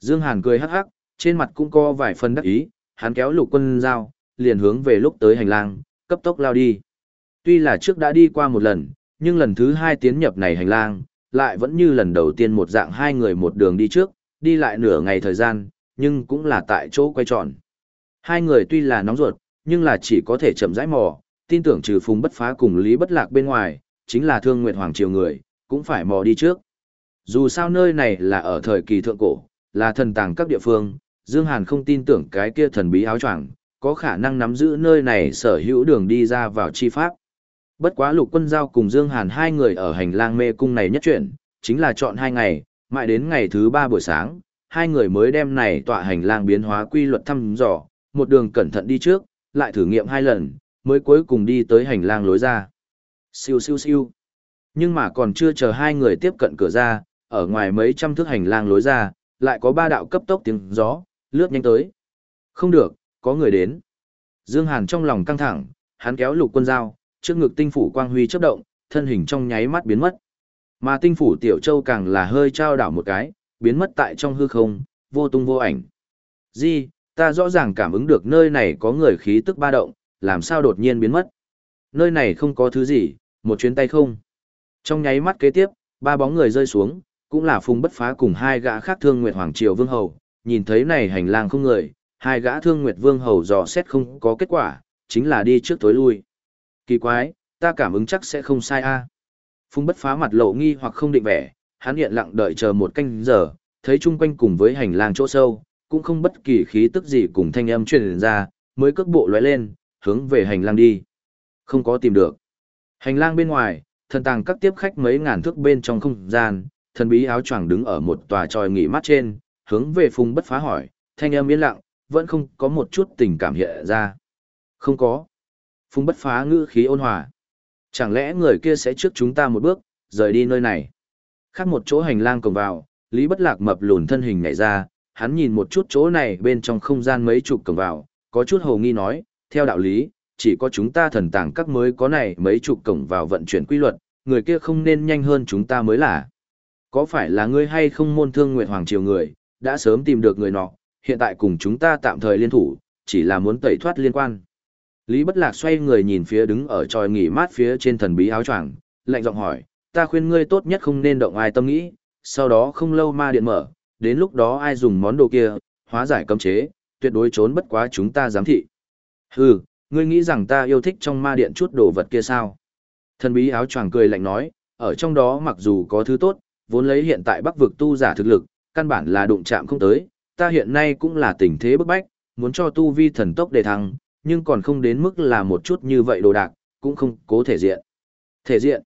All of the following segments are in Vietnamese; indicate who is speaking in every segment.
Speaker 1: Dương Hàn cười hắc hắc, trên mặt cũng có vài phần đắc ý, hắn kéo lục quân dao, liền hướng về lúc tới hành lang, cấp tốc lao đi. Tuy là trước đã đi qua một lần, nhưng lần thứ hai tiến nhập này hành lang, lại vẫn như lần đầu tiên một dạng hai người một đường đi trước, đi lại nửa ngày thời gian, nhưng cũng là tại chỗ quay tròn. Hai người tuy là nóng ruột, nhưng là chỉ có thể chậm rãi mò, tin tưởng trừ phùng bất phá cùng lý bất lạc bên ngoài, chính là thương nguyệt hoàng triều người, cũng phải mò đi trước. Dù sao nơi này là ở thời kỳ thượng cổ, là thần tàng các địa phương, Dương Hàn không tin tưởng cái kia thần bí áo choàng có khả năng nắm giữ nơi này sở hữu đường đi ra vào chi pháp. Bất quá lục quân giao cùng Dương Hàn hai người ở hành lang mê cung này nhất chuyển, chính là chọn hai ngày, mãi đến ngày thứ ba buổi sáng, hai người mới đem này tọa hành lang biến hóa quy luật thăm dò, một đường cẩn thận đi trước, lại thử nghiệm hai lần, mới cuối cùng đi tới hành lang lối ra. Siêu siêu siêu. Nhưng mà còn chưa chờ hai người tiếp cận cửa ra, ở ngoài mấy trăm thước hành lang lối ra, lại có ba đạo cấp tốc tiếng gió, lướt nhanh tới. Không được, có người đến. Dương Hàn trong lòng căng thẳng, hắn kéo lục quân dao, trước ngực tinh phủ quang huy chớp động, thân hình trong nháy mắt biến mất. Mà tinh phủ tiểu châu càng là hơi trao đảo một cái, biến mất tại trong hư không, vô tung vô ảnh. Di, ta rõ ràng cảm ứng được nơi này có người khí tức ba động, làm sao đột nhiên biến mất. Nơi này không có thứ gì, một chuyến tay không. Trong nháy mắt kế tiếp, ba bóng người rơi xuống, cũng là phùng bất phá cùng hai gã khác thương nguyệt hoàng triều vương hầu, nhìn thấy này hành lang không người, hai gã thương nguyệt vương hầu dò xét không có kết quả, chính là đi trước tối lui. Kỳ quái, ta cảm ứng chắc sẽ không sai a. Phùng bất phá mặt lộ nghi hoặc không định vẻ, hắn hiện lặng đợi chờ một canh giờ, thấy chung quanh cùng với hành lang chỗ sâu, cũng không bất kỳ khí tức gì cùng thanh âm truyền ra, mới cước bộ lóe lên, hướng về hành lang đi. Không có tìm được. Hành lang bên ngoài, thần tàng các tiếp khách mấy ngàn thước bên trong không gian, thần bí áo choàng đứng ở một tòa tròi nghỉ mát trên, hướng về Phùng Bất Phá hỏi, thanh âm yên lặng, vẫn không có một chút tình cảm hiện ra. Không có. Phùng Bất Phá ngữ khí ôn hòa. Chẳng lẽ người kia sẽ trước chúng ta một bước, rời đi nơi này? Khác một chỗ hành lang cổng vào, Lý Bất Lạc mập lùn thân hình nhảy ra, hắn nhìn một chút chỗ này bên trong không gian mấy chục cổng vào, có chút hồ nghi nói, theo đạo lý, chỉ có chúng ta thần tàng các mới có này mấy chục cổng vào vận chuyển quy luật, người kia không nên nhanh hơn chúng ta mới là. Có phải là ngươi hay không môn thương nguyệt hoàng triều người, đã sớm tìm được người nọ, hiện tại cùng chúng ta tạm thời liên thủ, chỉ là muốn tẩy thoát liên quan. Lý Bất Lạc xoay người nhìn phía đứng ở tròi nghỉ mát phía trên thần bí áo choàng, lạnh giọng hỏi, ta khuyên ngươi tốt nhất không nên động ai tâm nghĩ, sau đó không lâu ma điện mở, đến lúc đó ai dùng món đồ kia, hóa giải cấm chế, tuyệt đối trốn bất quá chúng ta giám thị. Hừ, ngươi nghĩ rằng ta yêu thích trong ma điện chút đồ vật kia sao? Thần bí áo choàng cười lạnh nói, ở trong đó mặc dù có thứ tốt, vốn lấy hiện tại bắc vực tu giả thực lực, căn bản là đụng chạm không tới, ta hiện nay cũng là tình thế bức bách, muốn cho tu vi thần tốc đề thăng, nhưng còn không đến mức là một chút như vậy đồ đạc, cũng không cố thể diện. Thể diện?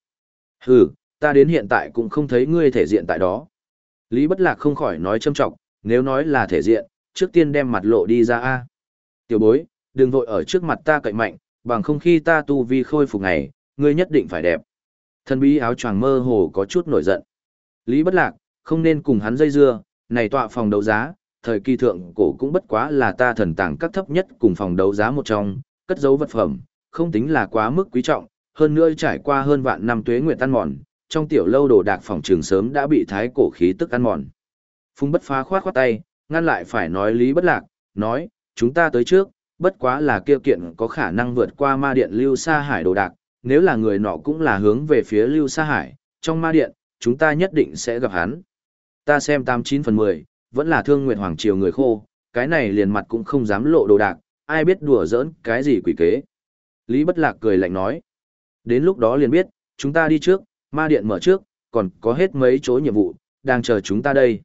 Speaker 1: Hừ, ta đến hiện tại cũng không thấy ngươi thể diện tại đó. Lý Bất Lạc không khỏi nói châm trọng, nếu nói là thể diện, trước tiên đem mặt lộ đi ra a. Tiểu bối, đừng vội ở trước mặt ta cậy mạnh, bằng không khi ta tu vi khôi phục ngày, ngươi nhất định phải đẹp. Thân bí áo choàng mơ hồ có chút nổi giận. Lý Bất Lạc, không nên cùng hắn dây dưa, này tọa phòng đấu giá, thời kỳ thượng cổ cũng bất quá là ta thần tàng các thấp nhất cùng phòng đấu giá một trong, cất giấu vật phẩm, không tính là quá mức quý trọng, hơn nữa trải qua hơn vạn năm tuế nguyệt tan mòn, trong tiểu lâu đồ đạc phòng trường sớm đã bị thái cổ khí tức ăn mòn. Phung bất phá khoát khoát tay, ngăn lại phải nói lý bất lạc, nói, chúng ta tới trước, bất quá là kêu kiện có khả năng vượt qua ma điện lưu sa hải đồ đạc, nếu là người nọ cũng là hướng về phía lưu sa hải, trong ma điện, chúng ta nhất định sẽ gặp hắn. Ta xem 89 phần 10, vẫn là thương Nguyệt hoàng triều người khô, cái này liền mặt cũng không dám lộ đồ đạc, ai biết đùa giỡn cái gì quỷ kế. Lý Bất Lạc cười lạnh nói. Đến lúc đó liền biết, chúng ta đi trước, ma điện mở trước, còn có hết mấy chỗ nhiệm vụ, đang chờ chúng ta đây.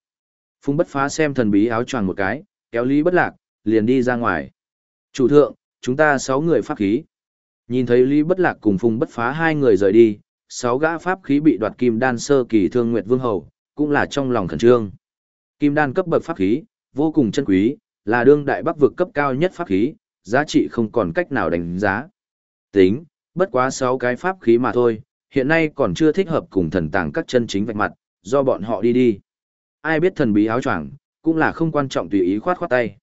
Speaker 1: Phung bất phá xem thần bí áo choàng một cái, kéo Lý Bất Lạc, liền đi ra ngoài. Chủ thượng, chúng ta sáu người pháp khí. Nhìn thấy Lý Bất Lạc cùng Phung bất phá hai người rời đi, sáu gã pháp khí bị đoạt kim đan sơ kỳ thương nguyệt vương hầu, cũng là trong lòng khẩn trương. Kim đan cấp bậc pháp khí, vô cùng chân quý, là đương đại bắc vực cấp cao nhất pháp khí, giá trị không còn cách nào đánh giá. Tính, bất quá sáu cái pháp khí mà thôi, hiện nay còn chưa thích hợp cùng thần tàng các chân chính vạch mặt, do bọn họ đi đi. Ai biết thần bí áo choàng, cũng là không quan trọng tùy ý khoát khoát tay.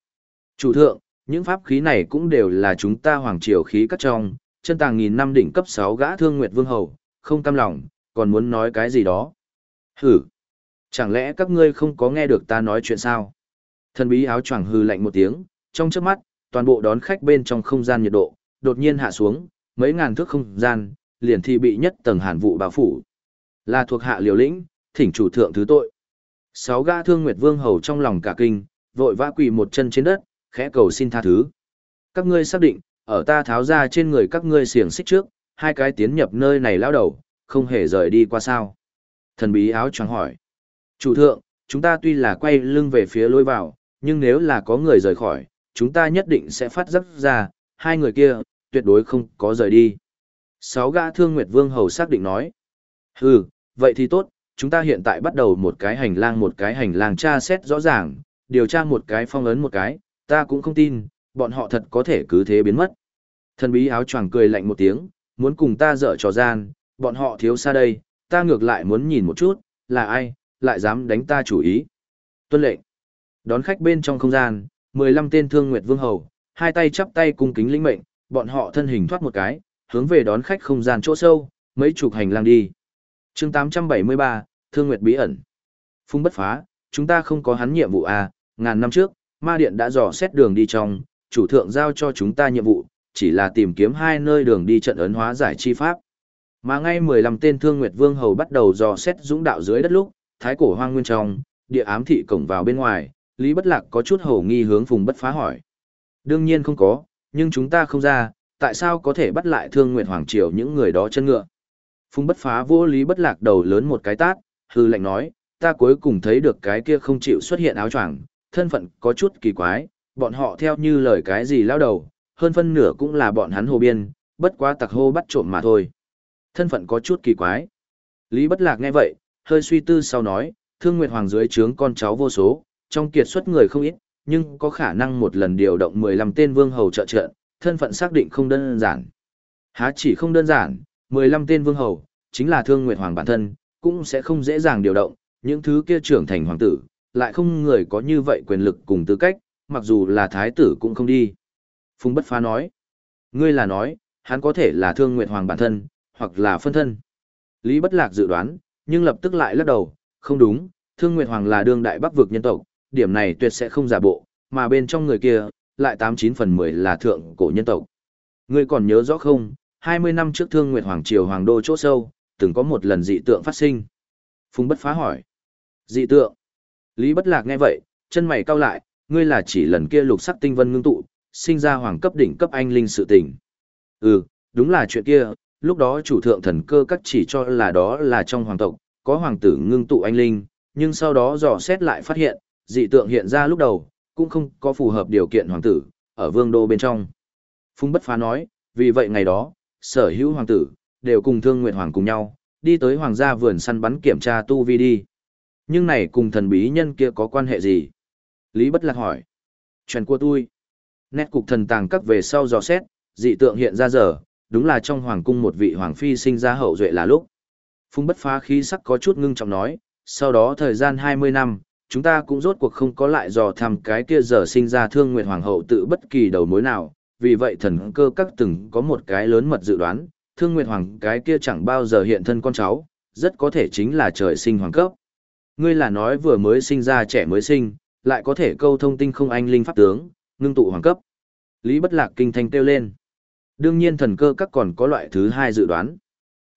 Speaker 1: Chủ thượng, những pháp khí này cũng đều là chúng ta hoàng triều khí cắt trong, chân tàng nghìn năm đỉnh cấp 6 gã thương nguyệt vương hầu, không cam lòng, còn muốn nói cái gì đó. Hử! Chẳng lẽ các ngươi không có nghe được ta nói chuyện sao? Thần bí áo choàng hư lạnh một tiếng, trong chớp mắt, toàn bộ đón khách bên trong không gian nhiệt độ, đột nhiên hạ xuống, mấy ngàn thước không gian, liền thì bị nhất tầng hàn vụ bao phủ. Là thuộc hạ liều lĩnh, thỉnh chủ thượng thứ tội. Sáu gã thương nguyệt vương hầu trong lòng cả kinh, vội vã quỳ một chân trên đất, khẽ cầu xin tha thứ. Các ngươi xác định, ở ta tháo ra trên người các ngươi xiềng xích trước, hai cái tiến nhập nơi này lao đầu, không hề rời đi qua sao. Thần bí áo choàng hỏi. Chủ thượng, chúng ta tuy là quay lưng về phía lối vào, nhưng nếu là có người rời khỏi, chúng ta nhất định sẽ phát giấc ra, hai người kia, tuyệt đối không có rời đi. Sáu gã thương nguyệt vương hầu xác định nói. Hừ, vậy thì tốt, chúng ta hiện tại bắt đầu một cái hành lang một cái hành lang tra xét rõ ràng, điều tra một cái phong ấn một cái, ta cũng không tin, bọn họ thật có thể cứ thế biến mất. Thần bí áo choàng cười lạnh một tiếng, muốn cùng ta dở trò gian, bọn họ thiếu xa đây, ta ngược lại muốn nhìn một chút, là ai, lại dám đánh ta chủ ý. Tuân lệnh. Đón khách bên trong không gian, 15 tên thương nguyệt vương hầu, hai tay chắp tay cung kính lĩnh mệnh, bọn họ thân hình thoát một cái, hướng về đón khách không gian chỗ sâu, mấy chục hành lang đi. chương 873, Thương Nguyệt Bí ẩn. Phung bất phá, chúng ta không có hắn nhiệm vụ à, ngàn năm trước, ma điện đã dò xét đường đi trong, chủ thượng giao cho chúng ta nhiệm vụ, chỉ là tìm kiếm hai nơi đường đi trận ấn hóa giải chi pháp. Mà ngay 15 tên Thương Nguyệt Vương hầu bắt đầu dò xét dũng đạo dưới đất lúc, thái cổ hoang nguyên trong, địa ám thị cổng vào bên ngoài, Lý Bất Lạc có chút hồ nghi hướng Phùng Bất Phá hỏi. Đương nhiên không có, nhưng chúng ta không ra, tại sao có thể bắt lại Thương Nguyệt Hoàng Triều những người đó chân ngựa? Phùng Bất Phá vô Lý Bất Lạc đầu lớn một cái tát, hư lệnh nói, ta cuối cùng thấy được cái kia không chịu xuất hiện áo choàng, thân phận có chút kỳ quái, bọn họ theo như lời cái gì lao đầu, hơn phân nửa cũng là bọn hắn hồ biên, bất quá tặc hô bắt trộm mà thôi. Thân phận có chút kỳ quái. Lý Bất Lạc nghe vậy, hơi suy tư sau nói, Thương Nguyệt Hoàng dưới trướng con cháu vô số, trong kiệt xuất người không ít, nhưng có khả năng một lần điều động 15 tên vương hầu trợ trợ, thân phận xác định không đơn giản. Há chỉ không đơn giản, 15 tên vương hầu, chính là Thương Nguyệt Hoàng bản thân, cũng sẽ không dễ dàng điều động, những thứ kia trưởng thành hoàng tử, lại không người có như vậy quyền lực cùng tư cách, mặc dù là thái tử cũng không đi. Phùng Bất Phá nói, ngươi là nói, hắn có thể là Thương Nguyệt Hoàng bản thân, hoặc là phân thân. Lý Bất Lạc dự đoán, nhưng lập tức lại lắc đầu, không đúng, Thương Nguyệt Hoàng là đương đại bắc vực nhân tộc, điểm này tuyệt sẽ không giả bộ, mà bên trong người kia, lại 89 phần 10 là thượng cổ nhân tộc. Ngươi còn nhớ rõ không, 20 năm trước Thương Nguyệt Hoàng Triều Hoàng Đô chỗ sâu, từng có một lần dị tượng phát sinh. Phùng Bất Phá hỏi. Dị tượng. Lý Bất Lạc nghe vậy, chân mày cau lại, ngươi là chỉ lần kia lục sắc tinh vân ngưng tụ, sinh ra hoàng cấp đỉnh cấp anh linh sự tình. Ừ, đúng là chuyện kia, lúc đó chủ thượng thần cơ các chỉ cho là đó là trong hoàng tộc, có hoàng tử ngưng tụ anh linh, nhưng sau đó dò xét lại phát hiện, dị tượng hiện ra lúc đầu, cũng không có phù hợp điều kiện hoàng tử, ở vương đô bên trong. phung Bất Phá nói, vì vậy ngày đó, sở hữu hoàng tử, đều cùng thương nguyện hoàng cùng nhau, đi tới hoàng gia vườn săn bắn kiểm tra tu vi đi. Nhưng này cùng thần bí nhân kia có quan hệ gì? Lý Bất Lạc hỏi. Chuyện của tôi. Nét cục thần tàng các về sau dò xét, dị tượng hiện ra giờ, đúng là trong hoàng cung một vị hoàng phi sinh ra hậu duệ là lúc. phung bất phá khí sắc có chút ngưng trọng nói, sau đó thời gian 20 năm, chúng ta cũng rốt cuộc không có lại dò thăm cái kia giờ sinh ra thương nguyện hoàng hậu tự bất kỳ đầu mối nào, vì vậy thần cơ các từng có một cái lớn mật dự đoán, thương nguyện hoàng cái kia chẳng bao giờ hiện thân con cháu, rất có thể chính là trời sinh hoàng cấp. Ngươi là nói vừa mới sinh ra trẻ mới sinh, lại có thể câu thông tinh không anh linh pháp tướng, ngưng tụ hoàng cấp. Lý bất lạc kinh thanh kêu lên. Đương nhiên thần cơ các còn có loại thứ hai dự đoán.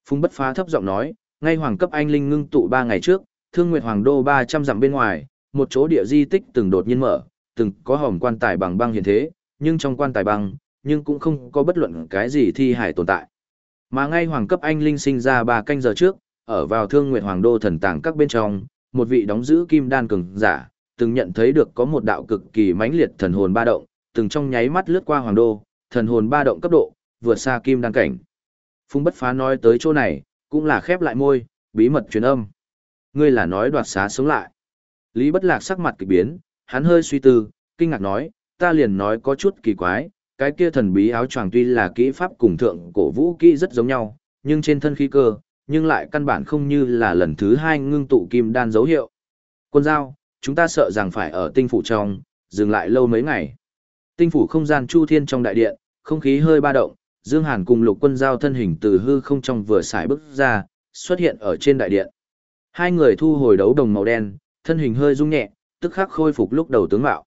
Speaker 1: Phùng bất phá thấp giọng nói, ngay hoàng cấp anh linh ngưng tụ ba ngày trước, thương nguyệt hoàng đô 300 dặm bên ngoài, một chỗ địa di tích từng đột nhiên mở, từng có hòm quan tài bằng băng hiện thế, nhưng trong quan tài băng, nhưng cũng không có bất luận cái gì thi hải tồn tại. Mà ngay hoàng cấp anh linh sinh ra ba canh giờ trước, ở vào thương nguyệt hoàng đô thần tàng các bên trong, một vị đóng giữ kim đan cường giả, từng nhận thấy được có một đạo cực kỳ mãnh liệt thần hồn ba động, từng trong nháy mắt lướt qua hoàng đô, thần hồn ba động cấp độ, vượt xa kim đan cảnh. Phung bất phá nói tới chỗ này, cũng là khép lại môi, bí mật truyền âm. Ngươi là nói đoạt xá sống lại. Lý bất lạc sắc mặt kỳ biến, hắn hơi suy tư, kinh ngạc nói, ta liền nói có chút kỳ quái, cái kia thần bí áo choàng tuy là kỹ pháp cùng thượng cổ vũ kỹ rất giống nhau, nhưng trên thân khí cơ, nhưng lại căn bản không như là lần thứ hai ngưng tụ kim đan dấu hiệu. Quân giao, chúng ta sợ rằng phải ở tinh phủ trong, dừng lại lâu mấy ngày. Tinh phủ không gian chu thiên trong đại điện, không khí hơi ba động, Dương Hàn cùng lục quân giao thân hình từ hư không trong vừa xài bước ra, xuất hiện ở trên đại điện. Hai người thu hồi đấu đồng màu đen, thân hình hơi rung nhẹ, tức khắc khôi phục lúc đầu tướng mạo.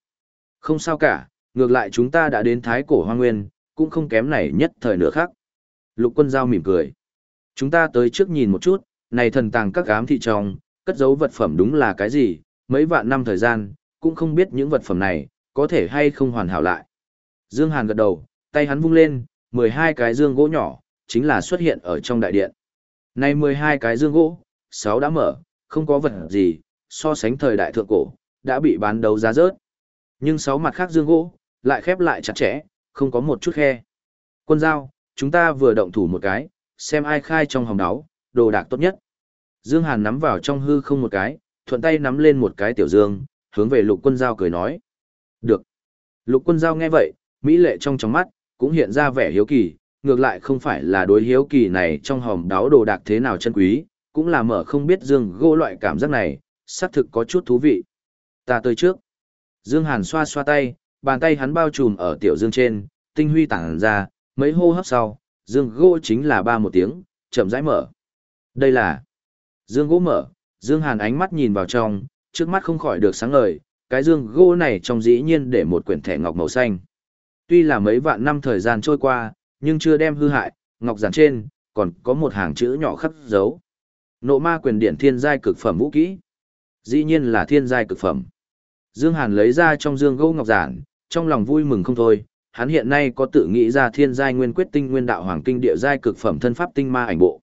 Speaker 1: Không sao cả, ngược lại chúng ta đã đến thái cổ hoa nguyên, cũng không kém này nhất thời nữa khác. Lục quân giao mỉm cười. Chúng ta tới trước nhìn một chút, này thần tàng các ám thị trong, cất giấu vật phẩm đúng là cái gì, mấy vạn năm thời gian, cũng không biết những vật phẩm này, có thể hay không hoàn hảo lại. Dương Hàn gật đầu, tay hắn vung lên, 12 cái dương gỗ nhỏ, chính là xuất hiện ở trong đại điện. Này 12 cái dương gỗ, 6 đã mở, không có vật gì, so sánh thời đại thượng cổ, đã bị bán đấu giá rớt. Nhưng 6 mặt khác dương gỗ, lại khép lại chặt chẽ, không có một chút khe. Quân giao, chúng ta vừa động thủ một cái, xem ai khai trong hồng đáo, đồ đạc tốt nhất. Dương Hàn nắm vào trong hư không một cái, thuận tay nắm lên một cái tiểu dương, hướng về lục quân giao cười nói. Được. Lục quân giao nghe vậy, Mỹ lệ trong trong mắt, cũng hiện ra vẻ hiếu kỳ, ngược lại không phải là đối hiếu kỳ này trong hòm đáo đồ đạc thế nào chân quý, cũng là mở không biết dương gỗ loại cảm giác này, xác thực có chút thú vị. Ta tới trước. Dương Hàn xoa xoa tay, bàn tay hắn bao trùm ở tiểu dương trên, tinh huy tản ra, mấy hô hấp sau, dương gỗ chính là ba một tiếng, chậm rãi mở. Đây là dương gỗ mở, Dương Hàn ánh mắt nhìn vào trong, trước mắt không khỏi được sáng ngời, cái dương gỗ này trong dĩ nhiên để một quyển thẻ ngọc màu xanh. Tuy là mấy vạn năm thời gian trôi qua, nhưng chưa đem hư hại, ngọc giản trên, còn có một hàng chữ nhỏ khắc dấu. Nộ ma quyền điển thiên giai cực phẩm vũ kỹ. Dĩ nhiên là thiên giai cực phẩm. Dương Hàn lấy ra trong dương gỗ ngọc giản, trong lòng vui mừng không thôi, hắn hiện nay có tự nghĩ ra thiên giai nguyên quyết tinh nguyên đạo hoàng kinh địa giai cực phẩm thân pháp tinh ma ảnh bộ.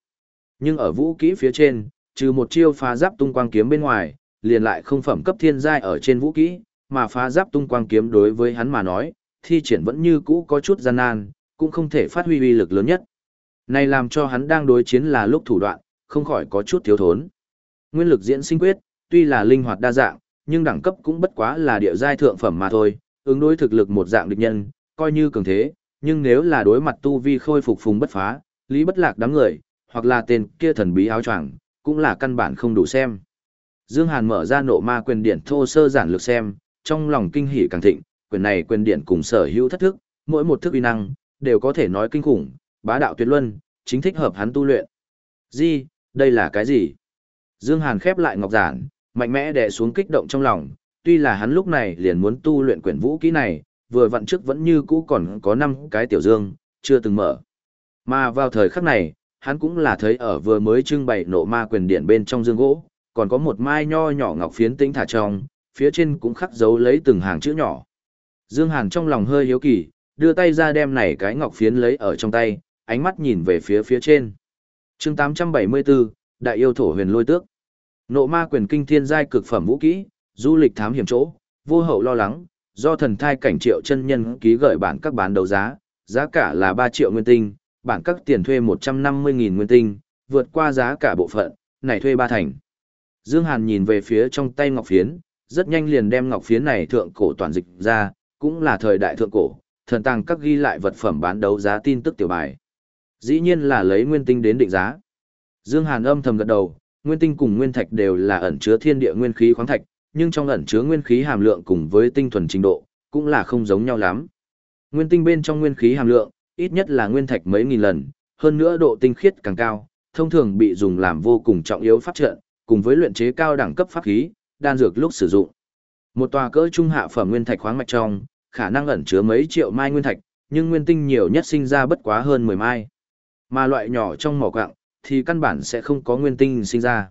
Speaker 1: Nhưng ở vũ kỹ phía trên, trừ một chiêu phá giáp tung quang kiếm bên ngoài, liền lại không phẩm cấp thiên giai ở trên vũ kỹ, mà phá giáp tung quang kiếm đối với hắn mà nói, thi triển vẫn như cũ có chút gian nan, cũng không thể phát huy uy lực lớn nhất. Này làm cho hắn đang đối chiến là lúc thủ đoạn, không khỏi có chút thiếu thốn. Nguyên lực diễn sinh quyết, tuy là linh hoạt đa dạng, nhưng đẳng cấp cũng bất quá là địa giai thượng phẩm mà thôi, ứng đối thực lực một dạng địch nhân, coi như cường thế, nhưng nếu là đối mặt tu vi khôi phục phùng bất phá, lý bất lạc đám người, hoặc là tên kia thần bí áo choàng, cũng là căn bản không đủ xem. Dương Hàn mở ra nộ ma quyền điển thô sơ giản lược xem, trong lòng kinh hỉ càng thịnh, quyền này quyền điển cùng sở hữu thất thức, mỗi một thức uy năng, đều có thể nói kinh khủng, bá đạo tuyệt luân, chính thích hợp hắn tu luyện. Gì, đây là cái gì? Dương Hàn khép lại ngọc giản, mạnh mẽ đè xuống kích động trong lòng, tuy là hắn lúc này liền muốn tu luyện quyển vũ kỹ này, vừa vặn trước vẫn như cũ còn có 5 cái tiểu dương, chưa từng mở. Mà vào thời khắc này, hắn cũng là thấy ở vừa mới trưng bày nộ ma quyền điện bên trong dương gỗ, còn có một mai nho nhỏ ngọc phiến tĩnh thả trong, phía trên cũng khắc dấu lấy từng hàng chữ nhỏ. Dương Hàn trong lòng hơi hiếu kỳ, đưa tay ra đem này cái ngọc phiến lấy ở trong tay, ánh mắt nhìn về phía phía trên. Chương 874, Đại yêu thổ huyền lôi tước. Nộ ma quyền kinh thiên giai cực phẩm vũ kỹ, du lịch thám hiểm chỗ, vô hậu lo lắng, do thần thai cảnh triệu chân nhân ký gửi bản các bán đấu giá, giá cả là 3 triệu nguyên tinh, bản các tiền thuê 150.000 nguyên tinh, vượt qua giá cả bộ phận, này thuê ba thành. Dương Hàn nhìn về phía trong tay ngọc phiến, rất nhanh liền đem ngọc phiến này thượng cổ toàn dịch ra, cũng là thời đại thượng cổ, thần tàng các ghi lại vật phẩm bán đấu giá tin tức tiểu bài. Dĩ nhiên là lấy nguyên tinh đến định giá. Dương Hàn âm thầm gật đầu, nguyên tinh cùng nguyên thạch đều là ẩn chứa thiên địa nguyên khí khoáng thạch, nhưng trong ẩn chứa nguyên khí hàm lượng cùng với tinh thuần trình độ, cũng là không giống nhau lắm. Nguyên tinh bên trong nguyên khí hàm lượng, ít nhất là nguyên thạch mấy nghìn lần, hơn nữa độ tinh khiết càng cao, thông thường bị dùng làm vô cùng trọng yếu pháp trận, cùng với luyện chế cao đẳng cấp pháp khí, đan dược lúc sử dụng. Một tòa cỡ trung hạ phẩm nguyên thạch khoáng mạch trong, khả năng ẩn chứa mấy triệu mai nguyên thạch, nhưng nguyên tinh nhiều nhất sinh ra bất quá hơn 10 mai. Mà loại nhỏ trong mỏ quặng thì căn bản sẽ không có nguyên tinh sinh ra.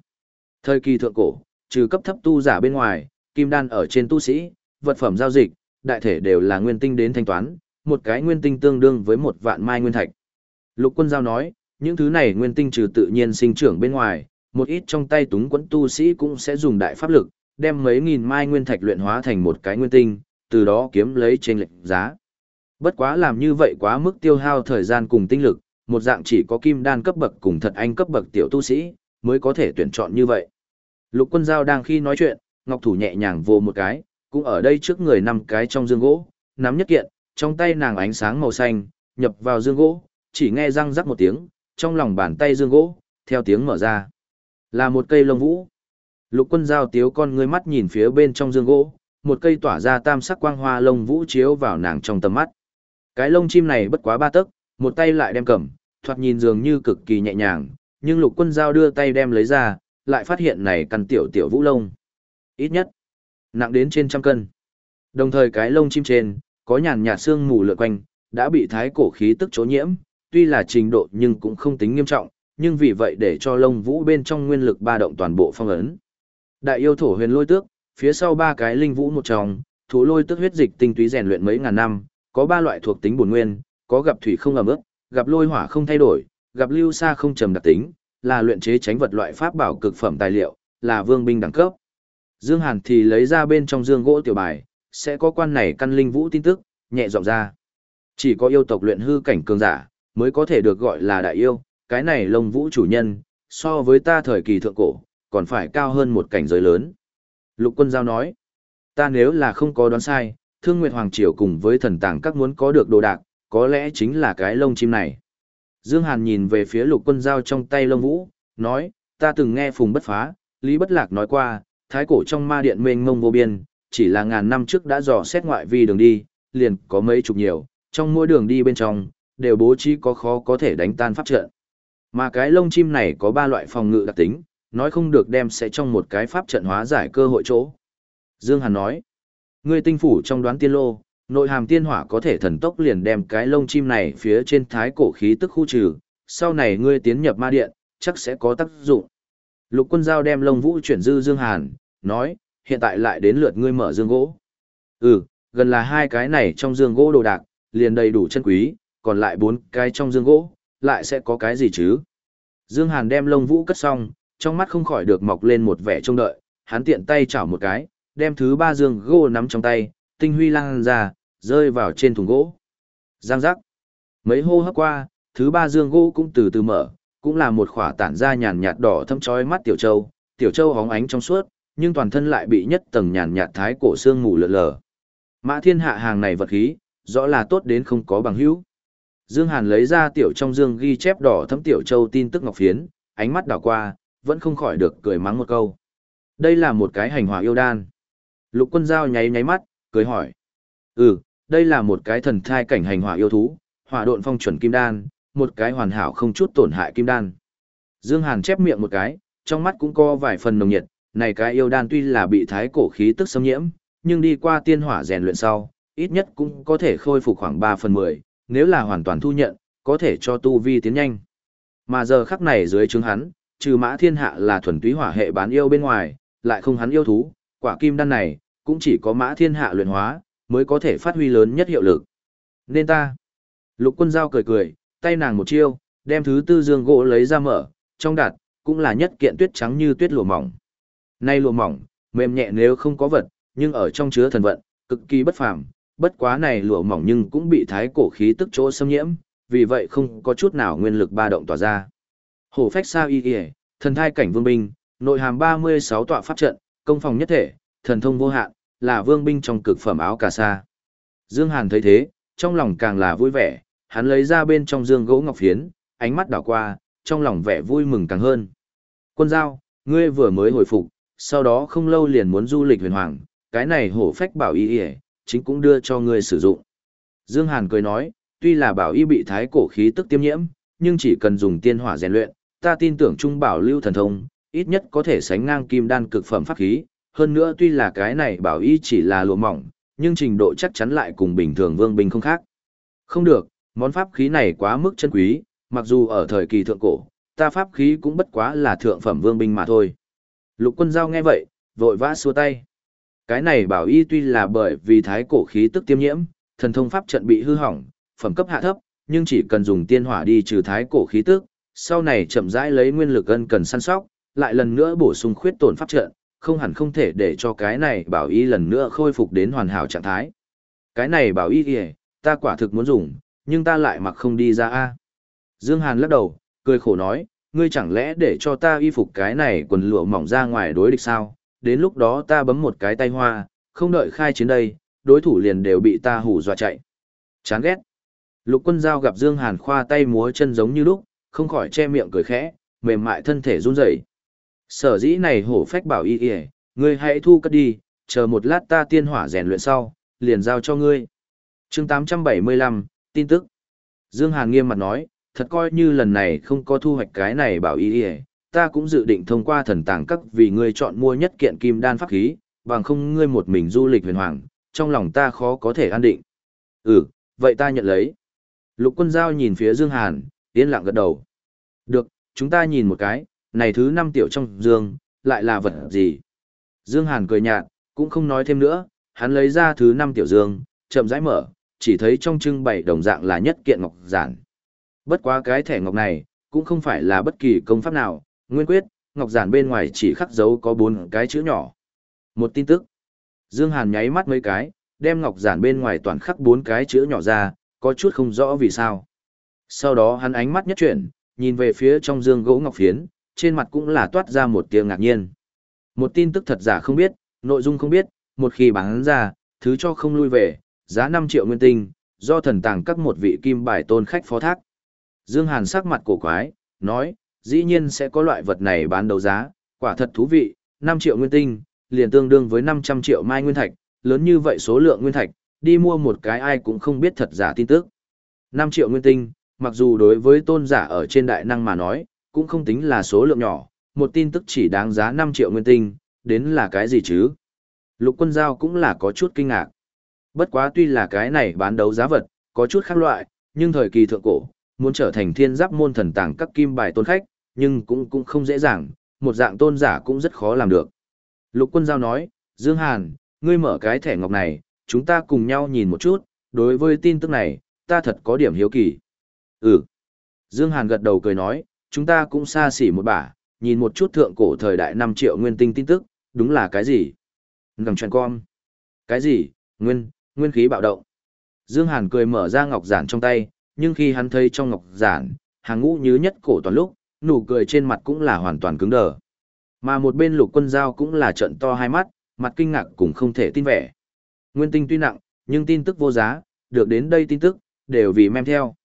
Speaker 1: Thời kỳ thượng cổ, trừ cấp thấp tu giả bên ngoài, kim đan ở trên tu sĩ, vật phẩm giao dịch, đại thể đều là nguyên tinh đến thanh toán, một cái nguyên tinh tương đương với một vạn mai nguyên thạch. Lục quân giao nói, những thứ này nguyên tinh trừ tự nhiên sinh trưởng bên ngoài, một ít trong tay túng quẫn tu sĩ cũng sẽ dùng đại pháp lực, đem mấy nghìn mai nguyên thạch luyện hóa thành một cái nguyên tinh, từ đó kiếm lấy trên lệnh giá. Bất quá làm như vậy quá mức tiêu hao thời gian cùng tinh lực, một dạng chỉ có kim đan cấp bậc cùng thật anh cấp bậc tiểu tu sĩ, mới có thể tuyển chọn như vậy. Lục quân giao đang khi nói chuyện, ngọc thủ nhẹ nhàng vô một cái, cũng ở đây trước người năm cái trong dương gỗ, nắm nhất kiện, trong tay nàng ánh sáng màu xanh, nhập vào dương gỗ, chỉ nghe răng rắc một tiếng, trong lòng bàn tay dương gỗ, theo tiếng mở ra. Là một cây lông vũ. Lục quân giao tiếu con ngươi mắt nhìn phía bên trong dương gỗ, một cây tỏa ra tam sắc quang hoa lông vũ chiếu vào nàng trong tầm mắt. Cái lông chim này bất quá ba tấc, một tay lại đem cầm, thoạt nhìn dường như cực kỳ nhẹ nhàng, nhưng lục quân giao đưa tay đem lấy ra, lại phát hiện này căn tiểu tiểu vũ lông. Ít nhất, nặng đến trên trăm cân. Đồng thời cái lông chim trên, có nhàn nhạt xương mù lượn quanh, đã bị thái cổ khí tức chỗ nhiễm, tuy là trình độ nhưng cũng không tính nghiêm trọng, nhưng vì vậy để cho lông vũ bên trong nguyên lực ba động toàn bộ phong ấn. Đại yêu thổ huyền lôi tước, phía sau ba cái linh vũ một tròng, thủ lôi tước huyết dịch tinh túy rèn luyện mấy ngàn năm, có ba loại thuộc tính bổn nguyên, có gặp thủy không ẩm ướt, gặp lôi hỏa không thay đổi, gặp lưu xa không trầm đặc tính, là luyện chế tránh vật loại pháp bảo cực phẩm tài liệu, là vương binh đẳng cấp. Dương Hàn thì lấy ra bên trong dương gỗ tiểu bài, sẽ có quan này căn linh vũ tin tức, nhẹ giọng ra. Chỉ có yêu tộc luyện hư cảnh cường giả, mới có thể được gọi là đại yêu, cái này lông vũ chủ nhân, so với ta thời kỳ thượng cổ, còn phải cao hơn một cảnh giới lớn. Lục quân giao nói, ta nếu là không có đoán sai, thương nguyệt hoàng triều cùng với thần tàng các muốn có được đồ đạc, có lẽ chính là cái lông chim này. Dương Hàn nhìn về phía lục quân giao trong tay lông vũ, nói, ta từng nghe Phùng Bất Phá, Lý Bất Lạc nói qua, thái cổ trong ma điện mênh mông vô biên, chỉ là ngàn năm trước đã dò xét ngoại vi đường đi, liền có mấy chục nhiều, trong mỗi đường đi bên trong, đều bố trí có khó có thể đánh tan pháp trận. Mà cái lông chim này có ba loại phòng ngự đặc tính, nói không được đem sẽ trong một cái pháp trận hóa giải cơ hội chỗ. Dương Hàn nói, ngươi tinh phủ trong đoán tiên lô, nội hàm tiên hỏa có thể thần tốc liền đem cái lông chim này phía trên thái cổ khí tức khu trừ, sau này ngươi tiến nhập ma điện, chắc sẽ có tác dụng. Lục quân giao đem lông vũ chuyển dư Dương Hàn, nói, hiện tại lại đến lượt ngươi mở dương gỗ. Ừ, gần là hai cái này trong dương gỗ đồ đạc, liền đầy đủ chân quý, còn lại bốn cái trong dương gỗ, lại sẽ có cái gì chứ? Dương Hàn đem lông vũ cất xong, trong mắt không khỏi được mọc lên một vẻ trông đợi, hắn tiện tay chảo một cái, đem thứ ba dương gỗ nắm trong tay, tinh huy lan ra, rơi vào trên thùng gỗ. Giang giác. Mấy hô hấp qua, thứ ba dương gỗ cũng từ từ mở, cũng là một khỏa tản ra nhàn nhạt đỏ thâm chói mắt tiểu châu, tiểu châu hóng ánh trong suốt, nhưng toàn thân lại bị nhất tầng nhàn nhạt thái cổ xương mù lờ lờ. Mã thiên hạ hàng này vật khí, rõ là tốt đến không có bằng hữu. Dương Hàn lấy ra tiểu trong dương ghi chép đỏ thấm tiểu châu tin tức ngọc phiến, ánh mắt đảo qua, vẫn không khỏi được cười mắng một câu. Đây là một cái hành hỏa yêu đan. Lục quân giao nháy nháy mắt, cười hỏi. Ừ, đây là một cái thần thai cảnh hành hỏa yêu thú, hỏa độn phong chuẩn kim đan, một cái hoàn hảo không chút tổn hại kim đan. Dương Hàn chép miệng một cái, trong mắt cũng có vài phần nồng nhiệt, này cái yêu đan tuy là bị thái cổ khí tức xâm nhiễm, nhưng đi qua tiên hỏa rèn luyện sau, ít nhất cũng có thể khôi phục khoảng 3 phần 10, nếu là hoàn toàn thu nhận, có thể cho tu vi tiến nhanh. Mà giờ khắc này dưới chứng hắn, trừ mã thiên hạ là thuần túy hỏa hệ bán yêu bên ngoài, lại không hắn yêu thú, quả kim đan này, cũng chỉ có mã thiên hạ luyện hóa, mới có thể phát huy lớn nhất hiệu lực. Nên ta, lục quân giao cười cười, tay nàng một chiêu, đem thứ tư dương gỗ lấy ra mở, trong đặt, cũng là nhất kiện tuyết trắng như tuyết lụa mỏng. Nay lụa mỏng, mềm nhẹ nếu không có vật, nhưng ở trong chứa thần vận, cực kỳ bất phàm, bất quá này lụa mỏng nhưng cũng bị thái cổ khí tức chỗ xâm nhiễm, vì vậy không có chút nào nguyên lực ba động tỏa ra. Hổ phách sao y y, thần thai cảnh vương binh, nội hàm 36 tọa pháp trận, công phòng nhất thể, thần thông vô hạn, là vương binh trong cực phẩm áo cà sa. Dương Hàn thấy thế, trong lòng càng là vui vẻ, hắn lấy ra bên trong dương gỗ ngọc phiến, ánh mắt đảo qua, trong lòng vẻ vui mừng càng hơn. Quân giao, ngươi vừa mới hồi phục, sau đó không lâu liền muốn du lịch huyền hoàng, cái này hổ phách bảo y y, chính cũng đưa cho ngươi sử dụng. Dương Hàn cười nói, tuy là bảo y bị thái cổ khí tức tiêm nhiễm, nhưng chỉ cần dùng tiên hỏa rèn luyện, ta tin tưởng trung bảo lưu thần thông, ít nhất có thể sánh ngang kim đan cực phẩm pháp khí, hơn nữa tuy là cái này bảo y chỉ là lụa mỏng, nhưng trình độ chắc chắn lại cùng bình thường vương binh không khác. Không được, món pháp khí này quá mức chân quý, mặc dù ở thời kỳ thượng cổ, ta pháp khí cũng bất quá là thượng phẩm vương binh mà thôi. Lục quân giao nghe vậy, vội vã xua tay. Cái này bảo y tuy là bởi vì thái cổ khí tức tiêm nhiễm, thần thông pháp trận bị hư hỏng, phẩm cấp hạ thấp, nhưng chỉ cần dùng tiên hỏa đi trừ thái cổ khí tức, sau này chậm rãi lấy nguyên lực ân cần săn sóc, lại lần nữa bổ sung khuyết tổn pháp trận, không hẳn không thể để cho cái này bảo y lần nữa khôi phục đến hoàn hảo trạng thái. Cái này bảo y kìa, ta quả thực muốn dùng, nhưng ta lại mặc không đi ra a. Dương Hàn lắc đầu, cười khổ nói, ngươi chẳng lẽ để cho ta y phục cái này quần lụa mỏng ra ngoài đối địch sao? Đến lúc đó ta bấm một cái tay hoa, không đợi khai chiến đây, đối thủ liền đều bị ta hù dọa chạy. Chán ghét. Lục quân giao gặp Dương Hàn khoa tay múa chân giống như lúc, không khỏi che miệng cười khẽ, mềm mại thân thể run rẩy. Sở dĩ này hổ phách bảo y y, ngươi hãy thu cất đi, chờ một lát ta tiên hỏa rèn luyện sau, liền giao cho ngươi. Chương 875, tin tức. Dương Hàn nghiêm mặt nói, thật coi như lần này không có thu hoạch cái này bảo y ỉa ta cũng dự định thông qua thần tàng các vì ngươi chọn mua nhất kiện kim đan pháp khí, bằng không ngươi một mình du lịch huyền hoàng, trong lòng ta khó có thể an định. Ừ, vậy ta nhận lấy. Lục quân giao nhìn phía Dương Hàn, yên lặng gật đầu. Được, chúng ta nhìn một cái, này thứ năm tiểu trong dương, lại là vật gì? Dương Hàn cười nhạt, cũng không nói thêm nữa, hắn lấy ra thứ năm tiểu dương, chậm rãi mở, chỉ thấy trong trưng bày đồng dạng là nhất kiện ngọc giản. Bất quá cái thẻ ngọc này, cũng không phải là bất kỳ công pháp nào, nguyên quyết, ngọc giản bên ngoài chỉ khắc dấu có bốn cái chữ nhỏ. Một tin tức. Dương Hàn nháy mắt mấy cái, đem ngọc giản bên ngoài toàn khắc bốn cái chữ nhỏ ra, có chút không rõ vì sao. Sau đó hắn ánh mắt nhất chuyển, nhìn về phía trong dương gỗ ngọc phiến, trên mặt cũng là toát ra một tiếng ngạc nhiên. Một tin tức thật giả không biết, nội dung không biết, một khi bán ra, thứ cho không lui về, giá 5 triệu nguyên tinh, do thần tàng các một vị kim bài tôn khách phó thác. Dương Hàn sắc mặt cổ quái, nói, dĩ nhiên sẽ có loại vật này bán đấu giá, quả thật thú vị, 5 triệu nguyên tinh, liền tương đương với 500 triệu mai nguyên thạch, lớn như vậy số lượng nguyên thạch, đi mua một cái ai cũng không biết thật giả tin tức. 5 triệu nguyên tinh, mặc dù đối với tôn giả ở trên đại năng mà nói, cũng không tính là số lượng nhỏ, một tin tức chỉ đáng giá 5 triệu nguyên tinh, đến là cái gì chứ? Lục quân giao cũng là có chút kinh ngạc. Bất quá tuy là cái này bán đấu giá vật, có chút khác loại, nhưng thời kỳ thượng cổ, muốn trở thành thiên giáp môn thần tàng các kim bài tôn khách, nhưng cũng cũng không dễ dàng, một dạng tôn giả cũng rất khó làm được. Lục quân giao nói, Dương Hàn, ngươi mở cái thẻ ngọc này, chúng ta cùng nhau nhìn một chút, đối với tin tức này, ta thật có điểm hiếu kỳ. Ừ. Dương Hàn gật đầu cười nói, chúng ta cũng xa xỉ một bả, nhìn một chút thượng cổ thời đại 5 triệu nguyên tinh tin tức, đúng là cái gì? Ngằng truyền con. Cái gì? Nguyên, nguyên khí bạo động. Dương Hàn cười mở ra ngọc giản trong tay, nhưng khi hắn thấy trong ngọc giản, hàng ngũ như nhất cổ toàn lúc, nụ cười trên mặt cũng là hoàn toàn cứng đờ. Mà một bên lục quân giao cũng là trận to hai mắt, mặt kinh ngạc cũng không thể tin vẻ. Nguyên tinh tuy nặng, nhưng tin tức vô giá, được đến đây tin tức, đều vì mem theo.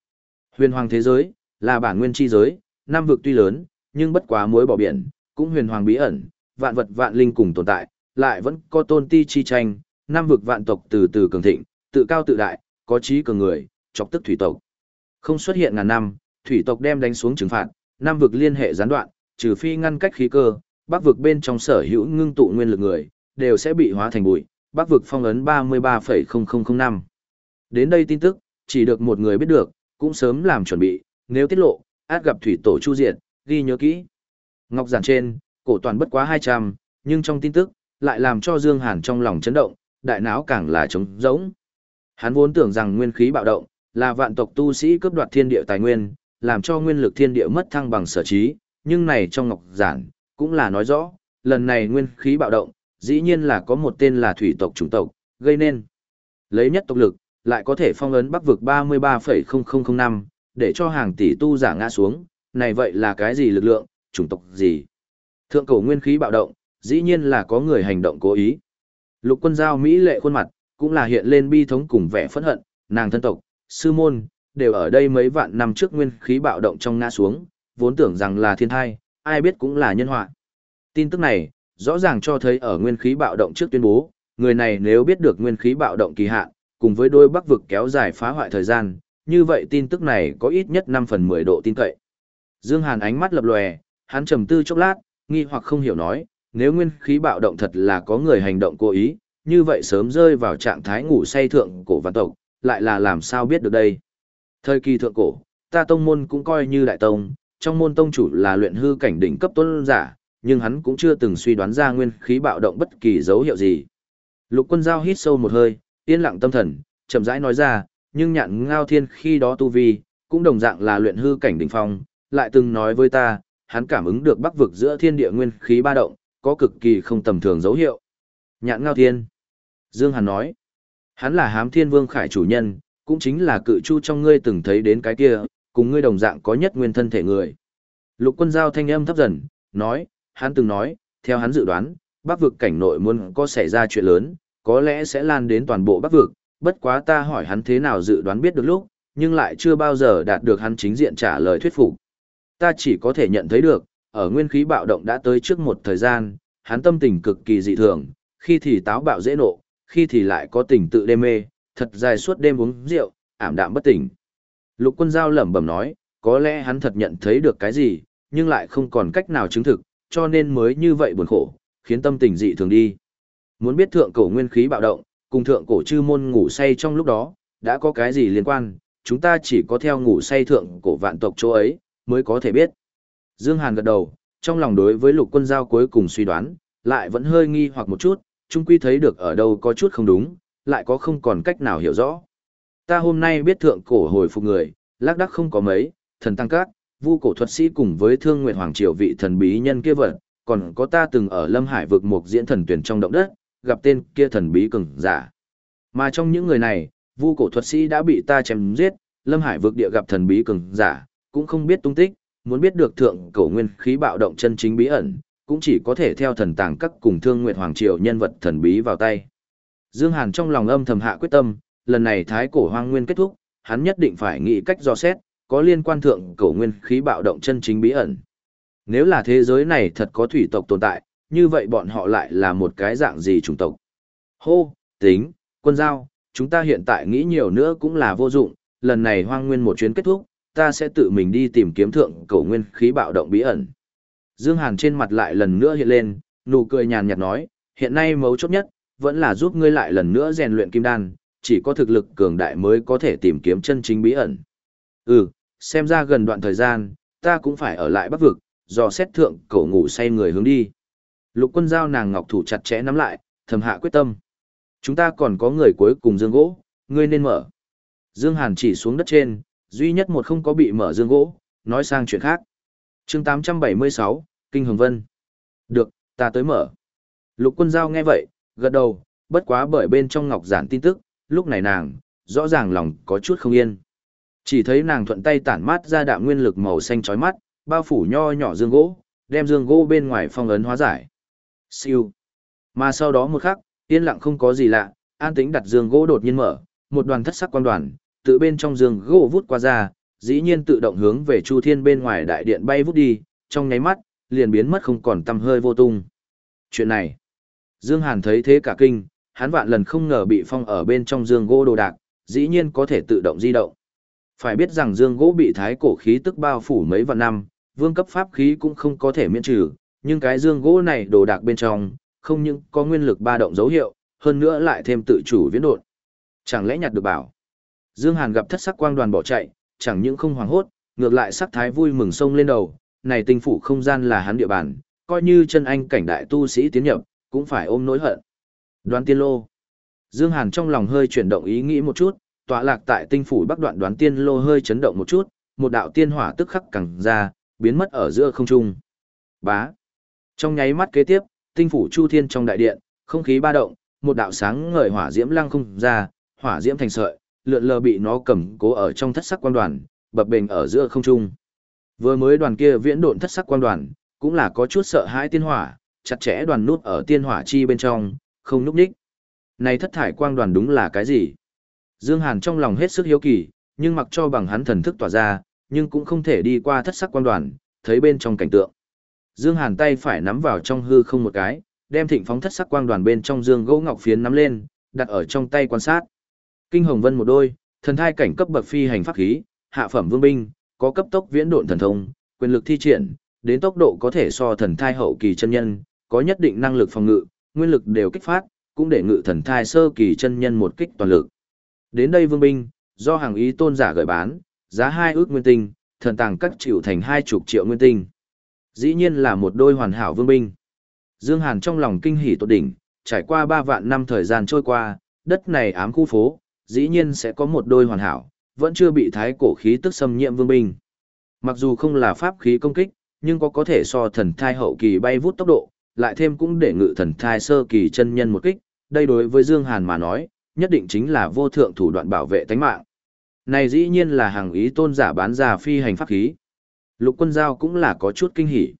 Speaker 1: Huyền hoàng thế giới, là bản nguyên chi giới, năm vực tuy lớn, nhưng bất quá muối bỏ biển, cũng huyền hoàng bí ẩn, vạn vật vạn linh cùng tồn tại, lại vẫn có tôn ti chi tranh, năm vực vạn tộc từ từ cường thịnh, tự cao tự đại, có trí cường người, chọc tức thủy tộc. Không xuất hiện ngàn năm, thủy tộc đem đánh xuống trừng phạt, Nam vực liên hệ gián đoạn, trừ phi ngăn cách khí cơ, bắc vực bên trong sở hữu ngưng tụ nguyên lực người, đều sẽ bị hóa thành bụi, bắc vực phong ấn 33,0005. Đến đây tin tức, chỉ được một người biết được, cũng sớm làm chuẩn bị, nếu tiết lộ, át gặp thủy tổ chu diệt, ghi nhớ kỹ. Ngọc giản trên, cổ toàn bất quá 200, nhưng trong tin tức, lại làm cho Dương Hàn trong lòng chấn động, đại não càng là trống rỗng. Hắn vốn tưởng rằng nguyên khí bạo động, là vạn tộc tu sĩ cướp đoạt thiên địa tài nguyên, làm cho nguyên lực thiên địa mất thăng bằng sở trí, nhưng này trong ngọc giản, cũng là nói rõ, lần này nguyên khí bạo động, dĩ nhiên là có một tên là thủy tộc chủng tộc, gây nên. Lấy nhất tộc lực, lại có thể phong ấn bắc vực 33,0005, để cho hàng tỷ tu giả ngã xuống, này vậy là cái gì lực lượng, chủng tộc gì? Thượng cổ nguyên khí bạo động, dĩ nhiên là có người hành động cố ý. Lục quân giao Mỹ lệ khuôn mặt, cũng là hiện lên bi thống cùng vẻ phẫn hận, nàng thân tộc, sư môn, đều ở đây mấy vạn năm trước nguyên khí bạo động trong ngã xuống, vốn tưởng rằng là thiên thai, ai biết cũng là nhân họa. Tin tức này, rõ ràng cho thấy ở nguyên khí bạo động trước tuyên bố, người này nếu biết được nguyên khí bạo động kỳ hạn, cùng với đôi bắc vực kéo dài phá hoại thời gian, như vậy tin tức này có ít nhất 5 phần 10 độ tin cậy. Dương Hàn ánh mắt lập lòe, hắn trầm tư chốc lát, nghi hoặc không hiểu nói, nếu nguyên khí bạo động thật là có người hành động cố ý, như vậy sớm rơi vào trạng thái ngủ say thượng cổ văn tộc, lại là làm sao biết được đây. Thời kỳ thượng cổ, ta tông môn cũng coi như đại tông, trong môn tông chủ là luyện hư cảnh đỉnh cấp tôn giả, nhưng hắn cũng chưa từng suy đoán ra nguyên khí bạo động bất kỳ dấu hiệu gì. Lục quân giao hít sâu một hơi, yên lặng tâm thần, chậm rãi nói ra, nhưng nhạn ngao thiên khi đó tu vi, cũng đồng dạng là luyện hư cảnh đỉnh phong, lại từng nói với ta, hắn cảm ứng được bắc vực giữa thiên địa nguyên khí ba động, có cực kỳ không tầm thường dấu hiệu. Nhạn ngao thiên. Dương Hàn nói, hắn là hám thiên vương khải chủ nhân, cũng chính là cự chu trong ngươi từng thấy đến cái kia, cùng ngươi đồng dạng có nhất nguyên thân thể người. Lục quân giao thanh âm thấp dần, nói, hắn từng nói, theo hắn dự đoán, bắc vực cảnh nội muốn có xảy ra chuyện lớn, có lẽ sẽ lan đến toàn bộ bắc vực, bất quá ta hỏi hắn thế nào dự đoán biết được lúc, nhưng lại chưa bao giờ đạt được hắn chính diện trả lời thuyết phục. Ta chỉ có thể nhận thấy được, ở nguyên khí bạo động đã tới trước một thời gian, hắn tâm tình cực kỳ dị thường, khi thì táo bạo dễ nộ, khi thì lại có tình tự đê mê, thật dài suốt đêm uống rượu, ảm đạm bất tỉnh. Lục quân giao lẩm bẩm nói, có lẽ hắn thật nhận thấy được cái gì, nhưng lại không còn cách nào chứng thực, cho nên mới như vậy buồn khổ, khiến tâm tình dị thường đi. Muốn biết thượng cổ nguyên khí bạo động, cùng thượng cổ chư môn ngủ say trong lúc đó, đã có cái gì liên quan, chúng ta chỉ có theo ngủ say thượng cổ vạn tộc chỗ ấy, mới có thể biết. Dương Hàn gật đầu, trong lòng đối với lục quân giao cuối cùng suy đoán, lại vẫn hơi nghi hoặc một chút, chung quy thấy được ở đâu có chút không đúng, lại có không còn cách nào hiểu rõ. Ta hôm nay biết thượng cổ hồi phục người, lác đắc không có mấy, thần tăng các, vu cổ thuật sĩ cùng với thương nguyệt hoàng triều vị thần bí nhân kia vật, còn có ta từng ở lâm hải vực một diễn thần tuyển trong động đất, gặp tên kia thần bí cường giả. Mà trong những người này, vu cổ thuật sĩ đã bị ta chém giết, lâm hải vực địa gặp thần bí cường giả, cũng không biết tung tích, muốn biết được thượng cổ nguyên khí bạo động chân chính bí ẩn, cũng chỉ có thể theo thần tàng các cùng thương nguyệt hoàng triều nhân vật thần bí vào tay. Dương Hàn trong lòng âm thầm hạ quyết tâm, lần này thái cổ hoang nguyên kết thúc, hắn nhất định phải nghĩ cách dò xét, có liên quan thượng cổ nguyên khí bạo động chân chính bí ẩn. Nếu là thế giới này thật có thủy tộc tồn tại, như vậy bọn họ lại là một cái dạng gì chủng tộc. Hô, tính, quân giao, chúng ta hiện tại nghĩ nhiều nữa cũng là vô dụng, lần này hoang nguyên một chuyến kết thúc, ta sẽ tự mình đi tìm kiếm thượng cổ nguyên khí bạo động bí ẩn. Dương Hàn trên mặt lại lần nữa hiện lên, nụ cười nhàn nhạt nói, hiện nay mấu chốt nhất, vẫn là giúp ngươi lại lần nữa rèn luyện kim đan, chỉ có thực lực cường đại mới có thể tìm kiếm chân chính bí ẩn. Ừ, xem ra gần đoạn thời gian, ta cũng phải ở lại bắc vực, do xét thượng cổ ngủ say người hướng đi. Lục quân giao nàng ngọc thủ chặt chẽ nắm lại, thầm hạ quyết tâm. Chúng ta còn có người cuối cùng dương gỗ, ngươi nên mở. Dương Hàn chỉ xuống đất trên, duy nhất một không có bị mở dương gỗ, nói sang chuyện khác. chương 876, Kinh Hồng Vân. Được, ta tới mở. Lục quân giao nghe vậy, gật đầu, bất quá bởi bên trong ngọc giản tin tức, lúc này nàng, rõ ràng lòng có chút không yên. Chỉ thấy nàng thuận tay tản mát ra đạm nguyên lực màu xanh chói mắt, bao phủ nho nhỏ dương gỗ, đem dương gỗ bên ngoài phong ấn hóa giải. Siêu. Mà sau đó một khắc, yên lặng không có gì lạ, an tĩnh đặt dương gỗ đột nhiên mở, một đoàn thất sắc quan đoàn, tự bên trong dương gỗ vút qua ra, dĩ nhiên tự động hướng về Chu Thiên bên ngoài đại điện bay vút đi, trong nháy mắt, liền biến mất không còn tăm hơi vô tung. Chuyện này, Dương Hàn thấy thế cả kinh, hắn vạn lần không ngờ bị phong ở bên trong dương gỗ đồ đạc, dĩ nhiên có thể tự động di động. Phải biết rằng dương gỗ bị thái cổ khí tức bao phủ mấy vạn năm, vương cấp pháp khí cũng không có thể miễn trừ, nhưng cái dương gỗ này đồ đạc bên trong, không những có nguyên lực ba động dấu hiệu, hơn nữa lại thêm tự chủ viễn đột. Chẳng lẽ nhặt được bảo? Dương Hàn gặp thất sắc quang đoàn bỏ chạy, chẳng những không hoảng hốt, ngược lại sắc thái vui mừng sông lên đầu, này tinh phủ không gian là hắn địa bàn, coi như chân anh cảnh đại tu sĩ tiến nhập, cũng phải ôm nỗi hận. Đoán tiên lô. Dương Hàn trong lòng hơi chuyển động ý nghĩ một chút, tọa lạc tại tinh phủ bắc đoạn đoán tiên lô hơi chấn động một chút, một đạo tiên hỏa tức khắc cẳng ra, biến mất ở giữa không trung. Bá. Trong nháy mắt kế tiếp, tinh phủ chu thiên trong đại điện, không khí ba động, một đạo sáng ngời hỏa diễm lăng không ra, hỏa diễm thành sợi, lượn lờ bị nó cầm cố ở trong thất sắc quan đoàn, bập bềnh ở giữa không trung. Vừa mới đoàn kia viễn độn thất sắc quan đoàn, cũng là có chút sợ hãi tiên hỏa, chặt chẽ đoàn nút ở tiên hỏa chi bên trong, không núp đích. Này thất thải quang đoàn đúng là cái gì? Dương Hàn trong lòng hết sức hiếu kỳ, nhưng mặc cho bằng hắn thần thức tỏa ra, nhưng cũng không thể đi qua thất sắc quang đoàn, thấy bên trong cảnh tượng. Dương Hàn tay phải nắm vào trong hư không một cái, đem thịnh phóng thất sắc quang đoàn bên trong dương gỗ ngọc phiến nắm lên, đặt ở trong tay quan sát. Kinh Hồng Vân một đôi, thần thai cảnh cấp bậc phi hành pháp khí, hạ phẩm vương binh, có cấp tốc viễn độn thần thông, quyền lực thi triển, đến tốc độ có thể so thần thai hậu kỳ chân nhân, có nhất định năng lực phòng ngự, nguyên lực đều kích phát, cũng để ngự thần thai sơ kỳ chân nhân một kích toàn lực. Đến đây vương binh, do hàng ý tôn giả gửi bán, giá hai ước nguyên tinh, thần tàng cắt chịu thành hai chục triệu nguyên tinh. Dĩ nhiên là một đôi hoàn hảo vương binh. Dương Hàn trong lòng kinh hỉ tột đỉnh, trải qua ba vạn năm thời gian trôi qua, đất này ám khu phố, dĩ nhiên sẽ có một đôi hoàn hảo, vẫn chưa bị thái cổ khí tức xâm nhiễm vương binh. Mặc dù không là pháp khí công kích, nhưng có có thể so thần thai hậu kỳ bay vút tốc độ, lại thêm cũng để ngự thần thai sơ kỳ chân nhân một kích, đây đối với Dương Hàn mà nói, nhất định chính là vô thượng thủ đoạn bảo vệ tánh mạng. Này dĩ nhiên là hàng ý tôn giả bán ra phi hành pháp khí. Lục quân giao cũng là có chút kinh hỉ.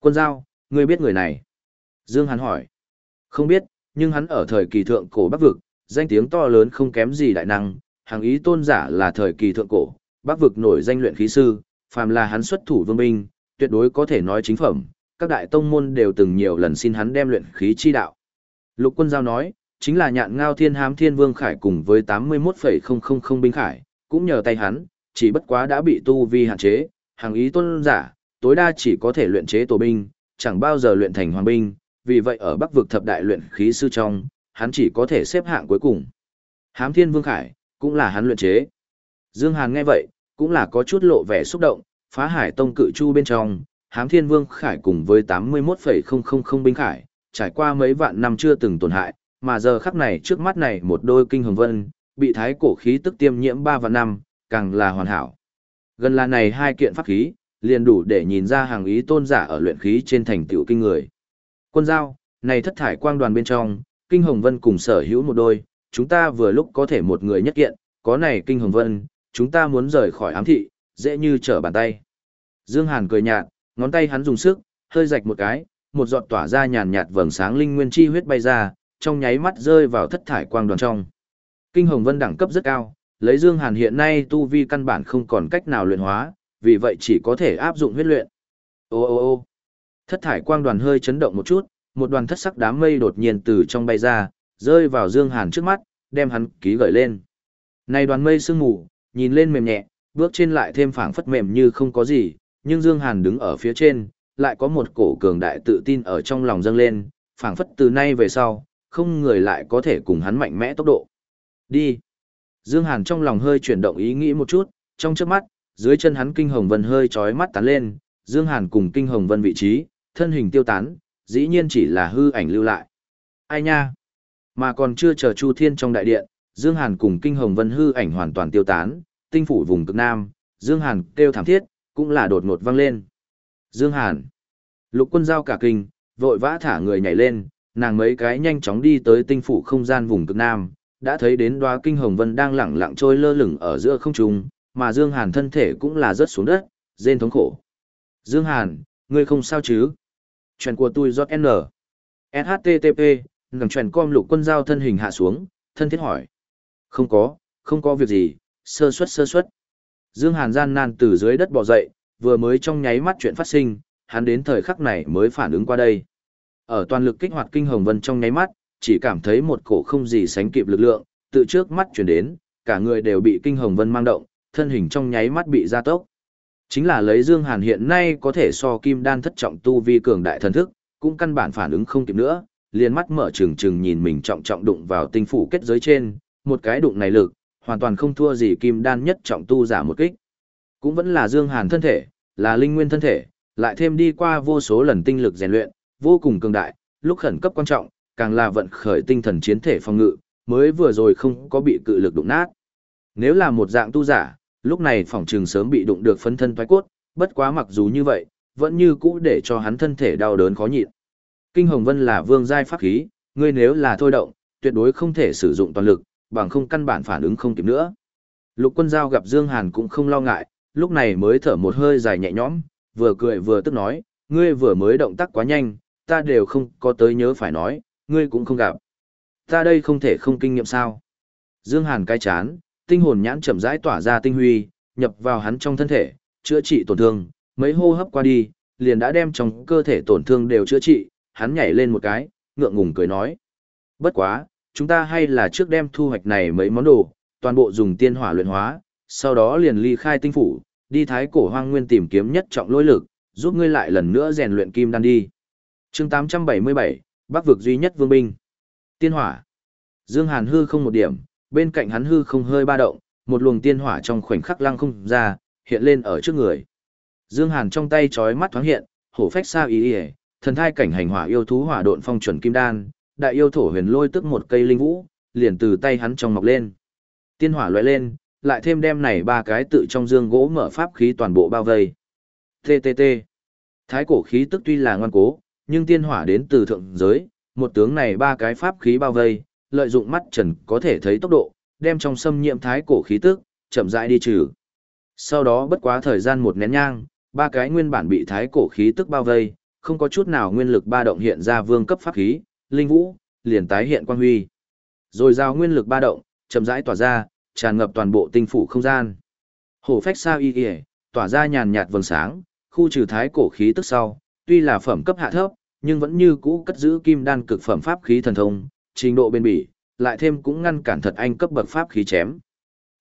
Speaker 1: Quân giao, ngươi biết người này? Dương Hàn hỏi. Không biết, nhưng hắn ở thời kỳ thượng cổ bắc vực, danh tiếng to lớn không kém gì đại năng, hàng ý tôn giả là thời kỳ thượng cổ, bắc vực nổi danh luyện khí sư, phàm là hắn xuất thủ vương binh, tuyệt đối có thể nói chính phẩm, các đại tông môn đều từng nhiều lần xin hắn đem luyện khí chi đạo. Lục quân giao nói, chính là nhạn ngao thiên hám thiên vương khải cùng với 81,000 binh khải, cũng nhờ tay hắn, chỉ bất quá đã bị tu vi hạn chế, hàng ý tôn giả, tối đa chỉ có thể luyện chế tổ binh, chẳng bao giờ luyện thành hoàng binh, vì vậy ở Bắc vực thập đại luyện khí sư trong, hắn chỉ có thể xếp hạng cuối cùng. Hám Thiên Vương Khải, cũng là hắn luyện chế. Dương Hàn nghe vậy, cũng là có chút lộ vẻ xúc động, phá hải tông cự chu bên trong, Hám Thiên Vương Khải cùng với 81,000 binh khải, trải qua mấy vạn năm chưa từng tổn hại, mà giờ khắc này trước mắt này một đôi kinh hồng vân, bị thái cổ khí tức tiêm nhiễm 3 vạn năm, càng là hoàn hảo. Gần là này hai kiện pháp khí, liền đủ để nhìn ra hàng ý tôn giả ở luyện khí trên thành tựu kinh người. Quân giao, này thất thải quang đoàn bên trong, kinh hồng vân cùng sở hữu một đôi, chúng ta vừa lúc có thể một người nhất kiện, có này kinh hồng vân, chúng ta muốn rời khỏi ám thị, dễ như trở bàn tay. Dương Hàn cười nhạt, ngón tay hắn dùng sức, hơi rạch một cái, một giọt tỏa ra nhàn nhạt vầng sáng linh nguyên chi huyết bay ra, trong nháy mắt rơi vào thất thải quang đoàn trong. Kinh hồng vân đẳng cấp rất cao, lấy Dương Hàn hiện nay tu vi căn bản không còn cách nào luyện hóa, vì vậy chỉ có thể áp dụng huyết luyện. Ô ô ô. Thất thải quang đoàn hơi chấn động một chút, một đoàn thất sắc đám mây đột nhiên từ trong bay ra, rơi vào Dương Hàn trước mắt, đem hắn ký gợi lên. Này đoàn mây sương mù, nhìn lên mềm nhẹ, bước trên lại thêm phảng phất mềm như không có gì, nhưng Dương Hàn đứng ở phía trên, lại có một cổ cường đại tự tin ở trong lòng dâng lên, phảng phất từ nay về sau, không người lại có thể cùng hắn mạnh mẽ tốc độ. Đi. Dương Hàn trong lòng hơi chuyển động ý nghĩ một chút, trong chớp mắt, dưới chân hắn kinh hồng vân hơi chói mắt tán lên, Dương Hàn cùng kinh hồng vân vị trí, thân hình tiêu tán, dĩ nhiên chỉ là hư ảnh lưu lại. Ai nha? Mà còn chưa chờ Chu Thiên trong đại điện, Dương Hàn cùng kinh hồng vân hư ảnh hoàn toàn tiêu tán, tinh phủ vùng cực nam, Dương Hàn kêu thảm thiết, cũng là đột ngột vang lên. Dương Hàn. Lục quân giao cả kinh, vội vã thả người nhảy lên, nàng mấy cái nhanh chóng đi tới tinh phủ không gian vùng cực nam, đã thấy đến đoá kinh hồng vân đang lẳng lặng trôi lơ lửng ở giữa không trung, mà Dương Hàn thân thể cũng là rớt xuống đất, rên thống khổ. Dương Hàn, ngươi không sao chứ? Chuyện của tôi giọt N. SHTTP, ngẩng chuyện com lục quân giao thân hình hạ xuống, thân thiết hỏi. Không có, không có việc gì, sơ suất sơ suất. Dương Hàn gian nan từ dưới đất bò dậy, vừa mới trong nháy mắt chuyện phát sinh, hắn đến thời khắc này mới phản ứng qua đây. Ở toàn lực kích hoạt kinh hồng vân trong nháy mắt, chỉ cảm thấy một cổ không gì sánh kịp lực lượng, tự trước mắt chuyển đến, cả người đều bị kinh hồng vân mang động, thân hình trong nháy mắt bị gia tốc. Chính là lấy Dương Hàn hiện nay có thể so kim đan thất trọng tu vi cường đại thần thức, cũng căn bản phản ứng không kịp nữa, liền mắt mở trừng trừng nhìn mình trọng trọng đụng vào tinh phủ kết giới trên, một cái đụng này lực, hoàn toàn không thua gì kim đan nhất trọng tu giả một kích. Cũng vẫn là Dương Hàn thân thể, là linh nguyên thân thể, lại thêm đi qua vô số lần tinh lực rèn luyện, vô cùng cường đại, lúc khẩn cấp quan trọng, càng là vận khởi tinh thần chiến thể phòng ngự, mới vừa rồi không có bị cự lực đụng nát. Nếu là một dạng tu giả, lúc này phỏng trường sớm bị đụng được phân thân thoái cốt, bất quá mặc dù như vậy, vẫn như cũ để cho hắn thân thể đau đớn khó nhịn. Kinh Hồng Vân là vương giai pháp khí, ngươi nếu là thôi động, tuyệt đối không thể sử dụng toàn lực, bằng không căn bản phản ứng không kịp nữa. Lục Quân Giao gặp Dương Hàn cũng không lo ngại, lúc này mới thở một hơi dài nhẹ nhõm, vừa cười vừa tức nói, ngươi vừa mới động tác quá nhanh, ta đều không có tới nhớ phải nói, ngươi cũng không gặp. Ta đây không thể không kinh nghiệm sao. Dương Hàn cai chán, tinh hồn nhãn chậm rãi tỏa ra tinh huy, nhập vào hắn trong thân thể, chữa trị tổn thương, mấy hô hấp qua đi, liền đã đem trong cơ thể tổn thương đều chữa trị, hắn nhảy lên một cái, ngượng ngùng cười nói. Bất quá, chúng ta hay là trước đem thu hoạch này mấy món đồ, toàn bộ dùng tiên hỏa luyện hóa, sau đó liền ly khai tinh phủ, đi thái cổ hoang nguyên tìm kiếm nhất trọng lôi lực, giúp ngươi lại lần nữa rèn luyện kim đan đi. chương 877, Bắc vực duy nhất vương binh. Tiên hỏa. Dương Hàn hư không một điểm, bên cạnh hắn hư không hơi ba động, một luồng tiên hỏa trong khoảnh khắc lăng không ra, hiện lên ở trước người. Dương Hàn trong tay chói mắt thoáng hiện, hổ phách sao ý ý, thần thai cảnh hành hỏa yêu thú hỏa độn phong chuẩn kim đan, đại yêu thổ huyền lôi tức một cây linh vũ, liền từ tay hắn trong mọc lên. Tiên hỏa lóe lên, lại thêm đem này ba cái tự trong dương gỗ mở pháp khí toàn bộ bao vây. TTT. Thái cổ khí tức tuy là ngoan cố, nhưng tiên hỏa đến từ thượng giới, một tướng này ba cái pháp khí bao vây, lợi dụng mắt trần có thể thấy tốc độ, đem trong xâm nhiễm thái cổ khí tức, chậm rãi đi trừ. Sau đó bất quá thời gian một nén nhang, ba cái nguyên bản bị thái cổ khí tức bao vây, không có chút nào nguyên lực ba động hiện ra vương cấp pháp khí, linh vũ, liền tái hiện quang huy. Rồi giao nguyên lực ba động, chậm rãi tỏa ra, tràn ngập toàn bộ tinh phủ không gian. Hổ phách sao y y, tỏa ra nhàn nhạt vầng sáng, khu trừ thái cổ khí tức sau, tuy là phẩm cấp hạ thấp, nhưng vẫn như cũ cất giữ kim đan cực phẩm pháp khí thần thông, trình độ bên bỉ, lại thêm cũng ngăn cản thật anh cấp bậc pháp khí chém.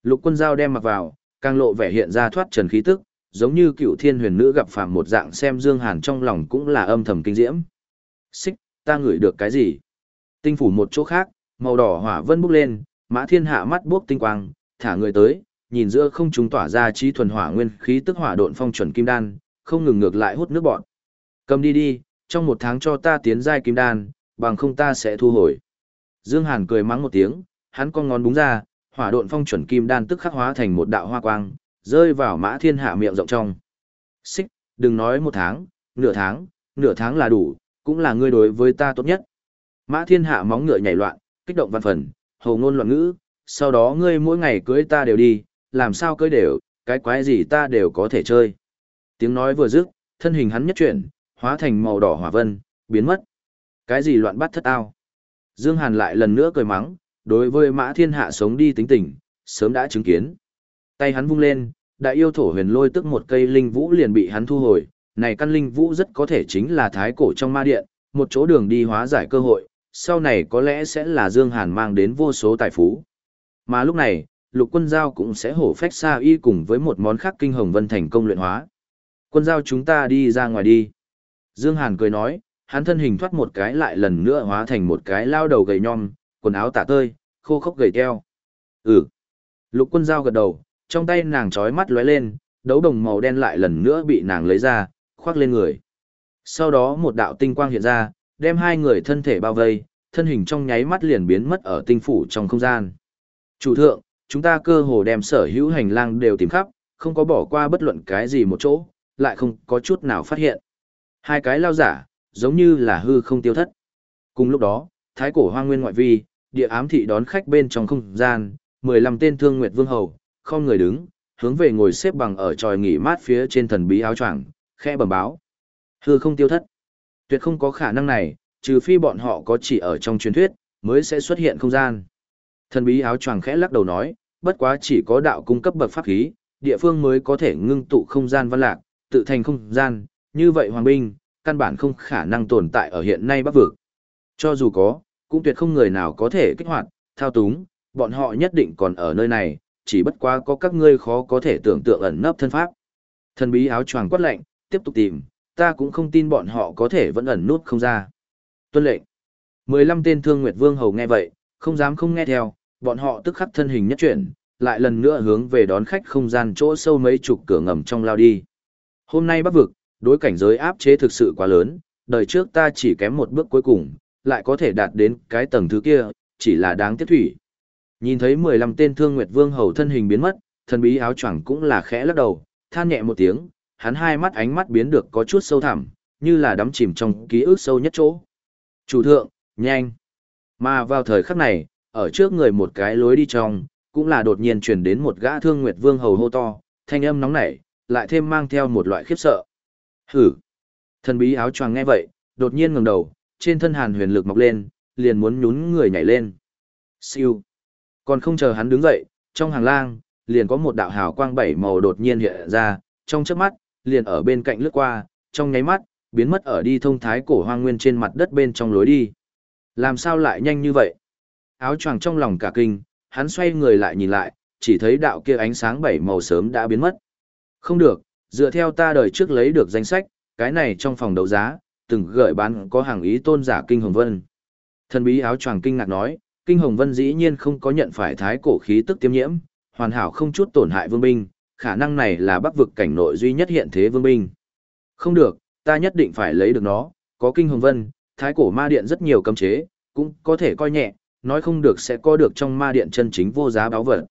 Speaker 1: Lục quân dao đem mặc vào, càng lộ vẻ hiện ra thoát trần khí tức, giống như cựu thiên huyền nữ gặp phạm một dạng xem Dương Hàn trong lòng cũng là âm thầm kinh diễm. Xích, ta ngửi được cái gì? Tinh phủ một chỗ khác, màu đỏ hỏa vân bốc lên, mã thiên hạ mắt bốc tinh quang, thả người tới, nhìn giữa không trung tỏa ra trí thuần hỏa nguyên khí tức hỏa độn phong chuẩn kim đan, không ngừng ngược lại hút nước bọn. Cầm đi đi, trong một tháng cho ta tiến giai kim đan, bằng không ta sẽ thu hồi. Dương Hàn cười mắng một tiếng, hắn con ngón búng ra, hỏa độn phong chuẩn kim đan tức khắc hóa thành một đạo hoa quang, rơi vào mã thiên hạ miệng rộng trong. Xích, đừng nói một tháng, nửa tháng, nửa tháng là đủ, cũng là ngươi đối với ta tốt nhất. Mã thiên hạ móng ngựa nhảy loạn, kích động văn phần, hầu ngôn loạn ngữ, sau đó ngươi mỗi ngày cưới ta đều đi, làm sao cưới đều, cái quái gì ta đều có thể chơi. Tiếng nói vừa dứt, thân hình hắn nhất chuyển, hóa thành màu đỏ hỏa vân, biến mất. Cái gì loạn bắt thất ao. Dương Hàn lại lần nữa cười mắng, đối với mã thiên hạ sống đi tính tình, sớm đã chứng kiến. Tay hắn vung lên, đại yêu thổ huyền lôi tức một cây linh vũ liền bị hắn thu hồi, này căn linh vũ rất có thể chính là thái cổ trong ma điện, một chỗ đường đi hóa giải cơ hội, sau này có lẽ sẽ là Dương Hàn mang đến vô số tài phú. Mà lúc này, lục quân giao cũng sẽ hổ phách xa y cùng với một món khác kinh hồng vân thành công luyện hóa. Quân giao chúng ta đi ra ngoài đi. Dương Hàn cười nói, hắn thân hình thoát một cái lại lần nữa hóa thành một cái lao đầu gầy nhom, quần áo tả tơi, khô khốc gầy teo. Ừ. Lục quân giao gật đầu, trong tay nàng trói mắt lóe lên, đấu đồng màu đen lại lần nữa bị nàng lấy ra, khoác lên người. Sau đó một đạo tinh quang hiện ra, đem hai người thân thể bao vây, thân hình trong nháy mắt liền biến mất ở tinh phủ trong không gian. Chủ thượng, chúng ta cơ hồ đem sở hữu hành lang đều tìm khắp, không có bỏ qua bất luận cái gì một chỗ, lại không có chút nào phát hiện. Hai cái lao giả, giống như là hư không tiêu thất. Cùng lúc đó, thái cổ hoang nguyên ngoại vi, địa ám thị đón khách bên trong không gian, 15 tên thương nguyệt vương hầu, không người đứng, hướng về ngồi xếp bằng ở tròi nghỉ mát phía trên thần bí áo choàng, khẽ bẩm báo. Hư không tiêu thất. Tuyệt không có khả năng này, trừ phi bọn họ có chỉ ở trong truyền thuyết, mới sẽ xuất hiện không gian. Thần bí áo choàng khẽ lắc đầu nói, bất quá chỉ có đạo cung cấp bậc pháp khí, địa phương mới có thể ngưng tụ không gian văn lạc, tự thành không gian, như vậy hoàng binh, căn bản không khả năng tồn tại ở hiện nay bắc vực. Cho dù có, cũng tuyệt không người nào có thể kích hoạt, thao túng, bọn họ nhất định còn ở nơi này, chỉ bất quá có các ngươi khó có thể tưởng tượng ẩn nấp thân pháp. Thần bí áo choàng quát lạnh, tiếp tục tìm, ta cũng không tin bọn họ có thể vẫn ẩn nút không ra. Tuân lệnh. 15 tên thương nguyệt vương hầu nghe vậy, không dám không nghe theo, bọn họ tức khắc thân hình nhất chuyển, lại lần nữa hướng về đón khách không gian chỗ sâu mấy chục cửa ngầm trong lao đi. Hôm nay bắc vực, đối cảnh giới áp chế thực sự quá lớn, đời trước ta chỉ kém một bước cuối cùng, lại có thể đạt đến cái tầng thứ kia, chỉ là đáng tiếc thủy. Nhìn thấy 15 tên thương nguyệt vương hầu thân hình biến mất, thần bí áo choàng cũng là khẽ lắc đầu, than nhẹ một tiếng, hắn hai mắt ánh mắt biến được có chút sâu thẳm, như là đắm chìm trong ký ức sâu nhất chỗ. Chủ thượng, nhanh. Mà vào thời khắc này, ở trước người một cái lối đi trong, cũng là đột nhiên truyền đến một gã thương nguyệt vương hầu hô to, thanh âm nóng nảy, lại thêm mang theo một loại khiếp sợ. Hử! Thần bí áo choàng nghe vậy, đột nhiên ngẩng đầu, trên thân hàn huyền lực mọc lên, liền muốn nhún người nhảy lên. Siêu! Còn không chờ hắn đứng dậy, trong hàng lang, liền có một đạo hào quang bảy màu đột nhiên hiện ra, trong chớp mắt, liền ở bên cạnh lướt qua, trong nháy mắt, biến mất ở đi thông thái cổ hoang nguyên trên mặt đất bên trong lối đi. Làm sao lại nhanh như vậy? Áo choàng trong lòng cả kinh, hắn xoay người lại nhìn lại, chỉ thấy đạo kia ánh sáng bảy màu sớm đã biến mất. Không được, dựa theo ta đời trước lấy được danh sách, cái này trong phòng đấu giá, từng gửi bán có hàng ý tôn giả Kinh Hồng Vân. Thần bí áo choàng kinh ngạc nói, Kinh Hồng Vân dĩ nhiên không có nhận phải thái cổ khí tức tiêm nhiễm, hoàn hảo không chút tổn hại vương binh, khả năng này là bắc vực cảnh nội duy nhất hiện thế vương binh. Không được, ta nhất định phải lấy được nó, có Kinh Hồng Vân, thái cổ ma điện rất nhiều cấm chế, cũng có thể coi nhẹ, nói không được sẽ có được trong ma điện chân chính vô giá báo vật.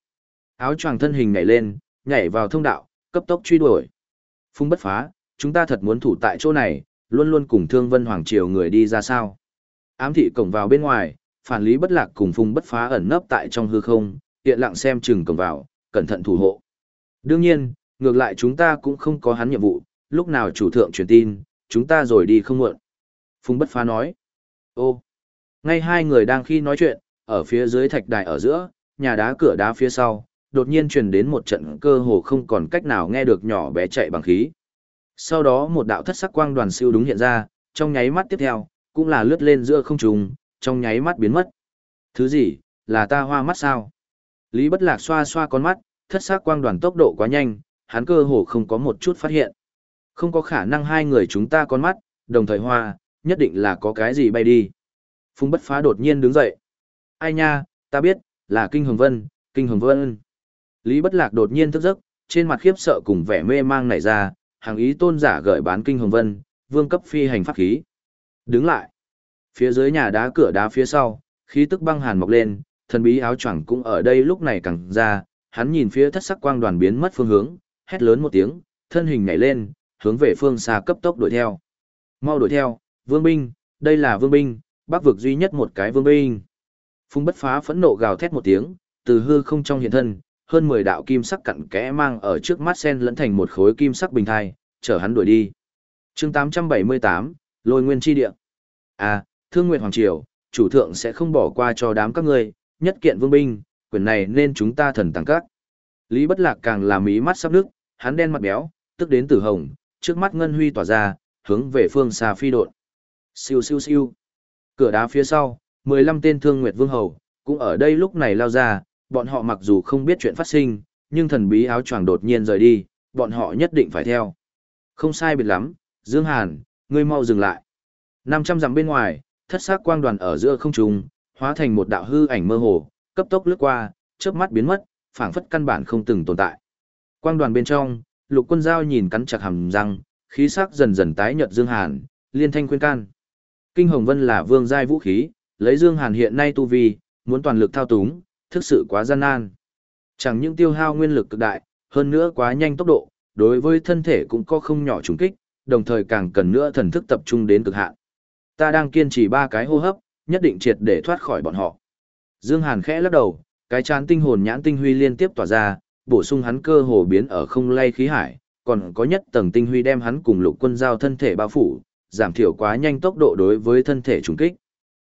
Speaker 1: Áo choàng thân hình nhảy lên, nhảy vào thông đạo, cấp tốc truy đuổi. Phung bất phá, chúng ta thật muốn thủ tại chỗ này, luôn luôn cùng thương vân hoàng triều người đi ra sao. Ám thị cổng vào bên ngoài, phản lý bất lạc cùng Phùng bất phá ẩn nấp tại trong hư không, hiện lặng xem chừng cầm vào, cẩn thận thủ hộ. Đương nhiên, ngược lại chúng ta cũng không có hắn nhiệm vụ, lúc nào chủ thượng truyền tin, chúng ta rồi đi không muộn. Phùng bất phá nói. Ô, ngay hai người đang khi nói chuyện, ở phía dưới thạch đài ở giữa, nhà đá cửa đá phía sau, đột nhiên truyền đến một trận cơ hồ không còn cách nào nghe được nhỏ bé chạy bằng khí. Sau đó một đạo thất sắc quang đoàn siêu đúng hiện ra, trong nháy mắt tiếp theo, cũng là lướt lên giữa không trung, trong nháy mắt biến mất. Thứ gì, là ta hoa mắt sao? Lý Bất Lạc xoa xoa con mắt, thất sắc quang đoàn tốc độ quá nhanh, hắn cơ hồ không có một chút phát hiện. Không có khả năng hai người chúng ta con mắt, đồng thời hoa, nhất định là có cái gì bay đi. Phùng bất phá đột nhiên đứng dậy. Ai nha, ta biết, là Kinh Hồng Vân, Kinh Hồng Vân. Lý bất lạc đột nhiên thức giấc, trên mặt khiếp sợ cùng vẻ mê mang nảy ra, hàng ý tôn giả gợi bán Kinh Hồng Vân, vương cấp phi hành pháp khí. Đứng lại. Phía dưới nhà đá cửa đá phía sau, khí tức băng hàn mọc lên, thần bí áo choàng cũng ở đây lúc này càng ra, hắn nhìn phía thất sắc quang đoàn biến mất phương hướng, hét lớn một tiếng, thân hình nhảy lên, hướng về phương xa cấp tốc đuổi theo. Mau đuổi theo, vương binh, đây là vương binh, bắc vực duy nhất một cái vương binh. Phung bất phá phẫn nộ gào thét một tiếng, từ hư không trong hiện thân, hơn 10 đạo kim sắc cặn kẽ mang ở trước mắt sen lẫn thành một khối kim sắc bình thai, chở hắn đuổi đi. chương 878, Lôi Nguyên Chi Địa. À, Thương Nguyệt Hoàng Triều, chủ thượng sẽ không bỏ qua cho đám các ngươi, nhất kiện vương binh, quyền này nên chúng ta thần tăng các. Lý Bất Lạc càng làm ý mắt sắp nước, hắn đen mặt béo, tức đến tử hồng, trước mắt ngân huy tỏa ra, hướng về phương xa phi độn. Siêu siêu siêu. Cửa đá phía sau, 15 tên thương nguyệt vương hầu, cũng ở đây lúc này lao ra, bọn họ mặc dù không biết chuyện phát sinh, nhưng thần bí áo choàng đột nhiên rời đi, bọn họ nhất định phải theo. Không sai biệt lắm, Dương Hàn, ngươi mau dừng lại. 500 dặm bên ngoài, thất sắc quang đoàn ở giữa không trung, hóa thành một đạo hư ảnh mơ hồ, cấp tốc lướt qua, chớp mắt biến mất, phảng phất căn bản không từng tồn tại. Quang đoàn bên trong, Lục Quân Giao nhìn cắn chặt hàm răng, khí sắc dần dần tái nhợt Dương Hàn, liên thanh khuyên can. Kinh Hồng Vân là vương giai vũ khí, lấy Dương Hàn hiện nay tu vi, muốn toàn lực thao túng, thực sự quá gian nan. Chẳng những tiêu hao nguyên lực cực đại, hơn nữa quá nhanh tốc độ, đối với thân thể cũng có không nhỏ trùng kích, đồng thời càng cần nữa thần thức tập trung đến cực hạn. Ta đang kiên trì ba cái hô hấp, nhất định triệt để thoát khỏi bọn họ. Dương Hàn khẽ lắc đầu, cái chán tinh hồn nhãn tinh huy liên tiếp tỏa ra, bổ sung hắn cơ hồ biến ở không lay khí hải, còn có nhất tầng tinh huy đem hắn cùng lục quân giao thân thể bao phủ, giảm thiểu quá nhanh tốc độ đối với thân thể trùng kích.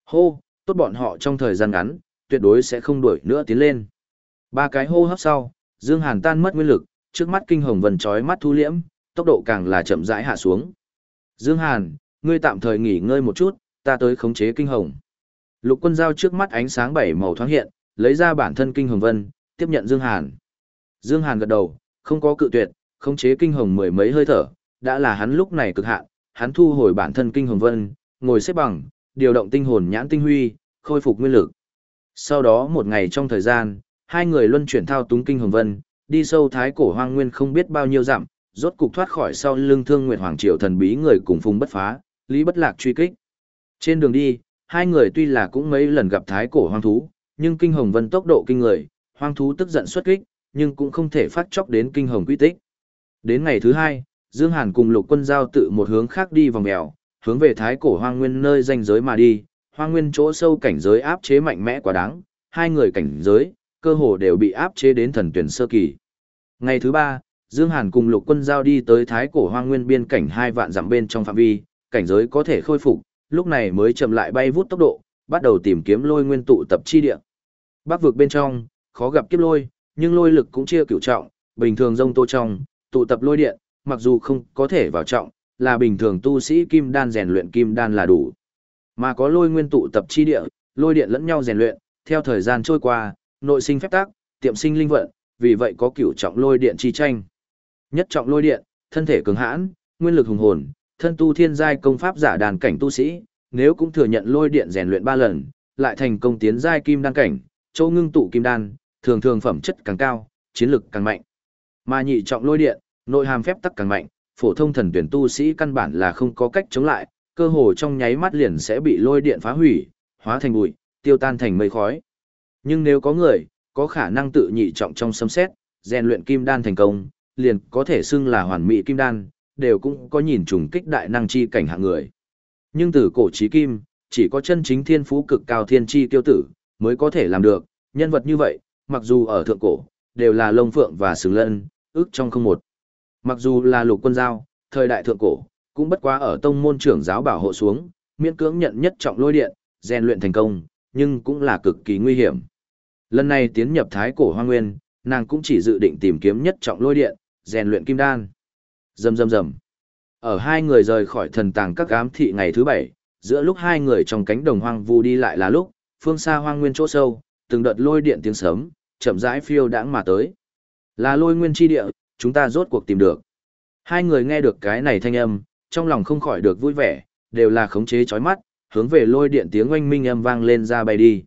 Speaker 1: Hô, tốt bọn họ trong thời gian ngắn, tuyệt đối sẽ không đuổi nữa tiến lên. Ba cái hô hấp sau, Dương Hàn tan mất nguyên lực, trước mắt kinh hồng vần chói mắt thu liễm, tốc độ càng là chậm rãi hạ xuống. Dương Hàn, ngươi tạm thời nghỉ ngơi một chút, ta tới khống chế kinh hồng. Lục quân giao trước mắt ánh sáng bảy màu thoáng hiện, lấy ra bản thân kinh hồng vân, tiếp nhận Dương Hàn. Dương Hàn gật đầu, không có cự tuyệt, khống chế kinh hồng mười mấy hơi thở, đã là hắn lúc này cực hạn, hắn thu hồi bản thân kinh hồng vân, ngồi xếp bằng, điều động tinh hồn nhãn tinh huy, khôi phục nguyên lực. Sau đó một ngày trong thời gian, hai người luân chuyển thao túng kinh hồng vân, đi sâu thái cổ hoang nguyên không biết bao nhiêu dặm, rốt cục thoát khỏi sau lưng thương nguyệt hoàng triều thần bí người cùng phùng bất phá, lý bất lạc truy kích. Trên đường đi, hai người tuy là cũng mấy lần gặp thái cổ hoang thú, nhưng kinh hồng vân tốc độ kinh người, hoang thú tức giận xuất kích, nhưng cũng không thể phát chóc đến kinh hồng quy tích. Đến ngày thứ hai, Dương Hàn cùng lục quân giao tự một hướng khác đi vòng mèo, hướng về thái cổ hoang nguyên nơi danh giới mà đi, hoang nguyên chỗ sâu cảnh giới áp chế mạnh mẽ quá đáng, hai người cảnh giới, cơ hồ đều bị áp chế đến thần tuyển sơ kỳ. Ngày thứ ba, Dương Hàn cùng lục quân giao đi tới thái cổ hoang nguyên biên cảnh hai vạn dặm bên trong phạm vi, cảnh giới có thể khôi phục, lúc này mới chậm lại bay vút tốc độ, bắt đầu tìm kiếm lôi nguyên tụ tập chi địa. Bắc vực bên trong, khó gặp kiếp lôi, nhưng lôi lực cũng chia cửu trọng, bình thường rông tô trong, tụ tập lôi điện, mặc dù không có thể vào trọng, là bình thường tu sĩ kim đan rèn luyện kim đan là đủ. Mà có lôi nguyên tụ tập chi địa, lôi điện lẫn nhau rèn luyện, theo thời gian trôi qua, nội sinh phép tác, tiệm sinh linh vận, vì vậy có cửu trọng lôi điện chi tranh. Nhất trọng lôi điện, thân thể cường hãn, nguyên lực hùng hồn, thân tu thiên giai công pháp giả đàn cảnh tu sĩ, nếu cũng thừa nhận lôi điện rèn luyện ba lần, lại thành công tiến giai kim đan cảnh, chỗ ngưng tụ kim đan, thường thường phẩm chất càng cao, chiến lực càng mạnh. Mà nhị trọng lôi điện, nội hàm phép tắc càng mạnh, phổ thông thần tuyển tu sĩ căn bản là không có cách chống lại, cơ hồ trong nháy mắt liền sẽ bị lôi điện phá hủy, hóa thành bụi, tiêu tan thành mây khói. Nhưng nếu có người, có khả năng tự nhị trọng trong xâm xét, rèn luyện kim đan thành công, liền có thể xưng là hoàn mỹ kim đan, đều cũng có nhìn trùng kích đại năng chi cảnh hạng người. Nhưng từ cổ chí kim, chỉ có chân chính thiên phú cực cao thiên chi tiêu tử, mới có thể làm được, nhân vật như vậy, mặc dù ở thượng cổ, đều là lông phượng và sừng lân, ước trong không một. Mặc dù là lục quân giao, thời đại thượng cổ, cũng bất quá ở tông môn trưởng giáo bảo hộ xuống, miễn cưỡng nhận nhất trọng lôi điện, rèn luyện thành công, nhưng cũng là cực kỳ nguy hiểm. Lần này tiến nhập thái cổ hoang nguyên, nàng cũng chỉ dự định tìm kiếm nhất trọng lôi điện, rèn luyện kim đan dầm dầm dầm Ở hai người rời khỏi thần tàng các ám thị ngày thứ bảy, giữa lúc hai người trong cánh đồng hoang vu đi lại là lúc, phương xa hoang nguyên chỗ sâu, từng đợt lôi điện tiếng sấm chậm rãi phiêu đãng mà tới. Là lôi nguyên chi địa, chúng ta rốt cuộc tìm được. Hai người nghe được cái này thanh âm, trong lòng không khỏi được vui vẻ, đều là khống chế chói mắt, hướng về lôi điện tiếng oanh minh âm vang lên ra bay đi.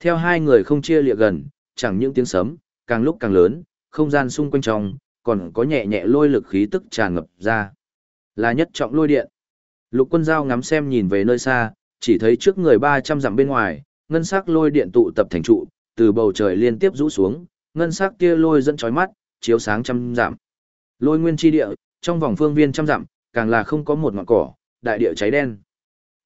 Speaker 1: Theo hai người không chia lịa gần, chẳng những tiếng sấm, càng lúc càng lớn, không gian xung quanh trong, còn có nhẹ nhẹ lôi lực khí tức tràn ngập ra. Là nhất trọng lôi điện. Lục quân giao ngắm xem nhìn về nơi xa, chỉ thấy trước người 300 dặm bên ngoài, ngân sắc lôi điện tụ tập thành trụ, từ bầu trời liên tiếp rũ xuống, ngân sắc kia lôi dẫn chói mắt, chiếu sáng trăm dặm. Lôi nguyên chi địa, trong vòng phương viên trăm dặm, càng là không có một ngọn cỏ, đại địa cháy đen.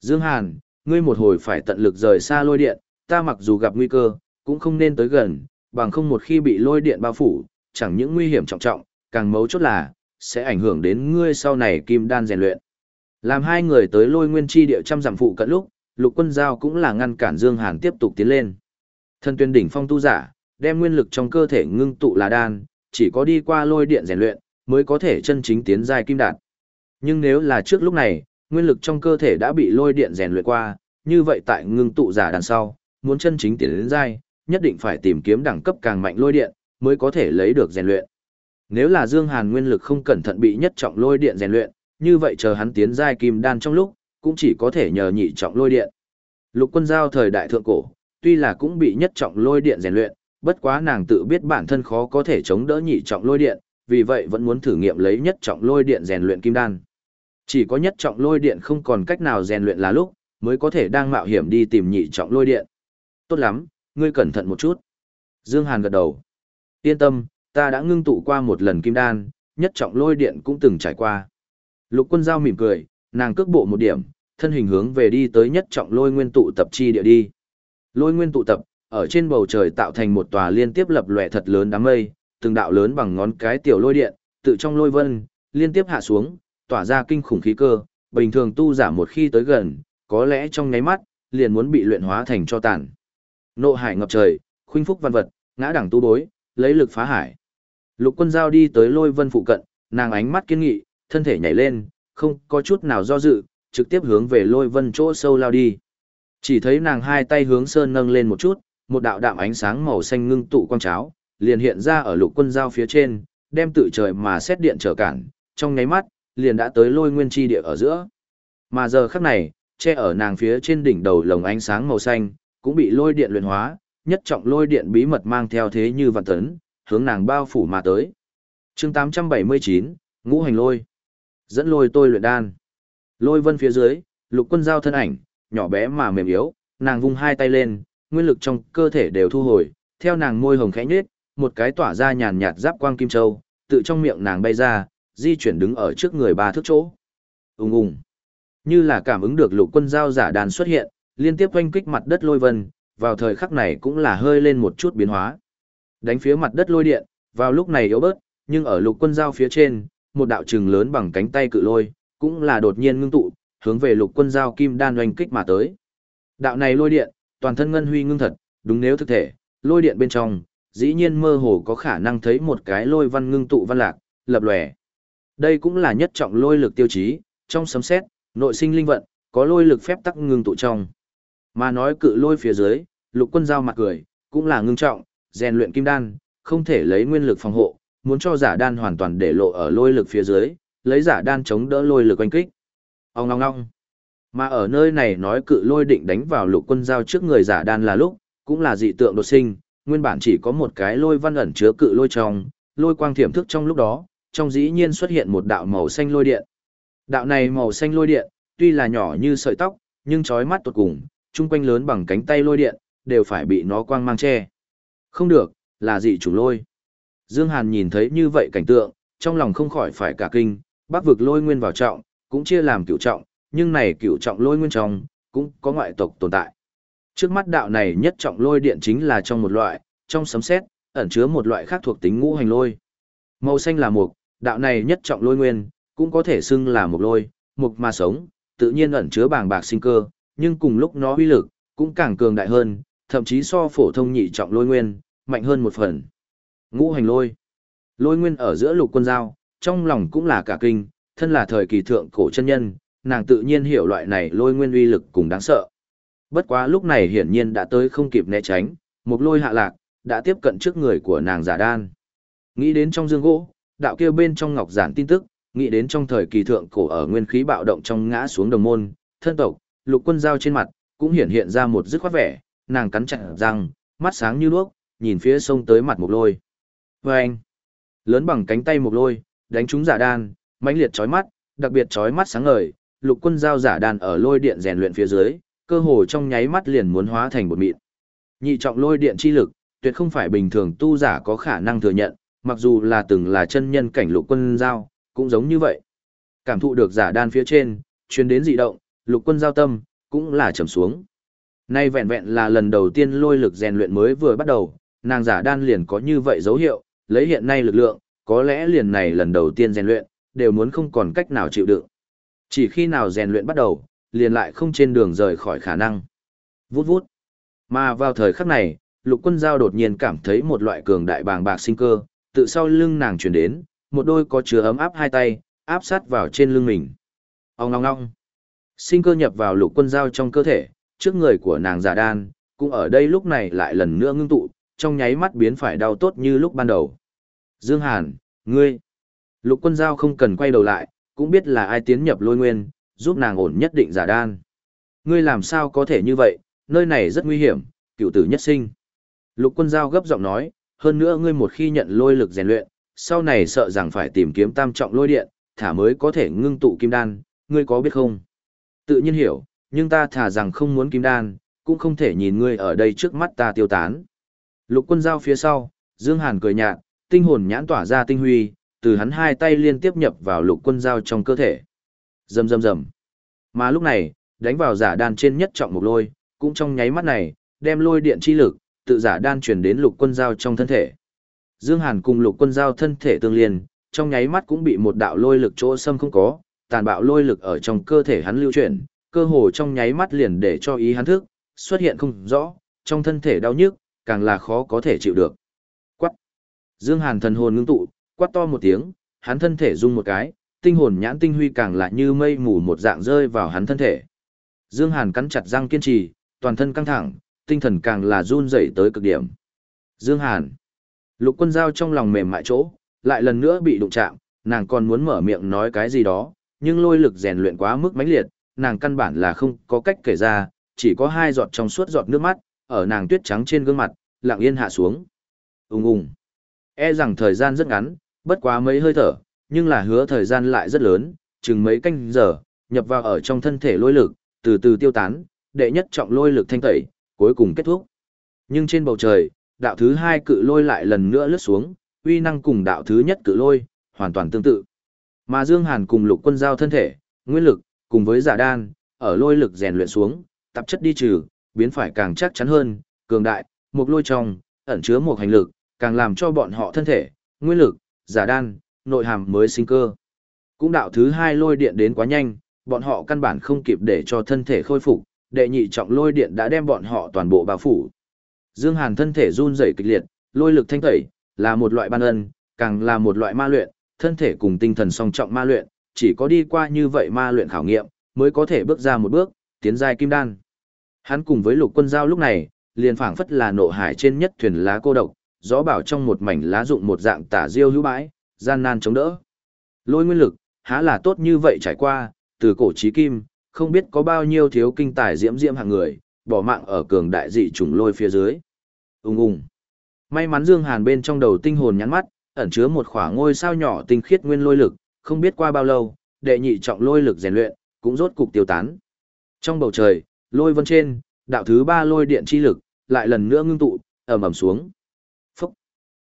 Speaker 1: Dương Hàn, ngươi một hồi phải tận lực rời xa lôi điện, ta mặc dù gặp nguy cơ, cũng không nên tới gần, bằng không một khi bị lôi điện bao phủ, chẳng những nguy hiểm trọng trọng, càng mấu chốt là, sẽ ảnh hưởng đến ngươi sau này kim đan rèn luyện. Làm hai người tới lôi nguyên chi địa trăm giảm phụ cận lúc, lục quân giao cũng là ngăn cản Dương Hàn tiếp tục tiến lên. Thân tuyên đỉnh phong tu giả, đem nguyên lực trong cơ thể ngưng tụ là đan, chỉ có đi qua lôi điện rèn luyện, mới có thể chân chính tiến giai kim đạt Nhưng nếu là trước lúc này, nguyên lực trong cơ thể đã bị lôi điện rèn luyện qua, như vậy tại ngưng tụ giả đằng sau, muốn chân chính tiến đến giai, nhất định phải tìm kiếm đẳng cấp càng mạnh lôi điện, mới có thể lấy được rèn luyện. Nếu là Dương Hàn nguyên lực không cẩn thận bị nhất trọng lôi điện rèn luyện, như vậy chờ hắn tiến giai kim đan trong lúc, cũng chỉ có thể nhờ nhị trọng lôi điện. Lục quân giao thời đại thượng cổ, tuy là cũng bị nhất trọng lôi điện rèn luyện, bất quá nàng tự biết bản thân khó có thể chống đỡ nhị trọng lôi điện, vì vậy vẫn muốn thử nghiệm lấy nhất trọng lôi điện rèn luyện kim đan. Chỉ có nhất trọng lôi điện không còn cách nào rèn luyện là lúc, mới có thể đang mạo hiểm đi tìm nhị trọng lôi điện. Tốt lắm, ngươi cẩn thận một chút. Dương Hàn gật đầu. Yên tâm, ta đã ngưng tụ qua một lần kim đan, nhất trọng lôi điện cũng từng trải qua. Lục quân giao mỉm cười, nàng cước bộ một điểm, thân hình hướng về đi tới nhất trọng lôi nguyên tụ tập chi địa đi. Lôi nguyên tụ tập, ở trên bầu trời tạo thành một tòa liên tiếp lập lòe thật lớn đám mây, từng đạo lớn bằng ngón cái tiểu lôi điện, tự trong lôi vân, liên tiếp hạ xuống, tỏa ra kinh khủng khí cơ, bình thường tu giả một khi tới gần, có lẽ trong nháy mắt, liền muốn bị luyện hóa thành cho tàn. Nộ hải ngập trời, khuynh phúc văn vật, ngã đẳng tu bối, lấy lực phá hải. Lục quân giao đi tới lôi vân phụ cận, nàng ánh mắt kiên nghị, thân thể nhảy lên, không có chút nào do dự, trực tiếp hướng về lôi vân chỗ sâu lao đi. Chỉ thấy nàng hai tay hướng sơn nâng lên một chút, một đạo đạm ánh sáng màu xanh ngưng tụ quang cháo, liền hiện ra ở lục quân giao phía trên, đem tự trời mà xét điện trở cản, trong nháy mắt, liền đã tới lôi nguyên chi địa ở giữa. Mà giờ khắc này, che ở nàng phía trên đỉnh đầu lồng ánh sáng màu xanh, cũng bị lôi điện luyện hóa, nhất trọng lôi điện bí mật mang theo thế như vạn tấn, hướng nàng bao phủ mà tới. chương 879, ngũ hành lôi. Dẫn lôi tôi luyện đan. Lôi vân phía dưới, lục quân giao thân ảnh, nhỏ bé mà mềm yếu, nàng vung hai tay lên, nguyên lực trong cơ thể đều thu hồi, theo nàng môi hồng khẽ nhếch, một cái tỏa ra nhàn nhạt giáp quang kim châu, tự trong miệng nàng bay ra, di chuyển đứng ở trước người ba thước chỗ. Ùng ùng. Như là cảm ứng được lục quân giao giả đàn xuất hiện, liên tiếp quanh kích mặt đất lôi vân, vào thời khắc này cũng là hơi lên một chút biến hóa. Đánh phía mặt đất lôi điện, vào lúc này yếu bớt, nhưng ở lục quân giao phía trên, một đạo trừng lớn bằng cánh tay cự lôi, cũng là đột nhiên ngưng tụ, hướng về lục quân giao kim đan oanh kích mà tới. Đạo này lôi điện, toàn thân ngân huy ngưng thật, đúng nếu thực thể, lôi điện bên trong, dĩ nhiên mơ hồ có khả năng thấy một cái lôi văn ngưng tụ văn lạc, lập lòe. Đây cũng là nhất trọng lôi lực tiêu chí, trong sấm xét, nội sinh linh vận, có lôi lực phép tắc ngưng tụ trong. Mà nói cự lôi phía dưới, lục quân giao mặt cười, cũng là ngưng trọng, rèn luyện kim đan, không thể lấy nguyên lực phòng hộ, muốn cho giả đan hoàn toàn để lộ ở lôi lực phía dưới, lấy giả đan chống đỡ lôi lực oanh kích. Ông ngong ngong. Mà ở nơi này nói cự lôi định đánh vào lục quân giao trước người giả đan là lúc, cũng là dị tượng đột sinh, nguyên bản chỉ có một cái lôi văn ẩn chứa cự lôi trong, lôi quang thiểm thức trong lúc đó, trong dĩ nhiên xuất hiện một đạo màu xanh lôi điện. Đạo này màu xanh lôi điện, tuy là nhỏ như sợi tóc, nhưng chói mắt tột cùng, chung quanh lớn bằng cánh tay lôi điện, đều phải bị nó quang mang che. Không được, là dị chủ lôi. Dương Hàn nhìn thấy như vậy cảnh tượng, trong lòng không khỏi phải cả kinh, bác vực lôi nguyên vào trọng, cũng chia làm cửu trọng, nhưng này cửu trọng lôi nguyên trong, cũng có ngoại tộc tồn tại. Trước mắt đạo này nhất trọng lôi điện chính là trong một loại, trong sấm sét, ẩn chứa một loại khác thuộc tính ngũ hành lôi. Màu xanh là mục, đạo này nhất trọng lôi nguyên, cũng có thể xưng là mục lôi, mục mà sống, tự nhiên ẩn chứa bàng bạc sinh cơ, nhưng cùng lúc nó uy lực, cũng càng cường đại hơn, thậm chí so phổ thông nhị trọng lôi nguyên, mạnh hơn một phần. Ngũ hành lôi. Lôi nguyên ở giữa lục quân giao, trong lòng cũng là cả kinh, thân là thời kỳ thượng cổ chân nhân, nàng tự nhiên hiểu loại này lôi nguyên uy lực cùng đáng sợ. Bất quá lúc này hiển nhiên đã tới không kịp né tránh, một lôi hạ lạc, đã tiếp cận trước người của nàng giả đan. Nghĩ đến trong dương gỗ, đạo kia bên trong ngọc giản tin tức, nghĩ đến trong thời kỳ thượng cổ ở nguyên khí bạo động trong ngã xuống đồng môn, thân tộc, lục quân giao trên mặt, cũng hiện hiện ra một dứt khoát vẻ, nàng cắn chặt răng, mắt sáng như đuốc, nhìn phía sông tới mặt mộc lôi. Và anh, lớn bằng cánh tay mộc lôi, đánh trúng giả đan, mãnh liệt chói mắt, đặc biệt chói mắt sáng ngời, lục quân giao giả đan ở lôi điện rèn luyện phía dưới, cơ hồ trong nháy mắt liền muốn hóa thành một mịn. Nhị trọng lôi điện chi lực, tuyệt không phải bình thường tu giả có khả năng thừa nhận, mặc dù là từng là chân nhân cảnh lục quân giao, cũng giống như vậy. Cảm thụ được giả đan phía trên, truyền đến dị động, lục quân giao tâm, cũng là trầm xuống. Nay vẹn vẹn là lần đầu tiên lôi lực rèn luyện mới vừa bắt đầu, nàng giả đan liền có như vậy dấu hiệu, lấy hiện nay lực lượng, có lẽ liền này lần đầu tiên rèn luyện, đều muốn không còn cách nào chịu đựng. Chỉ khi nào rèn luyện bắt đầu, liền lại không trên đường rời khỏi khả năng. Vút vút. Mà vào thời khắc này, lục quân giao đột nhiên cảm thấy một loại cường đại bàng bạc sinh cơ, tự sau lưng nàng chuyển đến, một đôi có chứa ấm áp hai tay, áp sát vào trên lưng mình. Ông ngong ngong. Sinh cơ nhập vào lục quân giao trong cơ thể, trước người của nàng giả đan, cũng ở đây lúc này lại lần nữa ngưng tụ, trong nháy mắt biến phải đau tốt như lúc ban đầu. Dương Hàn, ngươi. Lục quân giao không cần quay đầu lại, cũng biết là ai tiến nhập lôi nguyên, giúp nàng ổn nhất định giả đan. Ngươi làm sao có thể như vậy, nơi này rất nguy hiểm, cựu tử nhất sinh. Lục quân giao gấp giọng nói, hơn nữa ngươi một khi nhận lôi lực rèn luyện, sau này sợ rằng phải tìm kiếm tam trọng lôi điện, thả mới có thể ngưng tụ kim đan, ngươi có biết không? Tự nhiên hiểu, nhưng ta thả rằng không muốn kim đan, cũng không thể nhìn ngươi ở đây trước mắt ta tiêu tán. Lục quân giao phía sau, Dương Hàn cười nhạt, tinh hồn nhãn tỏa ra tinh huy, từ hắn hai tay liên tiếp nhập vào lục quân giao trong cơ thể. Rầm rầm rầm. Mà lúc này, đánh vào giả đan trên nhất trọng một lôi, cũng trong nháy mắt này, đem lôi điện chi lực, tự giả đan truyền đến lục quân giao trong thân thể. Dương Hàn cùng lục quân giao thân thể tương liên, trong nháy mắt cũng bị một đạo lôi lực chỗ xâm không có, tàn bạo lôi lực ở trong cơ thể hắn lưu chuyển, cơ hồ trong nháy mắt liền để cho ý hắn thức, xuất hiện không rõ, trong thân thể đau nhức, càng là khó có thể chịu được. Quát! Dương Hàn thần hồn ngưng tụ, quát to một tiếng, hắn thân thể rung một cái, tinh hồn nhãn tinh huy càng lại như mây mù một dạng rơi vào hắn thân thể. Dương Hàn cắn chặt răng kiên trì, toàn thân căng thẳng, tinh thần càng là run rẩy tới cực điểm. Dương Hàn! Lục quân giao trong lòng mềm mại chỗ, lại lần nữa bị đụng chạm, nàng còn muốn mở miệng nói cái gì đó, nhưng lôi lực rèn luyện quá mức mãnh liệt, nàng căn bản là không có cách kể ra, chỉ có hai giọt trong suốt giọt nước mắt, ở nàng tuyết trắng trên gương mặt, lặng yên hạ xuống. Ung ung. E rằng thời gian rất ngắn, bất quá mấy hơi thở, nhưng là hứa thời gian lại rất lớn, chừng mấy canh giờ, nhập vào ở trong thân thể lôi lực, từ từ tiêu tán, đệ nhất trọng lôi lực thanh tẩy, cuối cùng kết thúc. Nhưng trên bầu trời, đạo thứ hai cự lôi lại lần nữa lướt xuống, uy năng cùng đạo thứ nhất cự lôi, hoàn toàn tương tự. Mà Dương Hàn cùng lục quân giao thân thể, nguyên lực, cùng với giả đan, ở lôi lực rèn luyện xuống, tạp chất đi trừ, biến phải càng chắc chắn hơn, cường đại, một lôi trong, ẩn chứa một hành lực, càng làm cho bọn họ thân thể, nguyên lực, giả đan, nội hàm mới sinh cơ. Cũng đạo thứ hai lôi điện đến quá nhanh, bọn họ căn bản không kịp để cho thân thể khôi phục, đệ nhị trọng lôi điện đã đem bọn họ toàn bộ bao phủ. Dương Hàn thân thể run rẩy kịch liệt, lôi lực thanh tẩy, là một loại ban ân, càng là một loại ma luyện, thân thể cùng tinh thần song trọng ma luyện, chỉ có đi qua như vậy ma luyện khảo nghiệm, mới có thể bước ra một bước, tiến giai kim đan. Hắn cùng với lục quân giao lúc này, liền phảng phất là nộ hải trên nhất thuyền lá cô độc, gió bảo trong một mảnh lá dụng một dạng tả diêu hữu bãi, gian nan chống đỡ. Lôi nguyên lực, há là tốt như vậy trải qua, từ cổ chí kim, không biết có bao nhiêu thiếu kinh tài diễm diễm hàng người, bỏ mạng ở cường đại dị trùng lôi phía dưới. Ung ung. May mắn Dương Hàn bên trong đầu tinh hồn nhắn mắt, ẩn chứa một khỏa ngôi sao nhỏ tinh khiết nguyên lôi lực, không biết qua bao lâu, đệ nhị trọng lôi lực rèn luyện, cũng rốt cục tiêu tán. Trong bầu trời, lôi vân trên, đạo thứ ba lôi điện chi lực, lại lần nữa ngưng tụ, ầm ầm xuống. Phúc!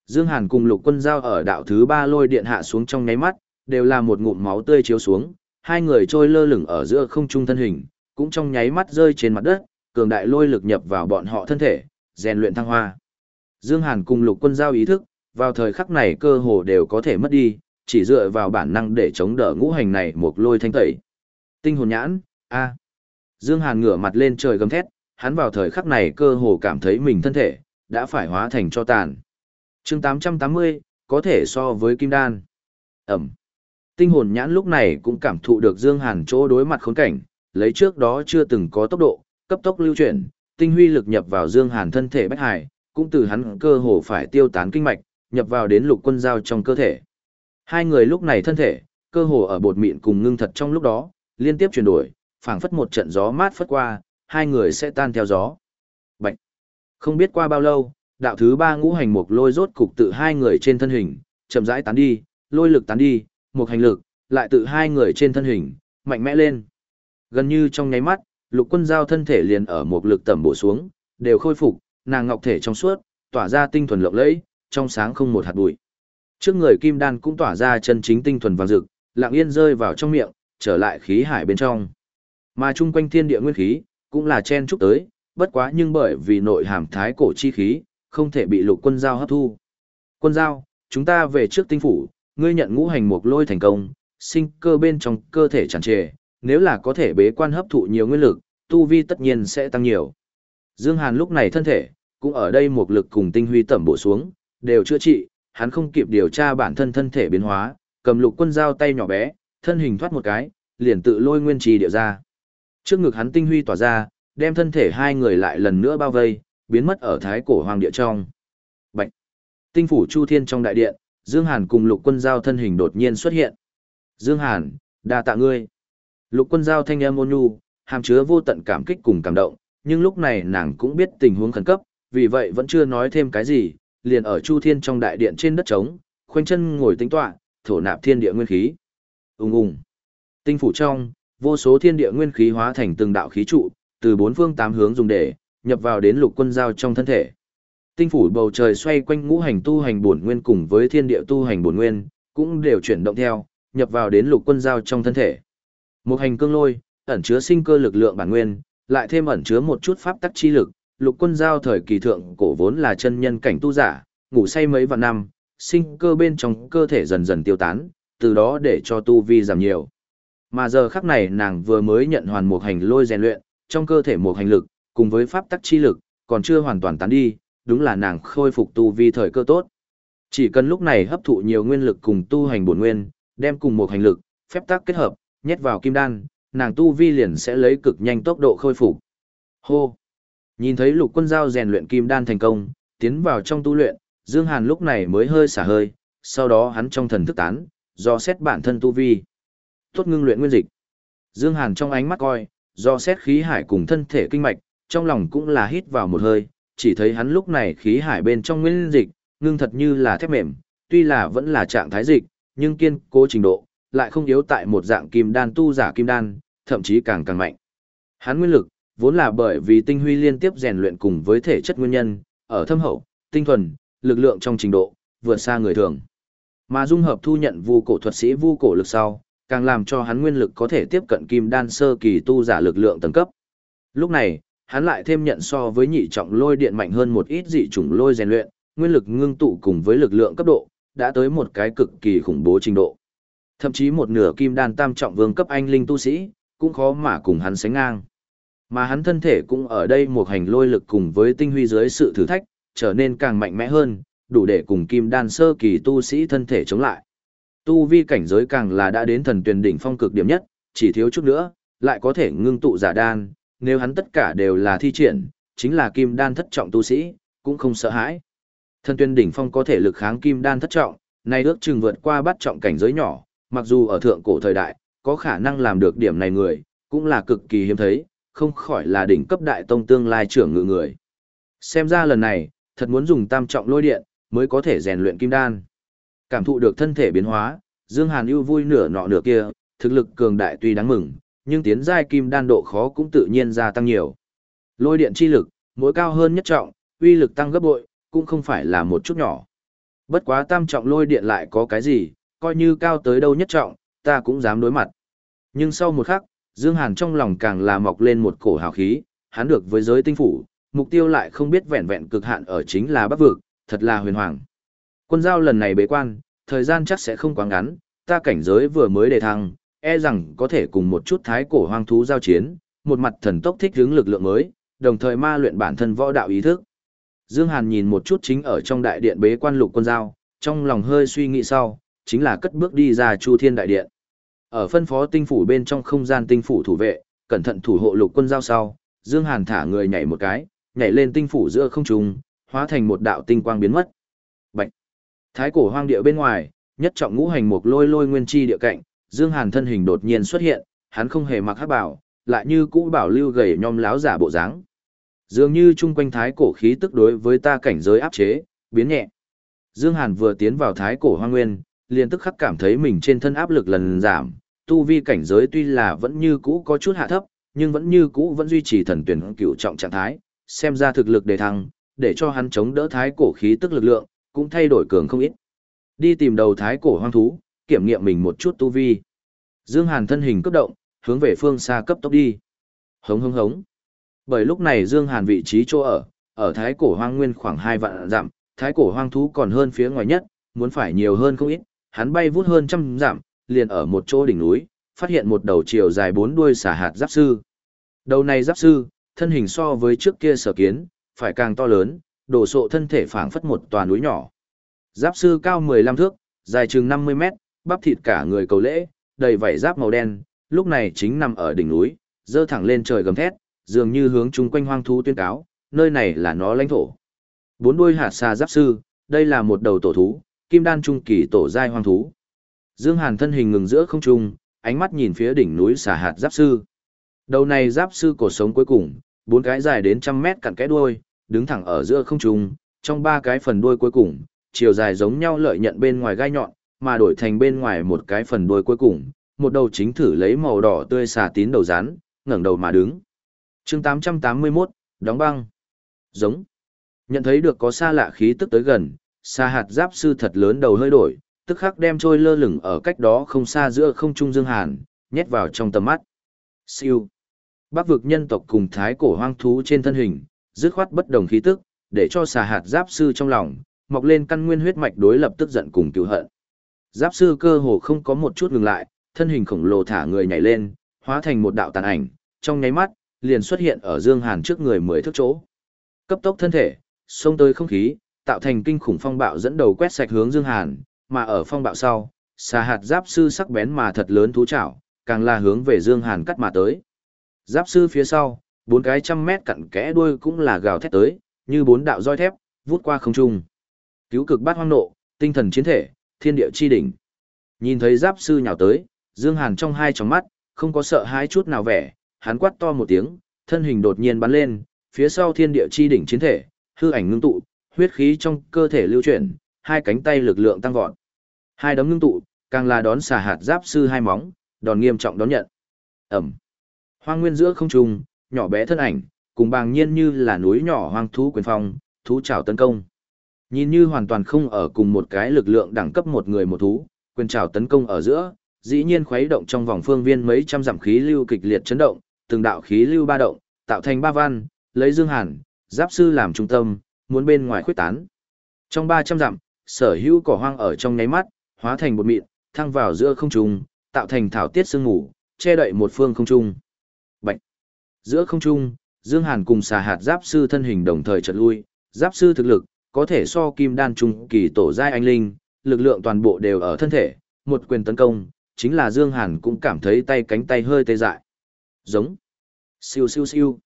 Speaker 1: Dương Hàn cùng lục quân giao ở đạo thứ ba lôi điện hạ xuống trong nháy mắt, đều là một ngụm máu tươi chiếu xuống, hai người trôi lơ lửng ở giữa không trung thân hình, cũng trong nháy mắt rơi trên mặt đất, cường đại lôi lực nhập vào bọn họ thân thể, rèn luyện thăng hoa. Dương Hàn cùng lục quân giao ý thức, vào thời khắc này cơ hồ đều có thể mất đi, chỉ dựa vào bản năng để chống đỡ ngũ hành này một lôi thanh tẩy. Tinh hồn nhãn, a. Dương Hàn ngửa mặt lên trời gầm thét, hắn vào thời khắc này cơ hồ cảm thấy mình thân thể đã phải hóa thành cho tàn. Chương 880, có thể so với kim đan. Ẩm. Tinh hồn nhãn lúc này cũng cảm thụ được Dương Hàn chỗ đối mặt khốn cảnh, lấy trước đó chưa từng có tốc độ, cấp tốc lưu chuyển, tinh huy lực nhập vào Dương Hàn thân thể bách hải, cũng từ hắn cơ hồ phải tiêu tán kinh mạch, nhập vào đến lục quân giao trong cơ thể. Hai người lúc này thân thể, cơ hồ ở bột mịn cùng ngưng thật trong lúc đó, liên tiếp chuyển đổi, phảng phất một trận gió mát phất qua, hai người sẽ tan theo gió. Bạch. Không biết qua bao lâu, đạo thứ ba ngũ hành mục lôi rốt cục tự hai người trên thân hình, chậm rãi tán đi, lôi lực tán đi, một hành lực, lại tự hai người trên thân hình, mạnh mẽ lên. Gần như trong nháy mắt, lục quân giao thân thể liền ở một lực tầm bổ xuống, đều khôi phục, nàng ngọc thể trong suốt, tỏa ra tinh thuần lộng lẫy, trong sáng không một hạt bụi. Trước người kim đan cũng tỏa ra chân chính tinh thuần vàng rực, lặng yên rơi vào trong miệng, trở lại khí hải bên trong. Mà chung quanh thiên địa nguyên khí, cũng là chen chúc tới, bất quá nhưng bởi vì nội hàm thái cổ chi khí, không thể bị lục quân giao hấp thu. Quân giao, chúng ta về trước tinh phủ, ngươi nhận ngũ hành mục lôi thành công, sinh cơ bên trong cơ thể tràn trề, nếu là có thể bế quan hấp thụ nhiều nguyên lực, tu vi tất nhiên sẽ tăng nhiều. Dương Hàn lúc này thân thể, cũng ở đây một lực cùng tinh huy tẩm bổ xuống, đều chữa trị, hắn không kịp điều tra bản thân thân thể biến hóa, cầm lục quân dao tay nhỏ bé, thân hình thoát một cái, liền tự lôi nguyên trì điệu ra. Trước ngực hắn tinh huy tỏa ra, đem thân thể hai người lại lần nữa bao vây, biến mất ở thái cổ hoàng địa trong. Bạch! Tinh phủ Chu Thiên trong đại điện, Dương Hàn cùng lục quân giao thân hình đột nhiên xuất hiện. Dương Hàn, đa tạ ngươi. Lục quân giao thanh âm ôn nhu, hàm chứa vô tận cảm kích cùng cảm động, nhưng lúc này nàng cũng biết tình huống khẩn cấp, vì vậy vẫn chưa nói thêm cái gì, liền ở Chu Thiên trong đại điện trên đất trống, khoanh chân ngồi tính tọa, thổ nạp thiên địa nguyên khí. Ùng ùng. Tinh phủ trong, vô số thiên địa nguyên khí hóa thành từng đạo khí trụ, từ bốn phương tám hướng dùng để nhập vào đến lục quân giao trong thân thể. Tinh phủ bầu trời xoay quanh ngũ hành tu hành bổn nguyên cùng với thiên địa tu hành bổn nguyên, cũng đều chuyển động theo, nhập vào đến lục quân giao trong thân thể. Một hành cương lôi, ẩn chứa sinh cơ lực lượng bản nguyên, lại thêm ẩn chứa một chút pháp tắc chi lực, lục quân giao thời kỳ thượng cổ vốn là chân nhân cảnh tu giả, ngủ say mấy vạn năm, sinh cơ bên trong cơ thể dần dần tiêu tán, từ đó để cho tu vi giảm nhiều. Mà giờ khắc này nàng vừa mới nhận hoàn một hành lôi rèn luyện, trong cơ thể một hành lực, cùng với pháp tắc chi lực, còn chưa hoàn toàn tán đi, đúng là nàng khôi phục tu vi thời cơ tốt. Chỉ cần lúc này hấp thụ nhiều nguyên lực cùng tu hành bổn nguyên, đem cùng một hành lực, phép tắc kết hợp, nhét vào kim đan, nàng tu vi liền sẽ lấy cực nhanh tốc độ khôi phục. Hô! Nhìn thấy lục quân giao rèn luyện kim đan thành công, tiến vào trong tu luyện, Dương Hàn lúc này mới hơi xả hơi, sau đó hắn trong thần thức tán, do xét bản thân tu vi. Tốt ngưng luyện nguyên dịch. Dương Hàn trong ánh mắt coi, do xét khí hải cùng thân thể kinh mạch, trong lòng cũng là hít vào một hơi, chỉ thấy hắn lúc này khí hải bên trong nguyên dịch, ngưng thật như là thép mềm, tuy là vẫn là trạng thái dịch, nhưng kiên cố trình độ, lại không yếu tại một dạng kim đan tu giả kim đan, thậm chí càng càng mạnh. Hắn nguyên lực, vốn là bởi vì tinh huy liên tiếp rèn luyện cùng với thể chất nguyên nhân, ở thâm hậu, tinh thuần, lực lượng trong trình độ, vượt xa người thường. Mà dung hợp thu nhận vu cổ thuật sĩ vu cổ lực sau, càng làm cho hắn nguyên lực có thể tiếp cận kim đan sơ kỳ tu giả lực lượng tầng cấp. Lúc này, hắn lại thêm nhận so với nhị trọng lôi điện mạnh hơn một ít dị chủng lôi rèn luyện, nguyên lực ngưng tụ cùng với lực lượng cấp độ, đã tới một cái cực kỳ khủng bố trình độ. Thậm chí một nửa kim đan tam trọng vương cấp anh linh tu sĩ, cũng khó mà cùng hắn sánh ngang. Mà hắn thân thể cũng ở đây một hành lôi lực cùng với tinh huy dưới sự thử thách, trở nên càng mạnh mẽ hơn, đủ để cùng kim đan sơ kỳ tu sĩ thân thể chống lại. Tu vi cảnh giới càng là đã đến thần tuyển đỉnh phong cực điểm nhất, chỉ thiếu chút nữa, lại có thể ngưng tụ giả đan, nếu hắn tất cả đều là thi triển, chính là kim đan thất trọng tu sĩ, cũng không sợ hãi. Thần tuyển đỉnh phong có thể lực kháng kim đan thất trọng, nay ước chừng vượt qua bắt trọng cảnh giới nhỏ, mặc dù ở thượng cổ thời đại, có khả năng làm được điểm này người, cũng là cực kỳ hiếm thấy, không khỏi là đỉnh cấp đại tông tương lai trưởng ngự người. Xem ra lần này, thật muốn dùng tam trọng lôi điện, mới có thể rèn luyện kim đan. Cảm thụ được thân thể biến hóa, Dương Hàn ưu vui nửa nọ nửa kia, thực lực cường đại tuy đáng mừng, nhưng tiến giai kim đan độ khó cũng tự nhiên gia tăng nhiều. Lôi điện chi lực, mỗi cao hơn nhất trọng, uy lực tăng gấp bội, cũng không phải là một chút nhỏ. Bất quá tam trọng lôi điện lại có cái gì, coi như cao tới đâu nhất trọng, ta cũng dám đối mặt. Nhưng sau một khắc, Dương Hàn trong lòng càng là mọc lên một cổ hào khí, hắn được với giới tinh phủ, mục tiêu lại không biết vẹn vẹn cực hạn ở chính là bắc vực, thật là huyền hoàng. Quân giao lần này bế quan, thời gian chắc sẽ không quá ngắn, ta cảnh giới vừa mới đề thăng, e rằng có thể cùng một chút thái cổ hoang thú giao chiến, một mặt thần tốc thích hướng lực lượng mới, đồng thời ma luyện bản thân võ đạo ý thức. Dương Hàn nhìn một chút chính ở trong đại điện bế quan lục quân giao, trong lòng hơi suy nghĩ sau, chính là cất bước đi ra Chu Thiên đại điện. Ở phân phó tinh phủ bên trong không gian tinh phủ thủ vệ, cẩn thận thủ hộ lục quân giao sau, Dương Hàn thả người nhảy một cái, nhảy lên tinh phủ giữa không trung, hóa thành một đạo tinh quang biến mất. Bạch. Thái cổ hoang địa bên ngoài, nhất trọng ngũ hành mục lôi lôi nguyên chi địa cạnh, Dương Hàn thân hình đột nhiên xuất hiện, hắn không hề mặc hắc bảo, lại như cũ bảo lưu gầy nhom láo giả bộ dáng. Dường như chung quanh thái cổ khí tức đối với ta cảnh giới áp chế, biến nhẹ. Dương Hàn vừa tiến vào thái cổ hoang nguyên, liền tức khắc cảm thấy mình trên thân áp lực lần giảm, tu vi cảnh giới tuy là vẫn như cũ có chút hạ thấp, nhưng vẫn như cũ vẫn duy trì thần tuyển cựu trọng trạng thái, xem ra thực lực đề thăng, để cho hắn chống đỡ thái cổ khí tức lực lượng, cũng thay đổi cường không ít. Đi tìm đầu thái cổ hoang thú, kiểm nghiệm mình một chút tu vi. Dương Hàn thân hình cấp động, hướng về phương xa cấp tốc đi. Hống hống hống. Bởi lúc này Dương Hàn vị trí chỗ ở, ở thái cổ hoang nguyên khoảng 2 vạn dặm, thái cổ hoang thú còn hơn phía ngoài nhất, muốn phải nhiều hơn không ít, hắn bay vút hơn trăm dặm, liền ở một chỗ đỉnh núi, phát hiện một đầu chiều dài bốn đuôi xà hạt giáp sư. Đầu này giáp sư, thân hình so với trước kia sở kiến, phải càng to lớn, đổ sộ thân thể phảng phất một tòa núi nhỏ. Giáp sư cao 15 thước, dài chừng 50 mét, bắp thịt cả người cầu lễ, đầy vảy giáp màu đen, lúc này chính nằm ở đỉnh núi, dơ thẳng lên trời gầm thét, dường như hướng chung quanh hoang thú tuyên cáo, nơi này là nó lãnh thổ. Bốn đuôi hạt xà giáp sư, đây là một đầu tổ thú, kim đan trung kỳ tổ giai hoang thú. Dương Hàn thân hình ngừng giữa không trung, ánh mắt nhìn phía đỉnh núi xà hạt giáp sư. Đầu này giáp sư cổ sống cuối cùng, bốn cái dài đến trăm mét cặn cái đuôi, đứng thẳng ở giữa không trung, trong ba cái phần đuôi cuối cùng, chiều dài giống nhau lợi nhận bên ngoài gai nhọn, mà đổi thành bên ngoài một cái phần đuôi cuối cùng, một đầu chính thử lấy màu đỏ tươi xà tín đầu rắn, ngẩng đầu mà đứng. Chương 881, đóng băng. Giống. Nhận thấy được có xa lạ khí tức tới gần, xa hạt giáp sư thật lớn đầu hơi đổi, tức khắc đem trôi lơ lửng ở cách đó không xa giữa không trung dương hàn, nhét vào trong tầm mắt. Siêu. Bắc vực nhân tộc cùng thái cổ hoang thú trên thân hình, dứt khoát bất đồng khí tức, để cho xà hạt giáp sư trong lòng, mọc lên căn nguyên huyết mạch đối lập tức giận cùng cứu hận. Giáp sư cơ hồ không có một chút ngừng lại, thân hình khổng lồ thả người nhảy lên, hóa thành một đạo tàn ảnh, trong nháy mắt, liền xuất hiện ở Dương Hàn trước người mười thước chỗ. Cấp tốc thân thể, xông tới không khí, tạo thành kinh khủng phong bạo dẫn đầu quét sạch hướng Dương Hàn, mà ở phong bạo sau, xà hạt giáp sư sắc bén mà thật lớn thú chảo, càng là hướng về Dương Hàn cắt mà tới. Giáp sư phía sau, bốn cái trăm mét cặn kẽ đuôi cũng là gào thét tới, như bốn đạo roi thép, vút qua không trung. Cứu cực bát hoang nộ, tinh thần chiến thể, thiên địa chi đỉnh. Nhìn thấy giáp sư nhào tới, Dương Hàn trong hai tròng mắt, không có sợ hãi chút nào vẻ, hắn quát to một tiếng, thân hình đột nhiên bắn lên, phía sau thiên địa chi đỉnh chiến thể, hư ảnh ngưng tụ, huyết khí trong cơ thể lưu chuyển, hai cánh tay lực lượng tăng vọt. Hai đấm ngưng tụ, càng là đón xả hạt giáp sư hai móng, đòn nghiêm trọng đón nhận. Ẩm. Hoang nguyên giữa không trung, nhỏ bé thân ảnh, cùng bàng nhiên như là núi nhỏ hoang thú quyền phong, thú trảo tấn công. Nhìn như hoàn toàn không ở cùng một cái lực lượng đẳng cấp một người một thú, quyền trảo tấn công ở giữa, dĩ nhiên khuấy động trong vòng phương viên mấy trăm dặm khí lưu kịch liệt chấn động, từng đạo khí lưu ba động, tạo thành ba văn, lấy Dương Hàn, giáp sư làm trung tâm, muốn bên ngoài khuyết tán. Trong 300 dặm, sở hữu cỏ hoang ở trong nháy mắt, hóa thành bột mịn, thăng vào giữa không trung, tạo thành thảo tiết sương ngủ, che đậy một phương không trung. Bạch. Giữa không trung, Dương Hàn cùng xà hạt giáp sư thân hình đồng thời chợt lui, giáp sư thực lực có thể so kim đan trung kỳ tổ giai anh linh, lực lượng toàn bộ đều ở thân thể, một quyền tấn công, chính là Dương Hàn cũng cảm thấy tay cánh tay hơi tê dại. Giống. Siêu siêu siêu.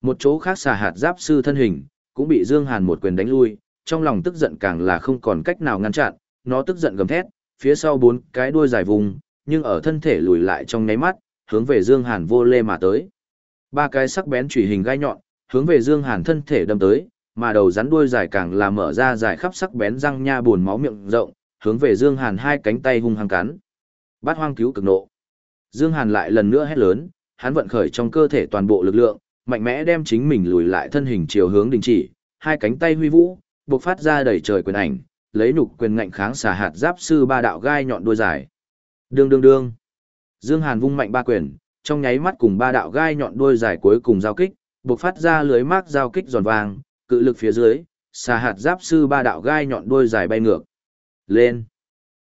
Speaker 1: Một chỗ khác xà hạt giáp sư thân hình, cũng bị Dương Hàn một quyền đánh lui, trong lòng tức giận càng là không còn cách nào ngăn chặn, nó tức giận gầm thét, phía sau bốn cái đuôi dài vùng, nhưng ở thân thể lùi lại trong nháy mắt, hướng về Dương Hàn vô lê mà tới. Ba cái sắc bén chủy hình gai nhọn, hướng về Dương Hàn thân thể đâm tới, mà đầu rắn đuôi dài càng là mở ra dài khắp sắc bén răng nha buồn máu miệng rộng, hướng về Dương Hàn hai cánh tay hung hăng cắn. Bát hoang cứu cực nộ. Dương Hàn lại lần nữa hét lớn, hắn vận khởi trong cơ thể toàn bộ lực lượng, mạnh mẽ đem chính mình lùi lại thân hình chiều hướng đình chỉ, hai cánh tay huy vũ, bộc phát ra đầy trời quyền ảnh, lấy nục quyền ngạnh kháng xả hạt giáp sư ba đạo gai nhọn đuôi dài. Đương đương đương. Dương Hàn vung mạnh ba quyền, trong nháy mắt cùng ba đạo gai nhọn đuôi dài cuối cùng giao kích, bộc phát ra lưới mác giao kích giòn vàng, cự lực phía dưới, xà hạt giáp sư ba đạo gai nhọn đuôi dài bay ngược. Lên.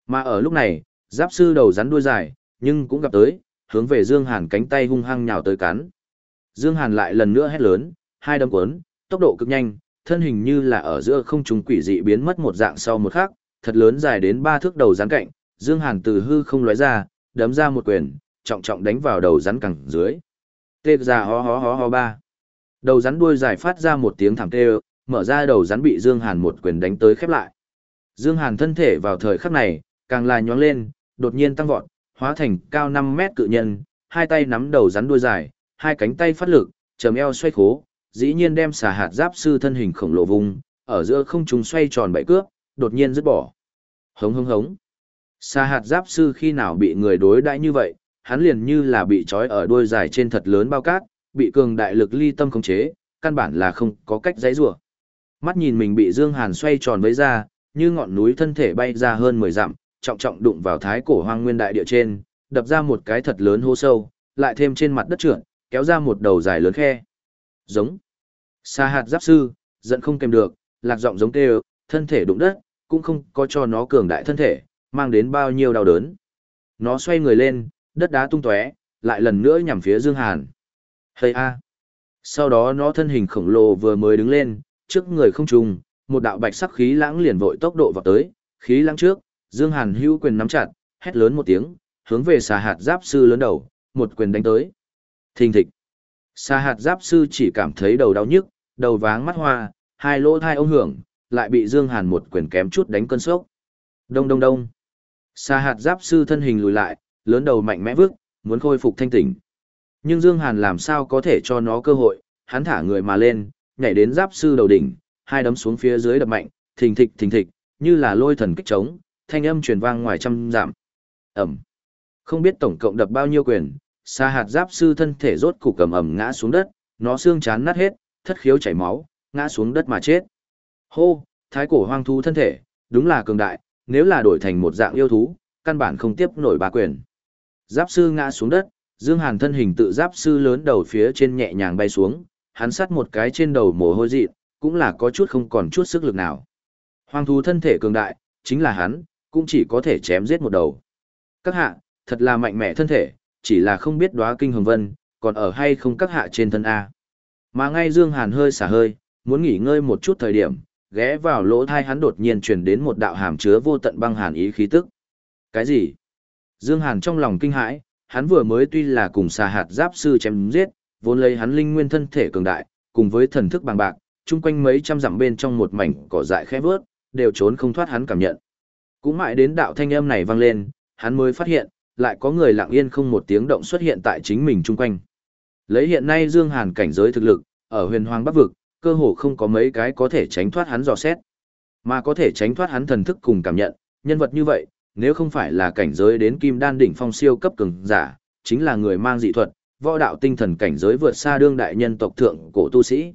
Speaker 1: Mà ở lúc này, giáp sư đầu rắn đuôi dài, nhưng cũng gặp tới, hướng về Dương Hàn cánh tay hung hăng nhào tới cắn. Dương Hàn lại lần nữa hét lớn, hai đấm cuốn, tốc độ cực nhanh, thân hình như là ở giữa không trung quỷ dị biến mất một dạng sau một khắc, thật lớn dài đến ba thước đầu rắn cạnh, Dương Hàn từ hư không lóe ra, đấm ra một quyền, trọng trọng đánh vào đầu rắn cẳng dưới. Tê ra hó hó hó hó ba. Đầu rắn đuôi dài phát ra một tiếng thảm tê, mở ra đầu rắn bị Dương Hàn một quyền đánh tới khép lại. Dương Hàn thân thể vào thời khắc này, càng là nhoáng lên, đột nhiên tăng vọt, hóa thành cao 5 mét cự nhân, hai tay nắm đầu rắn đuôi dài, hai cánh tay phát lực, chầm eo xoay khố, dĩ nhiên đem xà hạt giáp sư thân hình khổng lồ vùng, ở giữa không trung xoay tròn bảy cước, đột nhiên dứt bỏ. Hống hống hống. Xà hạt giáp sư khi nào bị người đối đãi như vậy, hắn liền như là bị trói ở đuôi dài trên thật lớn bao cát, bị cường đại lực ly tâm khống chế, căn bản là không có cách giãy rủa. Mắt nhìn mình bị Dương Hàn xoay tròn với ra, như ngọn núi thân thể bay ra hơn 10 dặm, trọng trọng đụng vào thái cổ hoang nguyên đại địa trên, đập ra một cái thật lớn hố sâu, lại thêm trên mặt đất trượt, kéo ra một đầu dài lớn khe. Giống. Sa hạt giáp sư, giận không kèm được, lạc giọng giống kêu, thân thể đụng đất, cũng không có cho nó cường đại thân thể, mang đến bao nhiêu đau đớn. Nó xoay người lên, đất đá tung tóe, lại lần nữa nhằm phía Dương Hàn. Hây a. Sau đó nó thân hình khổng lồ vừa mới đứng lên, trước người không trùng, một đạo bạch sắc khí lãng liền vội tốc độ vào tới, khí lãng trước, Dương Hàn hữu quyền nắm chặt, hét lớn một tiếng, hướng về xà hạt giáp sư lớn đầu, một quyền đánh tới. Thình thịch. xa hạt giáp sư chỉ cảm thấy đầu đau nhức, đầu váng mắt hoa, hai lỗ thai ông hưởng, lại bị Dương Hàn một quyền kém chút đánh cơn sốc. Đông đông đông. xa hạt giáp sư thân hình lùi lại, lớn đầu mạnh mẽ vước, muốn khôi phục thanh tỉnh. Nhưng Dương Hàn làm sao có thể cho nó cơ hội, hắn thả người mà lên, nhảy đến giáp sư đầu đỉnh, hai đấm xuống phía dưới đập mạnh, thình thịch thình thịch, như là lôi thần kích trống, thanh âm truyền vang ngoài trăm dặm. Ầm. Không biết tổng cộng đập bao nhiêu quyền, xa hạt giáp sư thân thể rốt cục cầm ầm ngã xuống đất, nó xương chán nát hết, thất khiếu chảy máu, ngã xuống đất mà chết. Hô, thái cổ hoang thú thân thể, đúng là cường đại, nếu là đổi thành một dạng yêu thú, căn bản không tiếp nổi ba quyền. Giáp sư ngã xuống đất, Dương Hàn thân hình tự giáp sư lớn đầu phía trên nhẹ nhàng bay xuống, hắn sát một cái trên đầu mồ hôi dị, cũng là có chút không còn chút sức lực nào. Hoang thú thân thể cường đại, chính là hắn, cũng chỉ có thể chém giết một đầu. Các hạ, thật là mạnh mẽ thân thể, chỉ là không biết đóa kinh hồng vân, còn ở hay không các hạ trên thân A. Mà ngay Dương Hàn hơi xả hơi, muốn nghỉ ngơi một chút thời điểm, ghé vào lỗ thai hắn đột nhiên truyền đến một đạo hàm chứa vô tận băng hàn ý khí tức. Cái gì? Dương Hàn trong lòng kinh hãi, hắn vừa mới tuy là cùng xà hạt giáp sư chém giết, vốn lấy hắn linh nguyên thân thể cường đại, cùng với thần thức bằng bạc, chung quanh mấy trăm dặm bên trong một mảnh cỏ dại khẽ vớt, đều trốn không thoát hắn cảm nhận. Cũng mãi đến đạo thanh âm này vang lên, hắn mới phát hiện, lại có người lặng yên không một tiếng động xuất hiện tại chính mình chung quanh. Lấy hiện nay Dương Hàn cảnh giới thực lực, ở huyền hoàng bắc vực, cơ hồ không có mấy cái có thể tránh thoát hắn dò xét, mà có thể tránh thoát hắn thần thức cùng cảm nhận, nhân vật như vậy, nếu không phải là cảnh giới đến kim đan đỉnh phong siêu cấp cường giả, chính là người mang dị thuật, võ đạo tinh thần cảnh giới vượt xa đương đại nhân tộc thượng cổ tu sĩ.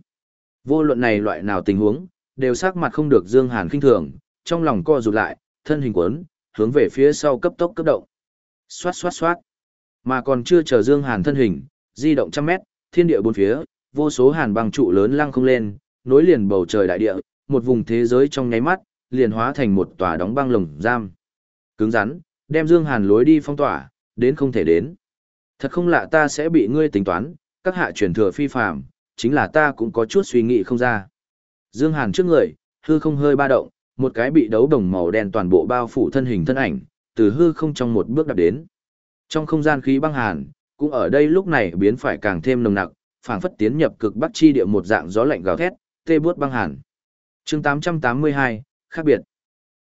Speaker 1: Vô luận này loại nào tình huống, đều sắc mặt không được Dương Hàn khinh thường, trong lòng co rụt lại, thân hình quấn, hướng về phía sau cấp tốc cấp động. Xoát xoát xoát. Mà còn chưa chờ Dương Hàn thân hình, di động trăm mét, thiên địa bốn phía, vô số hàn băng trụ lớn lăng không lên, nối liền bầu trời đại địa, một vùng thế giới trong nháy mắt, liền hóa thành một tòa đóng băng lồng giam. Cứng rắn, đem Dương Hàn lối đi phong tỏa, đến không thể đến. Thật không lạ ta sẽ bị ngươi tính toán, các hạ truyền thừa phi phàm, chính là ta cũng có chút suy nghĩ không ra. Dương Hàn trước người, hư không hơi ba động, một cái bị đấu đồng màu đen toàn bộ bao phủ thân hình thân ảnh, từ hư không trong một bước đạp đến. Trong không gian khí băng hàn, cũng ở đây lúc này biến phải càng thêm nồng nặc, phảng phất tiến nhập cực bắc chi địa một dạng gió lạnh gào thét, tê buốt băng hàn. Chương 882, khác biệt.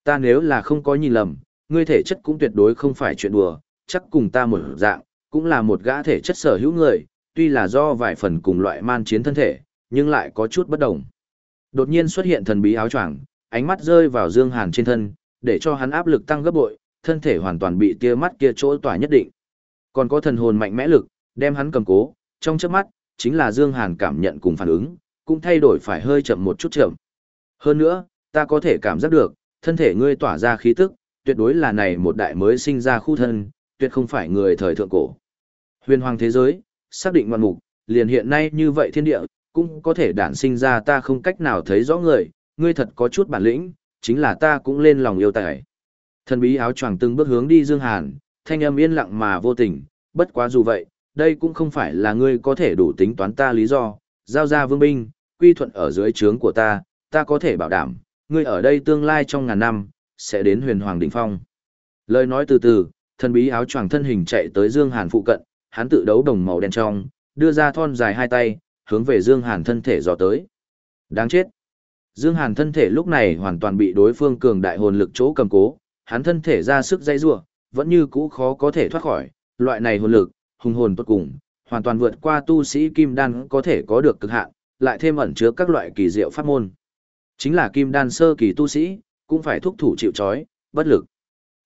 Speaker 1: Ta nếu là không có nhìn lầm, ngươi thể chất cũng tuyệt đối không phải chuyện đùa, chắc cùng ta một dạng, cũng là một gã thể chất sở hữu người, tuy là do vài phần cùng loại man chiến thân thể, nhưng lại có chút bất đồng. Đột nhiên xuất hiện thần bí áo choàng, ánh mắt rơi vào Dương Hàn trên thân, để cho hắn áp lực tăng gấp bội, thân thể hoàn toàn bị tia mắt kia chỗ tỏa nhất định. Còn có thần hồn mạnh mẽ lực, đem hắn cầm cố, trong chớp mắt, chính là Dương Hàn cảm nhận cùng phản ứng, cũng thay đổi phải hơi chậm một chút chậm. Hơn nữa, ta có thể cảm giác được, thân thể ngươi tỏa ra khí tức, tuyệt đối là này một đại mới sinh ra khu thân, tuyệt không phải người thời thượng cổ. Huyền hoàng thế giới, xác định ngoạn mục, liền hiện nay như vậy thiên địa, cũng có thể đản sinh ra ta không cách nào thấy rõ người, ngươi thật có chút bản lĩnh, chính là ta cũng lên lòng yêu tài. Thần bí áo choàng từng bước hướng đi Dương Hàn, thanh âm yên lặng mà vô tình, bất quá dù vậy, đây cũng không phải là ngươi có thể đủ tính toán ta lý do, giao ra vương binh, quy thuận ở dưới trướng của ta, ta có thể bảo đảm, ngươi ở đây tương lai trong ngàn năm, sẽ đến huyền hoàng đỉnh phong. Lời nói từ từ, thần bí áo choàng thân hình chạy tới Dương Hàn phụ cận, hắn tự đấu đồng màu đen trong, đưa ra thon dài hai tay, hướng về Dương Hàn thân thể dò tới. Đáng chết. Dương Hàn thân thể lúc này hoàn toàn bị đối phương cường đại hồn lực chỗ cầm cố, hắn thân thể ra sức dây rủa, vẫn như cũ khó có thể thoát khỏi, loại này hồn lực, hùng hồn tốt cùng, hoàn toàn vượt qua tu sĩ kim đan có thể có được cực hạn, lại thêm ẩn chứa các loại kỳ diệu pháp môn. Chính là kim đan sơ kỳ tu sĩ, cũng phải thúc thủ chịu trói, bất lực.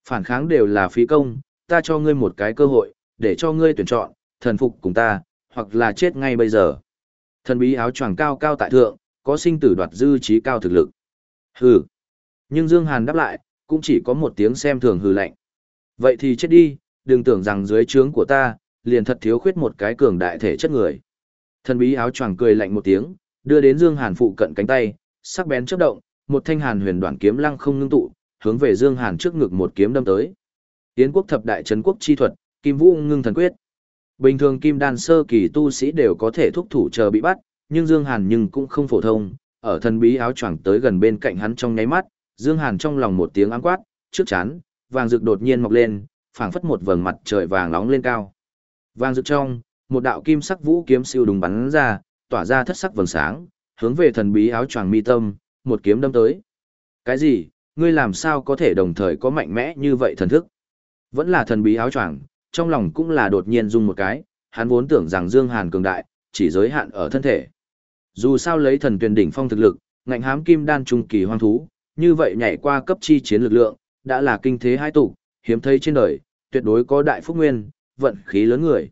Speaker 1: Phản kháng đều là phí công, ta cho ngươi một cái cơ hội, để cho ngươi tuyển chọn, thần phục cùng ta, hoặc là chết ngay bây giờ. Thần bí áo choàng cao cao tại thượng, có sinh tử đoạt dư trí cao thực lực. Hừ. Nhưng Dương Hàn đáp lại, cũng chỉ có một tiếng xem thường hừ lạnh. Vậy thì chết đi, đừng tưởng rằng dưới trướng của ta, liền thật thiếu khuyết một cái cường đại thể chất người. Thần bí áo choàng cười lạnh một tiếng, đưa đến Dương Hàn phụ cận cánh tay, sắc bén chớp động, một thanh hàn huyền đoạn kiếm lăng không ngưng tụ, hướng về Dương Hàn trước ngực một kiếm đâm tới. Tiến quốc thập đại trấn quốc chi thuật, Kim Vũ ngưng thần quyết. Bình thường kim đan sơ kỳ tu sĩ đều có thể thúc thủ chờ bị bắt, nhưng Dương Hàn nhưng cũng không phổ thông, ở thần bí áo choàng tới gần bên cạnh hắn trong nháy mắt, Dương Hàn trong lòng một tiếng ám quát, trước chán, vàng rực đột nhiên mọc lên, phảng phất một vầng mặt trời vàng nóng lên cao. Vàng rực trong, một đạo kim sắc vũ kiếm siêu đùng bắn ra, tỏa ra thất sắc vầng sáng, hướng về thần bí áo choàng mi tâm, một kiếm đâm tới. Cái gì? Ngươi làm sao có thể đồng thời có mạnh mẽ như vậy thần thức? Vẫn là thần bí áo choàng, trong lòng cũng là đột nhiên rung một cái, hắn vốn tưởng rằng Dương Hàn cường đại, chỉ giới hạn ở thân thể. Dù sao lấy thần tuyển đỉnh phong thực lực, ngạnh hám kim đan trung kỳ hoang thú, như vậy nhảy qua cấp chi chiến lực lượng, đã là kinh thế hai tụ, hiếm thấy trên đời, tuyệt đối có đại phúc nguyên, vận khí lớn người.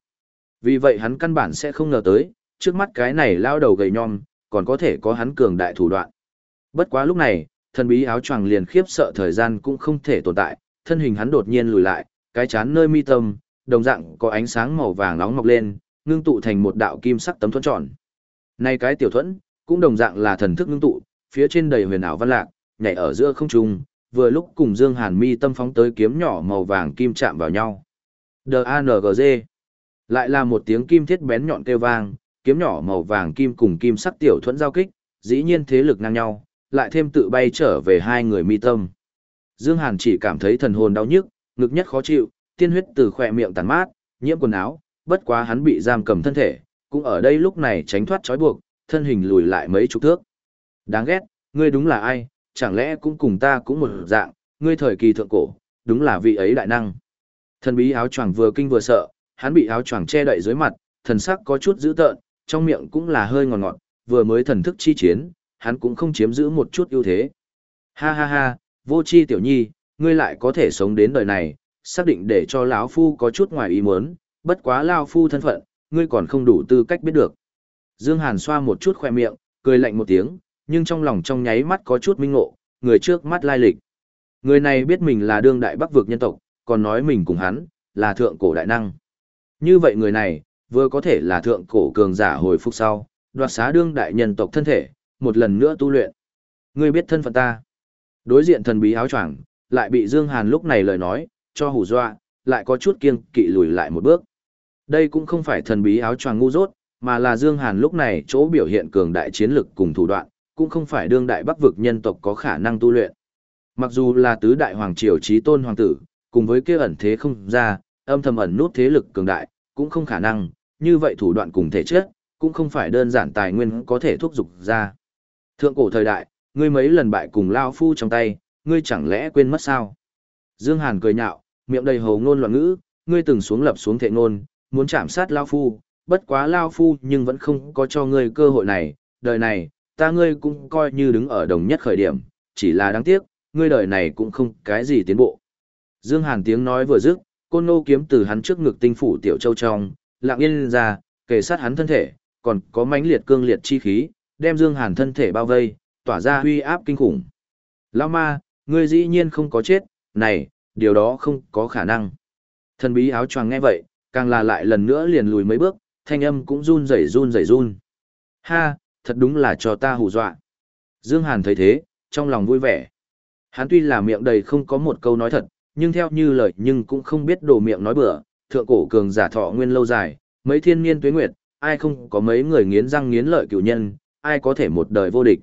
Speaker 1: Vì vậy hắn căn bản sẽ không ngờ tới, trước mắt cái này lao đầu gầy nhom, còn có thể có hắn cường đại thủ đoạn. Bất quá lúc này, thần bí áo choàng liền khiếp sợ thời gian cũng không thể tồn tại, thân hình hắn đột nhiên lùi lại, cái chán nơi mi tâm, đồng dạng có ánh sáng màu vàng nóng mọc lên, ngưng tụ thành một đạo kim sắc tấm thuẫn tròn. Này cái tiểu thuẫn, cũng đồng dạng là thần thức ngưng tụ, phía trên đầy huyền ảo văn lạc, nhảy ở giữa không trung, vừa lúc cùng Dương Hàn mi tâm phóng tới kiếm nhỏ màu vàng kim chạm vào nhau. D-A-N-G-Z Lại là một tiếng kim thiết bén nhọn kêu vang, kiếm nhỏ màu vàng kim cùng kim sắc tiểu thuẫn giao kích, dĩ nhiên thế lực ngang nhau, lại thêm tự bay trở về hai người mi tâm. Dương Hàn chỉ cảm thấy thần hồn đau nhức, ngực nhất khó chịu, tiên huyết từ khỏe miệng tàn mát, nhiễm quần áo, bất quá hắn bị giam cầm thân thể, cũng ở đây lúc này tránh thoát trói buộc, thân hình lùi lại mấy chục thước. Đáng ghét, ngươi đúng là ai, chẳng lẽ cũng cùng ta cũng một dạng, ngươi thời kỳ thượng cổ, đúng là vị ấy đại năng. Thần bí áo choàng vừa kinh vừa sợ, hắn bị áo choàng che đậy dưới mặt, thần sắc có chút dữ tợn, trong miệng cũng là hơi ngọt ngọt, vừa mới thần thức chi chiến, hắn cũng không chiếm giữ một chút ưu thế. Ha ha ha, vô chi tiểu nhi, ngươi lại có thể sống đến đời này, xác định để cho lão phu có chút ngoài ý muốn, bất quá lão phu thân phận, ngươi còn không đủ tư cách biết được. Dương Hàn xoa một chút khoe miệng, cười lạnh một tiếng, nhưng trong lòng trong nháy mắt có chút minh ngộ, người trước mắt lai lịch. Người này biết mình là đương đại bắc vực nhân tộc, còn nói mình cùng hắn, là thượng cổ đại năng. Như vậy người này, vừa có thể là thượng cổ cường giả hồi phục sau, đoạt xá đương đại nhân tộc thân thể, một lần nữa tu luyện. Ngươi biết thân phận ta. Đối diện thần bí áo choàng, lại bị Dương Hàn lúc này lời nói, cho hù dọa, lại có chút kiêng kỵ lùi lại một bước. Đây cũng không phải thần bí áo choàng ngu dốt, mà là Dương Hàn lúc này chỗ biểu hiện cường đại chiến lực cùng thủ đoạn, cũng không phải đương đại bắc vực nhân tộc có khả năng tu luyện. Mặc dù là tứ đại hoàng triều trí tôn hoàng tử, cùng với kia ẩn thế không ra, âm thầm ẩn nút thế lực cường đại, cũng không khả năng, như vậy thủ đoạn cùng thể chất, cũng không phải đơn giản tài nguyên có thể thúc dục ra. Thượng cổ thời đại, ngươi mấy lần bại cùng Lao Phu trong tay, ngươi chẳng lẽ quên mất sao? Dương Hàn cười nhạo, miệng đầy hồ ngôn loạn ngữ, ngươi từng xuống lập xuống thệ ngôn, muốn chạm sát Lao Phu, bất quá Lao Phu nhưng vẫn không có cho ngươi cơ hội này, đời này, ta ngươi cũng coi như đứng ở đồng nhất khởi điểm, chỉ là đáng tiếc, ngươi đời này cũng không cái gì tiến bộ. Dương Hàn tiếng nói vừa dứt, côn nô kiếm từ hắn trước ngực tinh phủ tiểu châu trong, lặng yên ra, kề sát hắn thân thể, còn có mãnh liệt cương liệt chi khí, đem Dương Hàn thân thể bao vây, tỏa ra huy áp kinh khủng. Lão ma, ngươi dĩ nhiên không có chết, này, điều đó không có khả năng. Thần bí áo choàng nghe vậy, càng là lại lần nữa liền lùi mấy bước, thanh âm cũng run rẩy run rẩy run. Ha, thật đúng là cho ta hù dọa. Dương Hàn thấy thế, trong lòng vui vẻ. Hắn tuy là miệng đầy không có một câu nói thật, nhưng theo như lời nhưng cũng không biết đồ miệng nói bừa, thượng cổ cường giả thọ nguyên lâu dài, mấy thiên niên tuế nguyệt, ai không có mấy người nghiến răng nghiến lợi cựu nhân, ai có thể một đời vô địch.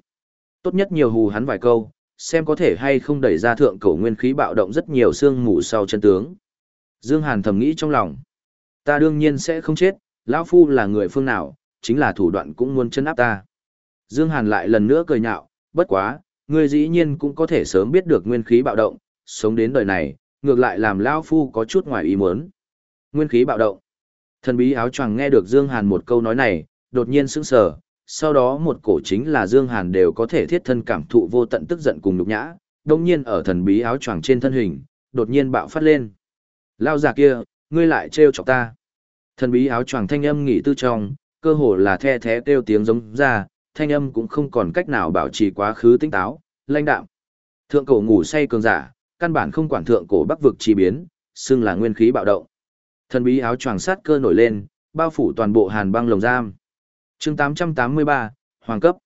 Speaker 1: Tốt nhất nhiều hù hắn vài câu, xem có thể hay không đẩy ra thượng cổ nguyên khí bạo động rất nhiều xương mù sau chân tướng. Dương Hàn thầm nghĩ trong lòng, ta đương nhiên sẽ không chết, lão phu là người phương nào, chính là thủ đoạn cũng muốn chân áp ta. Dương Hàn lại lần nữa cười nhạo, bất quá, ngươi dĩ nhiên cũng có thể sớm biết được nguyên khí bạo động, sống đến đời này, ngược lại làm lão phu có chút ngoài ý muốn. Nguyên khí bạo động. Thần bí áo choàng nghe được Dương Hàn một câu nói này, đột nhiên sững sờ, sau đó một cổ chính là Dương Hàn đều có thể thiết thân cảm thụ vô tận tức giận cùng nhục nhã, đồng nhiên ở thần bí áo choàng trên thân hình, đột nhiên bạo phát lên. Lao già kia, ngươi lại trêu chọc ta. Thần bí áo choàng thanh âm nghỉ tư trong, cơ hồ là the thế kêu tiếng giống ra, thanh âm cũng không còn cách nào bảo trì quá khứ tinh táo, lãnh đạm. Thượng cổ ngủ say cường giả, căn bản không quản thượng cổ bắc vực chi biến, xưng là nguyên khí bạo động. Thần bí áo choàng sát cơ nổi lên, bao phủ toàn bộ hàn băng lồng giam. chương 883, Hoàng cấp.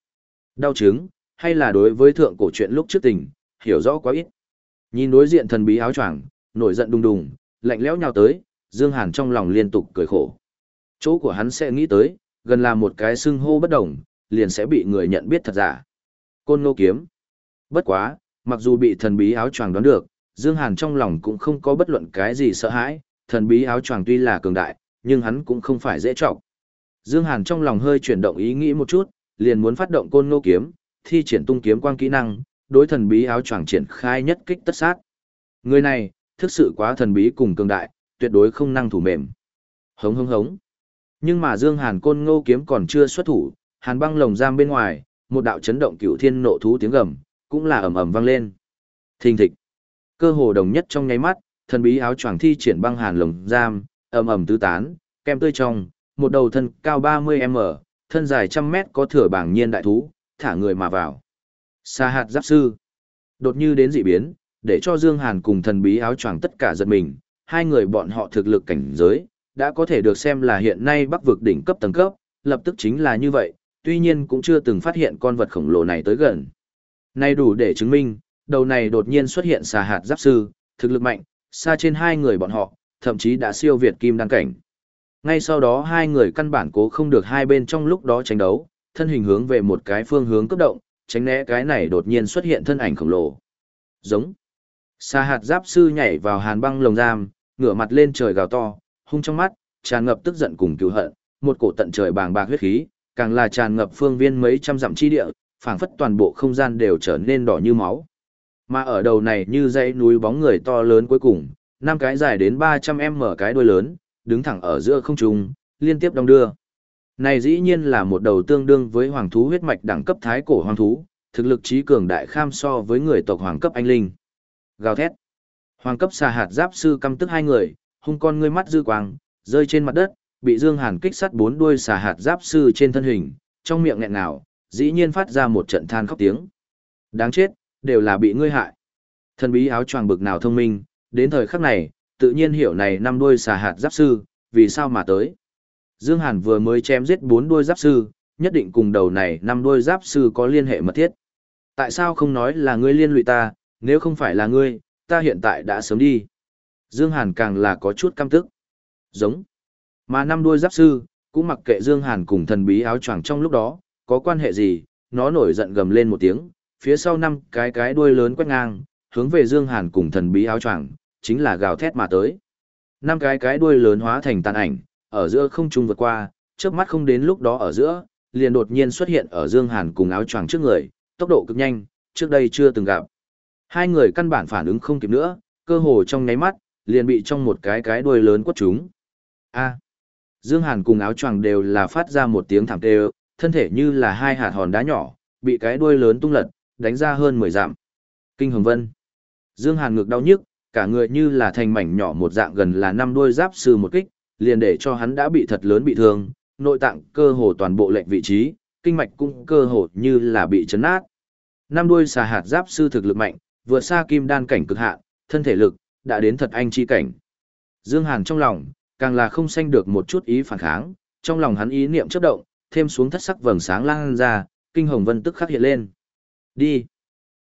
Speaker 1: Đau chứng, hay là đối với thượng cổ chuyện lúc trước tình, hiểu rõ quá ít. Nhìn đối diện thần bí áo choàng, nổi giận đùng đùng, lạnh lẽo nhào tới, Dương Hàn trong lòng liên tục cười khổ. Chỗ của hắn sẽ nghĩ tới, gần là một cái xưng hô bất động liền sẽ bị người nhận biết thật giả. Côn Ngô kiếm. Bất quá, mặc dù bị thần bí áo choàng đoán được, Dương Hàn trong lòng cũng không có bất luận cái gì sợ hãi, thần bí áo choàng tuy là cường đại, nhưng hắn cũng không phải dễ trọng. Dương Hàn trong lòng hơi chuyển động ý nghĩ một chút, liền muốn phát động côn ngô kiếm, thi triển tung kiếm quang kỹ năng, đối thần bí áo choàng triển khai nhất kích tất sát. Người này, thực sự quá thần bí cùng cường đại, tuyệt đối không năng thủ mềm. Hống hống hống. Nhưng mà Dương Hàn côn ngô kiếm còn chưa xuất thủ, Hàn băng lồng giam bên ngoài, một đạo chấn động cửu thiên nộ thú tiếng gầm, cũng là ầm ầm vang lên. Thình thịch. Cơ hồ đồng nhất trong nháy mắt, thần bí áo choàng thi triển băng hàn lồng giam, ầm ầm tứ tán, kem tươi trong, một đầu thân cao 30m, thân dài trăm mét có thừa bảng nhiên đại thú, thả người mà vào. Sa hạt giáp sư. Đột như đến dị biến, để cho Dương Hàn cùng thần bí áo choàng tất cả giật mình, hai người bọn họ thực lực cảnh giới, đã có thể được xem là hiện nay bắc vực đỉnh cấp tầng cấp, lập tức chính là như vậy, tuy nhiên cũng chưa từng phát hiện con vật khổng lồ này tới gần. Nay đủ để chứng minh, đầu này đột nhiên xuất hiện xà hạt giáp sư, thực lực mạnh, xa trên hai người bọn họ, thậm chí đã siêu việt kim đăng cảnh. Ngay sau đó hai người căn bản cố không được hai bên trong lúc đó tranh đấu, thân hình hướng về một cái phương hướng cấp động, tránh né cái này đột nhiên xuất hiện thân ảnh khổng lồ. Giống. Xà hạt giáp sư nhảy vào hàn băng lồng giam, ngửa mặt lên trời gào to, hung trong mắt, tràn ngập tức giận cùng cứu hận, một cổ tận trời bàng bạc huyết khí, càng là tràn ngập phương viên mấy trăm dặm chi địa, phảng phất toàn bộ không gian đều trở nên đỏ như máu. Mà ở đầu này như dãy núi bóng người to lớn cuối cùng, năm cái dài đến 300m cái đuôi lớn, đứng thẳng ở giữa không trung, liên tiếp đong đưa. Này dĩ nhiên là một đầu tương đương với hoàng thú huyết mạch đẳng cấp thái cổ hoàng thú, thực lực trí cường đại kham so với người tộc hoàng cấp anh linh. Gào thét. Hoàng cấp xà hạt giáp sư căm tức hai người, hung con ngươi mắt dư quang, rơi trên mặt đất, bị Dương Hàn kích sắt bốn đuôi xà hạt giáp sư trên thân hình, trong miệng nghẹn ngào, dĩ nhiên phát ra một trận than khóc tiếng. Đáng chết, đều là bị ngươi hại. Thần bí áo choàng bực nào thông minh, đến thời khắc này, tự nhiên hiểu này năm đuôi xà hạt giáp sư, vì sao mà tới. Dương Hàn vừa mới chém giết bốn đuôi giáp sư, nhất định cùng đầu này năm đuôi giáp sư có liên hệ mật thiết. Tại sao không nói là ngươi liên lụy ta, nếu không phải là ngươi, ta hiện tại đã sớm đi. Dương Hàn càng là có chút căm tức. Giống. Mà năm đuôi giáp sư, cũng mặc kệ Dương Hàn cùng thần bí áo choàng trong lúc đó, có quan hệ gì, nó nổi giận gầm lên một tiếng, phía sau năm cái cái đuôi lớn quét ngang, hướng về Dương Hàn cùng thần bí áo choàng, chính là gào thét mà tới. Năm cái cái đuôi lớn hóa thành tàn ảnh, ở giữa không trung vượt qua, chớp mắt không đến lúc đó ở giữa, liền đột nhiên xuất hiện ở Dương Hàn cùng áo choàng trước người, tốc độ cực nhanh, trước đây chưa từng gặp. Hai người căn bản phản ứng không kịp nữa, cơ hồ trong nháy mắt, liền bị trong một cái cái đuôi lớn quất chúng. A. Dương Hàn cùng áo choàng đều là phát ra một tiếng thảm tê thân thể như là hai hạt hòn đá nhỏ, bị cái đuôi lớn tung lật, đánh ra hơn 10 dặm. Kinh Hồng Vân. Dương Hàn ngực đau nhức, cả người như là thành mảnh nhỏ một dạng gần là năm đuôi giáp sư một kích, liền để cho hắn đã bị thật lớn bị thương, nội tạng cơ hồ toàn bộ lệnh vị trí, kinh mạch cũng cơ hồ như là bị chấn nát. Năm đuôi xà hạt giáp sư thực lực mạnh, vượt xa kim đan cảnh cực hạn, thân thể lực đã đến thật anh chi cảnh. Dương Hàn trong lòng, càng là không sanh được một chút ý phản kháng, trong lòng hắn ý niệm chớp động, thêm xuống thất sắc vầng sáng lan ra, kinh hồng vân tức khắc hiện lên. Đi.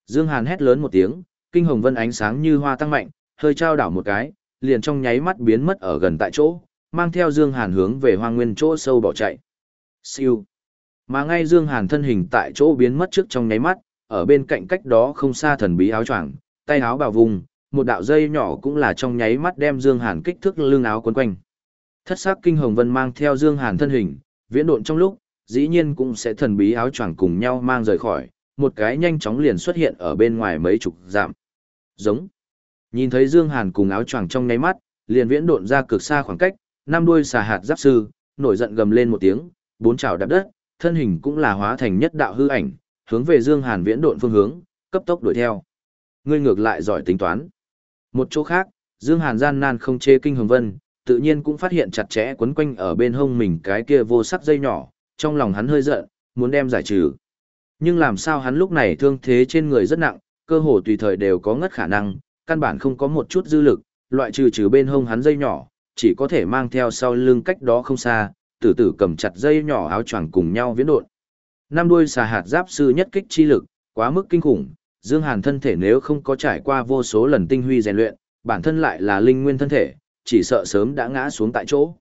Speaker 1: Dương Hàn hét lớn một tiếng, kinh hồng vân ánh sáng như hoa tăng mạnh, hơi trao đảo một cái, liền trong nháy mắt biến mất ở gần tại chỗ, mang theo Dương Hàn hướng về hoang nguyên chỗ sâu bỏ chạy. Siêu. Mà ngay Dương Hàn thân hình tại chỗ biến mất trước trong nháy mắt, ở bên cạnh cách đó không xa thần bí áo choàng, tay áo bào vùng, một đạo dây nhỏ cũng là trong nháy mắt đem Dương Hàn kích thước lưng áo quấn quanh. Thất sắc kinh hồng vân mang theo Dương Hàn thân hình, viễn độn trong lúc, dĩ nhiên cũng sẽ thần bí áo choàng cùng nhau mang rời khỏi, một cái nhanh chóng liền xuất hiện ở bên ngoài mấy chục dặm. Giống. Nhìn thấy Dương Hàn cùng áo choàng trong nháy mắt, liền viễn độn ra cực xa khoảng cách, năm đuôi xà hạt giáp sư, nổi giận gầm lên một tiếng, bốn chảo đạp đất, thân hình cũng là hóa thành nhất đạo hư ảnh, hướng về Dương Hàn viễn độn phương hướng, cấp tốc đuổi theo. Ngươi ngược lại giỏi tính toán. Một chỗ khác, Dương Hàn gian nan không chế kinh hồng vân, tự nhiên cũng phát hiện chặt chẽ quấn quanh ở bên hông mình cái kia vô sắc dây nhỏ, trong lòng hắn hơi giận, muốn đem giải trừ. Nhưng làm sao hắn lúc này thương thế trên người rất nặng, cơ hồ tùy thời đều có ngất khả năng, căn bản không có một chút dư lực, loại trừ trừ bên hông hắn dây nhỏ, chỉ có thể mang theo sau lưng cách đó không xa, tử tử cầm chặt dây nhỏ áo choàng cùng nhau viễn độn. Năm đuôi xà hạt giáp sư nhất kích chi lực, quá mức kinh khủng, Dương Hàn thân thể nếu không có trải qua vô số lần tinh huy rèn luyện, bản thân lại là linh nguyên thân thể, chỉ sợ sớm đã ngã xuống tại chỗ.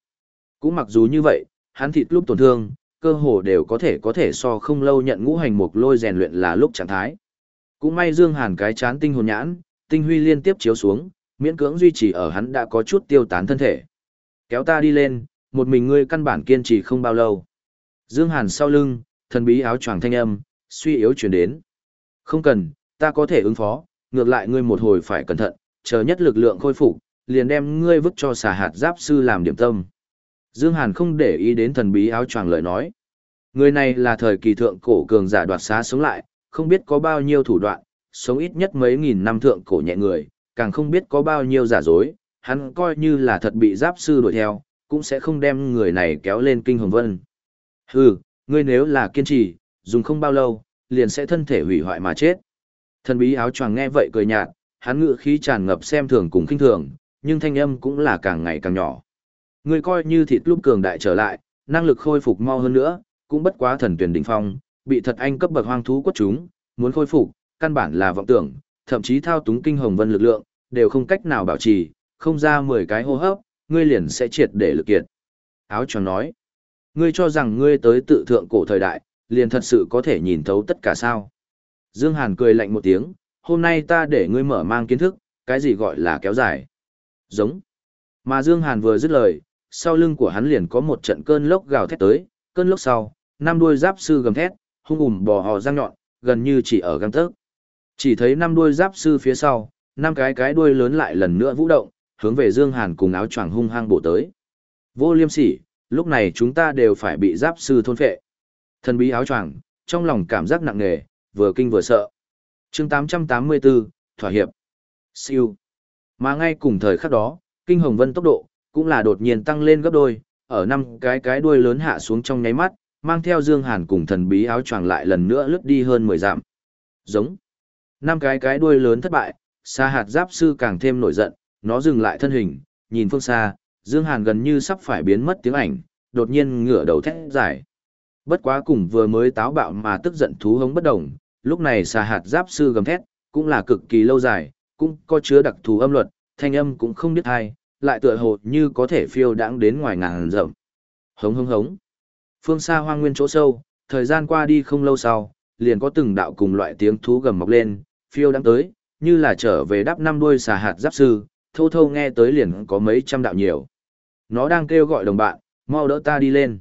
Speaker 1: Cũng mặc dù như vậy, hắn thịt lúc tổn thương, cơ hồ đều có thể có thể so không lâu nhận ngũ hành mục lôi rèn luyện là lúc trạng thái. Cũng may Dương Hàn cái chán tinh hồn nhãn, tinh huy liên tiếp chiếu xuống, miễn cưỡng duy trì ở hắn đã có chút tiêu tán thân thể. Kéo ta đi lên, một mình ngươi căn bản kiên trì không bao lâu. Dương Hàn sau lưng, thần bí áo choàng thanh âm, suy yếu truyền đến. Không cần, ta có thể ứng phó, ngược lại ngươi một hồi phải cẩn thận, chờ nhất lực lượng khôi phục, liền đem ngươi vứt cho xà hạt giáp sư làm điểm tâm. Dương Hàn không để ý đến thần bí áo choàng lời nói. Người này là thời kỳ thượng cổ cường giả đoạt xá sống lại, không biết có bao nhiêu thủ đoạn, sống ít nhất mấy nghìn năm thượng cổ nhẹ người, càng không biết có bao nhiêu giả dối, hắn coi như là thật bị giáp sư đuổi theo, cũng sẽ không đem người này kéo lên kinh hồng vân. Hừ, ngươi nếu là kiên trì, dùng không bao lâu, liền sẽ thân thể hủy hoại mà chết. Thần bí áo choàng nghe vậy cười nhạt, hắn ngựa khí tràn ngập xem thường cùng khinh thường, nhưng thanh âm cũng là càng ngày càng nhỏ. người coi như thịt lúc cường đại trở lại, năng lực khôi phục mau hơn nữa, cũng bất quá thần tuyển đỉnh phong, bị thật anh cấp bậc hoang thú quất chúng, muốn khôi phục, căn bản là vọng tưởng, thậm chí thao túng kinh hồng vân lực lượng, đều không cách nào bảo trì, không ra 10 cái hô hấp, ngươi liền sẽ triệt để lực kiệt. Áo cho nói, ngươi cho rằng ngươi tới tự thượng cổ thời đại, liền thật sự có thể nhìn thấu tất cả sao. Dương Hàn cười lạnh một tiếng, hôm nay ta để ngươi mở mang kiến thức, cái gì gọi là kéo dài. Giống. Mà Dương Hàn vừa dứt lời, sau lưng của hắn liền có một trận cơn lốc gào thét tới, cơn lốc sau, năm đuôi giáp sư gầm thét, hung ủm bò hò răng nhọn, gần như chỉ ở găng tấc. Chỉ thấy năm đuôi giáp sư phía sau, năm cái cái đuôi lớn lại lần nữa vũ động, hướng về Dương Hàn cùng áo choàng hung hăng bổ tới. Vô liêm sỉ, lúc này chúng ta đều phải bị giáp sư thôn phệ. Thần bí áo choàng, trong lòng cảm giác nặng nề, vừa kinh vừa sợ. Chương 884, thỏa hiệp. Siêu. Mà ngay cùng thời khắc đó, kinh hồng vân tốc độ cũng là đột nhiên tăng lên gấp đôi, ở năm cái cái đuôi lớn hạ xuống trong nháy mắt, mang theo Dương Hàn cùng thần bí áo choàng lại lần nữa lướt đi hơn 10 dặm. Giống. Năm cái cái đuôi lớn thất bại, Sa hạt giáp sư càng thêm nổi giận, nó dừng lại thân hình, nhìn phương xa, Dương Hàn gần như sắp phải biến mất tiếng ảnh, đột nhiên ngửa đầu thét giải. Bất quá cùng vừa mới táo bạo mà tức giận thú hống bất động, lúc này Sa hạt giáp sư gầm thét, cũng là cực kỳ lâu dài, cũng có chứa đặc thù âm luật, thanh âm cũng không biết hay, lại tựa hồ như có thể phiêu đãng đến ngoài ngàn rộng. Hống hống hống. Phương xa hoang nguyên chỗ sâu, thời gian qua đi không lâu sau, liền có từng đạo cùng loại tiếng thú gầm mọc lên, phiêu đãng tới, như là trở về đắp năm đuôi xà hạt giáp sư, thô thô nghe tới liền có mấy trăm đạo nhiều. Nó đang kêu gọi đồng bạn, mau đỡ ta đi lên.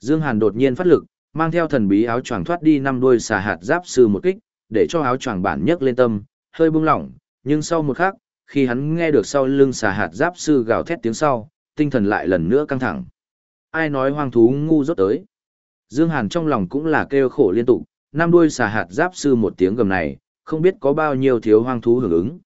Speaker 1: Dương Hàn đột nhiên phát lực, mang theo thần bí áo choàng thoát đi năm đuôi xà hạt giáp sư một kích, để cho áo choàng bản nhấc lên tâm, hơi buông lỏng, nhưng sau một khắc, khi hắn nghe được sau lưng xà hạt giáp sư gào thét tiếng sau, tinh thần lại lần nữa căng thẳng. Ai nói hoang thú ngu dốt tới? Dương Hàn trong lòng cũng là kêu khổ liên tục, năm đuôi xà hạt giáp sư một tiếng gầm này, không biết có bao nhiêu thiếu hoang thú hưởng ứng.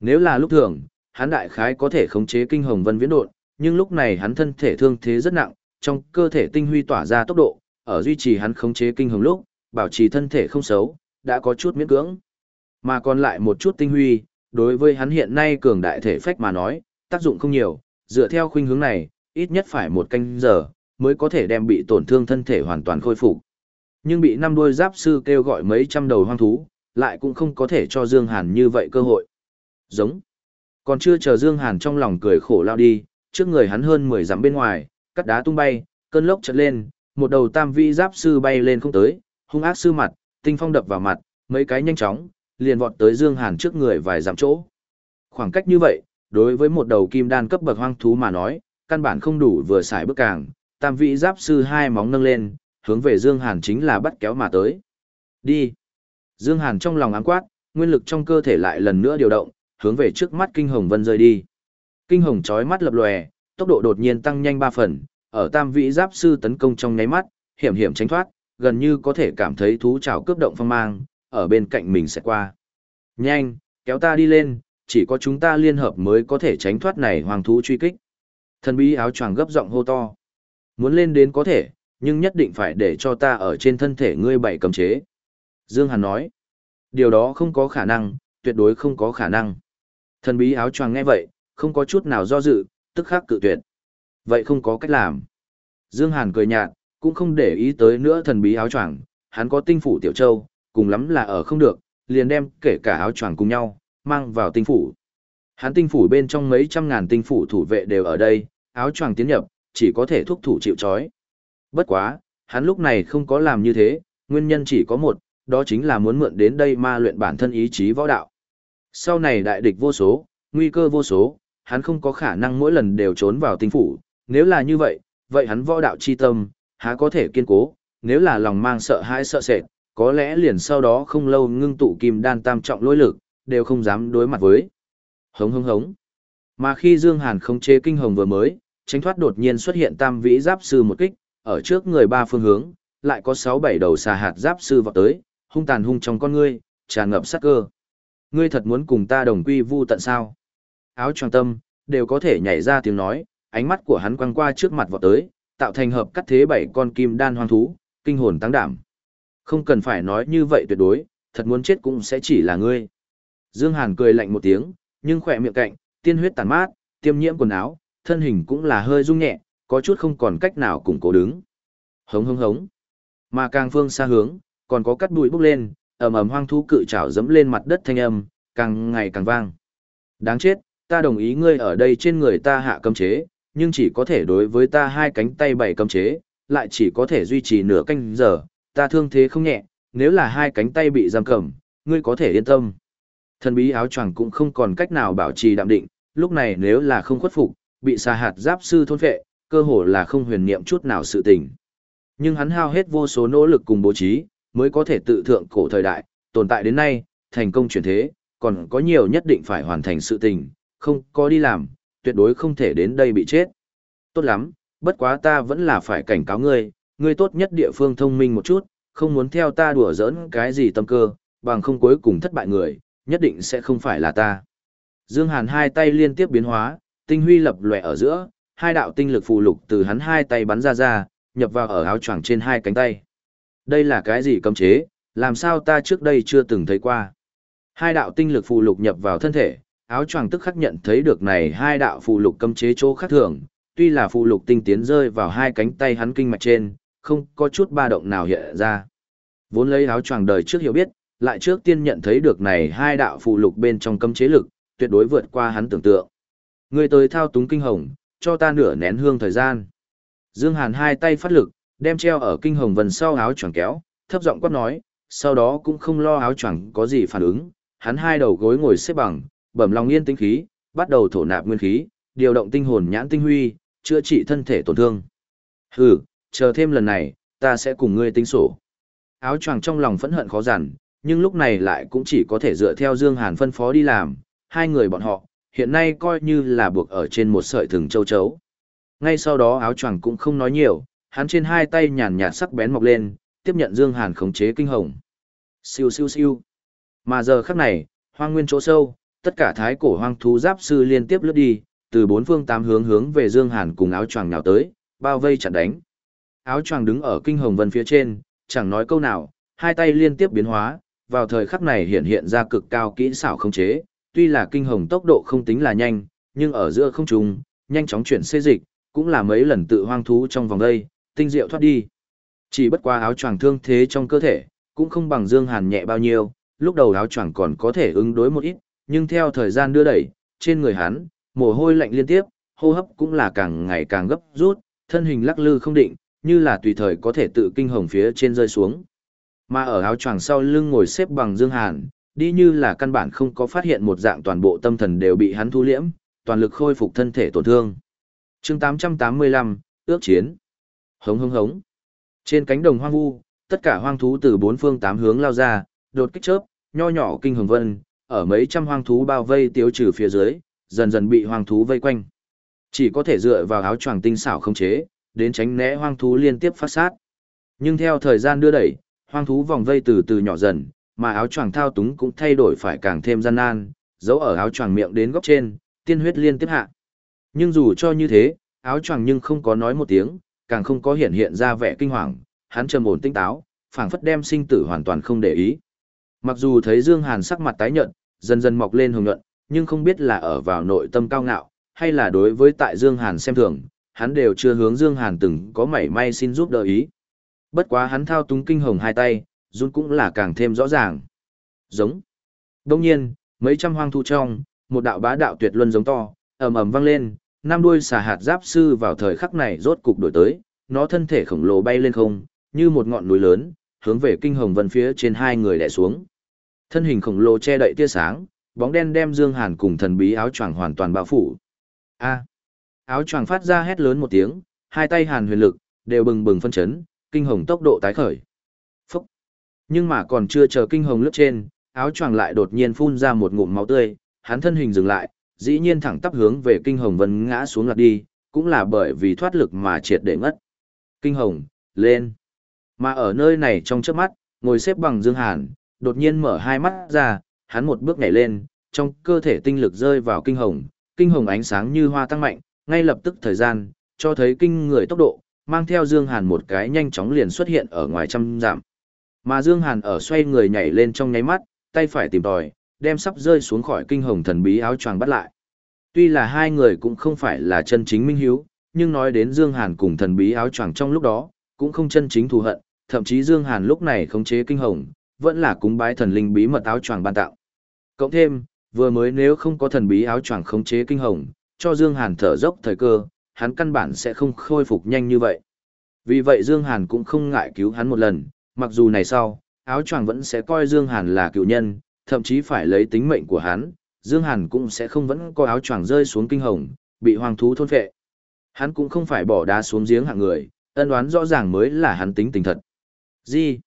Speaker 1: Nếu là lúc thường, hắn đại khái có thể khống chế kinh hồng vân viễn độn, nhưng lúc này hắn thân thể thương thế rất nặng, trong cơ thể tinh huy tỏa ra tốc độ, ở duy trì hắn khống chế kinh hồng lúc, bảo trì thân thể không xấu, đã có chút miễn cưỡng. Mà còn lại một chút tinh huy, đối với hắn hiện nay cường đại thể phách mà nói, tác dụng không nhiều, dựa theo khuynh hướng này, ít nhất phải một canh giờ, mới có thể đem bị tổn thương thân thể hoàn toàn khôi phục. Nhưng bị năm đuôi giáp sư kêu gọi mấy trăm đầu hoang thú, lại cũng không có thể cho Dương Hàn như vậy cơ hội. Giống. Còn chưa chờ Dương Hàn trong lòng cười khổ lao đi, trước người hắn hơn 10 dặm bên ngoài, cắt đá tung bay, cơn lốc chợt lên, một đầu tam vi giáp sư bay lên không tới, hung ác sư mặt, tinh phong đập vào mặt, mấy cái nhanh chóng, liền vọt tới Dương Hàn trước người vài dặm chỗ. Khoảng cách như vậy, đối với một đầu kim đan cấp bậc hoang thú mà nói, căn bản không đủ vừa xài bước càng, tam vị giáp sư hai móng nâng lên, hướng về Dương Hàn chính là bắt kéo mà tới. Đi! Dương Hàn trong lòng ám quát, nguyên lực trong cơ thể lại lần nữa điều động, hướng về trước mắt Kinh Hồng Vân rơi đi. Kinh Hồng chói mắt lập lòe, tốc độ đột nhiên tăng nhanh ba phần, ở tam vị giáp sư tấn công trong nháy mắt, hiểm hiểm tránh thoát, gần như có thể cảm thấy thú trào cướp động phong mang, ở bên cạnh mình sẽ qua. Nhanh, kéo ta đi lên, chỉ có chúng ta liên hợp mới có thể tránh thoát này hoàng thú truy kích. Thần bí áo choàng gấp giọng hô to. Muốn lên đến có thể, nhưng nhất định phải để cho ta ở trên thân thể ngươi bảy cầm chế. Dương Hàn nói. Điều đó không có khả năng, tuyệt đối không có khả năng. Thần bí áo choàng nghe vậy, không có chút nào do dự, tức khắc cự tuyệt. Vậy không có cách làm. Dương Hàn cười nhạt, cũng không để ý tới nữa thần bí áo choàng, hắn có tinh phủ tiểu châu, cùng lắm là ở không được, liền đem kể cả áo choàng cùng nhau, mang vào tinh phủ. Hắn tinh phủ bên trong mấy trăm ngàn tinh phủ thủ vệ đều ở đây, áo choàng tiến nhập, chỉ có thể thúc thủ chịu trói. Bất quá, hắn lúc này không có làm như thế, nguyên nhân chỉ có một, đó chính là muốn mượn đến đây ma luyện bản thân ý chí võ đạo. Sau này đại địch vô số, nguy cơ vô số, hắn không có khả năng mỗi lần đều trốn vào tinh phủ, nếu là như vậy, vậy hắn võ đạo chi tâm, há có thể kiên cố, nếu là lòng mang sợ hãi sợ sệt, có lẽ liền sau đó không lâu ngưng tụ kim đan tam trọng lôi lực, đều không dám đối mặt với. Hống hống hống. Mà khi Dương Hàn không chế kinh hồng vừa mới, tránh thoát đột nhiên xuất hiện tam vĩ giáp sư một kích, ở trước người ba phương hướng, lại có sáu bảy đầu xà hạt giáp sư vọt tới, hung tàn hung trong con ngươi, tràn ngập sát cơ. Ngươi thật muốn cùng ta đồng quy vu tận sao? Áo choàng tâm, đều có thể nhảy ra tiếng nói, ánh mắt của hắn quăng qua trước mặt vọt tới, tạo thành hợp cắt thế bảy con kim đan hoang thú, kinh hồn tăng đảm. Không cần phải nói như vậy tuyệt đối, thật muốn chết cũng sẽ chỉ là ngươi. Dương Hàn cười lạnh một tiếng, nhưng khỏe miệng cạnh, tiên huyết tàn mát, tiêm nhiễm quần áo, thân hình cũng là hơi rung nhẹ, có chút không còn cách nào cùng cố đứng. Hống hống hống. Mà càng phương xa hướng, còn có cắt bụi bốc lên, ầm ầm hoang thú cự trảo dẫm lên mặt đất thanh âm, càng ngày càng vang. Đáng chết, ta đồng ý ngươi ở đây trên người ta hạ cấm chế, nhưng chỉ có thể đối với ta hai cánh tay bảy cấm chế, lại chỉ có thể duy trì nửa canh giờ, ta thương thế không nhẹ, nếu là hai cánh tay bị giam cầm, ngươi có thể yên tâm. Thần bí áo choàng cũng không còn cách nào bảo trì đạm định, lúc này nếu là không khuất phục, bị xà hạt giáp sư thôn phệ, cơ hồ là không huyền niệm chút nào sự tình. Nhưng hắn hao hết vô số nỗ lực cùng bố trí, mới có thể tự thượng cổ thời đại, tồn tại đến nay, thành công chuyển thế, còn có nhiều nhất định phải hoàn thành sự tình, không có đi làm, tuyệt đối không thể đến đây bị chết. Tốt lắm, bất quá ta vẫn là phải cảnh cáo ngươi, ngươi tốt nhất địa phương thông minh một chút, không muốn theo ta đùa giỡn cái gì tâm cơ, bằng không cuối cùng thất bại người, nhất định sẽ không phải là ta. Dương Hàn hai tay liên tiếp biến hóa, tinh huy lập lòe ở giữa, hai đạo tinh lực phù lục từ hắn hai tay bắn ra ra, nhập vào ở áo choàng trên hai cánh tay. Đây là cái gì cấm chế, làm sao ta trước đây chưa từng thấy qua. Hai đạo tinh lực phù lục nhập vào thân thể, áo choàng tức khắc nhận thấy được này hai đạo phù lục cấm chế chỗ khác thường, tuy là phù lục tinh tiến rơi vào hai cánh tay hắn kinh mạch trên, không có chút ba động nào hiện ra. Vốn lấy áo choàng đời trước hiểu biết, lại trước tiên nhận thấy được này hai đạo phụ lục bên trong cấm chế lực, tuyệt đối vượt qua hắn tưởng tượng. Người tới thao túng kinh hồng, cho ta nửa nén hương thời gian. Dương Hàn hai tay phát lực, đem treo ở kinh hồng vần sau áo choàng kéo, thấp giọng quát nói, sau đó cũng không lo áo choàng có gì phản ứng, hắn hai đầu gối ngồi xếp bằng, bẩm lòng yên tinh khí, bắt đầu thổ nạp nguyên khí, điều động tinh hồn nhãn tinh huy, chữa trị thân thể tổn thương. Hừ, chờ thêm lần này, ta sẽ cùng ngươi tính sổ. Áo choàng trong lòng phẫn hận khó giản, nhưng lúc này lại cũng chỉ có thể dựa theo Dương Hàn phân phó đi làm, hai người bọn họ, hiện nay coi như là buộc ở trên một sợi thừng châu chấu. Ngay sau đó áo choàng cũng không nói nhiều, hắn trên hai tay nhàn nhạt sắc bén mọc lên, tiếp nhận Dương Hàn khống chế kinh hồng. Siêu siêu siêu. Mà giờ khắc này, hoang nguyên chỗ sâu, tất cả thái cổ hoang thú giáp sư liên tiếp lướt đi, từ bốn phương tám hướng hướng về Dương Hàn cùng áo choàng nhào tới, bao vây chặn đánh. Áo choàng đứng ở kinh hồng vân phía trên, chẳng nói câu nào, hai tay liên tiếp biến hóa, vào thời khắc này hiện hiện ra cực cao kỹ xảo khống chế, tuy là kinh hồng tốc độ không tính là nhanh, nhưng ở giữa không trung, nhanh chóng chuyển xê dịch, cũng là mấy lần tự hoang thú trong vòng đây, tinh diệu thoát đi. Chỉ bất qua áo choàng thương thế trong cơ thể, cũng không bằng Dương Hàn nhẹ bao nhiêu, lúc đầu áo choàng còn có thể ứng đối một ít, nhưng theo thời gian đưa đẩy, trên người hắn, mồ hôi lạnh liên tiếp, hô hấp cũng là càng ngày càng gấp rút, thân hình lắc lư không định, như là tùy thời có thể tự kinh hồng phía trên rơi xuống. Mà ở áo choàng sau lưng ngồi xếp bằng Dương Hàn, đi như là căn bản không có phát hiện một dạng toàn bộ tâm thần đều bị hắn thu liễm, toàn lực khôi phục thân thể tổn thương. Chương 885, ước chiến. Hống hống hống. Trên cánh đồng hoang vu, tất cả hoang thú từ bốn phương tám hướng lao ra, đột kích chớp, nho nhỏ kinh hồng vân, ở mấy trăm hoang thú bao vây tiêu trừ phía dưới, dần dần bị hoang thú vây quanh. Chỉ có thể dựa vào áo choàng tinh xảo không chế, đến tránh né hoang thú liên tiếp phát sát. Nhưng theo thời gian đưa đẩy, hoang thú vòng vây từ từ nhỏ dần, mà áo choàng thao túng cũng thay đổi phải càng thêm gian nan, giấu ở áo choàng miệng đến góc trên, tiên huyết liên tiếp hạ. Nhưng dù cho như thế, áo choàng nhưng không có nói một tiếng, càng không có hiện hiện ra vẻ kinh hoàng, hắn trầm ổn tinh táo, phảng phất đem sinh tử hoàn toàn không để ý. Mặc dù thấy Dương Hàn sắc mặt tái nhợt, dần dần mọc lên hồng nhuận, nhưng không biết là ở vào nội tâm cao ngạo, hay là đối với tại Dương Hàn xem thường, hắn đều chưa hướng Dương Hàn từng có mảy may xin giúp đỡ ý. Bất quá hắn thao túng kinh hồng hai tay, run cũng là càng thêm rõ ràng. Giống. Đông nhiên, mấy trăm hoang thu trong, một đạo bá đạo tuyệt luân giống to, ầm ầm vang lên, năm đuôi xà hạt giáp sư vào thời khắc này rốt cục đổi tới, nó thân thể khổng lồ bay lên không, như một ngọn núi lớn, hướng về kinh hồng vân phía trên hai người đè xuống. Thân hình khổng lồ che đậy tia sáng, bóng đen đem Dương Hàn cùng thần bí áo choàng hoàn toàn bao phủ. A. Áo choàng phát ra hét lớn một tiếng, hai tay Hàn huyền lực đều bừng bừng phân chấn, kinh hồng tốc độ tái khởi. Phúc. Nhưng mà còn chưa chờ kinh hồng lướt trên, áo choàng lại đột nhiên phun ra một ngụm máu tươi, hắn thân hình dừng lại, dĩ nhiên thẳng tắp hướng về kinh hồng vân ngã xuống lật đi, cũng là bởi vì thoát lực mà triệt để ngất. Kinh hồng, lên. Mà ở nơi này trong chớp mắt, ngồi xếp bằng Dương Hàn, đột nhiên mở hai mắt ra, hắn một bước nhảy lên, trong cơ thể tinh lực rơi vào kinh hồng, kinh hồng ánh sáng như hoa tăng mạnh, ngay lập tức thời gian, cho thấy kinh người tốc độ, mang theo Dương Hàn một cái nhanh chóng liền xuất hiện ở ngoài trăm giảm Mà Dương Hàn ở xoay người nhảy lên trong nháy mắt, tay phải tìm tòi, đem sắp rơi xuống khỏi kinh hồng thần bí áo choàng bắt lại. Tuy là hai người cũng không phải là chân chính minh hiếu, nhưng nói đến Dương Hàn cùng thần bí áo choàng trong lúc đó, cũng không chân chính thù hận, thậm chí Dương Hàn lúc này khống chế kinh hồng, vẫn là cúng bái thần linh bí mật áo choàng ban tạo. Cộng thêm, vừa mới nếu không có thần bí áo choàng khống chế kinh hồng, cho Dương Hàn thở dốc thời cơ, hắn căn bản sẽ không khôi phục nhanh như vậy. Vì vậy Dương Hàn cũng không ngại cứu hắn một lần, mặc dù này sau, áo choàng vẫn sẽ coi Dương Hàn là cựu nhân, thậm chí phải lấy tính mệnh của hắn, Dương Hàn cũng sẽ không vẫn coi áo choàng rơi xuống kinh hồng, bị hoàng thú thôn phệ. Hắn cũng không phải bỏ đá xuống giếng hạng người, ân đoán rõ ràng mới là hắn tính tình thật. Gì?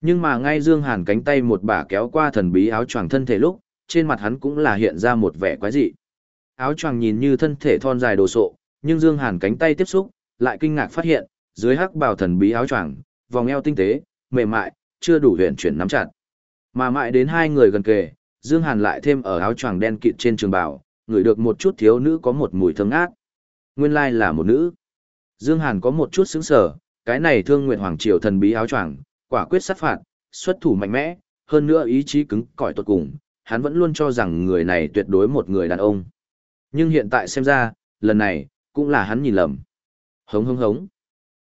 Speaker 1: Nhưng mà ngay Dương Hàn cánh tay một bà kéo qua thần bí áo choàng thân thể lúc, trên mặt hắn cũng là hiện ra một vẻ quái dị. Áo choàng nhìn như thân thể thon dài đồ sộ, nhưng Dương Hàn cánh tay tiếp xúc, lại kinh ngạc phát hiện, dưới hắc bào thần bí áo choàng, vòng eo tinh tế, mềm mại, chưa đủ huyền chuyển nắm chặt. Mà mãi đến hai người gần kề, Dương Hàn lại thêm ở áo choàng đen kịt trên trường bào, ngửi được một chút thiếu nữ có một mùi thơm ngát. Nguyên lai là một nữ. Dương Hàn có một chút sững sờ, cái này thương nguyện hoàng triều thần bí áo choàng, quả quyết sát phạt, xuất thủ mạnh mẽ, hơn nữa ý chí cứng cỏi tột cùng, hắn vẫn luôn cho rằng người này tuyệt đối một người đàn ông. Nhưng hiện tại xem ra, lần này, cũng là hắn nhìn lầm. Hống hống hống.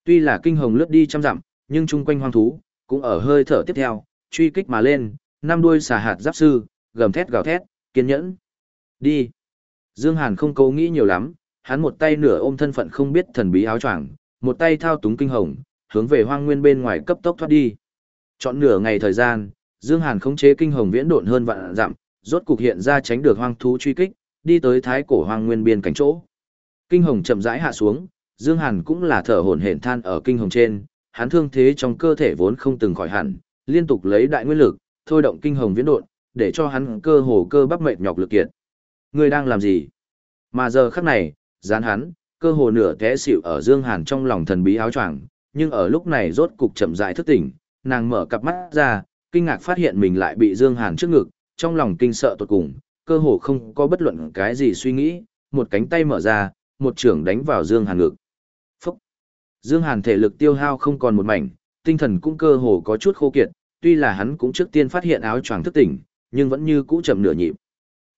Speaker 1: Tuy là kinh hồng lướt đi trăm dặm, nhưng chung quanh hoang thú, cũng ở hơi thở tiếp theo, truy kích mà lên, năm đuôi xà hạt giáp sư, gầm thét gào thét, kiên nhẫn. Đi. Dương Hàn không cố nghĩ nhiều lắm, hắn một tay nửa ôm thân phận không biết thần bí áo choàng, một tay thao túng kinh hồng, hướng về hoang nguyên bên ngoài cấp tốc thoát đi. Chọn nửa ngày thời gian, Dương Hàn khống chế kinh hồng viễn độn hơn vạn dặm, rốt cục hiện ra tránh được hoang thú truy kích, đi tới thái cổ hoang nguyên biên cảnh chỗ. Kinh hồng chậm rãi hạ xuống, Dương Hàn cũng là thở hổn hển than ở kinh hồng trên, hắn thương thế trong cơ thể vốn không từng khỏi hẳn, liên tục lấy đại nguyên lực, thôi động kinh hồng viễn độn, để cho hắn cơ hồ cơ bắp mệt nhọc lực kiệt. Ngươi đang làm gì? Mà giờ khắc này, gián hắn, cơ hồ nửa té xỉu ở Dương Hàn trong lòng thần bí áo choàng, nhưng ở lúc này rốt cục chậm rãi thức tỉnh, nàng mở cặp mắt ra, kinh ngạc phát hiện mình lại bị Dương Hàn trước ngực, trong lòng kinh sợ tột cùng, cơ hồ không có bất luận cái gì suy nghĩ, một cánh tay mở ra, một trưởng đánh vào Dương Hàn ngực. Phúc! Dương Hàn thể lực tiêu hao không còn một mảnh, tinh thần cũng cơ hồ có chút khô kiệt, tuy là hắn cũng trước tiên phát hiện áo choàng thức tỉnh, nhưng vẫn như cũ chậm nửa nhịp.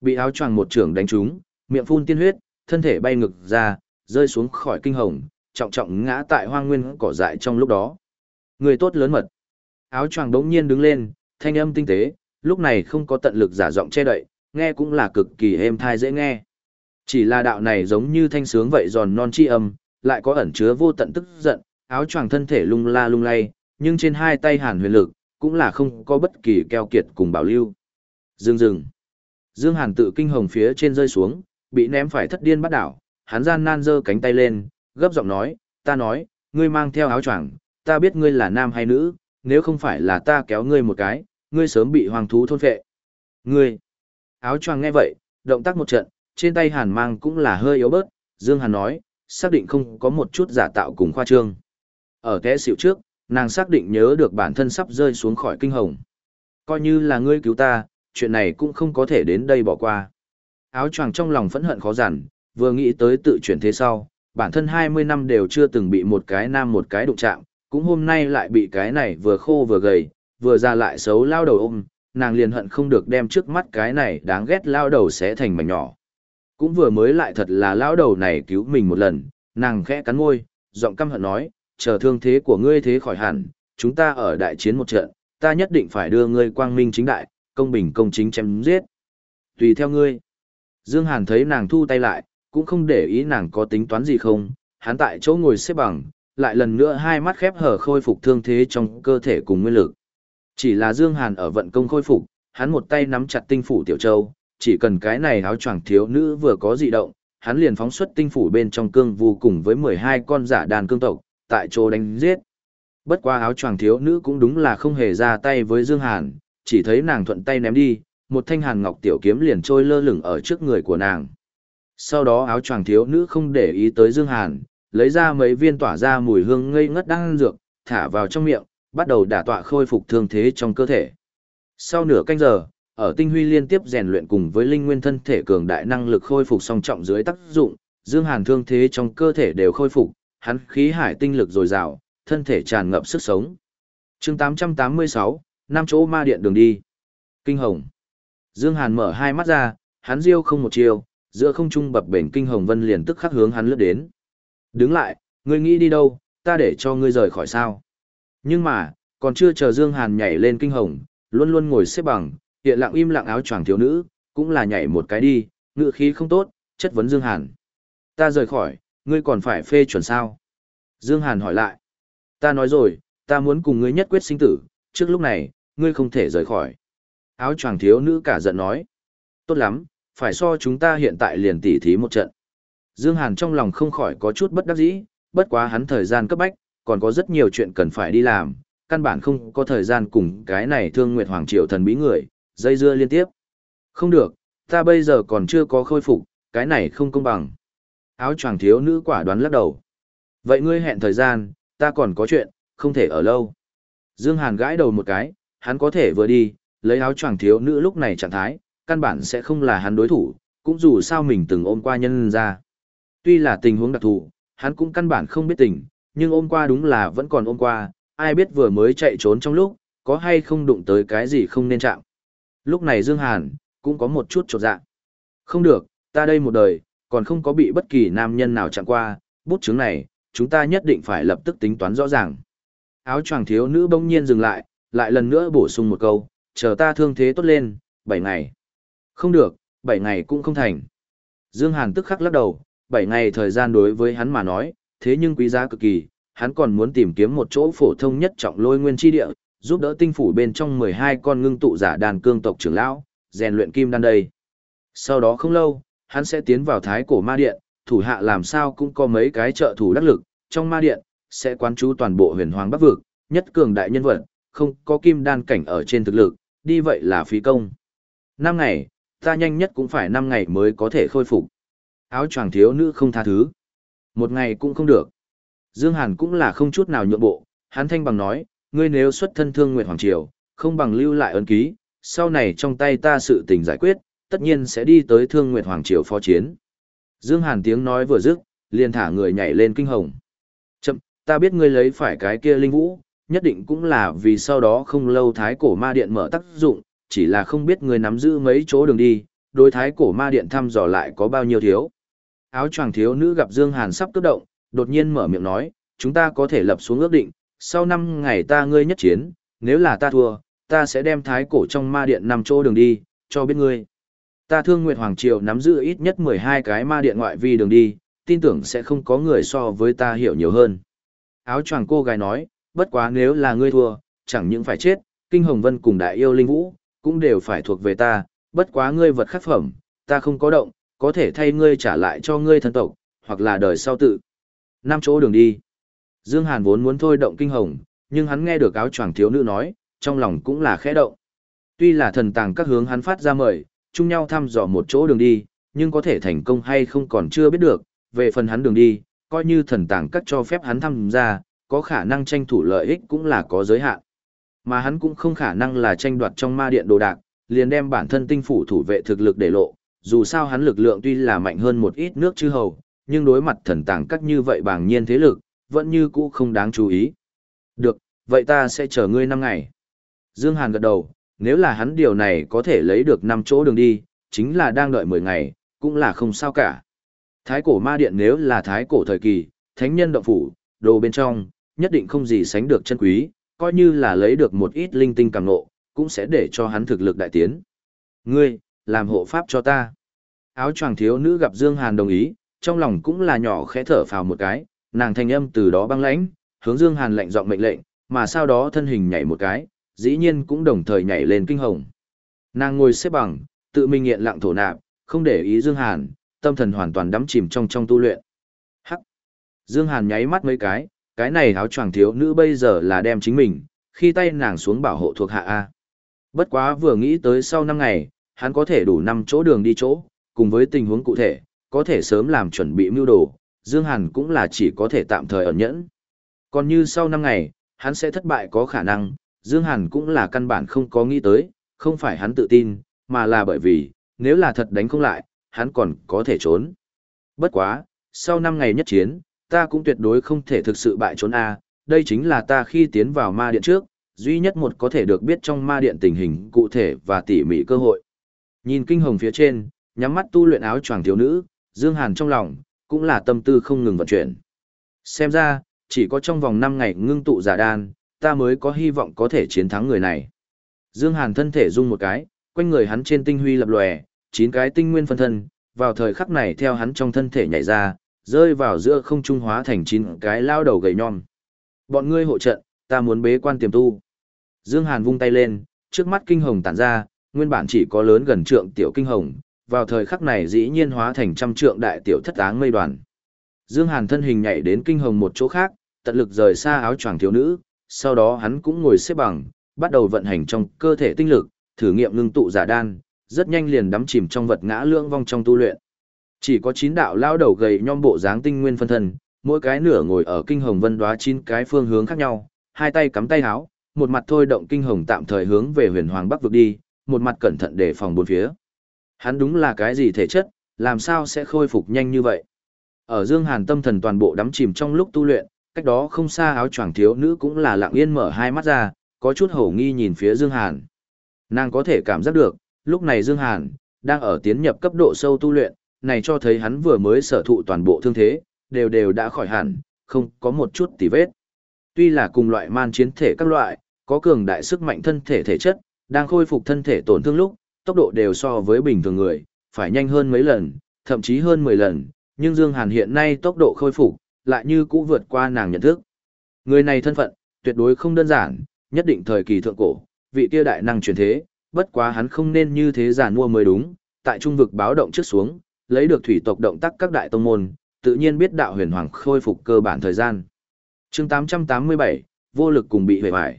Speaker 1: Bị áo choàng một trưởng đánh trúng, miệng phun tiên huyết, thân thể bay ngực ra, rơi xuống khỏi kinh hồng, trọng trọng ngã tại hoang nguyên cỏ dại trong lúc đó. Người tốt lớn mật. Áo choàng đống nhiên đứng lên, thanh âm tinh tế, lúc này không có tận lực giả giọng che đậy, nghe cũng là cực kỳ êm thai dễ nghe. Chỉ là đạo này giống như thanh sướng vậy giòn non chi âm, lại có ẩn chứa vô tận tức giận, áo choàng thân thể lung la lung lay, nhưng trên hai tay hàn huyền lực, cũng là không có bất kỳ keo kiệt cùng bảo lưu. Dương dừng. Dương Hàn tự kinh hồng phía trên rơi xuống, bị ném phải thất điên bắt đảo, hắn gian nan giơ cánh tay lên, gấp giọng nói, ta nói, ngươi mang theo áo choàng, ta biết ngươi là nam hay nữ, nếu không phải là ta kéo ngươi một cái, ngươi sớm bị hoàng thú thôn phệ. Ngươi, áo choàng nghe vậy, động tác một trận, trên tay hàn mang cũng là hơi yếu bớt, Dương Hàn nói, xác định không có một chút giả tạo cùng khoa trương. Ở kẽ xỉu trước, nàng xác định nhớ được bản thân sắp rơi xuống khỏi kinh hồng. Coi như là ngươi cứu ta, chuyện này cũng không có thể đến đây bỏ qua. Áo choàng trong lòng phẫn hận khó giản, vừa nghĩ tới tự chuyển thế sau, bản thân 20 năm đều chưa từng bị một cái nam một cái đụng chạm, cũng hôm nay lại bị cái này vừa khô vừa gầy, vừa ra lại xấu lao đầu ôm, nàng liền hận không được đem trước mắt cái này đáng ghét lao đầu sẽ thành mảnh nhỏ. Cũng vừa mới lại thật là lao đầu này cứu mình một lần, nàng khẽ cắn môi, giọng căm hận nói, chờ thương thế của ngươi thế khỏi hẳn, chúng ta ở đại chiến một trận, ta nhất định phải đưa ngươi quang minh chính đại, công bình công chính chém giết. Tùy theo ngươi. Dương Hàn thấy nàng thu tay lại, cũng không để ý nàng có tính toán gì không, hắn tại chỗ ngồi xếp bằng, lại lần nữa hai mắt khép hở khôi phục thương thế trong cơ thể cùng nguyên lực. Chỉ là Dương Hàn ở vận công khôi phục, hắn một tay nắm chặt tinh phủ tiểu châu, chỉ cần cái này áo choàng thiếu nữ vừa có dị động, hắn liền phóng xuất tinh phủ bên trong cương vu cùng với 12 con giả đàn cương tộc, tại chỗ đánh giết. Bất qua áo choàng thiếu nữ cũng đúng là không hề ra tay với Dương Hàn, chỉ thấy nàng thuận tay ném đi, một thanh hàn ngọc tiểu kiếm liền trôi lơ lửng ở trước người của nàng. Sau đó áo choàng thiếu nữ không để ý tới Dương Hàn, lấy ra mấy viên tỏa ra mùi hương ngây ngất đang dược, thả vào trong miệng, bắt đầu đả tọa khôi phục thương thế trong cơ thể. Sau nửa canh giờ, ở tinh huy liên tiếp rèn luyện cùng với linh nguyên thân thể cường đại năng lực khôi phục song trọng dưới tác dụng, Dương Hàn thương thế trong cơ thể đều khôi phục, hắn khí hải tinh lực dồi dào, thân thể tràn ngập sức sống. Chương 886, năm chỗ ma điện đường đi. Kinh hồng. Dương Hàn mở hai mắt ra, hắn riêu không một chiều, giữa không trung bập bềnh kinh hồng vân liền tức khắc hướng hắn lướt đến. Đứng lại, ngươi nghĩ đi đâu, ta để cho ngươi rời khỏi sao. Nhưng mà, còn chưa chờ Dương Hàn nhảy lên kinh hồng, luôn luôn ngồi xếp bằng, hiện lặng im lặng áo choàng thiếu nữ, cũng là nhảy một cái đi, ngựa khí không tốt, chất vấn Dương Hàn. Ta rời khỏi, ngươi còn phải phê chuẩn sao? Dương Hàn hỏi lại. Ta nói rồi, ta muốn cùng ngươi nhất quyết sinh tử, trước lúc này, ngươi không thể rời khỏi. Áo choàng thiếu nữ cả giận nói. Tốt lắm, phải so chúng ta hiện tại liền tỉ thí một trận. Dương Hàn trong lòng không khỏi có chút bất đắc dĩ, bất quá hắn thời gian cấp bách, còn có rất nhiều chuyện cần phải đi làm, căn bản không có thời gian cùng cái này thương nguyệt hoàng triều thần bí người, dây dưa liên tiếp. Không được, ta bây giờ còn chưa có khôi phục, cái này không công bằng. Áo choàng thiếu nữ quả đoán lắc đầu. Vậy ngươi hẹn thời gian, ta còn có chuyện, không thể ở lâu. Dương Hàn gãi đầu một cái, hắn có thể vừa đi, lấy áo choàng thiếu nữ lúc này trạng thái, căn bản sẽ không là hắn đối thủ, cũng dù sao mình từng ôm qua nhân ra. Tuy là tình huống đặc thù, hắn cũng căn bản không biết tình, nhưng ôm qua đúng là vẫn còn ôm qua, ai biết vừa mới chạy trốn trong lúc, có hay không đụng tới cái gì không nên chạm. Lúc này Dương Hàn, cũng có một chút trột dạ. Không được, ta đây một đời, còn không có bị bất kỳ nam nhân nào chạm qua, bút chứng này, chúng ta nhất định phải lập tức tính toán rõ ràng. Áo choàng thiếu nữ bỗng nhiên dừng lại, lại lần nữa bổ sung một câu, chờ ta thương thế tốt lên, 7 ngày. Không được, 7 ngày cũng không thành. Dương Hàn tức khắc lắc đầu, 7 ngày thời gian đối với hắn mà nói, thế nhưng quý giá cực kỳ, hắn còn muốn tìm kiếm một chỗ phổ thông nhất trọng lôi nguyên chi địa, giúp đỡ tinh phủ bên trong 12 con ngưng tụ giả đàn cương tộc trưởng lão, rèn luyện kim đan đây. Sau đó không lâu, hắn sẽ tiến vào thái cổ ma điện, thủ hạ làm sao cũng có mấy cái trợ thủ đắc lực, trong ma điện, sẽ quán chú toàn bộ huyền hoàng bắc vực, nhất cường đại nhân vật, không có kim đan cảnh ở trên thực lực, đi vậy là phí công. Năm ngày, ta nhanh nhất cũng phải 5 ngày mới có thể khôi phục. Áo choàng thiếu nữ không tha thứ. Một ngày cũng không được. Dương Hàn cũng là không chút nào nhượng bộ, hắn thanh bằng nói, ngươi nếu xuất thân thương Nguyệt Hoàng Triều, không bằng lưu lại ấn ký, sau này trong tay ta sự tình giải quyết, tất nhiên sẽ đi tới thương Nguyệt Hoàng Triều phó chiến. Dương Hàn tiếng nói vừa dứt, liền thả người nhảy lên kinh hồng. Chậm, ta biết ngươi lấy phải cái kia linh vũ, nhất định cũng là vì sau đó không lâu thái cổ ma điện mở tác dụng, chỉ là không biết ngươi nắm giữ mấy chỗ đường đi, đối thái cổ ma điện thăm dò lại có bao nhiêu thiếu. Áo choàng thiếu nữ gặp Dương Hàn sắp cất động, đột nhiên mở miệng nói, chúng ta có thể lập xuống ước định, sau 5 ngày ta ngươi nhất chiến, nếu là ta thua, ta sẽ đem thái cổ trong ma điện nằm chỗ đường đi, cho biết ngươi. Ta thương Nguyệt Hoàng Triều nắm giữ ít nhất 12 cái ma điện ngoại vi đường đi, tin tưởng sẽ không có người so với ta hiểu nhiều hơn. Áo choàng cô gái nói, bất quá nếu là ngươi thua, chẳng những phải chết, Kinh Hồng Vân cùng đại yêu linh vũ, cũng đều phải thuộc về ta, bất quá ngươi vật khắc phẩm, ta không có động, có thể thay ngươi trả lại cho ngươi thân tộc, hoặc là đời sau tự. Năm chỗ đường đi. Dương Hàn vốn muốn thôi động kinh hồng, nhưng hắn nghe được áo choàng thiếu nữ nói, trong lòng cũng là khẽ động. Tuy là thần tàng các hướng hắn phát ra mời, chung nhau thăm dò một chỗ đường đi, nhưng có thể thành công hay không còn chưa biết được, về phần hắn đường đi, coi như thần tàng các cho phép hắn tham gia, có khả năng tranh thủ lợi ích cũng là có giới hạn. Mà hắn cũng không khả năng là tranh đoạt trong ma điện đồ đạc, liền đem bản thân tinh phủ thủ vệ thực lực để lộ, dù sao hắn lực lượng tuy là mạnh hơn một ít nước chư hầu, nhưng đối mặt thần tàng các như vậy bàng nhiên thế lực, vẫn như cũ không đáng chú ý. Được, vậy ta sẽ chờ ngươi năm ngày. Dương Hàn gật đầu, nếu là hắn điều này có thể lấy được năm chỗ đường đi, chính là đang đợi 10 ngày, cũng là không sao cả. Thái cổ ma điện nếu là thái cổ thời kỳ, thánh nhân động phủ, đồ bên trong, nhất định không gì sánh được chân quý, coi như là lấy được một ít linh tinh càng nộ, cũng sẽ để cho hắn thực lực đại tiến. Ngươi, làm hộ pháp cho ta. Áo choàng thiếu nữ gặp Dương Hàn đồng ý, trong lòng cũng là nhỏ khẽ thở phào một cái, nàng thanh âm từ đó băng lãnh, hướng Dương Hàn lệnh giọng mệnh lệnh, mà sau đó thân hình nhảy một cái, dĩ nhiên cũng đồng thời nhảy lên kinh hồng. Nàng ngồi xếp bằng, tự mình nghiện lặng thổ nạp, không để ý Dương Hàn, tâm thần hoàn toàn đắm chìm trong trong tu luyện. Hắc. Dương Hàn nháy mắt mấy cái, cái này áo choàng thiếu nữ bây giờ là đem chính mình, khi tay nàng xuống bảo hộ thuộc hạ A. Bất quá vừa nghĩ tới sau năm ngày, hắn có thể đủ năm chỗ đường đi chỗ, cùng với tình huống cụ thể, có thể sớm làm chuẩn bị mưu đồ, Dương Hàn cũng là chỉ có thể tạm thời ẩn nhẫn. Còn như sau 5 ngày, hắn sẽ thất bại có khả năng, Dương Hàn cũng là căn bản không có nghĩ tới, không phải hắn tự tin, mà là bởi vì, nếu là thật đánh không lại, hắn còn có thể trốn. Bất quá, sau 5 ngày nhất chiến, ta cũng tuyệt đối không thể thực sự bại trốn A, đây chính là ta khi tiến vào ma điện trước, duy nhất một có thể được biết trong ma điện tình hình cụ thể và tỉ mỉ cơ hội. Nhìn kinh hồng phía trên, nhắm mắt tu luyện áo choàng thiếu nữ, Dương Hàn trong lòng, cũng là tâm tư không ngừng vận chuyển. Xem ra, chỉ có trong vòng 5 ngày ngưng tụ giả đan, ta mới có hy vọng có thể chiến thắng người này. Dương Hàn thân thể rung một cái, quanh người hắn trên tinh huy lập lòe, chín cái tinh nguyên phân thân, vào thời khắc này theo hắn trong thân thể nhảy ra, rơi vào giữa không trung hóa thành chín cái lao đầu gầy nhom. Bọn ngươi hộ trận, ta muốn bế quan tiềm tu. Dương Hàn vung tay lên, trước mắt kinh hồng tản ra, nguyên bản chỉ có lớn gần trượng tiểu kinh hồng, vào thời khắc này dĩ nhiên hóa thành trăm trượng đại tiểu thất áng mây đoàn. Dương Hàn thân hình nhảy đến kinh hồng một chỗ khác, tận lực rời xa áo choàng thiếu nữ, sau đó hắn cũng ngồi xếp bằng, bắt đầu vận hành trong cơ thể tinh lực, thử nghiệm ngưng tụ giả đan, rất nhanh liền đắm chìm trong vật ngã lưỡng vong trong tu luyện. Chỉ có chín đạo lao đầu gầy nhom bộ dáng tinh nguyên phân thân, mỗi cái nửa ngồi ở kinh hồng vân đóa chín cái phương hướng khác nhau, hai tay cắm tay áo, một mặt thôi động kinh hồng tạm thời hướng về huyền hoàng bắc vực đi, một mặt cẩn thận đề phòng bốn phía. Hắn đúng là cái gì thể chất, làm sao sẽ khôi phục nhanh như vậy? Ở Dương Hàn tâm thần toàn bộ đắm chìm trong lúc tu luyện, cách đó không xa áo choàng thiếu nữ cũng là lặng yên mở hai mắt ra, có chút hổ nghi nhìn phía Dương Hàn. Nàng có thể cảm giác được, lúc này Dương Hàn đang ở tiến nhập cấp độ sâu tu luyện, này cho thấy hắn vừa mới sở thụ toàn bộ thương thế, đều đều đã khỏi hẳn, không có một chút tì vết. Tuy là cùng loại man chiến thể các loại, có cường đại sức mạnh thân thể thể chất, đang khôi phục thân thể tổn thương lúc, tốc độ đều so với bình thường người, phải nhanh hơn mấy lần, thậm chí hơn 10 lần, nhưng Dương Hàn hiện nay tốc độ khôi phục, lại như cũ vượt qua nàng nhận thức. Người này thân phận, tuyệt đối không đơn giản, nhất định thời kỳ thượng cổ, vị kia đại năng truyền thế, bất quá hắn không nên như thế giản mua mới đúng, tại trung vực báo động trước xuống, lấy được thủy tộc động tác các đại tông môn, tự nhiên biết đạo huyền hoàng khôi phục cơ bản thời gian. Chương 887, vô lực cùng bị hủy bại.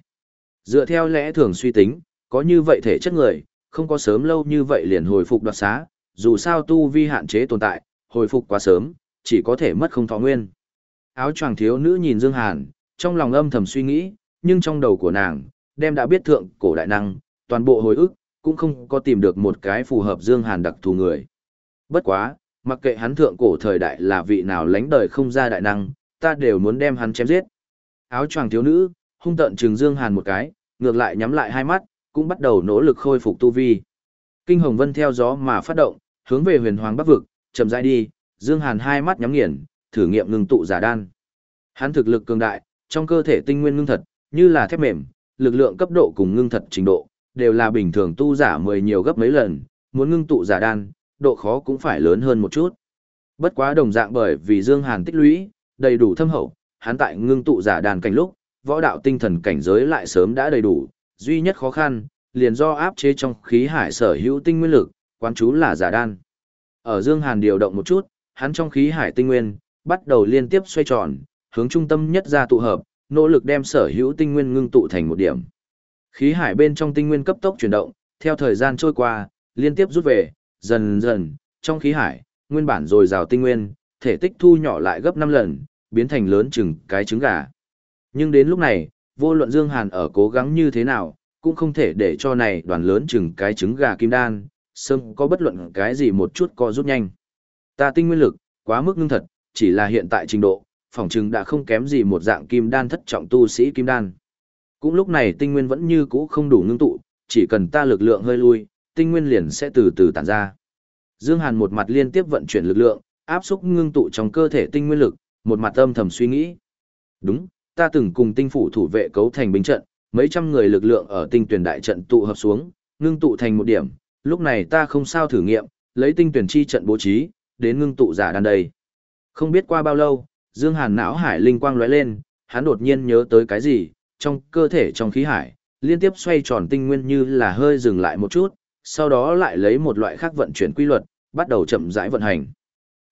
Speaker 1: Dựa theo lẽ thường suy tính, có như vậy thể chất người, không có sớm lâu như vậy liền hồi phục đoạt xá, dù sao tu vi hạn chế tồn tại, hồi phục quá sớm, chỉ có thể mất không thọ nguyên. Áo choàng thiếu nữ nhìn Dương Hàn, trong lòng âm thầm suy nghĩ, nhưng trong đầu của nàng, đem đã biết thượng cổ đại năng, toàn bộ hồi ức, cũng không có tìm được một cái phù hợp Dương Hàn đặc thù người. Bất quá, mặc kệ hắn thượng cổ thời đại là vị nào lánh đời không ra đại năng, ta đều muốn đem hắn chém giết. Áo choàng thiếu nữ, hung tận trừng Dương Hàn một cái, ngược lại nhắm lại hai mắt, cũng bắt đầu nỗ lực khôi phục tu vi. Kinh Hồng Vân theo gió mà phát động, hướng về huyền hoàng bắc vực, chậm rãi đi, Dương Hàn hai mắt nhắm nghiền, thử nghiệm ngưng tụ giả đan. Hắn thực lực cường đại, trong cơ thể tinh nguyên ngưng thật, như là thép mềm, lực lượng cấp độ cùng ngưng thật trình độ, đều là bình thường tu giả mười nhiều gấp mấy lần, muốn ngưng tụ giả đan, độ khó cũng phải lớn hơn một chút. Bất quá đồng dạng bởi vì Dương Hàn tích lũy, đầy đủ thâm hậu, hắn tại ngưng tụ giả đan cảnh lúc, võ đạo tinh thần cảnh giới lại sớm đã đầy đủ, duy nhất khó khăn, liền do áp chế trong khí hải sở hữu tinh nguyên lực, quán chú là giả đan. Ở Dương Hàn điều động một chút, hắn trong khí hải tinh nguyên, bắt đầu liên tiếp xoay tròn, hướng trung tâm nhất ra tụ hợp, nỗ lực đem sở hữu tinh nguyên ngưng tụ thành một điểm. Khí hải bên trong tinh nguyên cấp tốc chuyển động, theo thời gian trôi qua, liên tiếp rút về, dần dần, trong khí hải, nguyên bản rồi rào tinh nguyên, thể tích thu nhỏ lại gấp 5 lần, biến thành lớn chừng cái trứng gà. Nhưng đến lúc này, vô luận Dương Hàn ở cố gắng như thế nào, cũng không thể để cho này đoàn lớn chừng cái trứng gà kim đan, sớm có bất luận cái gì một chút co rút nhanh. Ta tinh nguyên lực, quá mức ngưng thật, chỉ là hiện tại trình độ, phòng chừng đã không kém gì một dạng kim đan thất trọng tu sĩ kim đan. Cũng lúc này tinh nguyên vẫn như cũ không đủ ngưng tụ, chỉ cần ta lực lượng hơi lui, tinh nguyên liền sẽ từ từ tản ra. Dương Hàn một mặt liên tiếp vận chuyển lực lượng, áp xúc ngưng tụ trong cơ thể tinh nguyên lực, một mặt âm thầm suy nghĩ. Đúng, ta từng cùng tinh phủ thủ vệ cấu thành binh trận, mấy trăm người lực lượng ở tinh tuyển đại trận tụ hợp xuống, ngưng tụ thành một điểm, lúc này ta không sao thử nghiệm, lấy tinh tuyển chi trận bố trí, đến ngưng tụ giả đan đầy. Không biết qua bao lâu, Dương Hàn não hải linh quang lóe lên, hắn đột nhiên nhớ tới cái gì, trong cơ thể trong khí hải, liên tiếp xoay tròn tinh nguyên như là hơi dừng lại một chút, sau đó lại lấy một loại khác vận chuyển quy luật, bắt đầu chậm rãi vận hành.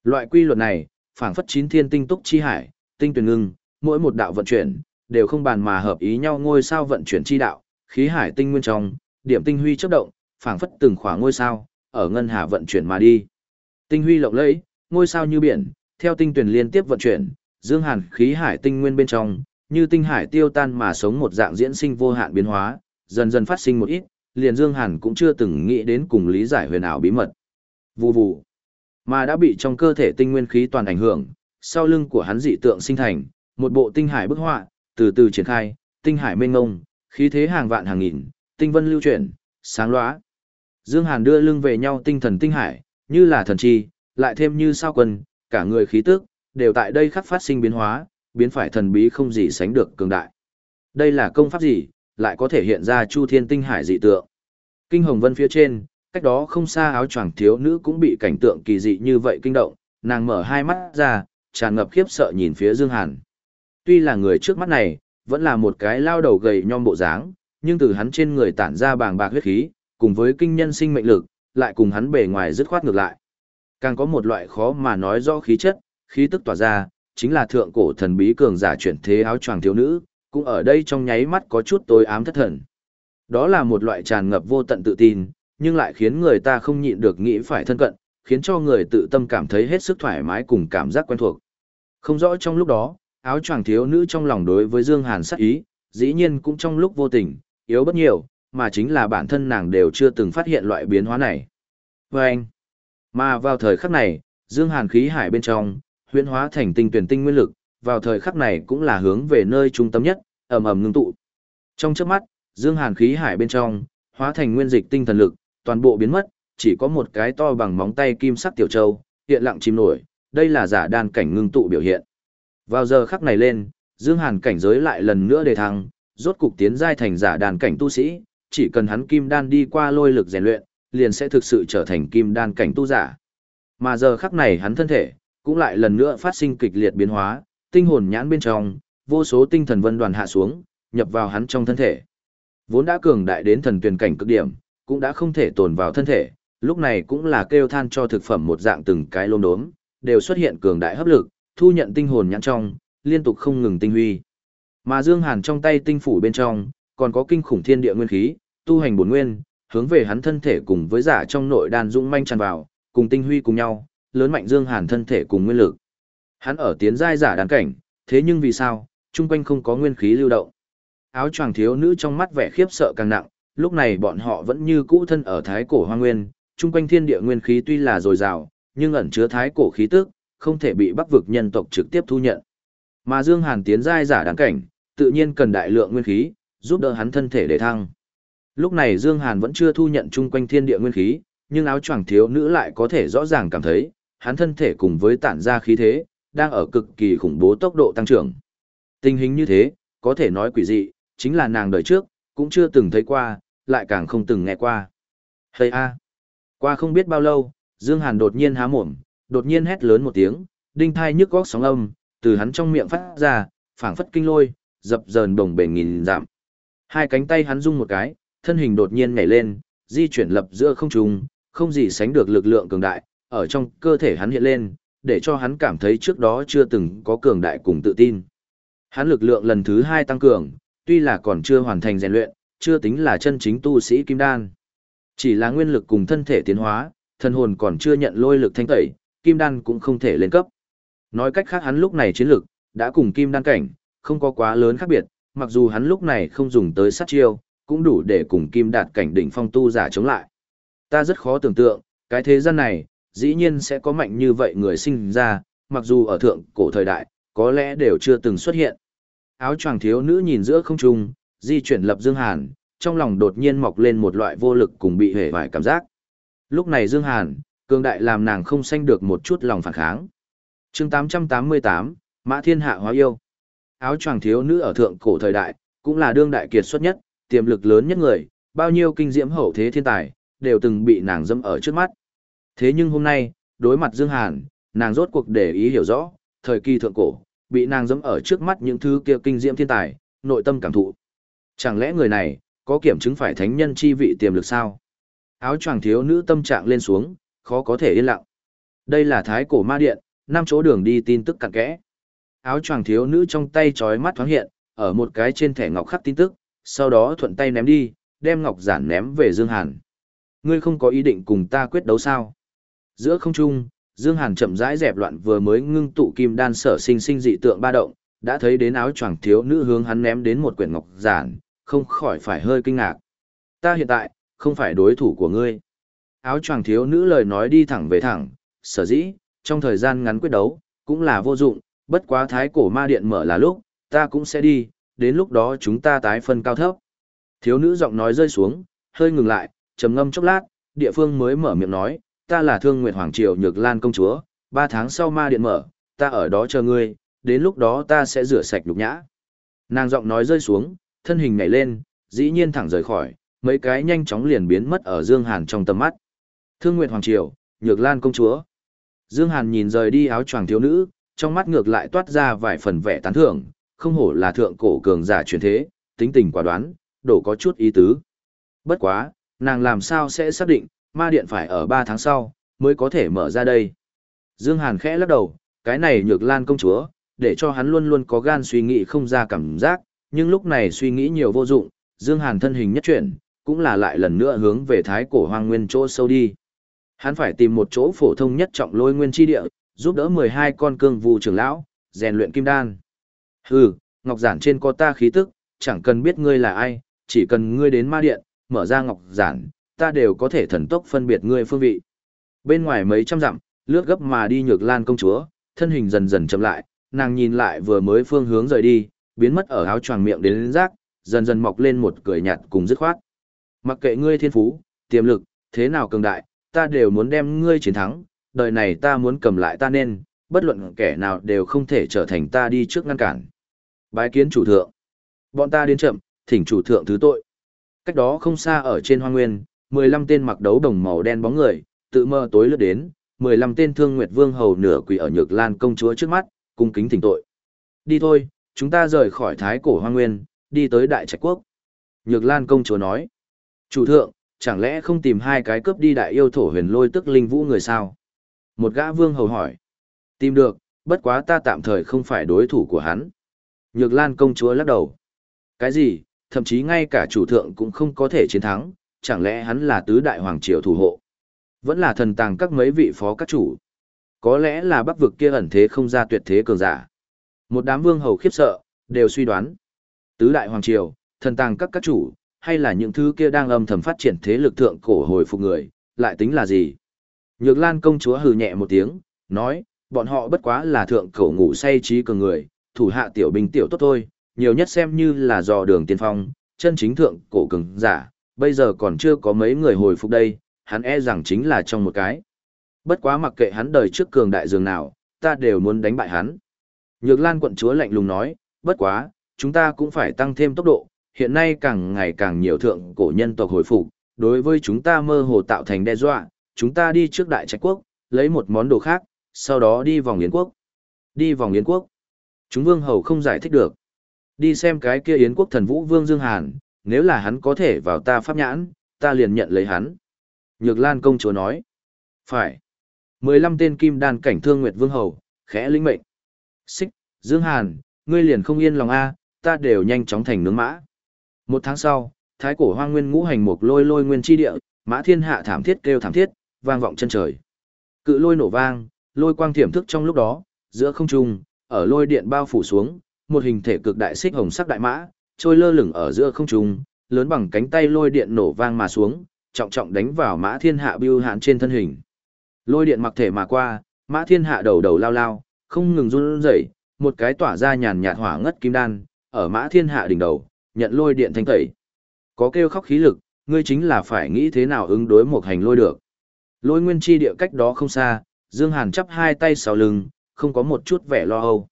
Speaker 1: Loại quy luật này, phảng phất chín thiên tinh túc chi hải, tinh tuyển ngưng, mỗi một đạo vận chuyển, đều không bàn mà hợp ý nhau ngôi sao vận chuyển chi đạo, khí hải tinh nguyên trong, điểm tinh huy chấp động, phảng phất từng khỏa ngôi sao, ở ngân hà vận chuyển mà đi. Tinh huy lộng lẫy, ngôi sao như biển, theo tinh tuyển liên tiếp vận chuyển, dương hàn khí hải tinh nguyên bên trong, như tinh hải tiêu tan mà sống một dạng diễn sinh vô hạn biến hóa, dần dần phát sinh một ít, liền dương hàn cũng chưa từng nghĩ đến cùng lý giải huyền ảo bí mật. Vù vù, mà đã bị trong cơ thể tinh nguyên khí toàn ảnh hưởng, sau lưng của hắn dị tượng sinh thành, một bộ tinh hải bức họa, từ từ triển khai, tinh hải mênh ngông, khí thế hàng vạn hàng nghìn, tinh vân lưu chuyển, sáng lóa. Dương Hàn đưa lưng về nhau tinh thần tinh hải, như là thần chi, lại thêm như sao quân, cả người khí tức, đều tại đây khắc phát sinh biến hóa, biến phải thần bí không gì sánh được cường đại. Đây là công pháp gì, lại có thể hiện ra chu thiên tinh hải dị tượng. Kinh hồng vân phía trên, cách đó không xa áo choàng thiếu nữ cũng bị cảnh tượng kỳ dị như vậy kinh động, nàng mở hai mắt ra, tràn ngập khiếp sợ nhìn phía Dương Hàn. Tuy là người trước mắt này, vẫn là một cái lao đầu gầy nhom bộ dáng, nhưng từ hắn trên người tản ra bàng bạc huyết khí, cùng với kinh nhân sinh mệnh lực, lại cùng hắn bề ngoài dứt khoát ngược lại. Càng có một loại khó mà nói rõ khí chất, khí tức tỏa ra, chính là thượng cổ thần bí cường giả chuyển thế áo choàng thiếu nữ, cũng ở đây trong nháy mắt có chút tối ám thất thần. Đó là một loại tràn ngập vô tận tự tin, nhưng lại khiến người ta không nhịn được nghĩ phải thân cận, khiến cho người tự tâm cảm thấy hết sức thoải mái cùng cảm giác quen thuộc. Không rõ trong lúc đó, áo choàng thiếu nữ trong lòng đối với Dương Hàn sắc ý, dĩ nhiên cũng trong lúc vô tình, yếu bất nhiều, mà chính là bản thân nàng đều chưa từng phát hiện loại biến hóa này. Và anh, mà vào thời khắc này, Dương Hàn khí hải bên trong, huyễn hóa thành tinh tuyển tinh nguyên lực, vào thời khắc này cũng là hướng về nơi trung tâm nhất, ầm ầm ngưng tụ. Trong chớp mắt, Dương Hàn khí hải bên trong, hóa thành nguyên dịch tinh thần lực, toàn bộ biến mất, chỉ có một cái to bằng móng tay kim sắc tiểu châu, hiện lặng chìm nổi, đây là giả đan cảnh ngưng tụ biểu hiện. Vào giờ khắc này lên, Dương Hàn cảnh giới lại lần nữa đề thăng, rốt cục tiến giai thành giả đàn cảnh tu sĩ, chỉ cần hắn kim đan đi qua lôi lực rèn luyện, liền sẽ thực sự trở thành kim đan cảnh tu giả. Mà giờ khắc này hắn thân thể, cũng lại lần nữa phát sinh kịch liệt biến hóa, tinh hồn nhãn bên trong, vô số tinh thần vân đoàn hạ xuống, nhập vào hắn trong thân thể. Vốn đã cường đại đến thần tuyển cảnh cực điểm, cũng đã không thể tồn vào thân thể, lúc này cũng là kêu than cho thực phẩm một dạng từng cái lôm đốm, đều xuất hiện cường đại hấp lực, thu nhận tinh hồn nhãn trong, liên tục không ngừng tinh huy. Mà Dương Hàn trong tay tinh phủ bên trong, còn có kinh khủng thiên địa nguyên khí, tu hành bổn nguyên, hướng về hắn thân thể cùng với giả trong nội đan dũng manh tràn vào, cùng tinh huy cùng nhau, lớn mạnh Dương Hàn thân thể cùng nguyên lực. Hắn ở tiến giai giả đan cảnh, thế nhưng vì sao, trung quanh không có nguyên khí lưu động. Áo choàng thiếu nữ trong mắt vẻ khiếp sợ càng nặng, lúc này bọn họ vẫn như cũ thân ở thái cổ hoang nguyên, trung quanh thiên địa nguyên khí tuy là dồi dào, nhưng ẩn chứa thái cổ khí tức, không thể bị bắc vực nhân tộc trực tiếp thu nhận. Mà Dương Hàn tiến giai giả đáng cảnh, tự nhiên cần đại lượng nguyên khí, giúp đỡ hắn thân thể để thăng. Lúc này Dương Hàn vẫn chưa thu nhận chung quanh thiên địa nguyên khí, nhưng áo choàng thiếu nữ lại có thể rõ ràng cảm thấy, hắn thân thể cùng với tản ra khí thế, đang ở cực kỳ khủng bố tốc độ tăng trưởng. Tình hình như thế, có thể nói quỷ dị, chính là nàng đời trước, cũng chưa từng thấy qua, lại càng không từng nghe qua. Hây a! Qua không biết bao lâu, Dương Hàn đột nhiên há mồm, đột nhiên hét lớn một tiếng, đinh thai nhức góc sóng âm, từ hắn trong miệng phát ra, phảng phất kinh lôi, dập dờn đồng bể nghìn giảm. Hai cánh tay hắn rung một cái, thân hình đột nhiên nhảy lên, di chuyển lập giữa không trung, không gì sánh được lực lượng cường đại, ở trong cơ thể hắn hiện lên, để cho hắn cảm thấy trước đó chưa từng có cường đại cùng tự tin. Hắn lực lượng lần thứ hai tăng cường, tuy là còn chưa hoàn thành rèn luyện, chưa tính là chân chính tu sĩ kim đan. Chỉ là nguyên lực cùng thân thể tiến hóa, thân hồn còn chưa nhận lôi lực thanh tẩy, kim đan cũng không thể lên cấp. Nói cách khác hắn lúc này chiến lực, đã cùng kim đan cảnh, không có quá lớn khác biệt, mặc dù hắn lúc này không dùng tới sát chiêu, cũng đủ để cùng kim đạt cảnh đỉnh phong tu giả chống lại. Ta rất khó tưởng tượng, cái thế gian này, dĩ nhiên sẽ có mạnh như vậy người sinh ra, mặc dù ở thượng cổ thời đại, có lẽ đều chưa từng xuất hiện. Áo choàng thiếu nữ nhìn giữa không trung, di chuyển lập Dương Hàn, trong lòng đột nhiên mọc lên một loại vô lực cùng bị hề vải cảm giác. Lúc này Dương Hàn, cường đại làm nàng không sanh được một chút lòng phản kháng. Chương 888, Mã Thiên Hạ hóa yêu. Áo choàng thiếu nữ ở thượng cổ thời đại, cũng là đương đại kiệt xuất nhất, tiềm lực lớn nhất người, bao nhiêu kinh diễm hậu thế thiên tài, đều từng bị nàng dâm ở trước mắt. Thế nhưng hôm nay, đối mặt Dương Hàn, nàng rốt cuộc để ý hiểu rõ, thời kỳ thượng cổ, bị nàng dâm ở trước mắt những thứ kia kinh diễm thiên tài, nội tâm cảm thụ. Chẳng lẽ người này, có kiểm chứng phải thánh nhân chi vị tiềm lực sao? Áo choàng thiếu nữ tâm trạng lên xuống, khó có thể yên lặng. Đây là thái cổ ma điện, năm chỗ đường đi tin tức cặn kẽ. Áo choàng thiếu nữ trong tay chói mắt thoáng hiện, ở một cái trên thẻ ngọc khắc tin tức, sau đó thuận tay ném đi, đem ngọc giản ném về Dương Hàn. Ngươi không có ý định cùng ta quyết đấu sao? Giữa không trung, Dương Hàn chậm rãi dẹp loạn vừa mới ngưng tụ kim đan sở sinh sinh dị tượng ba động, đã thấy đến áo choàng thiếu nữ hướng hắn ném đến một quyển ngọc giản, không khỏi phải hơi kinh ngạc. Ta hiện tại, không phải đối thủ của ngươi. Áo choàng thiếu nữ lời nói đi thẳng về thẳng, sở dĩ, trong thời gian ngắn quyết đấu, cũng là vô dụng, bất quá thái cổ ma điện mở là lúc, ta cũng sẽ đi, đến lúc đó chúng ta tái phân cao thấp. Thiếu nữ giọng nói rơi xuống, hơi ngừng lại, trầm ngâm chốc lát, địa phương mới mở miệng nói, ta là thương nguyệt hoàng triều nhược lan công chúa, ba tháng sau ma điện mở, ta ở đó chờ ngươi, đến lúc đó ta sẽ rửa sạch nhục nhã. Nàng giọng nói rơi xuống, thân hình nhảy lên, dĩ nhiên thẳng rời khỏi, mấy cái nhanh chóng liền biến mất ở Dương Hàn trong tầm mắt. Thương Nguyệt Hoàng Triều, Nhược Lan công chúa. Dương Hàn nhìn rời đi áo choàng thiếu nữ, trong mắt ngược lại toát ra vài phần vẻ tán thưởng, không hổ là thượng cổ cường giả truyền thế, tính tình quả đoán, đổ có chút ý tứ. Bất quá, nàng làm sao sẽ xác định, ma điện phải ở 3 tháng sau, mới có thể mở ra đây. Dương Hàn khẽ lắc đầu, cái này nhược lan công chúa, để cho hắn luôn luôn có gan suy nghĩ không ra cảm giác, nhưng lúc này suy nghĩ nhiều vô dụng, Dương Hàn thân hình nhất chuyển, cũng là lại lần nữa hướng về thái cổ hoang nguyên chỗ sâu đi. Hắn phải tìm một chỗ phổ thông nhất trọng lôi nguyên chi địa, giúp đỡ 12 con cương vu trưởng lão, rèn luyện kim đan. Hừ, ngọc giản trên có ta khí tức, chẳng cần biết ngươi là ai, chỉ cần ngươi đến ma điện, mở ra ngọc giản, ta đều có thể thần tốc phân biệt ngươi phương vị. Bên ngoài mấy trăm dặm, lướt gấp mà đi nhược lan công chúa, thân hình dần dần chậm lại, nàng nhìn lại vừa mới phương hướng rời đi, biến mất ở áo choàng miệng đến, đến rác, dần dần mọc lên một cười nhạt cùng dứt khoát. Mặc kệ ngươi thiên phú, tiềm lực, thế nào cường đại, ta đều muốn đem ngươi chiến thắng, đời này ta muốn cầm lại ta nên, bất luận kẻ nào đều không thể trở thành ta đi trước ngăn cản. Bái kiến chủ thượng. Bọn ta đến chậm, thỉnh chủ thượng thứ tội. Cách đó không xa ở trên hoang nguyên, 15 tên mặc đấu đồng màu đen bóng người, tự mơ tối lướt đến, 15 tên thương nguyệt vương hầu nửa quỷ ở nhược lan công chúa trước mắt, cung kính thỉnh tội. Đi thôi, chúng ta rời khỏi thái cổ hoang nguyên, đi tới đại trạch quốc. Nhược lan công chúa nói, chủ thượng, chẳng lẽ không tìm hai cái cướp đi đại yêu thổ huyền lôi tức linh vũ người sao? Một gã vương hầu hỏi, tìm được, bất quá ta tạm thời không phải đối thủ của hắn. Nhược lan công chúa lắc đầu. Cái gì, thậm chí ngay cả chủ thượng cũng không có thể chiến thắng, chẳng lẽ hắn là tứ đại hoàng triều thủ hộ? Vẫn là thần tàng các mấy vị phó các chủ. Có lẽ là bắc vực kia ẩn thế không ra tuyệt thế cường giả. Một đám vương hầu khiếp sợ, đều suy đoán. Tứ đại hoàng triều, thần tàng các các chủ, hay là những thứ kia đang âm thầm phát triển thế lực thượng cổ hồi phục người, lại tính là gì? Nhược Lan công chúa hừ nhẹ một tiếng, nói, bọn họ bất quá là thượng cổ ngủ say trí cường người, thủ hạ tiểu binh tiểu tốt thôi, nhiều nhất xem như là dò đường tiên phong, chân chính thượng cổ cường giả, bây giờ còn chưa có mấy người hồi phục đây, hắn e rằng chính là trong một cái. Bất quá mặc kệ hắn đời trước cường đại dường nào, ta đều muốn đánh bại hắn. Nhược Lan quận chúa lạnh lùng nói, bất quá, chúng ta cũng phải tăng thêm tốc độ, hiện nay càng ngày càng nhiều thượng cổ nhân tộc hồi phục, đối với chúng ta mơ hồ tạo thành đe dọa, chúng ta đi trước đại trạch quốc, lấy một món đồ khác, sau đó đi vòng yến quốc. Đi vòng yến quốc. Chúng vương hầu không giải thích được. Đi xem cái kia yến quốc thần vũ vương Dương Hàn, nếu là hắn có thể vào ta pháp nhãn, ta liền nhận lấy hắn. Nhược Lan công chúa nói. Phải. 15 tên kim đan cảnh thương nguyệt vương hầu, khẽ linh mệnh. Xích, Dương Hàn, ngươi liền không yên lòng a, ta đều nhanh chóng thành nướng mã. Một tháng sau, thái cổ hoang nguyên ngũ hành mục lôi lôi nguyên chi địa, mã thiên hạ thảm thiết kêu thảm thiết, vang vọng chân trời. Cự lôi nổ vang, lôi quang thiểm thức trong lúc đó, giữa không trung, ở lôi điện bao phủ xuống, một hình thể cực đại xích hồng sắc đại mã, trôi lơ lửng ở giữa không trung, lớn bằng cánh tay lôi điện nổ vang mà xuống, trọng trọng đánh vào Mã Thiên Hạ bưu hạn trên thân hình. Lôi điện mặc thể mà qua, Mã Thiên Hạ đầu đầu lao lao, không ngừng run rẩy, một cái tỏa ra nhàn nhạt hỏa ngất kim đan, ở Mã Thiên Hạ đỉnh đầu, nhận lôi điện thanh tẩy. Có kêu khóc khí lực, ngươi chính là phải nghĩ thế nào ứng đối một hành lôi được. Lôi nguyên chi địa cách đó không xa, Dương Hàn chắp hai tay sau lưng, không có một chút vẻ lo âu.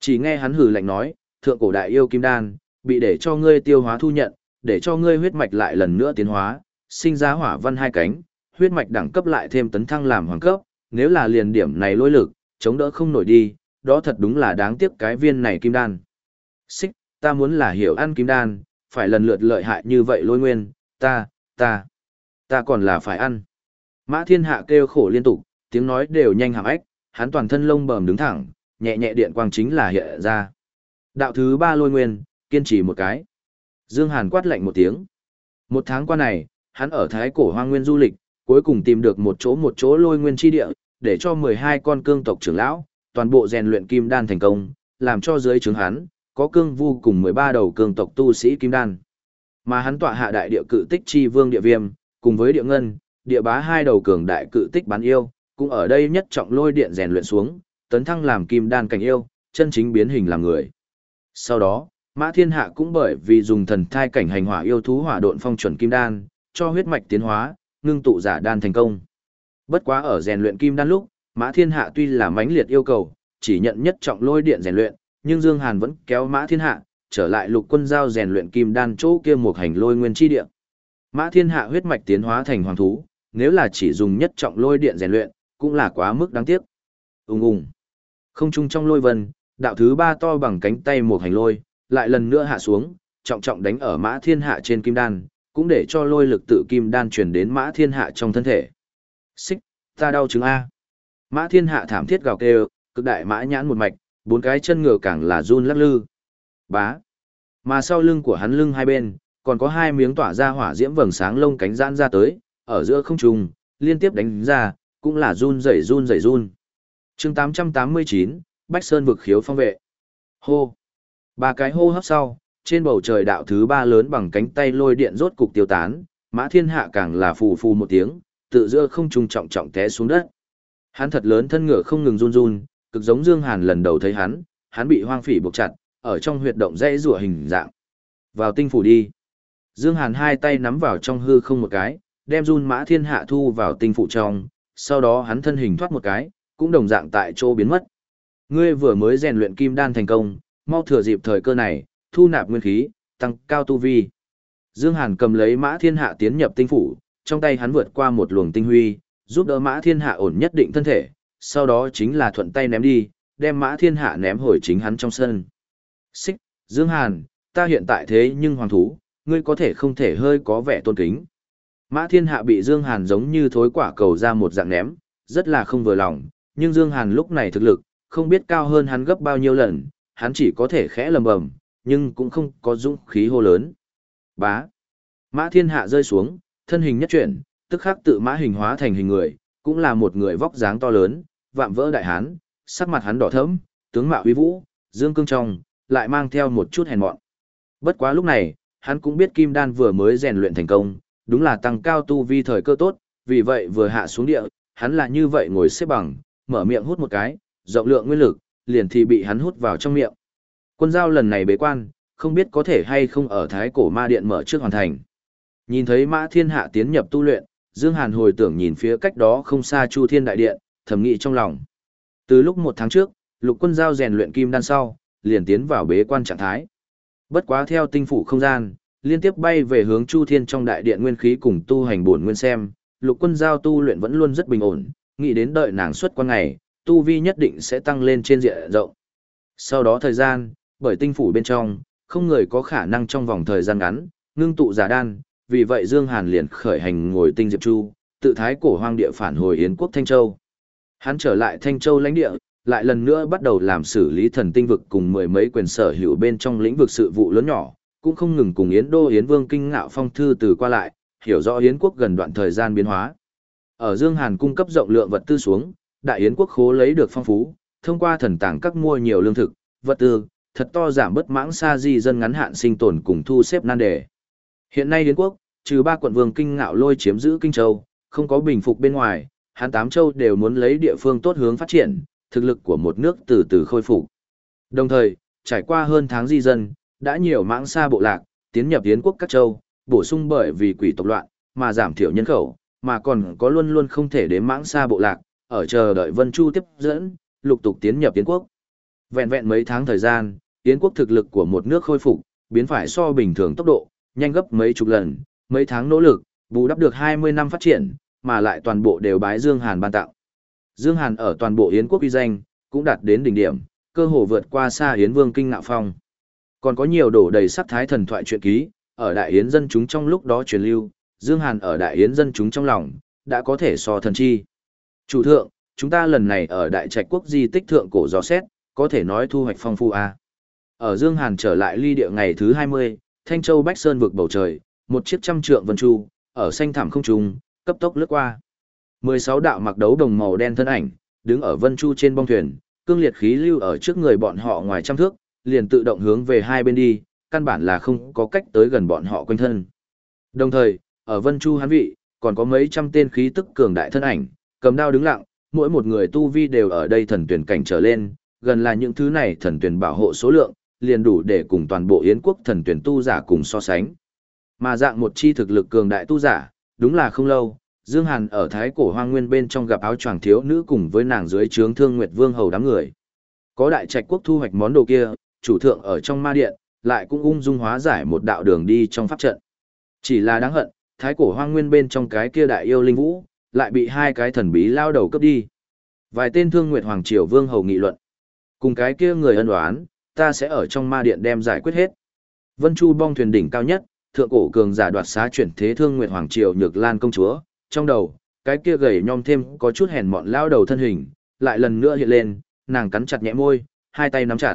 Speaker 1: Chỉ nghe hắn hừ lạnh nói, thượng cổ đại yêu kim đan, bị để cho ngươi tiêu hóa thu nhận, để cho ngươi huyết mạch lại lần nữa tiến hóa, sinh ra hỏa văn hai cánh, huyết mạch đẳng cấp lại thêm tấn thăng làm hoàng cấp, nếu là liền điểm này lôi lực, chống đỡ không nổi đi, đó thật đúng là đáng tiếc cái viên này kim đan. Xích, ta muốn là hiểu ăn kim đan, phải lần lượt lợi hại như vậy lôi nguyên, ta, ta, ta còn là phải ăn. Mã thiên hạ kêu khổ liên tục, tiếng nói đều nhanh hàm ếch, hắn toàn thân lông bầm đứng thẳng, nhẹ nhẹ điện quang chính là hiện ra. Đạo thứ ba lôi nguyên, kiên trì một cái. Dương Hàn quát lạnh một tiếng. Một tháng qua này, hắn ở Thái Cổ Hoang Nguyên du lịch, cuối cùng tìm được một chỗ một chỗ lôi nguyên chi địa, để cho 12 con cương tộc trưởng lão, toàn bộ rèn luyện kim đan thành công, làm cho dưới trướng hắn, có cương vu cùng 13 đầu cương tộc tu sĩ kim đan. Mà hắn tọa hạ đại địa cự tích chi vương địa viêm, cùng với địa ngân, địa bá hai đầu cường đại cự tích bán yêu, cũng ở đây nhất trọng lôi điện rèn luyện xuống, tấn thăng làm kim đan cảnh yêu, chân chính biến hình làm người. Sau đó, Mã Thiên Hạ cũng bởi vì dùng thần thai cảnh hành hỏa yêu thú hỏa độn phong chuẩn kim đan, cho huyết mạch tiến hóa, ngưng tụ giả đan thành công. Bất quá ở rèn luyện kim đan lúc, Mã Thiên Hạ tuy là mãnh liệt yêu cầu, chỉ nhận nhất trọng lôi điện rèn luyện, nhưng Dương Hàn vẫn kéo Mã Thiên Hạ trở lại lục quân giao rèn luyện kim đan chỗ kia một hành lôi nguyên chi địa. Mã Thiên Hạ huyết mạch tiến hóa thành hoàng thú, nếu là chỉ dùng nhất trọng lôi điện rèn luyện, cũng là quá mức đáng tiếc. Ùng ùng. Không trung trong lôi vân, đạo thứ ba to bằng cánh tay một hành lôi, lại lần nữa hạ xuống, trọng trọng đánh ở Mã Thiên Hạ trên kim đan, cũng để cho lôi lực tự kim đan truyền đến Mã Thiên Hạ trong thân thể. Xích, ta đau chứng A. Mã Thiên Hạ thảm thiết gào kêu, cực đại mã nhãn một mạch, bốn cái chân ngựa càng là run lắc lư. Bá. Mà sau lưng của hắn lưng hai bên, còn có hai miếng tỏa ra hỏa diễm vầng sáng lông cánh giãn ra tới, ở giữa không trung, liên tiếp đánh ra, cũng là run rẩy run rẩy run. Chương 889, Bách Sơn vực khiếu phong vệ. Hô. Ba cái hô hấp sau, trên bầu trời đạo thứ ba lớn bằng cánh tay lôi điện rốt cục tiêu tán, Mã Thiên Hạ càng là phù phù một tiếng, tự giữa không trung trọng trọng té xuống đất. Hắn thật lớn thân ngựa không ngừng run run, cực giống Dương Hàn lần đầu thấy hắn, hắn bị hoang phỉ buộc chặt, ở trong huyệt động dãy rủa hình dạng. Vào tinh phủ đi. Dương Hàn hai tay nắm vào trong hư không một cái, đem run Mã Thiên Hạ thu vào tinh phủ trong, sau đó hắn thân hình thoát một cái, cũng đồng dạng tại chỗ biến mất. Ngươi vừa mới rèn luyện kim đan thành công, mau thừa dịp thời cơ này, thu nạp nguyên khí, tăng cao tu vi. Dương Hàn cầm lấy Mã Thiên Hạ tiến nhập tinh phủ, trong tay hắn vượt qua một luồng tinh huy, giúp đỡ Mã Thiên Hạ ổn nhất định thân thể, sau đó chính là thuận tay ném đi, đem Mã Thiên Hạ ném hồi chính hắn trong sân. Xích, Dương Hàn, ta hiện tại thế nhưng hoàng thú, ngươi có thể không thể hơi có vẻ tôn kính. Mã Thiên Hạ bị Dương Hàn giống như thối quả cầu ra một dạng ném, rất là không vừa lòng, nhưng Dương Hàn lúc này thực lực, không biết cao hơn hắn gấp bao nhiêu lần, hắn chỉ có thể khẽ lầm bầm, nhưng cũng không có dũng khí hô lớn. Bá. Mã Thiên Hạ rơi xuống, thân hình nhất chuyển, tức khắc tự mã hình hóa thành hình người, cũng là một người vóc dáng to lớn, vạm vỡ đại hán, sắc mặt hắn đỏ thẫm, tướng mạo uy vũ, dương cương trong, lại mang theo một chút hèn mọn. Bất quá lúc này, hắn cũng biết Kim Đan vừa mới rèn luyện thành công, đúng là tăng cao tu vi thời cơ tốt, vì vậy vừa hạ xuống địa, hắn là như vậy ngồi xếp bằng, mở miệng hút một cái, rộng lượng nguyên lực, liền thì bị hắn hút vào trong miệng. Quân giao lần này bế quan, không biết có thể hay không ở Thái Cổ Ma Điện mở trước hoàn thành. Nhìn thấy Mã Thiên Hạ tiến nhập tu luyện, Dương Hàn hồi tưởng nhìn phía cách đó không xa Chu Thiên Đại Điện, thầm nghĩ trong lòng. Từ lúc một tháng trước, lục quân giao rèn luyện kim đan sau, liền tiến vào bế quan trạng thái. Bất quá theo tinh phủ không gian, liên tiếp bay về hướng Chu Thiên trong đại điện nguyên khí cùng tu hành bổn nguyên xem, lục quân giao tu luyện vẫn luôn rất bình ổn, nghĩ đến đợi nàng xuất quan ngày, tu vi nhất định sẽ tăng lên trên diện rộng. Sau đó thời gian, bởi tinh phủ bên trong, không người có khả năng trong vòng thời gian ngắn, ngưng tụ giả đan, vì vậy Dương Hàn liền khởi hành ngồi tinh diệp chu, tự thái cổ hoang địa phản hồi Yến quốc Thanh Châu. Hắn trở lại Thanh Châu lãnh địa, lại lần nữa bắt đầu làm xử lý thần tinh vực cùng mười mấy quyền sở hữu bên trong lĩnh vực sự vụ lớn nhỏ, cũng không ngừng cùng Yến Đô Yến Vương kinh ngạo phong thư từ qua lại, hiểu rõ Yến quốc gần đoạn thời gian biến hóa. Ở Dương Hàn cung cấp rộng lượng vật tư xuống, Đại Yến quốc khố lấy được phong phú, thông qua thần tàng các mua nhiều lương thực, vật tư, thật to giảm bớt mãng xa di dân ngắn hạn sinh tồn cùng thu xếp nan đề. Hiện nay Yến quốc, trừ ba quận vương kinh ngạo lôi chiếm giữ Kinh Châu, không có bình phục bên ngoài, hắn tám châu đều muốn lấy địa phương tốt hướng phát triển, thực lực của một nước từ từ khôi phục. Đồng thời, trải qua hơn tháng di dân, đã nhiều mãng xa bộ lạc, tiến nhập Yến quốc các châu, bổ sung bởi vì quỷ tộc loạn, mà giảm thiểu nhân khẩu, mà còn có luôn luôn không thể đến mãng xa bộ lạc, ở chờ đợi Vân Chu tiếp dẫn, lục tục tiến nhập Yến quốc. Vẹn vẹn mấy tháng thời gian, Yến quốc thực lực của một nước khôi phục, biến phải so bình thường tốc độ, nhanh gấp mấy chục lần, mấy tháng nỗ lực, bù đắp được 20 năm phát triển, mà lại toàn bộ đều bái Dương Hàn ban tặng. Dương Hàn ở toàn bộ Yến quốc uy danh, cũng đạt đến đỉnh điểm, cơ hồ vượt qua xa Yến Vương kinh ngạo phong. Còn có nhiều đổ đầy sắc thái thần thoại truyện ký, ở đại yến dân chúng trong lúc đó truyền lưu, Dương Hàn ở đại yến dân chúng trong lòng, đã có thể so thần chi. Chủ thượng, chúng ta lần này ở đại trạch quốc di tích thượng cổ gió xét, có thể nói thu hoạch phong phú a. À. Ở Dương Hàn trở lại ly địa ngày thứ 20, Thanh Châu Bách Sơn vực bầu trời, một chiếc trăm trượng vân chu, ở xanh thẳm không trung, cấp tốc lướt qua. 16 đạo mặc đấu đồng màu đen thân ảnh, đứng ở vân chu trên bong thuyền, cương liệt khí lưu ở trước người bọn họ ngoài trăm thước, liền tự động hướng về hai bên đi, căn bản là không có cách tới gần bọn họ quanh thân. Đồng thời, ở vân chu hắn vị, còn có mấy trăm tên khí tức cường đại thân ảnh, cầm đao đứng lặng, mỗi một người tu vi đều ở đây thần tuyển cảnh trở lên, gần là những thứ này thần tuyển bảo hộ số lượng, liền đủ để cùng toàn bộ Yến quốc thần tuyển tu giả cùng so sánh. Mà dạng một chi thực lực cường đại tu giả, đúng là không lâu, Dương Hàn ở thái cổ hoang nguyên bên trong gặp áo choàng thiếu nữ cùng với nàng dưới trướng thương Nguyệt Vương hầu đám người. Có đại trạch quốc thu hoạch món đồ kia, chủ thượng ở trong ma điện, lại cũng ung dung hóa giải một đạo đường đi trong pháp trận. Chỉ là đáng hận, thái cổ hoang nguyên bên trong cái kia đại yêu linh vũ, lại bị hai cái thần bí lao đầu cướp đi. Vài tên thương Nguyệt Hoàng Triều Vương hầu nghị luận. Cùng cái kia người ân oán, ta sẽ ở trong ma điện đem giải quyết hết. Vân Chu bong thuyền đỉnh cao nhất, thượng cổ cường giả đoạt xá chuyển thế thương Nguyệt Hoàng Triều Nhược Lan công chúa, trong đầu, cái kia gầy nhom thêm có chút hèn mọn lao đầu thân hình, lại lần nữa hiện lên, nàng cắn chặt nhẹ môi, hai tay nắm chặt.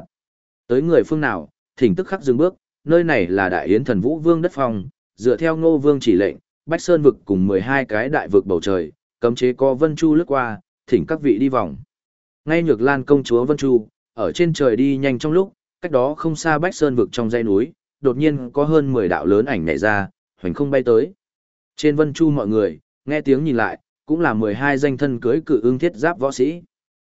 Speaker 1: Tới người phương nào, thỉnh tức khắc dừng bước, nơi này là đại yến thần vũ vương đất phong, dựa theo ngô vương chỉ lệnh, Bách Sơn vực cùng 12 cái đại vực bầu trời, cấm chế có Vân Chu lướt qua, thỉnh các vị đi vòng. Ngay nhược lan công chúa Vân Chu, ở trên trời đi nhanh trong lúc, cách đó không xa Bách Sơn vực trong dãy núi, đột nhiên có hơn 10 đạo lớn ảnh nhảy ra, hoành không bay tới. Trên Vân Chu mọi người, nghe tiếng nhìn lại, cũng là 12 danh thân cưới cự ương thiết giáp võ sĩ.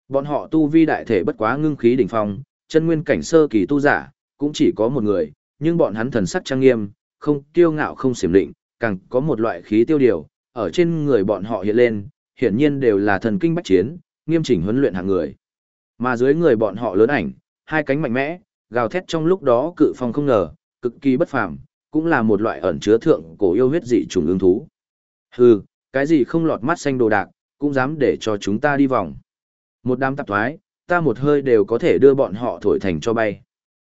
Speaker 1: Bọn họ tu vi đại thể bất quá ngưng khí đỉnh phong, chân nguyên cảnh sơ kỳ tu giả, cũng chỉ có một người, nhưng bọn hắn thần sắc trang nghiêm, không kiêu ngạo không xiểm định, càng có một loại khí tiêu điều, ở trên người bọn họ hiện lên, hiển nhiên đều là thần kinh bách chiến, nghiêm chỉnh huấn luyện hàng người. Mà dưới người bọn họ lớn ảnh, hai cánh mạnh mẽ, gào thét trong lúc đó cự phong không ngờ, cực kỳ bất phàm, cũng là một loại ẩn chứa thượng cổ yêu huyết dị trùng ương thú. Hừ, cái gì không lọt mắt xanh đồ đạc, cũng dám để cho chúng ta đi vòng. Một đám tạp thoái, ta một hơi đều có thể đưa bọn họ thổi thành cho bay.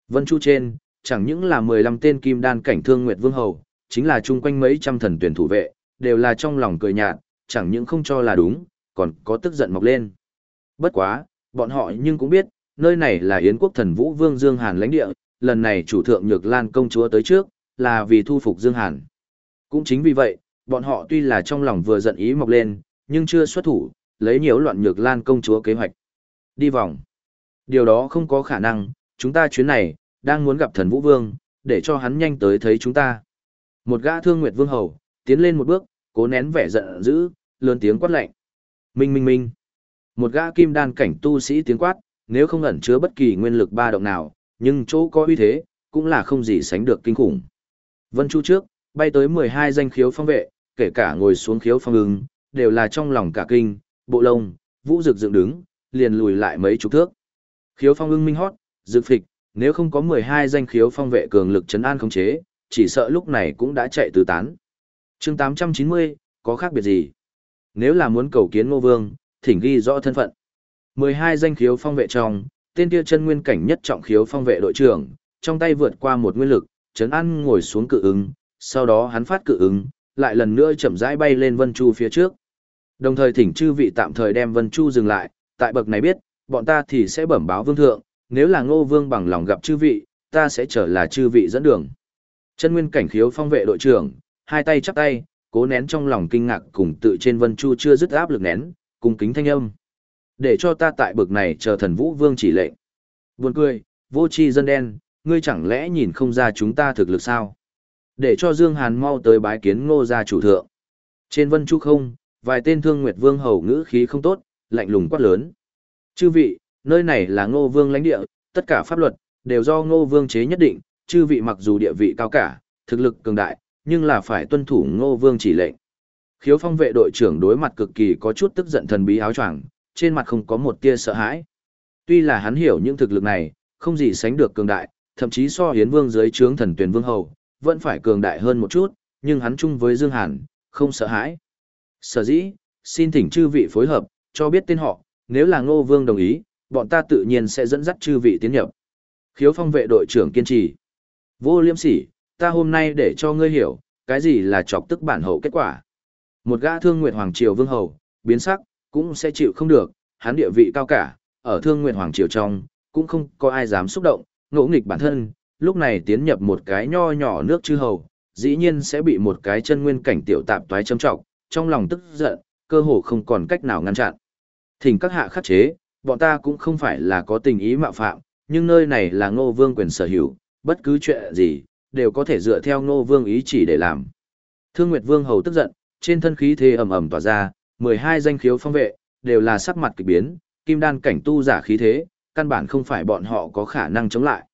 Speaker 1: Vân Chu trên, chẳng những là 15 tên kim đan cảnh thương nguyệt vương hầu, chính là chung quanh mấy trăm thần tuyển thủ vệ, đều là trong lòng cười nhạt, chẳng những không cho là đúng, còn có tức giận mọc lên. Bất quá, bọn họ nhưng cũng biết, nơi này là Yến quốc thần vũ vương Dương Hàn lãnh địa, lần này chủ thượng Nhược Lan công chúa tới trước, là vì thu phục Dương Hàn. Cũng chính vì vậy, bọn họ tuy là trong lòng vừa giận ý mọc lên, nhưng chưa xuất thủ, lấy nhiều loạn Nhược Lan công chúa kế hoạch. Đi vòng. Điều đó không có khả năng, chúng ta chuyến này, đang muốn gặp thần Vũ Vương, để cho hắn nhanh tới thấy chúng ta. Một gã thương nguyệt vương hầu, tiến lên một bước, cố nén vẻ giận dữ, lớn tiếng quát lệnh. Minh minh minh. Một gã kim đan cảnh tu sĩ tiếng quát, nếu không ẩn chứa bất kỳ nguyên lực ba động nào, nhưng chỗ có uy thế, cũng là không gì sánh được kinh khủng. Vân Chu trước, bay tới 12 danh khiếu phong vệ, kể cả ngồi xuống khiếu phong ứng, đều là trong lòng cả kinh, bộ lông, vũ rực dựng đứng, liền lùi lại mấy chục thước. Khiếu phong ưng minh hót, rực phịch, nếu không có 12 danh khiếu phong vệ cường lực chấn an khống chế, chỉ sợ lúc này cũng đã chạy tứ tán. chương 890, có khác biệt gì? Nếu là muốn cầu kiến ngô vương, thỉnh ghi rõ thân phận. 12 danh khiếu phong vệ trong, tên kia chân nguyên cảnh nhất trọng khiếu phong vệ đội trưởng, trong tay vượt qua một nguyên lực, chấn an ngồi xuống cự ứng, sau đó hắn phát cự ứng, lại lần nữa chậm rãi bay lên Vân Chu phía trước. Đồng thời thỉnh chư vị tạm thời đem Vân Chu dừng lại, tại bậc này biết, bọn ta thì sẽ bẩm báo vương thượng, nếu là ngô vương bằng lòng gặp chư vị, ta sẽ trở là chư vị dẫn đường. Chân nguyên cảnh khiếu phong vệ đội trưởng, hai tay chắp tay, cố nén trong lòng kinh ngạc cùng tự trên vân chu chưa dứt áp lực nén, cùng kính thanh âm. Để cho ta tại bực này chờ thần vũ vương chỉ lệnh. Buồn cười, vô tri dân đen, ngươi chẳng lẽ nhìn không ra chúng ta thực lực sao? Để cho Dương Hàn mau tới bái kiến ngô gia chủ thượng. Trên vân chu không, vài tên thương nguyệt vương hầu ngữ khí không tốt, lạnh lùng quát lớn. Chư vị, nơi này là ngô vương lãnh địa, tất cả pháp luật, đều do ngô vương chế nhất định, chư vị mặc dù địa vị cao cả, thực lực cường đại, nhưng là phải tuân thủ ngô vương chỉ lệnh. Khiếu phong vệ đội trưởng đối mặt cực kỳ có chút tức giận thần bí áo choàng, trên mặt không có một tia sợ hãi. Tuy là hắn hiểu những thực lực này, không gì sánh được cường đại, thậm chí so hiến vương dưới trướng thần tuyển vương hầu, vẫn phải cường đại hơn một chút, nhưng hắn chung với Dương Hàn, không sợ hãi. Sở dĩ, xin thỉnh chư vị phối hợp, cho biết tên họ, nếu là ngô vương đồng ý, bọn ta tự nhiên sẽ dẫn dắt chư vị tiến nhập. Khiếu phong vệ đội trưởng kiên trì. Vô liêm sỉ, ta hôm nay để cho ngươi hiểu, cái gì là chọc tức bản hậu kết quả. Một gã thương nguyệt hoàng triều vương hầu, biến sắc, cũng sẽ chịu không được, hắn địa vị cao cả, ở thương nguyệt hoàng triều trong, cũng không có ai dám xúc động, ngỗ nghịch bản thân, lúc này tiến nhập một cái nho nhỏ nước chư hầu, dĩ nhiên sẽ bị một cái chân nguyên cảnh tiểu tạp toái châm trọng, trong lòng tức giận, cơ hồ không còn cách nào ngăn chặn. Thỉnh các hạ khắc chế, bọn ta cũng không phải là có tình ý mạo phạm, nhưng nơi này là ngô vương quyền sở hữu, bất cứ chuyện gì, đều có thể dựa theo ngô vương ý chỉ để làm. Thương Nguyệt Vương hầu tức giận, trên thân khí thế ầm ầm tỏa ra, 12 danh khiếu phong vệ, đều là sắc mặt kỳ biến, kim đan cảnh tu giả khí thế, căn bản không phải bọn họ có khả năng chống lại.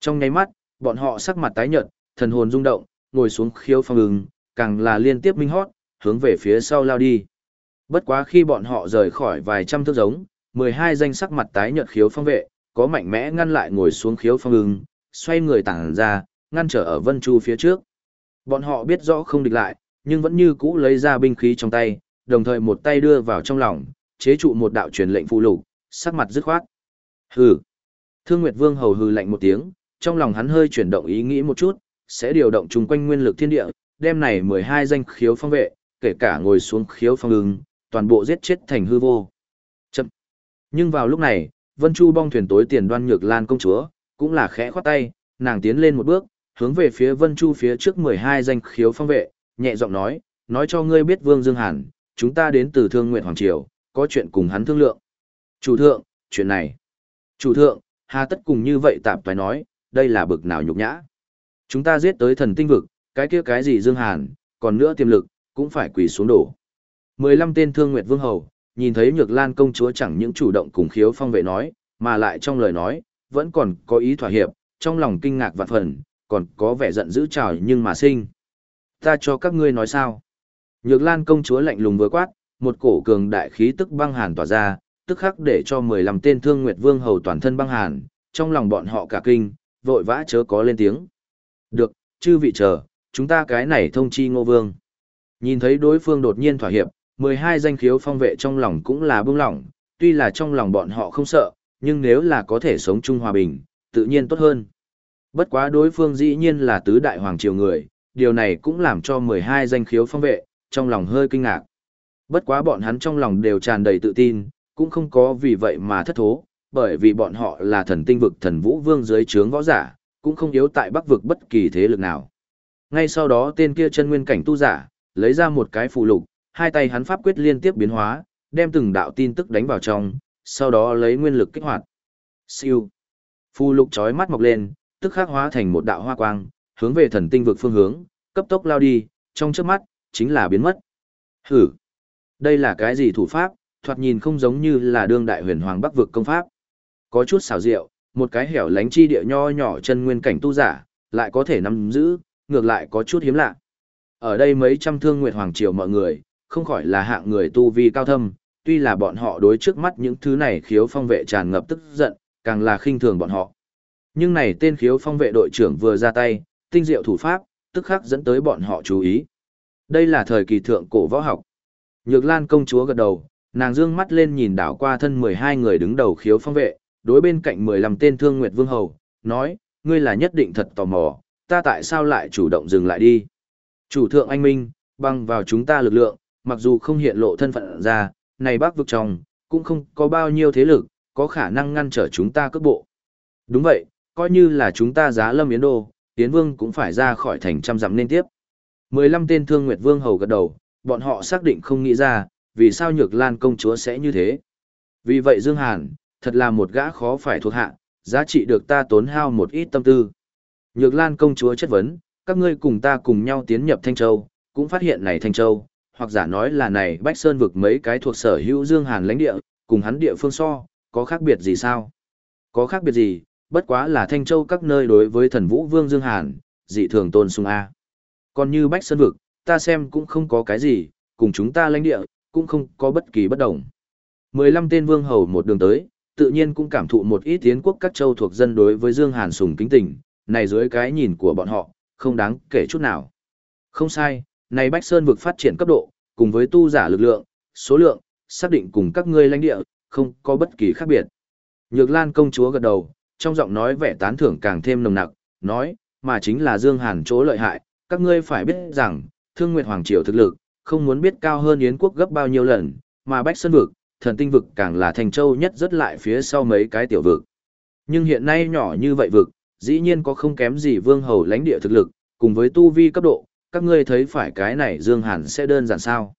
Speaker 1: Trong nháy mắt, bọn họ sắc mặt tái nhợt, thần hồn rung động, ngồi xuống khiếu phong ứng, càng là liên tiếp minh hót, hướng về phía sau lao đi. Bất quá khi bọn họ rời khỏi vài trăm thước giống, 12 danh sắc mặt tái nhợt khiếu phong vệ, có mạnh mẽ ngăn lại ngồi xuống khiếu phong ứng, xoay người tản ra, ngăn trở ở Vân Chu phía trước. Bọn họ biết rõ không địch lại, nhưng vẫn như cũ lấy ra binh khí trong tay, đồng thời một tay đưa vào trong lòng, chế trụ một đạo truyền lệnh phụ lục, sắc mặt dứt khoát. Hừ. Thương Nguyệt Vương hầu hừ lạnh một tiếng, trong lòng hắn hơi chuyển động ý nghĩ một chút, sẽ điều động chung quanh nguyên lực thiên địa, đem này 12 danh khiếu phong vệ, kể cả ngồi xuống khiếu phong ưng, toàn bộ giết chết thành hư vô. Chậm. Nhưng vào lúc này, Vân Chu bong thuyền tối tiền đoan nhược lan công chúa, cũng là khẽ khoát tay, nàng tiến lên một bước, hướng về phía Vân Chu phía trước 12 danh khiếu phong vệ, nhẹ giọng nói, nói cho ngươi biết Vương Dương Hàn, chúng ta đến từ Thương Nguyện Hoàng Triều, có chuyện cùng hắn thương lượng. Chủ thượng, chuyện này. Chủ thượng, hà tất cùng như vậy tạm phải nói, đây là bực nào nhục nhã. Chúng ta giết tới thần tinh vực, cái kia cái gì Dương Hàn, còn nữa tiềm lực, cũng phải quỳ xuống đổ. 15 tên Thương Nguyệt Vương Hầu, nhìn thấy Nhược Lan công chúa chẳng những chủ động cùng khiếu phong vệ nói, mà lại trong lời nói, vẫn còn có ý thỏa hiệp, trong lòng kinh ngạc vạn phần, còn có vẻ giận dữ trào nhưng mà sinh. Ta cho các ngươi nói sao? Nhược Lan công chúa lạnh lùng vừa quát, một cổ cường đại khí tức băng hàn tỏa ra, tức khắc để cho 15 tên Thương Nguyệt Vương hầu toàn thân băng hàn, trong lòng bọn họ cả kinh, vội vã chớ có lên tiếng. Được, chư vị chờ, chúng ta cái này thông chi Ngô Vương. Nhìn thấy đối phương đột nhiên thỏa hiệp, 12 danh khiếu phong vệ trong lòng cũng là bưng lỏng, tuy là trong lòng bọn họ không sợ, nhưng nếu là có thể sống chung hòa bình, tự nhiên tốt hơn. Bất quá đối phương dĩ nhiên là tứ đại hoàng triều người, điều này cũng làm cho 12 danh khiếu phong vệ, trong lòng hơi kinh ngạc. Bất quá bọn hắn trong lòng đều tràn đầy tự tin, cũng không có vì vậy mà thất thố, bởi vì bọn họ là thần tinh vực thần vũ vương dưới trướng võ giả, cũng không yếu tại bắc vực bất kỳ thế lực nào. Ngay sau đó tên kia chân nguyên cảnh tu giả, lấy ra một cái phù lục, hai tay hắn pháp quyết liên tiếp biến hóa, đem từng đạo tin tức đánh vào trong, sau đó lấy nguyên lực kích hoạt. Siêu. Phù lục chói mắt mọc lên, tức khắc hóa thành một đạo hoa quang, hướng về thần tinh vực phương hướng, cấp tốc lao đi, trong chớp mắt, chính là biến mất. Hử! Đây là cái gì thủ pháp, thoạt nhìn không giống như là đương đại huyền hoàng bắc vực công pháp. Có chút xảo diệu, một cái hẻo lánh chi địa nho nhỏ chân nguyên cảnh tu giả, lại có thể nắm giữ, ngược lại có chút hiếm lạ. Ở đây mấy trăm thương nguyệt hoàng triều mọi người, không khỏi là hạng người tu vi cao thâm, tuy là bọn họ đối trước mắt những thứ này khiếu phong vệ tràn ngập tức giận, càng là khinh thường bọn họ. Nhưng này tên khiếu phong vệ đội trưởng vừa ra tay, tinh diệu thủ pháp, tức khắc dẫn tới bọn họ chú ý. Đây là thời kỳ thượng cổ võ học. Nhược Lan công chúa gật đầu, nàng dương mắt lên nhìn đảo qua thân 12 người đứng đầu khiếu phong vệ, đối bên cạnh 15 tên thương nguyệt vương hầu, nói, ngươi là nhất định thật tò mò, ta tại sao lại chủ động dừng lại đi. Chủ thượng anh Minh, băng vào chúng ta lực lượng, mặc dù không hiện lộ thân phận ra, này bác vực trong, cũng không có bao nhiêu thế lực, có khả năng ngăn trở chúng ta cước bộ. Đúng vậy, coi như là chúng ta giá lâm yến đô, Yến Vương cũng phải ra khỏi thành trăm dặm nên tiếp. 15 tên thương nguyệt vương hầu gật đầu, bọn họ xác định không nghĩ ra, vì sao Nhược Lan công chúa sẽ như thế. Vì vậy Dương Hàn, thật là một gã khó phải thuộc hạ, giá trị được ta tốn hao một ít tâm tư. Nhược Lan công chúa chất vấn, các ngươi cùng ta cùng nhau tiến nhập Thanh Châu, cũng phát hiện này Thanh Châu, hoặc giả nói là này Bách Sơn vực mấy cái thuộc sở hữu Dương Hàn lãnh địa, cùng hắn địa phương so, có khác biệt gì sao? Có khác biệt gì, bất quá là Thanh Châu các nơi đối với thần vũ vương Dương Hàn, dị thường tôn sung A. Còn như Bách Sơn vực, ta xem cũng không có cái gì, cùng chúng ta lãnh địa, cũng không có bất kỳ bất đồng. 15 tên vương hầu một đường tới, tự nhiên cũng cảm thụ một ít tiến quốc các châu thuộc dân đối với Dương Hàn sùng kính tình, này dưới cái nhìn của bọn họ, không đáng kể chút nào. Không sai, này Bách Sơn vực phát triển cấp độ, cùng với tu giả lực lượng, số lượng, xác định cùng các ngươi lãnh địa, không có bất kỳ khác biệt. Nhược Lan công chúa gật đầu, trong giọng nói vẻ tán thưởng càng thêm nồng nặc, nói, mà chính là Dương Hàn chỗ lợi hại, các ngươi phải biết rằng, Thương Nguyệt Hoàng Triều thực lực, không muốn biết cao hơn Yến quốc gấp bao nhiêu lần, mà Bách Sơn vực, thần tinh vực càng là thành châu nhất rất lại phía sau mấy cái tiểu vực. Nhưng hiện nay nhỏ như vậy vực, dĩ nhiên có không kém gì vương hầu lãnh địa thực lực, cùng với tu vi cấp độ, các ngươi thấy phải cái này Dương Hàn sẽ đơn giản sao.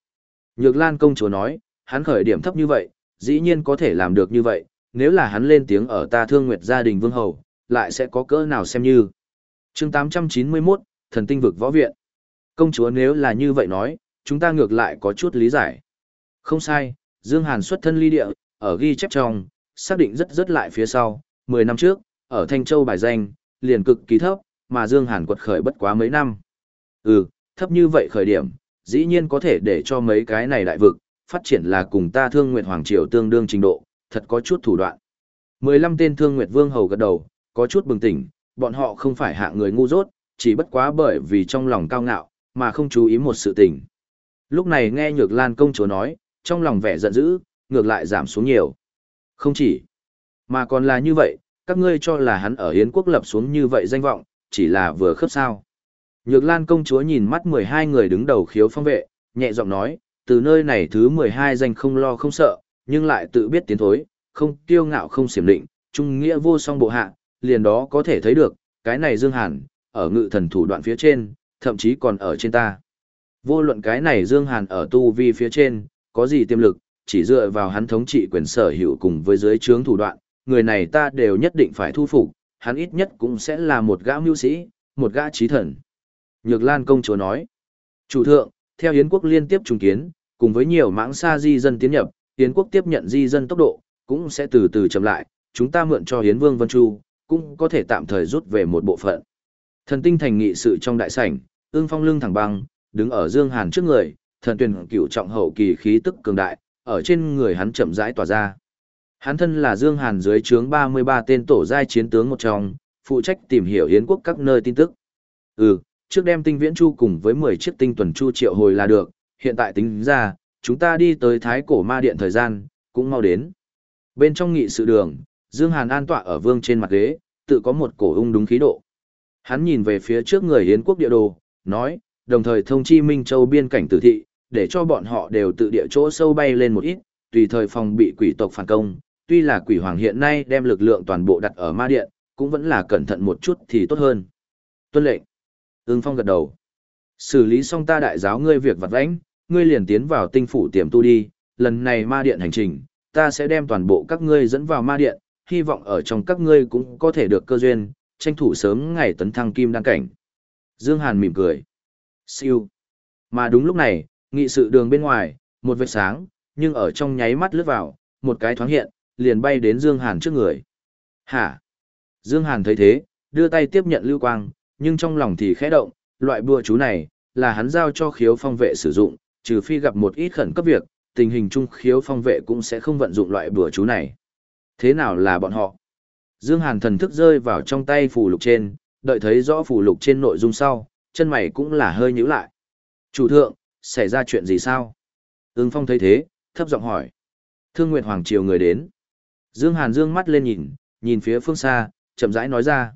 Speaker 1: Nhược Lan công chúa nói, hắn khởi điểm thấp như vậy, dĩ nhiên có thể làm được như vậy, nếu là hắn lên tiếng ở ta thương nguyệt gia đình vương hầu, lại sẽ có cỡ nào xem như. chương 891, thần tinh vực võ viện. Công chúa nếu là như vậy nói, chúng ta ngược lại có chút lý giải. Không sai, Dương Hàn xuất thân ly địa, ở ghi chép trong, xác định rất rất lại phía sau, 10 năm trước, ở Thanh Châu bài danh, liền cực kỳ thấp, mà Dương Hàn quật khởi bất quá mấy năm. Ừ, thấp như vậy khởi điểm, dĩ nhiên có thể để cho mấy cái này đại vực, phát triển là cùng ta thương nguyệt hoàng triều tương đương trình độ, thật có chút thủ đoạn. 15 tên thương nguyệt vương hầu gật đầu, có chút bừng tỉnh, bọn họ không phải hạ người ngu dốt, chỉ bất quá bởi vì trong lòng cao ngạo, mà không chú ý một sự tình. Lúc này nghe Nhược Lan công chúa nói, trong lòng vẻ giận dữ, ngược lại giảm xuống nhiều. Không chỉ, mà còn là như vậy, các ngươi cho là hắn ở Yến quốc lập xuống như vậy danh vọng, chỉ là vừa khớp sao. Nhược Lan công chúa nhìn mắt 12 người đứng đầu khiếu phong vệ, nhẹ giọng nói, từ nơi này thứ 12 danh không lo không sợ, nhưng lại tự biết tiến thối, không kiêu ngạo không xiểm định, trung nghĩa vô song bộ hạ, liền đó có thể thấy được, cái này Dương Hàn, ở ngự thần thủ đoạn phía trên, thậm chí còn ở trên ta. Vô luận cái này Dương Hàn ở tu vi phía trên, có gì tiềm lực, chỉ dựa vào hắn thống trị quyền sở hữu cùng với dưới trướng thủ đoạn, người này ta đều nhất định phải thu phục, hắn ít nhất cũng sẽ là một gã mưu sĩ, một gã trí thần. Nhược Lan công chúa nói, chủ thượng, theo Yến quốc liên tiếp trùng kiến, cùng với nhiều mãng xa di dân tiến nhập, Yến quốc tiếp nhận di dân tốc độ, cũng sẽ từ từ chậm lại, chúng ta mượn cho Yến Vương Vân Chu, cũng có thể tạm thời rút về một bộ phận. Thần tinh thành nghị sự trong đại sảnh, ương phong lưng thẳng băng, đứng ở Dương Hàn trước người, thần tuyển cựu trọng hậu kỳ khí tức cường đại, ở trên người hắn chậm rãi tỏa ra. Hắn thân là Dương Hàn dưới trướng 33 tên tổ giai chiến tướng một trong, phụ trách tìm hiểu hiến quốc các nơi tin tức. Ừ, trước đem tinh viễn chu cùng với 10 chiếc tinh tuần chu triệu hồi là được, hiện tại tính ra, chúng ta đi tới thái cổ ma điện thời gian, cũng mau đến. Bên trong nghị sự đường, Dương Hàn an tọa ở vương trên mặt ghế, tự có một cổ ung đúng khí độ. Hắn nhìn về phía trước người hiến quốc địa đồ, nói, đồng thời thông chi Minh Châu biên cảnh tử thị, để cho bọn họ đều tự địa chỗ sâu bay lên một ít, tùy thời phòng bị quỷ tộc phản công. Tuy là quỷ hoàng hiện nay đem lực lượng toàn bộ đặt ở ma điện, cũng vẫn là cẩn thận một chút thì tốt hơn. Tuân lệnh. Ưng phong gật đầu. Xử lý xong ta đại giáo ngươi việc vặt vãnh, ngươi liền tiến vào tinh phủ tiềm tu đi, lần này ma điện hành trình, ta sẽ đem toàn bộ các ngươi dẫn vào ma điện, hy vọng ở trong các ngươi cũng có thể được cơ duyên, tranh thủ sớm ngày tấn thăng kim đăng cảnh. Dương Hàn mỉm cười. Siêu. Mà đúng lúc này, nghị sự đường bên ngoài, một vệt sáng, nhưng ở trong nháy mắt lướt vào, một cái thoáng hiện, liền bay đến Dương Hàn trước người. Hả? Dương Hàn thấy thế, đưa tay tiếp nhận lưu quang, nhưng trong lòng thì khẽ động, loại bùa chú này, là hắn giao cho khiếu phong vệ sử dụng, trừ phi gặp một ít khẩn cấp việc, tình hình chung khiếu phong vệ cũng sẽ không vận dụng loại bùa chú này. Thế nào là bọn họ? Dương Hàn thần thức rơi vào trong tay phù lục trên, đợi thấy rõ phù lục trên nội dung sau, chân mày cũng là hơi nhíu lại. Chủ thượng, xảy ra chuyện gì sao? Ưng Phong thấy thế, thấp giọng hỏi. Thương Nguyệt Hoàng Triều người đến. Dương Hàn dương mắt lên nhìn, nhìn phía phương xa, chậm rãi nói ra.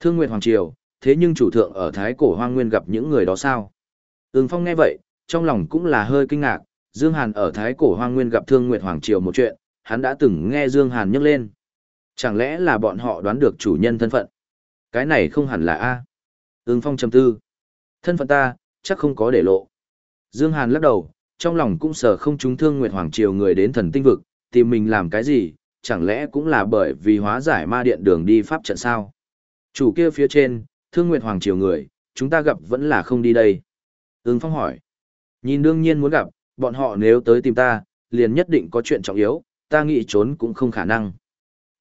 Speaker 1: Thương Nguyệt Hoàng Triều, thế nhưng chủ thượng ở Thái Cổ Hoang Nguyên gặp những người đó sao? Ưng Phong nghe vậy, trong lòng cũng là hơi kinh ngạc, Dương Hàn ở Thái Cổ Hoang Nguyên gặp Thương Nguyệt Hoàng Triều một chuyện, hắn đã từng nghe Dương Hàn nhắc lên. Chẳng lẽ là bọn họ đoán được chủ nhân thân phận? Cái này không hẳn là A. Ưng Phong trầm tư. Thân phận ta, chắc không có để lộ. Dương Hàn lắc đầu, trong lòng cũng sợ không chúng thương Nguyệt Hoàng Triều người đến thần tinh vực, tìm mình làm cái gì, chẳng lẽ cũng là bởi vì hóa giải ma điện đường đi pháp trận sao? Chủ kia phía trên, thương nguyệt hoàng triều người, chúng ta gặp vẫn là không đi đây. Ưng Phong hỏi. Nhìn đương nhiên muốn gặp, bọn họ nếu tới tìm ta, liền nhất định có chuyện trọng yếu, ta nghĩ trốn cũng không khả năng.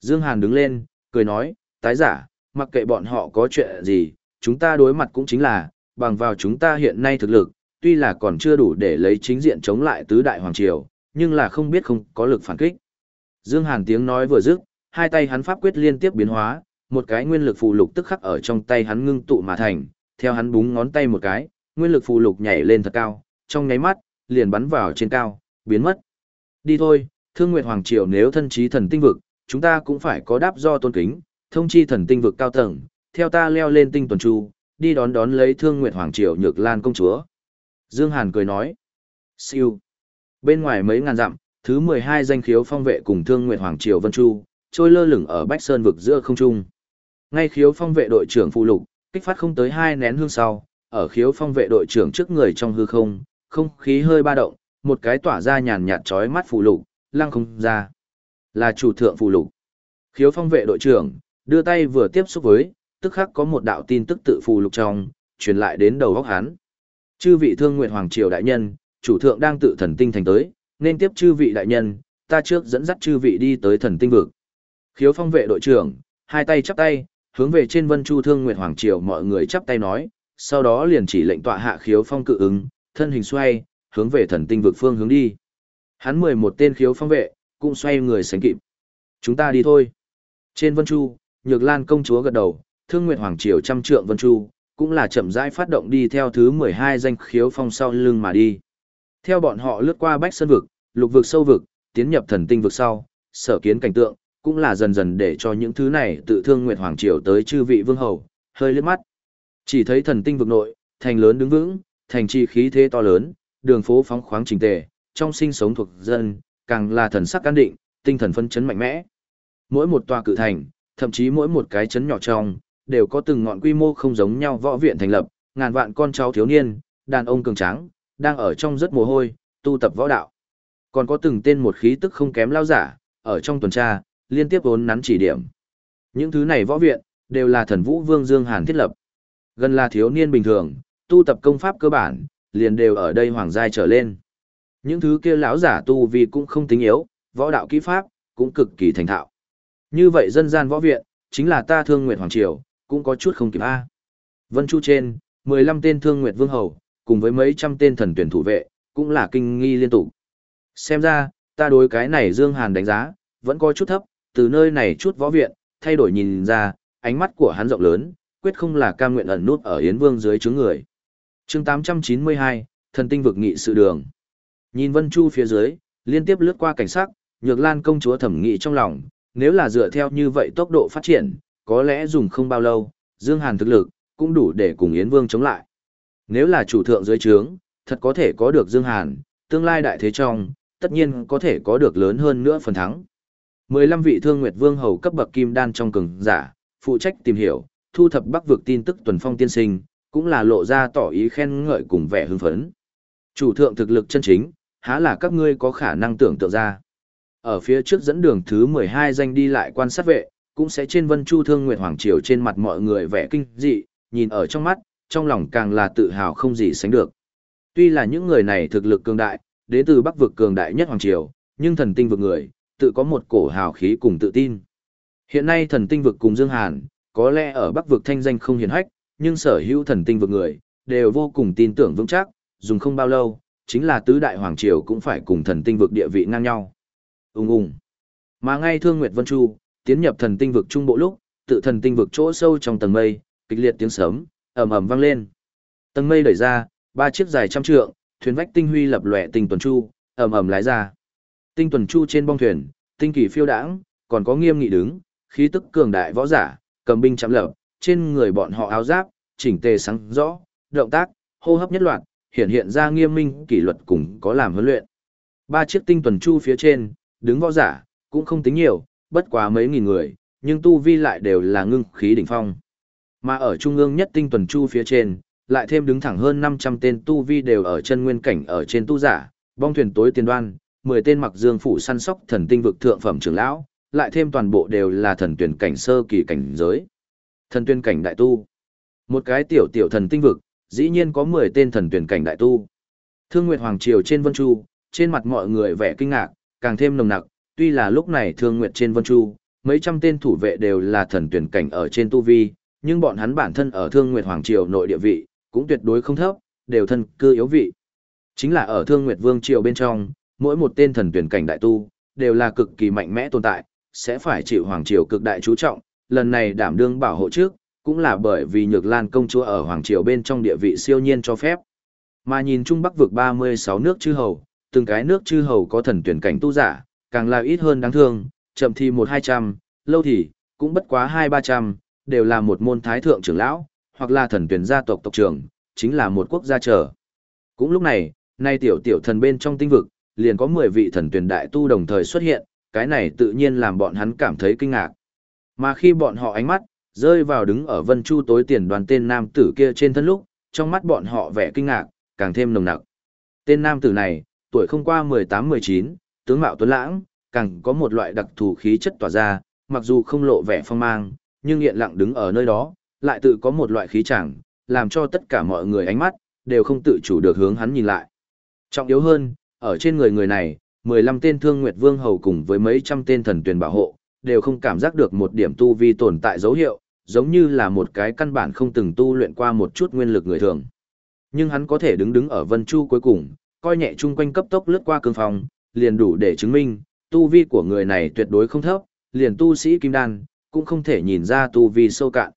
Speaker 1: Dương Hàn đứng lên, cười nói, tái giả, mặc kệ bọn họ có chuyện gì, chúng ta đối mặt cũng chính là, bằng vào chúng ta hiện nay thực lực, tuy là còn chưa đủ để lấy chính diện chống lại tứ đại hoàng triều, nhưng là không biết không có lực phản kích. Dương Hàn tiếng nói vừa dứt, hai tay hắn pháp quyết liên tiếp biến hóa, một cái nguyên lực phù lục tức khắc ở trong tay hắn ngưng tụ mà thành, theo hắn búng ngón tay một cái, nguyên lực phù lục nhảy lên thật cao, trong nháy mắt, liền bắn vào trên cao, biến mất. Đi thôi, Thương Nguyệt Hoàng Triều nếu thân trí thần tinh vực, chúng ta cũng phải có đáp do tôn kính, thông chi thần tinh vực cao tầng, theo ta leo lên tinh tuần chu, đi đón đón lấy Thương Nguyệt Hoàng Triều Nhược Lan công chúa. Dương Hàn cười nói. Siêu. Bên ngoài mấy ngàn dặm, thứ 12 danh khiếu phong vệ cùng Thương Nguyệt Hoàng Triều Vân Chu, trôi lơ lửng ở Bách Sơn vực giữa không trung. Ngay khiếu phong vệ đội trưởng phụ lục, kích phát không tới hai nén hương sau, ở khiếu phong vệ đội trưởng trước người trong hư không, không khí hơi ba động, một cái tỏa ra nhàn nhạt chói mắt phụ lục, lăng không ra. Là chủ thượng phụ lục. Khiếu phong vệ đội trưởng, đưa tay vừa tiếp xúc với, tức khắc có một đạo tin tức tự phụ lục trong, truyền lại đến đầu góc hắn. Chư vị thương nguyện hoàng triều đại nhân, chủ thượng đang tự thần tinh thành tới, nên tiếp chư vị đại nhân, ta trước dẫn dắt chư vị đi tới thần tinh vực. Khiếu phong vệ đội trưởng, hai tay chắp tay, hướng về trên vân chu thương nguyện hoàng triều mọi người chắp tay nói, sau đó liền chỉ lệnh tọa hạ khiếu phong cự ứng, thân hình xoay, hướng về thần tinh vực phương hướng đi. Hắn mười một tên khiếu phong vệ, cũng xoay người sánh kịp. Chúng ta đi thôi. Trên vân chu, nhược lan công chúa gật đầu, thương nguyệt hoàng triều trăm trượng vân chu, cũng là chậm rãi phát động đi theo thứ mười hai danh khiếu phong sau lưng mà đi. Theo bọn họ lướt qua bách sơn vực, lục vực sâu vực, tiến nhập thần tinh vực sau, sở kiến cảnh tượng, cũng là dần dần để cho những thứ này tự thương Nguyệt Hoàng Triều tới chư vị vương hầu, hơi liếc mắt. Chỉ thấy thần tinh vực nội, thành lớn đứng vững, thành trì khí thế to lớn, đường phố phóng khoáng trình tề, trong sinh sống thuộc dân, càng là thần sắc an định, tinh thần phân chấn mạnh mẽ. Mỗi một tòa cự thành, thậm chí mỗi một cái chấn nhỏ trong, đều có từng ngọn quy mô không giống nhau võ viện thành lập, ngàn vạn con cháu thiếu niên, đàn ông cường tráng, đang ở trong rất mồ hôi, tu tập võ đạo. Còn có từng tên một khí tức không kém lao giả, ở trong tuần tra, liên tiếp vốn nắn chỉ điểm. Những thứ này võ viện, đều là thần vũ vương Dương Hàn thiết lập. Gần là thiếu niên bình thường, tu tập công pháp cơ bản, liền đều ở đây hoàng giai trở lên. Những thứ kia lão giả tu vì cũng không tính yếu, võ đạo kỹ pháp, cũng cực kỳ thành thạo. Như vậy dân gian võ viện, chính là ta thương nguyệt hoàng triều, cũng có chút không kịp A. Vân Chu trên, 15 tên thương nguyệt vương hầu, cùng với mấy trăm tên thần tuyển thủ vệ, cũng là kinh nghi liên tục. Xem ra, ta đối cái này Dương Hàn đánh giá, vẫn có chút thấp, từ nơi này chút võ viện, thay đổi nhìn ra, ánh mắt của hắn rộng lớn, quyết không là cam nguyện ẩn nút ở Yến Vương dưới chướng người. chương 892, thần tinh vực nghị sự đường. Nhìn Vân Chu phía dưới, liên tiếp lướt qua cảnh sắc, Nhược Lan công chúa thẩm nghị trong lòng, nếu là dựa theo như vậy tốc độ phát triển, có lẽ dùng không bao lâu, Dương Hàn thực lực, cũng đủ để cùng Yến Vương chống lại. Nếu là chủ thượng dưới trướng, thật có thể có được Dương Hàn, tương lai đại thế trong, tất nhiên có thể có được lớn hơn nữa phần thắng. 15 vị thương nguyệt vương hầu cấp bậc kim đan trong cường giả, phụ trách tìm hiểu, thu thập bắc vực tin tức tuần phong tiên sinh, cũng là lộ ra tỏ ý khen ngợi cùng vẻ hưng phấn. Chủ thượng thực lực chân chính, há là các ngươi có khả năng tưởng tượng ra. Ở phía trước dẫn đường thứ 12 danh đi lại quan sát vệ, cũng sẽ trên vân chu thương nguyệt hoàng triều trên mặt mọi người vẻ kinh dị, nhìn ở trong mắt, trong lòng càng là tự hào không gì sánh được. Tuy là những người này thực lực cường đại, đến từ bắc vực cường đại nhất hoàng triều, nhưng thần tinh vực người, tự có một cổ hào khí cùng tự tin. Hiện nay thần tinh vực cùng Dương Hàn, có lẽ ở bắc vực thanh danh không hiển hách, nhưng sở hữu thần tinh vực người, đều vô cùng tin tưởng vững chắc, dùng không bao lâu, chính là tứ đại hoàng triều cũng phải cùng thần tinh vực địa vị ngang nhau. Ung ung. Mà ngay Thương Nguyệt Vân Chu, tiến nhập thần tinh vực trung bộ lúc, tự thần tinh vực chỗ sâu trong tầng mây, kịch liệt tiếng sấm, ầm ầm vang lên. Tầng mây đẩy ra, ba chiếc dài trăm trượng, thuyền vách tinh huy lập lòe tinh tuần chu, ầm ầm lái ra. Tinh tuần chu trên bong thuyền, tinh kỳ phiêu đãng, còn có nghiêm nghị đứng, khí tức cường đại võ giả, cầm binh chạm lập, trên người bọn họ áo giáp, chỉnh tề sáng rõ, động tác, hô hấp nhất loạt, hiện hiện ra nghiêm minh kỷ luật cùng có làm huấn luyện. Ba chiếc tinh tuần chu phía trên, đứng võ giả, cũng không tính nhiều, bất quá mấy nghìn người, nhưng tu vi lại đều là ngưng khí đỉnh phong. Mà ở trung ương nhất tinh tuần chu phía trên, lại thêm đứng thẳng hơn 500 tên tu vi đều ở chân nguyên cảnh ở trên tu giả, bong thuyền tối tiền đoan, 10 tên mặc dương phủ săn sóc thần tinh vực thượng phẩm trưởng lão, lại thêm toàn bộ đều là thần tuyển cảnh sơ kỳ cảnh giới. Thần tuyển cảnh đại tu. Một cái tiểu tiểu thần tinh vực, dĩ nhiên có 10 tên thần tuyển cảnh đại tu. Thương Nguyệt Hoàng Triều trên Vân Chu, trên mặt mọi người vẻ kinh ngạc, càng thêm nồng nặc, tuy là lúc này Thương Nguyệt trên Vân Chu, mấy trăm tên thủ vệ đều là thần tuyển cảnh ở trên tu vi, nhưng bọn hắn bản thân ở Thương Nguyệt Hoàng Triều nội địa vị, cũng tuyệt đối không thấp, đều thân cư yếu vị. Chính là ở Thương Nguyệt Vương Triều bên trong, mỗi một tên thần tuyển cảnh đại tu, đều là cực kỳ mạnh mẽ tồn tại, sẽ phải chịu Hoàng Triều cực đại chú trọng, lần này đảm đương bảo hộ trước, cũng là bởi vì Nhược Lan công chúa ở Hoàng Triều bên trong địa vị siêu nhiên cho phép. Mà nhìn Trung Bắc vực 36 nước chư hầu, từng cái nước chư hầu có thần tuyển cảnh tu giả, càng là ít hơn đáng thương, chậm thì một hai trăm, lâu thì, cũng bất quá hai ba trăm, đều là một môn thái thượng trưởng lão, hoặc là thần tuyển gia tộc tộc trưởng, chính là một quốc gia trở. Cũng lúc này, nay tiểu tiểu thần bên trong tinh vực, liền có 10 vị thần tuyển đại tu đồng thời xuất hiện, cái này tự nhiên làm bọn hắn cảm thấy kinh ngạc. Mà khi bọn họ ánh mắt, rơi vào đứng ở vân chu tối tiền đoàn tên nam tử kia trên thân lúc, trong mắt bọn họ vẻ kinh ngạc, càng thêm nồng nặc. Tên nam tử này, tuổi không qua 18-19, tướng mạo tuấn lãng, càng có một loại đặc thù khí chất tỏa ra, mặc dù không lộ vẻ phong mang, nhưng hiện lặng đứng ở nơi đó, lại tự có một loại khí chẳng, làm cho tất cả mọi người ánh mắt, đều không tự chủ được hướng hắn nhìn lại. Trọng yếu hơn, ở trên người người này, 15 tên thương nguyệt vương hầu cùng với mấy trăm tên thần tuyển bảo hộ, đều không cảm giác được một điểm tu vi tồn tại dấu hiệu, giống như là một cái căn bản không từng tu luyện qua một chút nguyên lực người thường. Nhưng hắn có thể đứng đứng ở vân chu cuối cùng, coi nhẹ chung quanh cấp tốc lướt qua cương phòng, liền đủ để chứng minh, tu vi của người này tuyệt đối không thấp, liền tu sĩ kim đan, cũng không thể nhìn ra tu vi sâu cạn.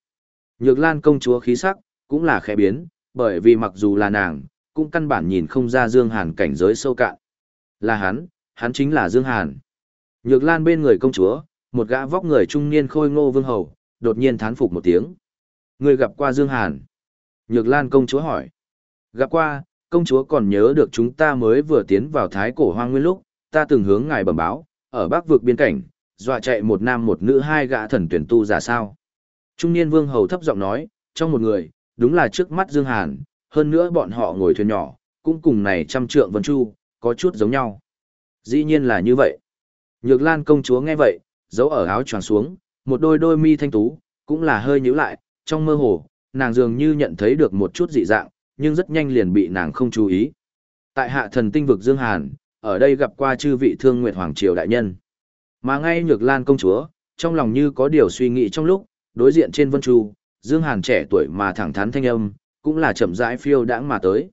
Speaker 1: Nhược Lan công chúa khí sắc, cũng là khẽ biến, bởi vì mặc dù là nàng, cũng căn bản nhìn không ra Dương Hàn cảnh giới sâu cạn. Là hắn, hắn chính là Dương Hàn. Nhược Lan bên người công chúa, một gã vóc người trung niên khôi ngô vương hầu, đột nhiên thán phục một tiếng. Người gặp qua Dương Hàn. Nhược Lan công chúa hỏi. Gặp qua, công chúa còn nhớ được chúng ta mới vừa tiến vào thái cổ hoang nguyên lúc, ta từng hướng ngài bẩm báo, ở bắc vực biên cảnh, dọa chạy một nam một nữ hai gã thần tuyển tu giả sao. Trung niên vương hầu thấp giọng nói, trong một người, đúng là trước mắt Dương Hàn, hơn nữa bọn họ ngồi thuyền nhỏ, cũng cùng này trăm trượng vân chu, có chút giống nhau. Dĩ nhiên là như vậy. Nhược Lan công chúa nghe vậy, giấu ở áo tròn xuống, một đôi đôi mi thanh tú, cũng là hơi nhíu lại, trong mơ hồ, nàng dường như nhận thấy được một chút dị dạng, nhưng rất nhanh liền bị nàng không chú ý. Tại hạ thần tinh vực Dương Hàn, ở đây gặp qua chư vị thương nguyệt hoàng triều đại nhân. Mà ngay Nhược Lan công chúa, trong lòng như có điều suy nghĩ trong lúc, đối diện trên vân chu, Dương Hàn trẻ tuổi mà thẳng thắn thanh âm, cũng là chậm rãi phiêu đãng mà tới.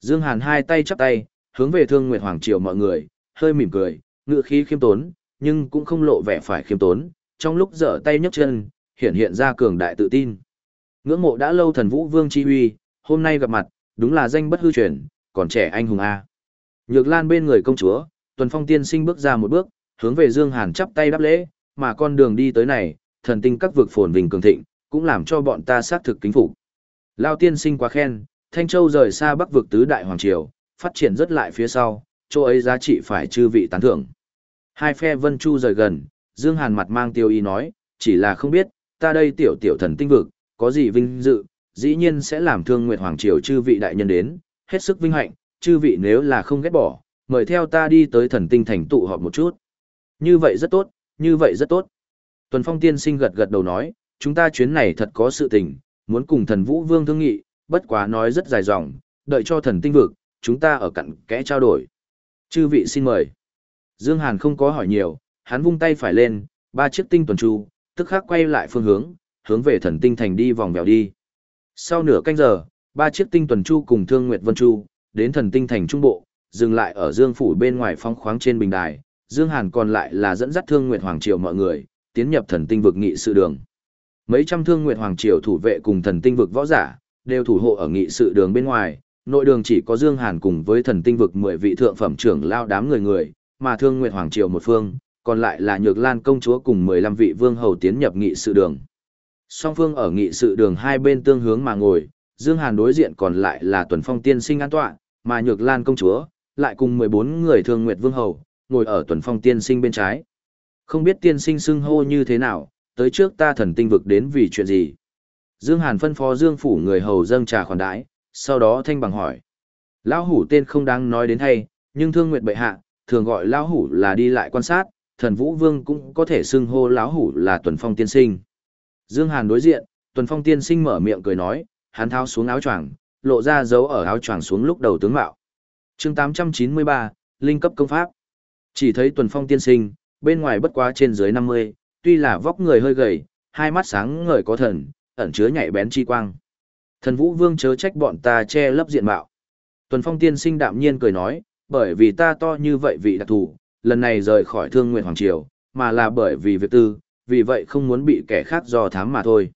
Speaker 1: Dương Hàn hai tay chắp tay, hướng về Thương Nguyệt Hoàng Triều mọi người, hơi mỉm cười, ngựa khí khiêm tốn, nhưng cũng không lộ vẻ phải khiêm tốn, trong lúc giở tay nhấc chân, hiện hiện ra cường đại tự tin. Ngưỡng mộ đã lâu thần Vũ Vương chi huy hôm nay gặp mặt, đúng là danh bất hư truyền, còn trẻ anh hùng a. Nhược Lan bên người công chúa, Tuần Phong tiên sinh bước ra một bước, hướng về Dương Hàn chắp tay đáp lễ, mà con đường đi tới này, thần tinh các vực phồn vinh cường thịnh, cũng làm cho bọn ta xác thực kính phục. Lao tiên sinh quá khen, Thanh Châu rời xa bắc vực tứ đại hoàng triều, phát triển rất lại phía sau, chỗ ấy giá trị phải chư vị tán thưởng. Hai phe vân chu rời gần, Dương Hàn mặt mang tiêu ý nói, chỉ là không biết, ta đây tiểu tiểu thần tinh vực, có gì vinh dự, dĩ nhiên sẽ làm thương nguyệt hoàng triều chư vị đại nhân đến, hết sức vinh hạnh, chư vị nếu là không ghét bỏ, mời theo ta đi tới thần tinh thành tụ họp một chút. Như vậy rất tốt, như vậy rất tốt. Tuần Phong tiên sinh gật gật đầu nói, chúng ta chuyến này thật có sự tình, muốn cùng thần Vũ Vương thương nghị, bất quá nói rất dài dòng, đợi cho thần tinh vực, chúng ta ở cặn kẽ trao đổi. Chư vị xin mời. Dương Hàn không có hỏi nhiều, hắn vung tay phải lên, ba chiếc tinh tuần tru, tức khắc quay lại phương hướng, hướng về thần tinh thành đi vòng vèo đi. Sau nửa canh giờ, ba chiếc tinh tuần chu cùng Thương Nguyệt Vân Chu, đến thần tinh thành trung bộ, dừng lại ở Dương phủ bên ngoài phong khoáng trên bình đài, Dương Hàn còn lại là dẫn dắt Thương Nguyệt Hoàng triều mọi người, tiến nhập thần tinh vực nghị sự đường. Mấy trăm Thương Nguyệt Hoàng triều thủ vệ cùng thần tinh vực võ giả, đều thủ hộ ở nghị sự đường bên ngoài, nội đường chỉ có Dương Hàn cùng với thần tinh vực 10 vị thượng phẩm trưởng lao đám người người, mà Thương Nguyệt Hoàng triều một phương, còn lại là Nhược Lan công chúa cùng 15 vị vương hầu tiến nhập nghị sự đường. Song phương ở nghị sự đường hai bên tương hướng mà ngồi, Dương Hàn đối diện còn lại là Tuần Phong tiên sinh an tọa, mà Nhược Lan công chúa lại cùng 14 người Thương Nguyệt vương hầu ngồi ở Tuần Phong tiên sinh bên trái. Không biết tiên sinh xưng hô như thế nào, tới trước ta thần tinh vực đến vì chuyện gì. Dương Hàn phân phó Dương phủ người hầu dâng trà khoản đãi, sau đó thanh bằng hỏi. Lão hủ tên không đáng nói đến hay, nhưng thương nguyệt bệ hạ, thường gọi lão hủ là đi lại quan sát, thần vũ vương cũng có thể xưng hô lão hủ là tuần phong tiên sinh. Dương Hàn đối diện, tuần phong tiên sinh mở miệng cười nói, hắn tháo xuống áo choàng, lộ ra dấu ở áo choàng xuống lúc đầu tướng mạo. Chương 893, Linh cấp công pháp. Chỉ thấy tuần phong tiên sinh, bên ngoài bất quá trên dưới 50, tuy là vóc người hơi gầy, hai mắt sáng ngời có thần, ẩn chứa nhạy bén chi quang. Thần Vũ Vương chớ trách bọn ta che lấp diện mạo. Tuần Phong tiên sinh đạm nhiên cười nói, bởi vì ta to như vậy vị đặc thù, lần này rời khỏi Thương Nguyện Hoàng Triều, mà là bởi vì việc tư, vì vậy không muốn bị kẻ khác dò thám mà thôi.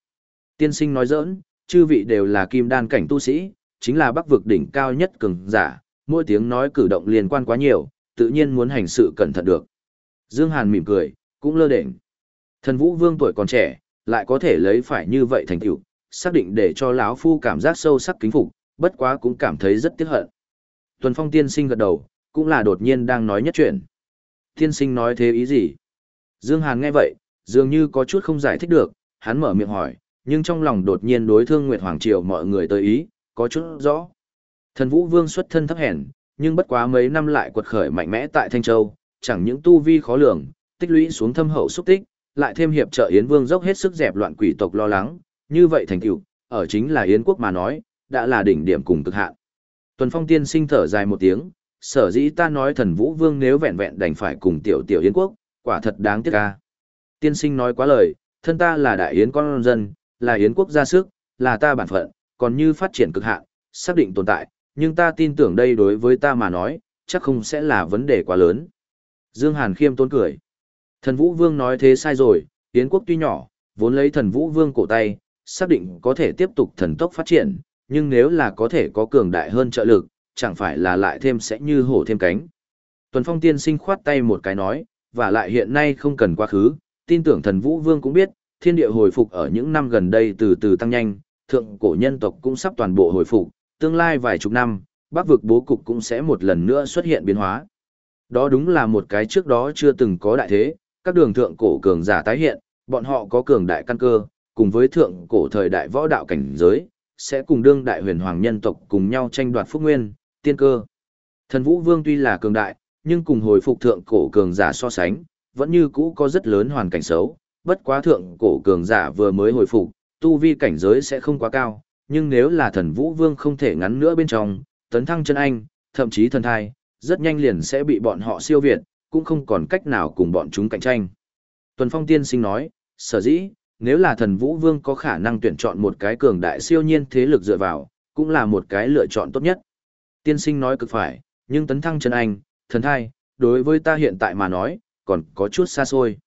Speaker 1: Tiên sinh nói giỡn, chư vị đều là kim đan cảnh tu sĩ, chính là bắc vực đỉnh cao nhất cường giả, mỗi tiếng nói cử động liên quan quá nhiều, tự nhiên muốn hành sự cẩn thận được. Dương Hàn mỉm cười, cũng lơ đễnh. Thần Vũ Vương tuổi còn trẻ, lại có thể lấy phải như vậy thành tựu, xác định để cho lão phu cảm giác sâu sắc kính phục, bất quá cũng cảm thấy rất tiếc hận. Tuần Phong tiên sinh gật đầu, cũng là đột nhiên đang nói nhất chuyện. Tiên sinh nói thế ý gì? Dương Hàn nghe vậy, dường như có chút không giải thích được, hắn mở miệng hỏi, nhưng trong lòng đột nhiên đối thương Nguyệt Hoàng Triều mọi người tới ý, có chút rõ. Thần Vũ Vương xuất thân thấp hèn, nhưng bất quá mấy năm lại quật khởi mạnh mẽ tại Thanh Châu, chẳng những tu vi khó lường, tích lũy xuống thâm hậu xúc tích, lại thêm hiệp trợ Yến Vương dốc hết sức dẹp loạn quỷ tộc lo lắng, như vậy thành tựu, ở chính là Yến quốc mà nói, đã là đỉnh điểm cùng cực hạn. Tuần Phong tiên sinh thở dài một tiếng, sở dĩ ta nói thần Vũ Vương nếu vẹn vẹn đành phải cùng tiểu tiểu Yến quốc, quả thật đáng tiếc ca. Tiên sinh nói quá lời, thân ta là đại yến con dân, là yến quốc gia sức, là ta bản phận, còn như phát triển cực hạn, xác định tồn tại, nhưng ta tin tưởng đây đối với ta mà nói, chắc không sẽ là vấn đề quá lớn. Dương Hàn khiêm tốn cười. Thần Vũ Vương nói thế sai rồi, Yến quốc tuy nhỏ, vốn lấy thần Vũ Vương cổ tay, xác định có thể tiếp tục thần tốc phát triển, nhưng nếu là có thể có cường đại hơn trợ lực, chẳng phải là lại thêm sẽ như hổ thêm cánh. Tuần Phong tiên sinh khoát tay một cái nói, và lại hiện nay không cần quá khứ, tin tưởng thần Vũ Vương cũng biết, thiên địa hồi phục ở những năm gần đây từ từ tăng nhanh, thượng cổ nhân tộc cũng sắp toàn bộ hồi phục, tương lai vài chục năm, bắc vực bố cục cũng sẽ một lần nữa xuất hiện biến hóa. Đó đúng là một cái trước đó chưa từng có đại thế, các đường thượng cổ cường giả tái hiện, bọn họ có cường đại căn cơ, cùng với thượng cổ thời đại võ đạo cảnh giới, sẽ cùng đương đại huyền hoàng nhân tộc cùng nhau tranh đoạt phúc nguyên, tiên cơ. Thần Vũ Vương tuy là cường đại, nhưng cùng hồi phục thượng cổ cường giả so sánh, vẫn như cũ có rất lớn hoàn cảnh xấu, bất quá thượng cổ cường giả vừa mới hồi phục, tu vi cảnh giới sẽ không quá cao, nhưng nếu là thần vũ vương không thể ngắn nữa bên trong, tấn thăng chân anh, thậm chí thần thai, rất nhanh liền sẽ bị bọn họ siêu việt, cũng không còn cách nào cùng bọn chúng cạnh tranh. Tuần Phong tiên sinh nói, sở dĩ, nếu là thần vũ vương có khả năng tuyển chọn một cái cường đại siêu nhiên thế lực dựa vào, cũng là một cái lựa chọn tốt nhất. Tiên sinh nói cực phải, nhưng tấn thăng chân anh, thần thai, đối với ta hiện tại mà nói, còn có chút xa xôi.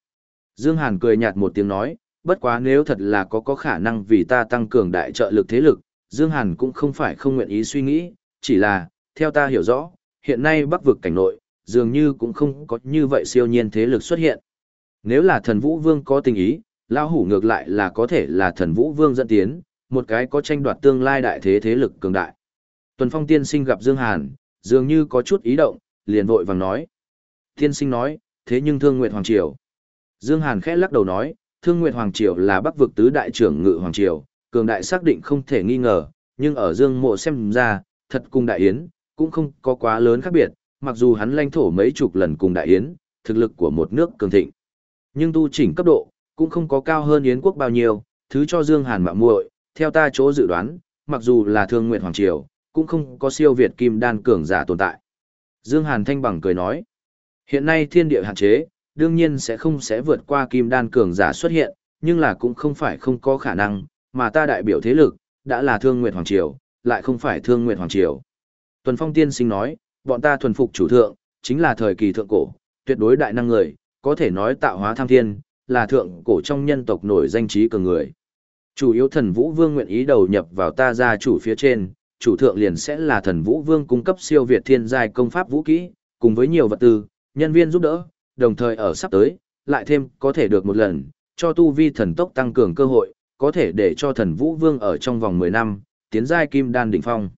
Speaker 1: Dương Hàn cười nhạt một tiếng nói, bất quá nếu thật là có có khả năng vì ta tăng cường đại trợ lực thế lực, Dương Hàn cũng không phải không nguyện ý suy nghĩ, chỉ là, theo ta hiểu rõ, hiện nay bắc vực cảnh nội, dường như cũng không có như vậy siêu nhiên thế lực xuất hiện. Nếu là thần vũ vương có tình ý, lão hủ ngược lại là có thể là thần vũ vương dẫn tiến, một cái có tranh đoạt tương lai đại thế thế lực cường đại. Tuần phong tiên sinh gặp Dương Hàn, dường như có chút ý động, liền vội vàng nói. Tiên sinh nói, thế nhưng Thương Nguyệt Hoàng Triều. Dương Hàn khẽ lắc đầu nói, Thương Nguyệt Hoàng Triều là bắc vực tứ đại trưởng ngự Hoàng Triều, cường đại xác định không thể nghi ngờ, nhưng ở Dương Mộ xem ra, thật cùng Đại Yến, cũng không có quá lớn khác biệt, mặc dù hắn lãnh thổ mấy chục lần cùng Đại Yến, thực lực của một nước cường thịnh. Nhưng tu chỉnh cấp độ, cũng không có cao hơn Yến quốc bao nhiêu, thứ cho Dương Hàn mạo muội, theo ta chỗ dự đoán, mặc dù là Thương Nguyệt Hoàng Triều, cũng không có siêu việt kim đan cường giả tồn tại. Dương Hàn thanh bằng cười nói, Hiện nay thiên địa hạn chế, đương nhiên sẽ không sẽ vượt qua kim đan cường giả xuất hiện, nhưng là cũng không phải không có khả năng, mà ta đại biểu thế lực, đã là thương nguyệt hoàng triều, lại không phải thương nguyệt hoàng triều. Tuần Phong tiên sinh nói, bọn ta thuần phục chủ thượng, chính là thời kỳ thượng cổ, tuyệt đối đại năng người, có thể nói tạo hóa tham thiên, là thượng cổ trong nhân tộc nổi danh trí cường người. Chủ yếu thần Vũ Vương nguyện ý đầu nhập vào ta gia chủ phía trên, chủ thượng liền sẽ là thần Vũ Vương cung cấp siêu việt thiên giai công pháp vũ kỹ, cùng với nhiều vật tư, nhân viên giúp đỡ, đồng thời ở sắp tới, lại thêm có thể được một lần, cho tu vi thần tốc tăng cường cơ hội, có thể để cho thần vũ vương ở trong vòng 10 năm, tiến giai kim đan đỉnh phong.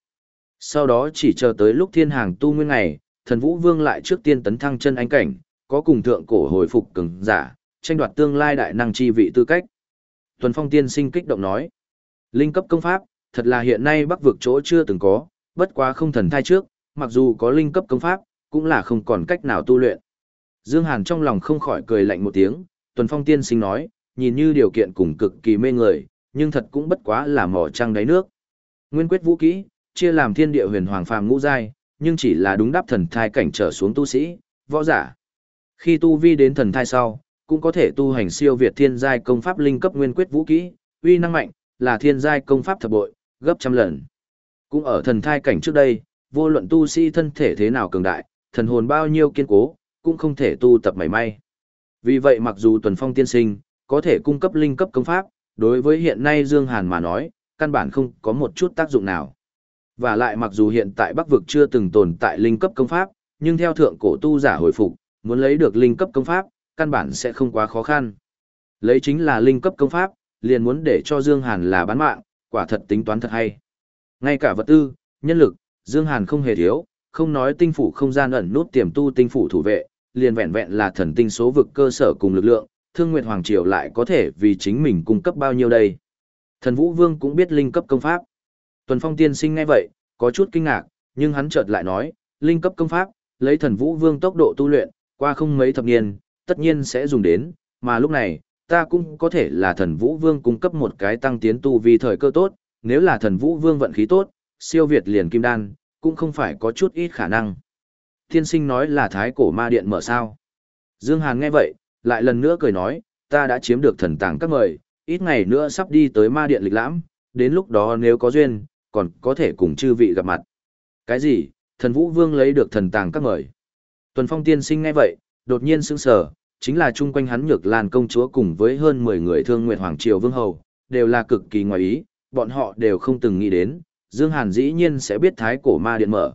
Speaker 1: Sau đó chỉ chờ tới lúc thiên hàng tu nguyên ngày, thần vũ vương lại trước tiên tấn thăng chân ánh cảnh, có cùng thượng cổ hồi phục cường giả, tranh đoạt tương lai đại năng chi vị tư cách. Tuần Phong tiên sinh kích động nói, linh cấp công pháp, thật là hiện nay bắc vực chỗ chưa từng có, bất quá không thần thai trước, mặc dù có linh cấp công pháp, cũng là không còn cách nào tu luyện. Dương Hàn trong lòng không khỏi cười lạnh một tiếng, Tuần Phong tiên sinh nói, nhìn như điều kiện cùng cực kỳ mê người, nhưng thật cũng bất quá là mỏ trăng đáy nước. Nguyên quyết vũ kỹ, chia làm thiên địa huyền hoàng phàm ngũ giai, nhưng chỉ là đúng đáp thần thai cảnh trở xuống tu sĩ, võ giả. Khi tu vi đến thần thai sau, cũng có thể tu hành siêu việt thiên giai công pháp linh cấp nguyên quyết vũ kỹ, uy năng mạnh, là thiên giai công pháp thập bội, gấp trăm lần. Cũng ở thần thai cảnh trước đây, vô luận tu sĩ thân thể thế nào cường đại, thần hồn bao nhiêu kiên cố, cũng không thể tu tập mảy may. Vì vậy mặc dù tuần phong tiên sinh, có thể cung cấp linh cấp công pháp, đối với hiện nay Dương Hàn mà nói, căn bản không có một chút tác dụng nào. Và lại mặc dù hiện tại Bắc vực chưa từng tồn tại linh cấp công pháp, nhưng theo thượng cổ tu giả hồi phục, muốn lấy được linh cấp công pháp, căn bản sẽ không quá khó khăn. Lấy chính là linh cấp công pháp, liền muốn để cho Dương Hàn là bán mạng, quả thật tính toán thật hay. Ngay cả vật tư, nhân lực, Dương Hàn không hề thiếu, không nói tinh phủ không gian ẩn nút tiềm tu tinh phủ thủ vệ, liền vẹn vẹn là thần tinh số vực cơ sở cùng lực lượng, Thương Nguyệt Hoàng Triều lại có thể vì chính mình cung cấp bao nhiêu đây. Thần Vũ Vương cũng biết linh cấp công pháp. Tuần Phong tiên sinh ngay vậy, có chút kinh ngạc, nhưng hắn chợt lại nói, linh cấp công pháp, lấy Thần Vũ Vương tốc độ tu luyện, qua không mấy thập niên, tất nhiên sẽ dùng đến, mà lúc này, ta cũng có thể là Thần Vũ Vương cung cấp một cái tăng tiến tu vì thời cơ tốt, nếu là Thần Vũ Vương vận khí tốt, siêu việt liền kim đan, cũng không phải có chút ít khả năng. Tiên sinh nói là thái cổ ma điện mở sao. Dương Hàn nghe vậy, lại lần nữa cười nói, ta đã chiếm được thần tàng các mời, ít ngày nữa sắp đi tới ma điện lịch lãm, đến lúc đó nếu có duyên, còn có thể cùng chư vị gặp mặt. Cái gì, thần vũ vương lấy được thần tàng các mời. Tuần phong tiên sinh nghe vậy, đột nhiên sững sờ, chính là chung quanh hắn nhược lan công chúa cùng với hơn 10 người thương nguyệt hoàng triều vương hầu, đều là cực kỳ ngoài ý, bọn họ đều không từng nghĩ đến, Dương Hàn dĩ nhiên sẽ biết thái cổ ma điện mở.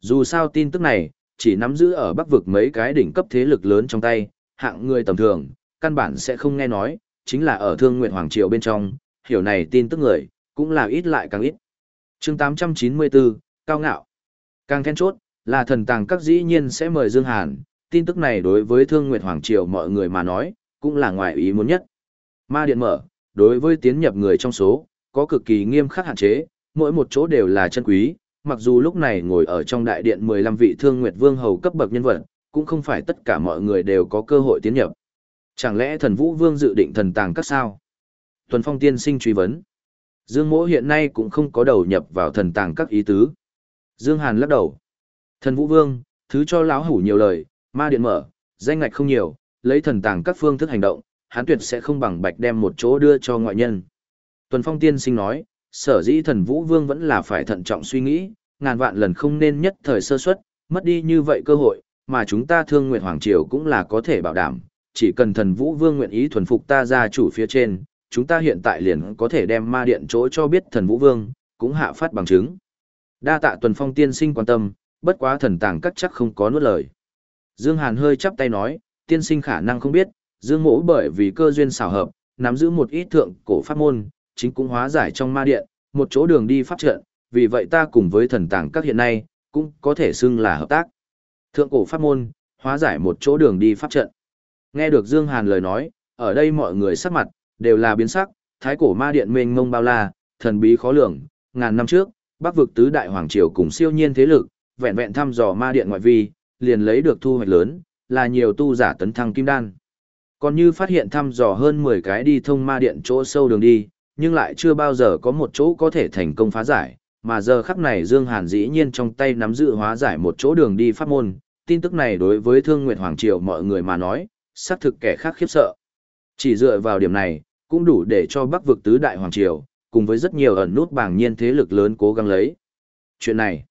Speaker 1: Dù sao tin tức này, chỉ nắm giữ ở bắc vực mấy cái đỉnh cấp thế lực lớn trong tay, hạng người tầm thường, căn bản sẽ không nghe nói, chính là ở Thương Nguyện Hoàng Triều bên trong, hiểu này tin tức người, cũng là ít lại càng ít. chương 894, Cao Ngạo. Càng then chốt, là thần tàng các dĩ nhiên sẽ mời Dương Hàn, tin tức này đối với Thương Nguyệt Hoàng Triều mọi người mà nói, cũng là ngoài ý muốn nhất. Ma Điện mở, đối với tiến nhập người trong số, có cực kỳ nghiêm khắc hạn chế, mỗi một chỗ đều là chân quý, mặc dù lúc này ngồi ở trong đại điện 15 vị Thương Nguyệt Vương hầu cấp bậc nhân vật, cũng không phải tất cả mọi người đều có cơ hội tiến nhập. Chẳng lẽ thần vũ vương dự định thần tàng các sao? Tuần phong tiên sinh truy vấn. Dương mỗ hiện nay cũng không có đầu nhập vào thần tàng các ý tứ. Dương Hàn lắc đầu. Thần vũ vương, thứ cho lão hủ nhiều lời, ma điện mở, danh ngạch không nhiều, lấy thần tàng các phương thức hành động, hắn tuyệt sẽ không bằng bạch đem một chỗ đưa cho ngoại nhân. Tuần phong tiên sinh nói, sở dĩ thần vũ vương vẫn là phải thận trọng suy nghĩ, ngàn vạn lần không nên nhất thời sơ suất, mất đi như vậy cơ hội, mà chúng ta thương nguyện hoàng triều cũng là có thể bảo đảm, chỉ cần thần vũ vương nguyện ý thuần phục ta ra chủ phía trên, chúng ta hiện tại liền có thể đem ma điện chỗ cho biết thần vũ vương, cũng hạ phát bằng chứng. Đa tạ tuần phong tiên sinh quan tâm, bất quá thần tàng cắt chắc không có nuốt lời. Dương Hàn hơi chắp tay nói, tiên sinh khả năng không biết, Dương mỗ bởi vì cơ duyên xảo hợp, nắm giữ một ít thượng cổ pháp môn, chính cũng hóa giải trong ma điện, một chỗ đường đi pháp trận, vì vậy ta cùng với thần tàng các hiện nay, cũng có thể xưng là hợp tác. Thượng cổ pháp môn, hóa giải một chỗ đường đi pháp trận. Nghe được Dương Hàn lời nói, ở đây mọi người sắc mặt, đều là biến sắc, thái cổ ma điện mênh mông bao la, thần bí khó lường, ngàn năm trước, bắc vực tứ đại hoàng triều cùng siêu nhiên thế lực, vẹn vẹn thăm dò ma điện ngoại vi, liền lấy được thu hoạch lớn, là nhiều tu giả tấn thăng kim đan. Còn như phát hiện thăm dò hơn 10 cái đi thông ma điện chỗ sâu đường đi, nhưng lại chưa bao giờ có một chỗ có thể thành công phá giải, mà giờ khắc này Dương Hàn dĩ nhiên trong tay nắm giữ hóa giải một chỗ đường đi pháp môn, tin tức này đối với Thương Nguyệt Hoàng Triều mọi người mà nói, xác thực kẻ khác khiếp sợ. Chỉ dựa vào điểm này, cũng đủ để cho Bắc vực tứ đại Hoàng Triều, cùng với rất nhiều ẩn nút bảng nhiên thế lực lớn cố gắng lấy. Chuyện này,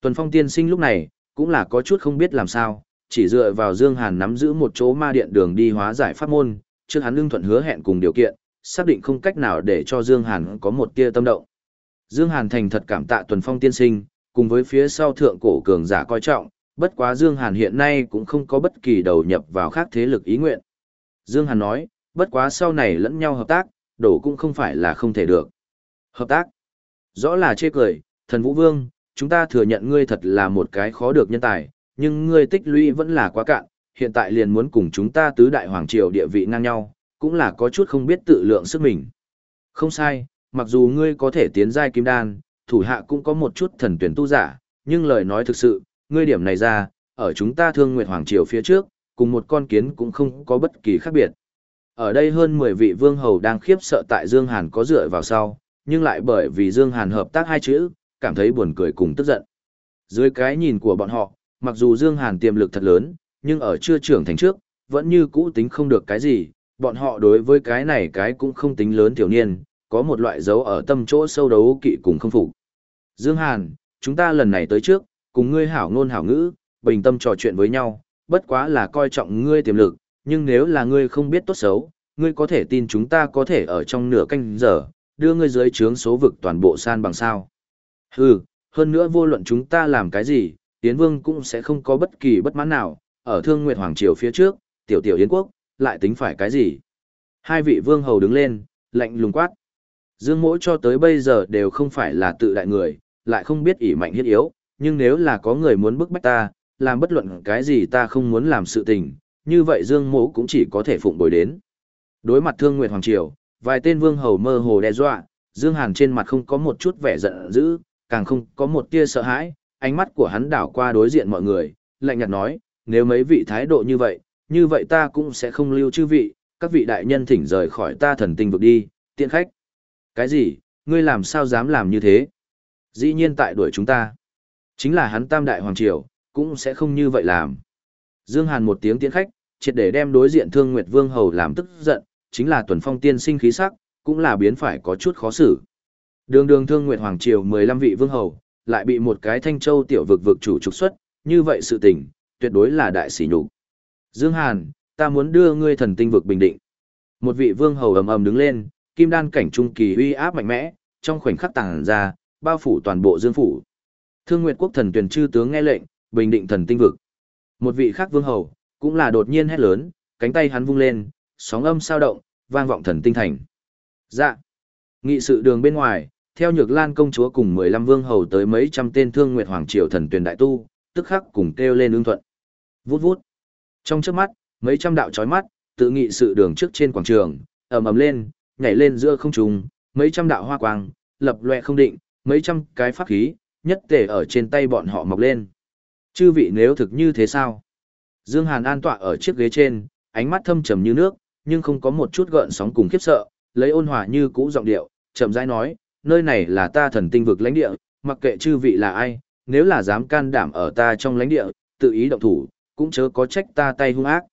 Speaker 1: Tuần Phong tiên sinh lúc này, cũng là có chút không biết làm sao, chỉ dựa vào Dương Hàn nắm giữ một chỗ ma điện đường đi hóa giải pháp môn, trước hắn lương thuận hứa hẹn cùng điều kiện, xác định không cách nào để cho Dương Hàn có một tia tâm động. Dương Hàn thành thật cảm tạ Tuần Phong tiên sinh, cùng với phía sau thượng cổ cường giả coi trọng, bất quá Dương Hàn hiện nay cũng không có bất kỳ đầu nhập vào khác thế lực ý nguyện. Dương Hàn nói, bất quá sau này lẫn nhau hợp tác, đổ cũng không phải là không thể được. Hợp tác? Rõ là chê cười, thần Vũ Vương, chúng ta thừa nhận ngươi thật là một cái khó được nhân tài, nhưng ngươi tích lũy vẫn là quá cạn, hiện tại liền muốn cùng chúng ta tứ đại hoàng triều địa vị ngang nhau, cũng là có chút không biết tự lượng sức mình. Không sai, mặc dù ngươi có thể tiến giai kim đan, thủ hạ cũng có một chút thần tuyển tu giả, nhưng lời nói thực sự, ngươi điểm này ra, ở chúng ta thương nguyệt hoàng triều phía trước, cùng một con kiến cũng không có bất kỳ khác biệt. Ở đây hơn 10 vị vương hầu đang khiếp sợ tại Dương Hàn có dựa vào sau, nhưng lại bởi vì Dương Hàn hợp tác hai chữ, cảm thấy buồn cười cùng tức giận. Dưới cái nhìn của bọn họ, mặc dù Dương Hàn tiềm lực thật lớn, nhưng ở chưa trưởng thành trước, vẫn như cũ tính không được cái gì, bọn họ đối với cái này cái cũng không tính lớn tiểu niên, có một loại dấu ở tâm chỗ sâu đấu kỵ cùng không phục. Dương Hàn, chúng ta lần này tới trước, cùng ngươi hảo ngôn hảo ngữ, bình tâm trò chuyện với nhau, bất quá là coi trọng ngươi tiềm lực, nhưng nếu là ngươi không biết tốt xấu, ngươi có thể tin chúng ta có thể ở trong nửa canh giờ, đưa ngươi dưới trướng số vực toàn bộ san bằng sao. Hừ, hơn nữa vô luận chúng ta làm cái gì, Yến Vương cũng sẽ không có bất kỳ bất mãn nào, ở Thương Nguyệt Hoàng Triều phía trước, tiểu tiểu Yến Quốc, lại tính phải cái gì. Hai vị vương hầu đứng lên, lạnh lùng quát. Dương mỗi cho tới bây giờ đều không phải là tự đại người, lại không biết ỷ mạnh hiết yếu, nhưng nếu là có người muốn bức bách ta, làm bất luận cái gì ta không muốn làm sự tình, như vậy Dương mỗ cũng chỉ có thể phụng bồi đến. Đối mặt Thương Nguyệt Hoàng Triều, vài tên vương hầu mơ hồ đe dọa, Dương Hàn trên mặt không có một chút vẻ giận dữ, càng không có một tia sợ hãi, ánh mắt của hắn đảo qua đối diện mọi người, lạnh nhạt nói, nếu mấy vị thái độ như vậy, như vậy ta cũng sẽ không lưu chư vị, các vị đại nhân thỉnh rời khỏi ta thần tinh vực đi, tiện khách. Cái gì, ngươi làm sao dám làm như thế? Dĩ nhiên tại đuổi chúng ta. Chính là hắn tam đại hoàng triều, cũng sẽ không như vậy làm. Dương Hàn một tiếng tiễn khách, triệt để đem đối diện Thương Nguyệt Vương hầu làm tức giận, chính là tuần phong tiên sinh khí sắc, cũng là biến phải có chút khó xử. Đường đường Thương Nguyệt Hoàng triều 15 vị vương hầu, lại bị một cái Thanh Châu tiểu vực vực chủ trục xuất, như vậy sự tình, tuyệt đối là đại sỉ nhục. Dương Hàn, ta muốn đưa ngươi thần tinh vực bình định. Một vị vương hầu ầm ầm đứng lên, kim đan cảnh trung kỳ uy áp mạnh mẽ, trong khoảnh khắc tàng ra, bao phủ toàn bộ dương phủ. Thương Nguyệt quốc thần tuyển chư tướng nghe lệnh, bình định thần tinh vực. Một vị khác vương hầu, cũng là đột nhiên hét lớn, cánh tay hắn vung lên, sóng âm sao động, vang vọng thần tinh thành. Dạ. Nghị sự đường bên ngoài, theo Nhược Lan công chúa cùng 15 vương hầu tới mấy trăm tên Thương Nguyệt hoàng triều thần tuyển đại tu, tức khắc cùng kêu lên ưng thuận. Vút vút. Trong trước mắt, mấy trăm đạo chói mắt, tự nghị sự đường trước trên quảng trường, ầm ầm lên, nhảy lên giữa không trung, mấy trăm đạo hoa quang, lập loè không định, mấy trăm cái pháp khí, nhất tề ở trên tay bọn họ mọc lên. Chư vị nếu thực như thế sao? Dương Hàn an tọa ở chiếc ghế trên, ánh mắt thâm trầm như nước, nhưng không có một chút gợn sóng cùng khiếp sợ, lấy ôn hòa như cũ giọng điệu, chậm rãi nói, nơi này là ta thần tinh vực lãnh địa, mặc kệ chư vị là ai, nếu là dám can đảm ở ta trong lãnh địa, tự ý động thủ, cũng chớ có trách ta tay hung ác.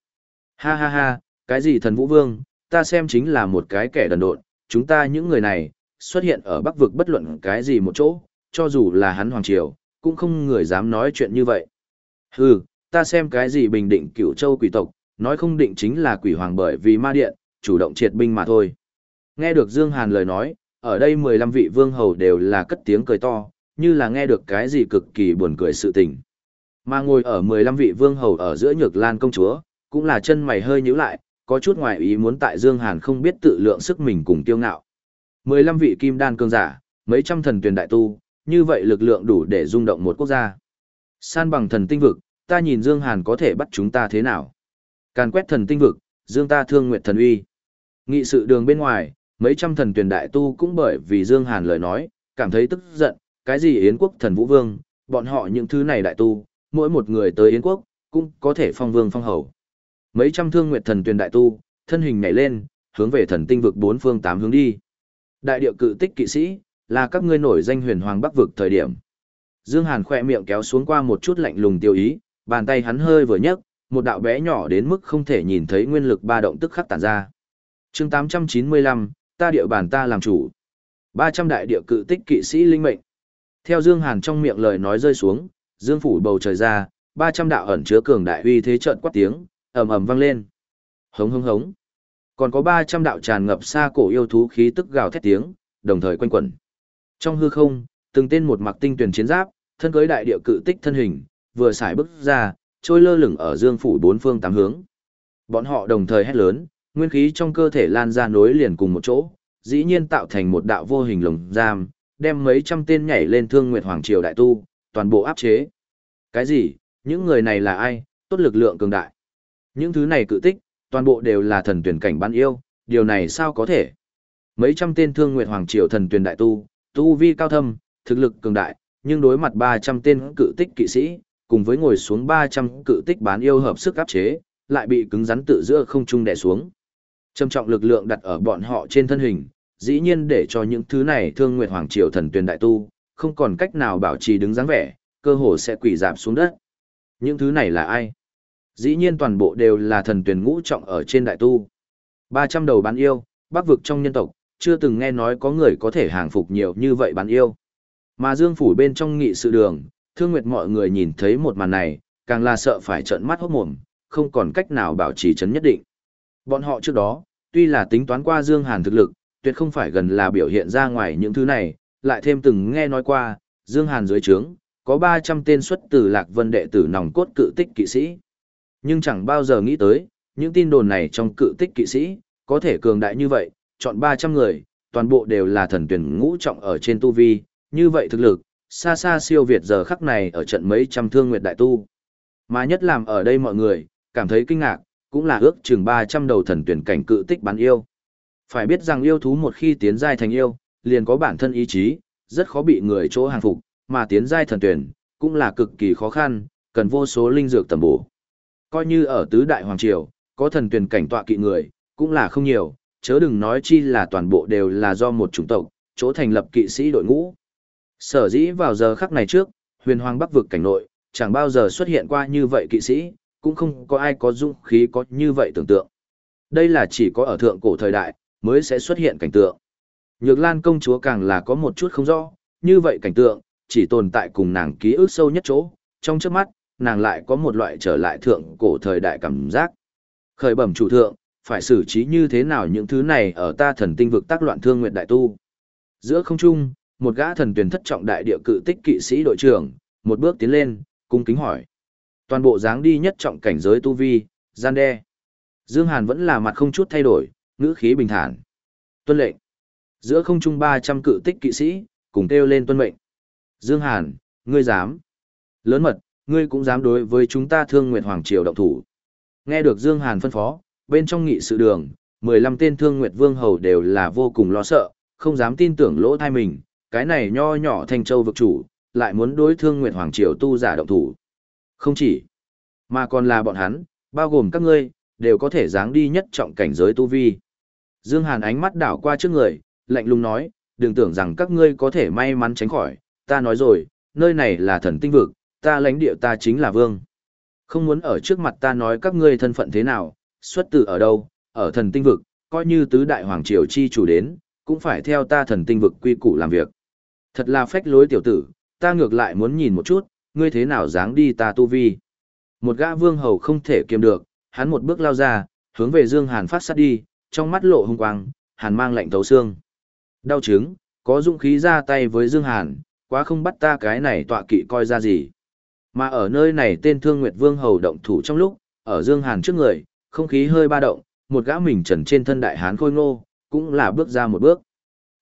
Speaker 1: Ha ha ha, cái gì thần vũ vương, ta xem chính là một cái kẻ đần độn, chúng ta những người này, xuất hiện ở bắc vực bất luận cái gì một chỗ, cho dù là hắn hoàng triều, cũng không người dám nói chuyện như vậy. Hừ, ta xem cái gì bình định cửu châu quỷ tộc, nói không định chính là quỷ hoàng bởi vì ma điện, chủ động triệt binh mà thôi. Nghe được Dương Hàn lời nói, ở đây 15 vị vương hầu đều là cất tiếng cười to, như là nghe được cái gì cực kỳ buồn cười sự tình. Mà ngồi ở 15 vị vương hầu ở giữa nhược lan công chúa, cũng là chân mày hơi nhíu lại, có chút ngoài ý muốn tại Dương Hàn không biết tự lượng sức mình cùng tiêu ngạo. 15 vị kim đan cương giả, mấy trăm thần tuyển đại tu, như vậy lực lượng đủ để rung động một quốc gia. San bằng thần tinh vực, ta nhìn Dương Hàn có thể bắt chúng ta thế nào? Càn quét thần tinh vực, Dương ta thương nguyệt thần uy. Nghị sự đường bên ngoài, mấy trăm thần tuyển đại tu cũng bởi vì Dương Hàn lời nói, cảm thấy tức giận, cái gì Yến quốc thần vũ vương, bọn họ những thứ này đại tu, mỗi một người tới Yến quốc, cũng có thể phong vương phong hầu. Mấy trăm thương nguyệt thần tuyển đại tu, thân hình nhảy lên, hướng về thần tinh vực bốn phương tám hướng đi. Đại địa cự tích kỵ sĩ, là các ngươi nổi danh huyền hoàng bắc vực thời điểm. Dương Hàn khẽ miệng kéo xuống qua một chút lạnh lùng tiêu ý, bàn tay hắn hơi vừa nhấc, một đạo bé nhỏ đến mức không thể nhìn thấy nguyên lực ba động tức khắc tản ra. Chương 895, ta địa bàn ta làm chủ. 300 đại địa cự tích kỵ sĩ linh mệnh. Theo Dương Hàn trong miệng lời nói rơi xuống, Dương phủ bầu trời ra, 300 đạo ẩn chứa cường đại uy thế trận quát tiếng, ầm ầm vang lên. Hống hống hống. Còn có 300 đạo tràn ngập xa cổ yêu thú khí tức gào thét tiếng, đồng thời quanh quẩn. Trong hư không, từng tên một mặc tinh tuyển chiến giáp, thân cưới đại địa cự tích thân hình, vừa xài bước ra, trôi lơ lửng ở dương phủ bốn phương tám hướng. Bọn họ đồng thời hét lớn, nguyên khí trong cơ thể lan ra nối liền cùng một chỗ, dĩ nhiên tạo thành một đạo vô hình lồng giam, đem mấy trăm tên nhảy lên thương nguyệt hoàng triều đại tu, toàn bộ áp chế. Cái gì? Những người này là ai? Tốt lực lượng cường đại. Những thứ này cự tích, toàn bộ đều là thần tuyển cảnh ban yêu, điều này sao có thể? Mấy trăm tên thương nguyệt hoàng triều thần tuyển đại tu, tu vi cao thâm, thực lực cường đại, nhưng đối mặt 300 tên cự tích kỵ sĩ, cùng với ngồi xuống 300 cự tích bán yêu hợp sức áp chế, lại bị cứng rắn tự giữa không trung đè xuống. Trầm trọng lực lượng đặt ở bọn họ trên thân hình, dĩ nhiên để cho những thứ này thương nguyệt hoàng triều thần tuyển đại tu, không còn cách nào bảo trì đứng dáng vẻ, cơ hồ sẽ quỳ giảm xuống đất. Những thứ này là ai? Dĩ nhiên toàn bộ đều là thần tuyển ngũ trọng ở trên đại tu. 300 đầu bán yêu, bắc vực trong nhân tộc, chưa từng nghe nói có người có thể hàng phục nhiều như vậy bán yêu. Mà Dương Phủ bên trong nghị sự đường, thương nguyệt mọi người nhìn thấy một màn này, càng là sợ phải trợn mắt hốt mồm, không còn cách nào bảo trì chấn nhất định. Bọn họ trước đó, tuy là tính toán qua Dương Hàn thực lực, tuyệt không phải gần là biểu hiện ra ngoài những thứ này, lại thêm từng nghe nói qua, Dương Hàn dưới trướng, có 300 tên xuất từ Lạc Vân đệ tử nòng cốt cự tích kỵ sĩ. Nhưng chẳng bao giờ nghĩ tới, những tin đồn này trong cự tích kỵ sĩ, có thể cường đại như vậy, chọn 300 người, toàn bộ đều là thần tuyển ngũ trọng ở trên tu vi, như vậy thực lực, xa xa siêu việt giờ khắc này ở trận mấy trăm thương nguyệt đại tu. Mà nhất làm ở đây mọi người, cảm thấy kinh ngạc, cũng là ước chừng 300 đầu thần tuyển cảnh cự tích bán yêu. Phải biết rằng yêu thú một khi tiến giai thành yêu, liền có bản thân ý chí, rất khó bị người chỗ hàng phục, mà tiến giai thần tuyển, cũng là cực kỳ khó khăn, cần vô số linh dược tầm bổ. Coi như ở tứ đại hoàng triều, có thần tuyển cảnh tọa kỵ người, cũng là không nhiều, chớ đừng nói chi là toàn bộ đều là do một chủng tộc, chỗ thành lập kỵ sĩ đội ngũ. Sở dĩ vào giờ khắc này trước, huyền hoàng bắc vực cảnh nội, chẳng bao giờ xuất hiện qua như vậy kỵ sĩ, cũng không có ai có dũng khí có như vậy tưởng tượng. Đây là chỉ có ở thượng cổ thời đại, mới sẽ xuất hiện cảnh tượng. Nhược Lan công chúa càng là có một chút không rõ, như vậy cảnh tượng, chỉ tồn tại cùng nàng ký ức sâu nhất chỗ, trong trước mắt, nàng lại có một loại trở lại thượng cổ thời đại cảm giác. Khởi bẩm chủ thượng, phải xử trí như thế nào những thứ này ở ta thần tinh vực tác loạn thương nguyện đại tu. Giữa không trung, một gã thần tuyển thất trọng đại địa cự tích kỵ sĩ đội trưởng, một bước tiến lên, cung kính hỏi. Toàn bộ dáng đi nhất trọng cảnh giới tu vi, gian đe. Dương Hàn vẫn là mặt không chút thay đổi, ngữ khí bình thản. Tuân lệnh. Giữa không trung 300 cự tích kỵ sĩ, cùng kêu lên tuân mệnh. Dương Hàn, ngươi dám. Lớn mật, ngươi cũng dám đối với chúng ta thương nguyệt hoàng triều động thủ. Nghe được Dương Hàn phân phó, bên trong nghị sự đường, 15 tên thương nguyệt vương hầu đều là vô cùng lo sợ, không dám tin tưởng lỗ thai mình, cái này nho nhỏ thanh châu vực chủ, lại muốn đối thương nguyệt hoàng triều tu giả động thủ. Không chỉ, mà còn là bọn hắn, bao gồm các ngươi, đều có thể dáng đi nhất trọng cảnh giới tu vi. Dương Hàn ánh mắt đảo qua trước người, lạnh lùng nói, đừng tưởng rằng các ngươi có thể may mắn tránh khỏi, ta nói rồi, nơi này là thần tinh vực, ta lãnh địa ta chính là vương. Không muốn ở trước mặt ta nói các ngươi thân phận thế nào, xuất từ ở đâu, ở thần tinh vực, coi như tứ đại hoàng triều chi chủ đến, cũng phải theo ta thần tinh vực quy củ làm việc. Thật là phách lối tiểu tử, ta ngược lại muốn nhìn một chút, ngươi thế nào dáng đi ta tu vi. Một gã vương hầu không thể kiềm được, hắn một bước lao ra, hướng về Dương Hàn phát sát đi, trong mắt lộ hung quang, Hàn mang lạnh thấu xương. Đau chứng, có dũng khí ra tay với Dương Hàn, quá không bắt ta cái này tọa kỵ coi ra gì. Mà ở nơi này tên Thương Nguyệt Vương hầu động thủ trong lúc, ở Dương Hàn trước người, không khí hơi ba động, một gã mình trần trên thân đại hán khôi ngô, cũng là bước ra một bước.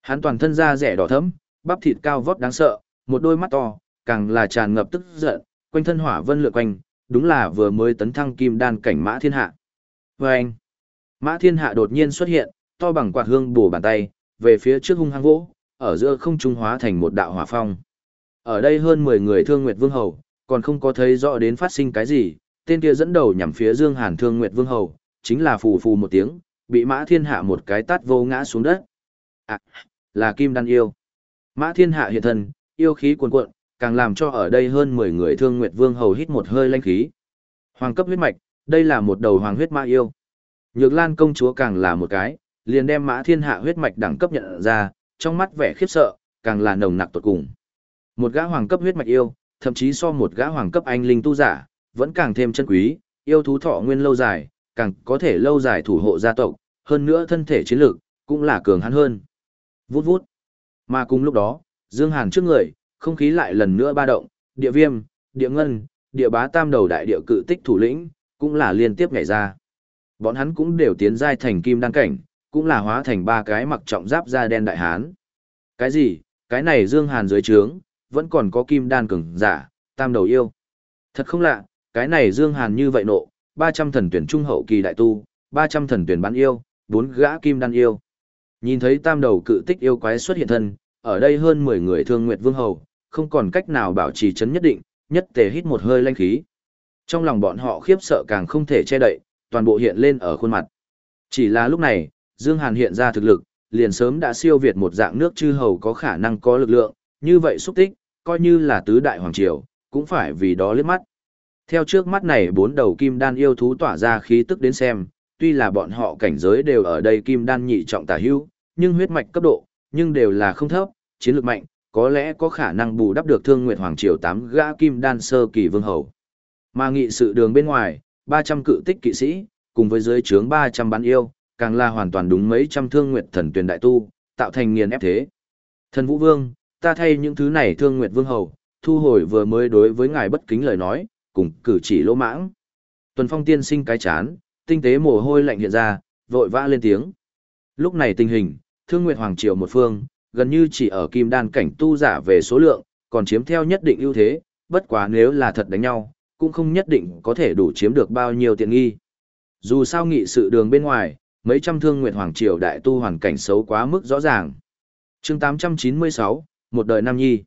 Speaker 1: Hắn toàn thân da rẻ đỏ thẫm, bắp thịt cao vót đáng sợ, một đôi mắt to, càng là tràn ngập tức giận, quanh thân hỏa vân lượn quanh, đúng là vừa mới tấn thăng kim đan cảnh mã thiên hạ. Và anh, mã thiên hạ đột nhiên xuất hiện, to bằng quạt hương bổ bàn tay, về phía trước hung hăng vỗ, ở giữa không trung hóa thành một đạo hỏa phong. Ở đây hơn 10 người thương nguyệt vương hầu, còn không có thấy rõ đến phát sinh cái gì, tên kia dẫn đầu nhằm phía Dương Hàn thương nguyệt vương hầu, chính là phù phù một tiếng, bị mã thiên hạ một cái tát vô ngã xuống đất. À, là kim đan yêu. Mã thiên hạ hiện thân, yêu khí cuồn cuộn, càng làm cho ở đây hơn 10 người thương nguyệt vương hầu hít một hơi lanh khí. Hoàng cấp huyết mạch, đây là một đầu hoàng huyết mã yêu. Nhược Lan công chúa càng là một cái, liền đem mã thiên hạ huyết mạch đẳng cấp nhận ra, trong mắt vẻ khiếp sợ, càng là nồng nặc tột cùng. Một gã hoàng cấp huyết mạch yêu, thậm chí so một gã hoàng cấp anh linh tu giả, vẫn càng thêm chân quý, yêu thú thọ nguyên lâu dài, càng có thể lâu dài thủ hộ gia tộc, hơn nữa thân thể chiến lược, cũng là cường hắn hơn. Vút vút. Mà cùng lúc đó, Dương Hàn trước người, không khí lại lần nữa ba động, địa viêm, địa ngân, địa bá tam đầu đại địa cự tích thủ lĩnh, cũng là liên tiếp nhảy ra. Bọn hắn cũng đều tiến giai thành kim đăng cảnh, cũng là hóa thành ba cái mặc trọng giáp da đen đại hán. Cái gì? Cái này Dương Hàn dưới trướng, vẫn còn có kim đan cường giả, tam đầu yêu. Thật không lạ, cái này Dương Hàn như vậy nộ, 300 thần tuyển trung hậu kỳ đại tu, 300 thần tuyển bán yêu, bốn gã kim đan yêu. Nhìn thấy tam đầu cự tích yêu quái xuất hiện thân, ở đây hơn 10 người thương nguyệt vương hầu, không còn cách nào bảo trì chấn nhất định, nhất tề hít một hơi lanh khí. Trong lòng bọn họ khiếp sợ càng không thể che đậy, toàn bộ hiện lên ở khuôn mặt. Chỉ là lúc này, Dương Hàn hiện ra thực lực, liền sớm đã siêu việt một dạng nước chư hầu có khả năng có lực lượng, như vậy xúc tích, coi như là tứ đại hoàng triều, cũng phải vì đó liếc mắt. Theo trước mắt này bốn đầu kim đan yêu thú tỏa ra khí tức đến xem, tuy là bọn họ cảnh giới đều ở đây kim đan nhị trọng tả hưu, nhưng huyết mạch cấp độ, nhưng đều là không thấp, chiến lược mạnh, có lẽ có khả năng bù đắp được thương nguyệt hoàng triều tám gã kim đan sơ kỳ vương hầu. Mà nghị sự đường bên ngoài, 300 cự tích kỵ sĩ, cùng với dưới trướng 300 bán yêu, càng là hoàn toàn đúng mấy trăm thương nguyệt thần tuyển đại tu, tạo thành nghiền ép thế. Thần Vũ Vương, ta thay những thứ này thương nguyệt vương hầu, thu hồi vừa mới đối với ngài bất kính lời nói, cùng cử chỉ lỗ mãng. Tuần Phong tiên sinh cái chán, tinh tế mồ hôi lạnh hiện ra, vội vã lên tiếng. Lúc này tình hình, Thương Nguyệt Hoàng Triều một phương, gần như chỉ ở kim đan cảnh tu giả về số lượng, còn chiếm theo nhất định ưu thế, bất quá nếu là thật đánh nhau, cũng không nhất định có thể đủ chiếm được bao nhiêu tiện nghi. Dù sao nghị sự đường bên ngoài, mấy trăm thương nguyệt hoàng triều đại tu hoàn cảnh xấu quá mức rõ ràng. chương 896, một đời nam nhi.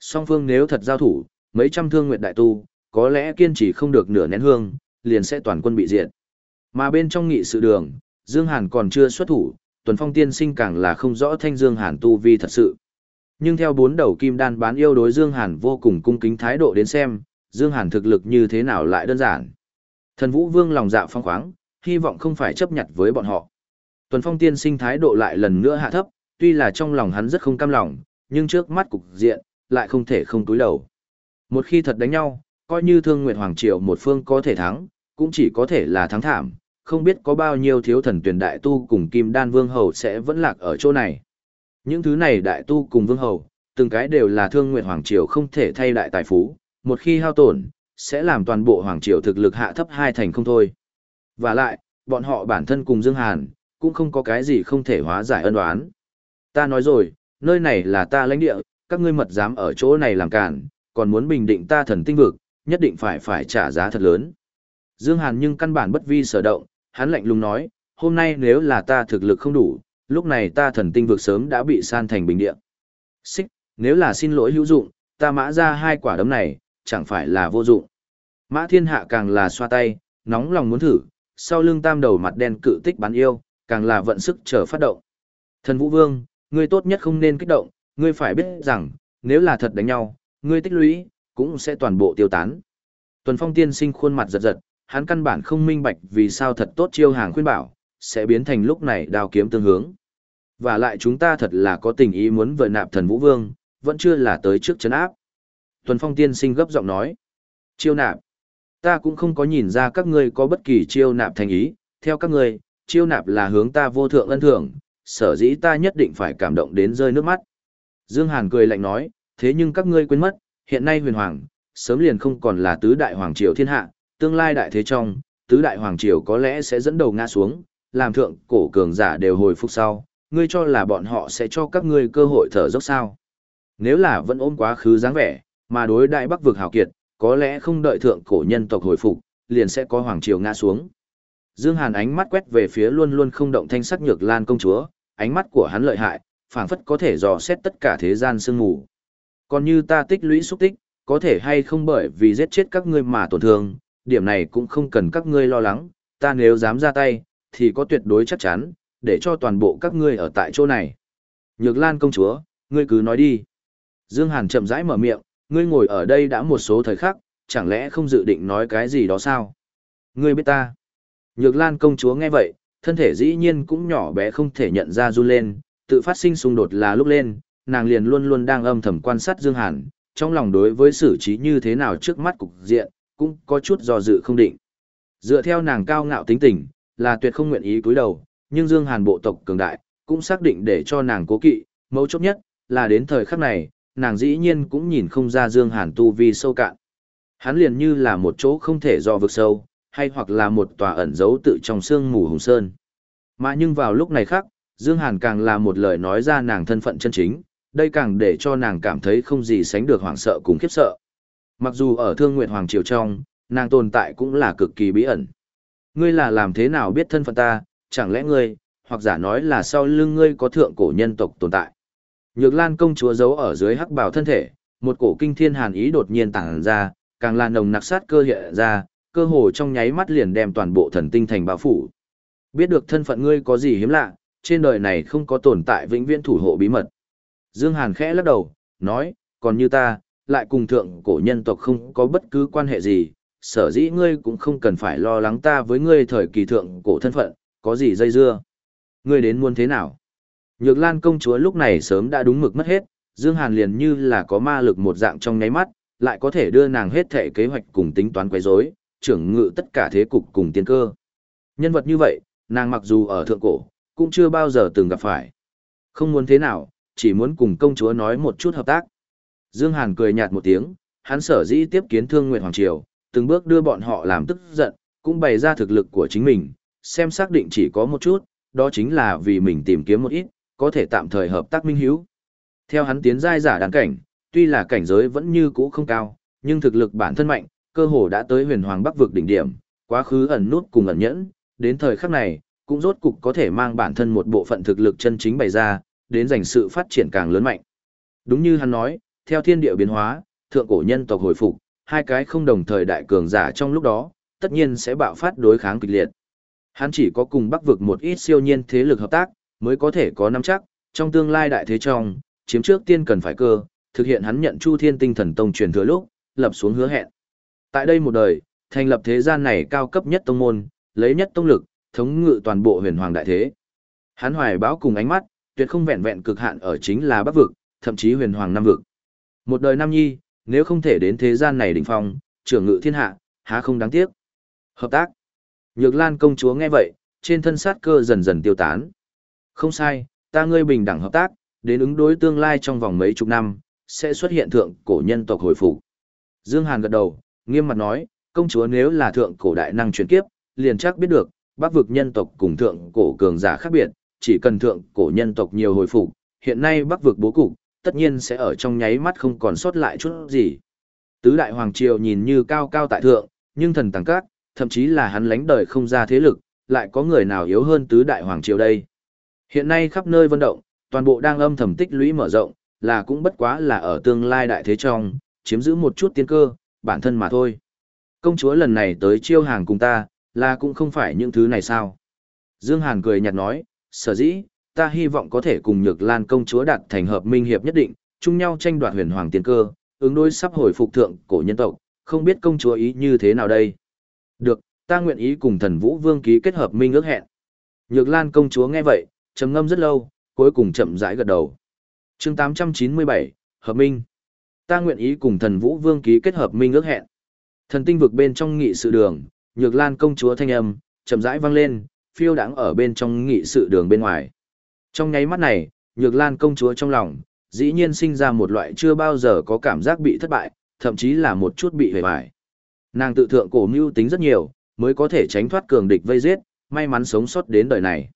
Speaker 1: Song phương nếu thật giao thủ, mấy trăm thương nguyệt đại tu, có lẽ kiên trì không được nửa nén hương, liền sẽ toàn quân bị diệt. Mà bên trong nghị sự đường, Dương Hàn còn chưa xuất thủ, tuần phong tiên sinh càng là không rõ thanh Dương Hàn tu vi thật sự. Nhưng theo bốn đầu kim đan bán yêu đối Dương Hàn vô cùng cung kính thái độ đến xem, Dương Hàn thực lực như thế nào lại đơn giản. Thần Vũ Vương lòng dạ phong khoáng, hy vọng không phải chấp nhận với bọn họ. Tuần Phong tiên sinh thái độ lại lần nữa hạ thấp, tuy là trong lòng hắn rất không cam lòng, nhưng trước mắt cục diện, lại không thể không túi đầu. Một khi thật đánh nhau, coi như Thương Nguyệt Hoàng Triều một phương có thể thắng, cũng chỉ có thể là thắng thảm, không biết có bao nhiêu thiếu thần tuyển đại tu cùng Kim Đan Vương Hầu sẽ vẫn lạc ở chỗ này. Những thứ này đại tu cùng Vương Hầu, từng cái đều là Thương nguyện Hoàng Triều không thể thay đại tài phú, một khi hao tổn, sẽ làm toàn bộ Hoàng Triều thực lực hạ thấp hai thành không thôi. Và lại, bọn họ bản thân cùng Dương Hàn, cũng không có cái gì không thể hóa giải ân oán. Ta nói rồi, nơi này là ta lãnh địa, các ngươi mật dám ở chỗ này làm cản, còn muốn bình định ta thần tinh vực, nhất định phải phải trả giá thật lớn. Dương Hàn nhưng căn bản bất vi sở động, hắn lạnh lùng nói, hôm nay nếu là ta thực lực không đủ, lúc này ta thần tinh vực sớm đã bị san thành bình địa. Xích, nếu là xin lỗi hữu dụng, ta mã ra hai quả đấm này, chẳng phải là vô dụng. Mã thiên hạ càng là xoa tay, nóng lòng muốn thử, sau lưng tam đầu mặt đen cự tích bắn yêu, càng là vận sức chờ phát động. Thần Vũ Vương, ngươi tốt nhất không nên kích động, ngươi phải biết rằng, nếu là thật đánh nhau, ngươi tích lũy, cũng sẽ toàn bộ tiêu tán. Tuần Phong tiên sinh khuôn mặt giật giật, hắn căn bản không minh bạch vì sao thật tốt chiêu hàng khuyên bảo, sẽ biến thành lúc này đao kiếm tương hướng. Và lại chúng ta thật là có tình ý muốn vợ nạp thần Vũ Vương, vẫn chưa là tới trước chấn áp. Tuần Phong tiên sinh gấp giọng nói. Chiêu nạp. Ta cũng không có nhìn ra các ngươi có bất kỳ chiêu nạp thành ý, theo các ngươi, chiêu nạp là hướng ta vô thượng ân thưởng, sở dĩ ta nhất định phải cảm động đến rơi nước mắt. Dương Hàn cười lạnh nói, thế nhưng các ngươi quên mất, hiện nay huyền hoàng, sớm liền không còn là tứ đại hoàng triều thiên hạ, tương lai đại thế trong, tứ đại hoàng triều có lẽ sẽ dẫn đầu ngã xuống, làm thượng cổ cường giả đều hồi phục sau, ngươi cho là bọn họ sẽ cho các ngươi cơ hội thở dốc sao. Nếu là vẫn ôm quá khứ dáng vẻ, mà đối đại bắc vực hào kiệt, có lẽ không đợi thượng cổ nhân tộc hồi phục, liền sẽ có hoàng triều ngã xuống. Dương Hàn ánh mắt quét về phía luôn luôn không động thanh sắc nhược lan công chúa, ánh mắt của hắn lợi hại, phảng phất có thể dò xét tất cả thế gian sương mù. Còn như ta tích lũy xúc tích, có thể hay không bởi vì giết chết các ngươi mà tổn thương, điểm này cũng không cần các ngươi lo lắng, ta nếu dám ra tay, thì có tuyệt đối chắc chắn, để cho toàn bộ các ngươi ở tại chỗ này. Nhược Lan công chúa, ngươi cứ nói đi. Dương Hàn chậm rãi mở miệng, ngươi ngồi ở đây đã một số thời khắc, chẳng lẽ không dự định nói cái gì đó sao? Ngươi biết ta. Nhược Lan công chúa nghe vậy, thân thể dĩ nhiên cũng nhỏ bé không thể nhận ra run lên, tự phát sinh xung đột là lúc lên, nàng liền luôn luôn đang âm thầm quan sát Dương Hàn, trong lòng đối với xử trí như thế nào trước mắt cục diện, cũng có chút do dự không định. Dựa theo nàng cao ngạo tính tình, là tuyệt không nguyện ý cúi đầu, nhưng Dương Hàn bộ tộc cường đại, cũng xác định để cho nàng cố kỵ, mấu chốt nhất, là đến thời khắc này, nàng dĩ nhiên cũng nhìn không ra Dương Hàn tu vi sâu cạn. Hắn liền như là một chỗ không thể do vực sâu, hay hoặc là một tòa ẩn giấu tự trong xương mù hùng sơn. Mà nhưng vào lúc này khác, Dương Hàn càng là một lời nói ra nàng thân phận chân chính, đây càng để cho nàng cảm thấy không gì sánh được hoảng sợ cùng khiếp sợ. Mặc dù ở Thương Nguyệt Hoàng Triều trong, nàng tồn tại cũng là cực kỳ bí ẩn. Ngươi là làm thế nào biết thân phận ta, chẳng lẽ ngươi, hoặc giả nói là sau lưng ngươi có thượng cổ nhân tộc tồn tại. Nhược Lan công chúa giấu ở dưới hắc bào thân thể, một cổ kinh thiên hàn ý đột nhiên tản ra, càng là nồng nặc sát cơ hiện ra, cơ hồ trong nháy mắt liền đem toàn bộ thần tinh thành bao phủ. Biết được thân phận ngươi có gì hiếm lạ, trên đời này không có tồn tại vĩnh viễn thủ hộ bí mật. Dương Hàn khẽ lắc đầu, nói, còn như ta, lại cùng thượng cổ nhân tộc không có bất cứ quan hệ gì, sở dĩ ngươi cũng không cần phải lo lắng ta với ngươi thời kỳ thượng cổ thân phận, có gì dây dưa. Ngươi đến muốn thế nào? Nhược Lan công chúa lúc này sớm đã đúng mực mất hết, Dương Hàn liền như là có ma lực một dạng trong nháy mắt, lại có thể đưa nàng hết thể kế hoạch cùng tính toán quấy rối, trưởng ngự tất cả thế cục cùng tiên cơ. Nhân vật như vậy, nàng mặc dù ở thượng cổ, cũng chưa bao giờ từng gặp phải. Không muốn thế nào, chỉ muốn cùng công chúa nói một chút hợp tác. Dương Hàn cười nhạt một tiếng, hắn sở dĩ tiếp kiến Thương Nguyệt Hoàng Triều, từng bước đưa bọn họ làm tức giận, cũng bày ra thực lực của chính mình, xem xác định chỉ có một chút, đó chính là vì mình tìm kiếm một ít, có thể tạm thời hợp tác minh hiếu. Theo hắn tiến giai giả đàn cảnh, tuy là cảnh giới vẫn như cũ không cao, nhưng thực lực bản thân mạnh, cơ hồ đã tới huyền hoàng bắc vực đỉnh điểm, quá khứ ẩn nút cùng ẩn nhẫn, đến thời khắc này, cũng rốt cục có thể mang bản thân một bộ phận thực lực chân chính bày ra, đến giành sự phát triển càng lớn mạnh. Đúng như hắn nói, theo thiên địa biến hóa, thượng cổ nhân tộc hồi phục, hai cái không đồng thời đại cường giả trong lúc đó, tất nhiên sẽ bạo phát đối kháng kịch liệt. Hắn chỉ có cùng bắc vực một ít siêu nhiên thế lực hợp tác, mới có thể có nắm chắc, trong tương lai đại thế trong, chiếm trước tiên cần phải cơ, thực hiện hắn nhận Chu Thiên Tinh Thần Tông truyền thừa lúc, lập xuống hứa hẹn. Tại đây một đời, thành lập thế gian này cao cấp nhất tông môn, lấy nhất tông lực, thống ngự toàn bộ huyền hoàng đại thế. Hắn hoài báo cùng ánh mắt, tuyệt không vẹn vẹn cực hạn ở chính là bắc vực, thậm chí huyền hoàng năm vực. Một đời nam nhi, nếu không thể đến thế gian này đỉnh phong, trưởng ngự thiên hạ, há không đáng tiếc. Hợp tác. Nhược Lan công chúa nghe vậy, trên thân sát cơ dần dần tiêu tán. Không sai, ta ngươi bình đẳng hợp tác, đến ứng đối tương lai trong vòng mấy chục năm, sẽ xuất hiện thượng cổ nhân tộc hồi phục. Dương Hàn gật đầu, nghiêm mặt nói, công chúa nếu là thượng cổ đại năng chuyển kiếp, liền chắc biết được, bắc vực nhân tộc cùng thượng cổ cường giả khác biệt, chỉ cần thượng cổ nhân tộc nhiều hồi phục, hiện nay bắc vực bố cục, tất nhiên sẽ ở trong nháy mắt không còn sót lại chút gì. Tứ đại hoàng triều nhìn như cao cao tại thượng, nhưng thần tăng các, thậm chí là hắn lánh đời không ra thế lực, lại có người nào yếu hơn tứ đại hoàng triều đây. Hiện nay khắp nơi vận động, toàn bộ đang âm thầm tích lũy mở rộng, là cũng bất quá là ở tương lai đại thế trong, chiếm giữ một chút tiên cơ, bản thân mà thôi. Công chúa lần này tới chiêu hàng cùng ta, là cũng không phải những thứ này sao. Dương Hàn cười nhạt nói, sở dĩ, ta hy vọng có thể cùng Nhược Lan công chúa đạt thành hợp minh hiệp nhất định, chung nhau tranh đoạt huyền hoàng tiên cơ, ứng đối sắp hồi phục thượng cổ nhân tộc, không biết công chúa ý như thế nào đây. Được, ta nguyện ý cùng thần vũ vương ký kết hợp minh ước hẹn. Nhược Lan công chúa nghe vậy, trầm ngâm rất lâu, cuối cùng chậm rãi gật đầu. chương 897, Hợp Minh. Ta nguyện ý cùng thần Vũ Vương ký kết hợp minh ước hẹn. Thần tinh vực bên trong nghị sự đường, Nhược Lan công chúa thanh âm, chậm rãi vang lên, phiêu đãng ở bên trong nghị sự đường bên ngoài. Trong nháy mắt này, Nhược Lan công chúa trong lòng, dĩ nhiên sinh ra một loại chưa bao giờ có cảm giác bị thất bại, thậm chí là một chút bị hề bại. Nàng tự thượng cổ mưu tính rất nhiều, mới có thể tránh thoát cường địch vây giết, may mắn sống sót đến đời này.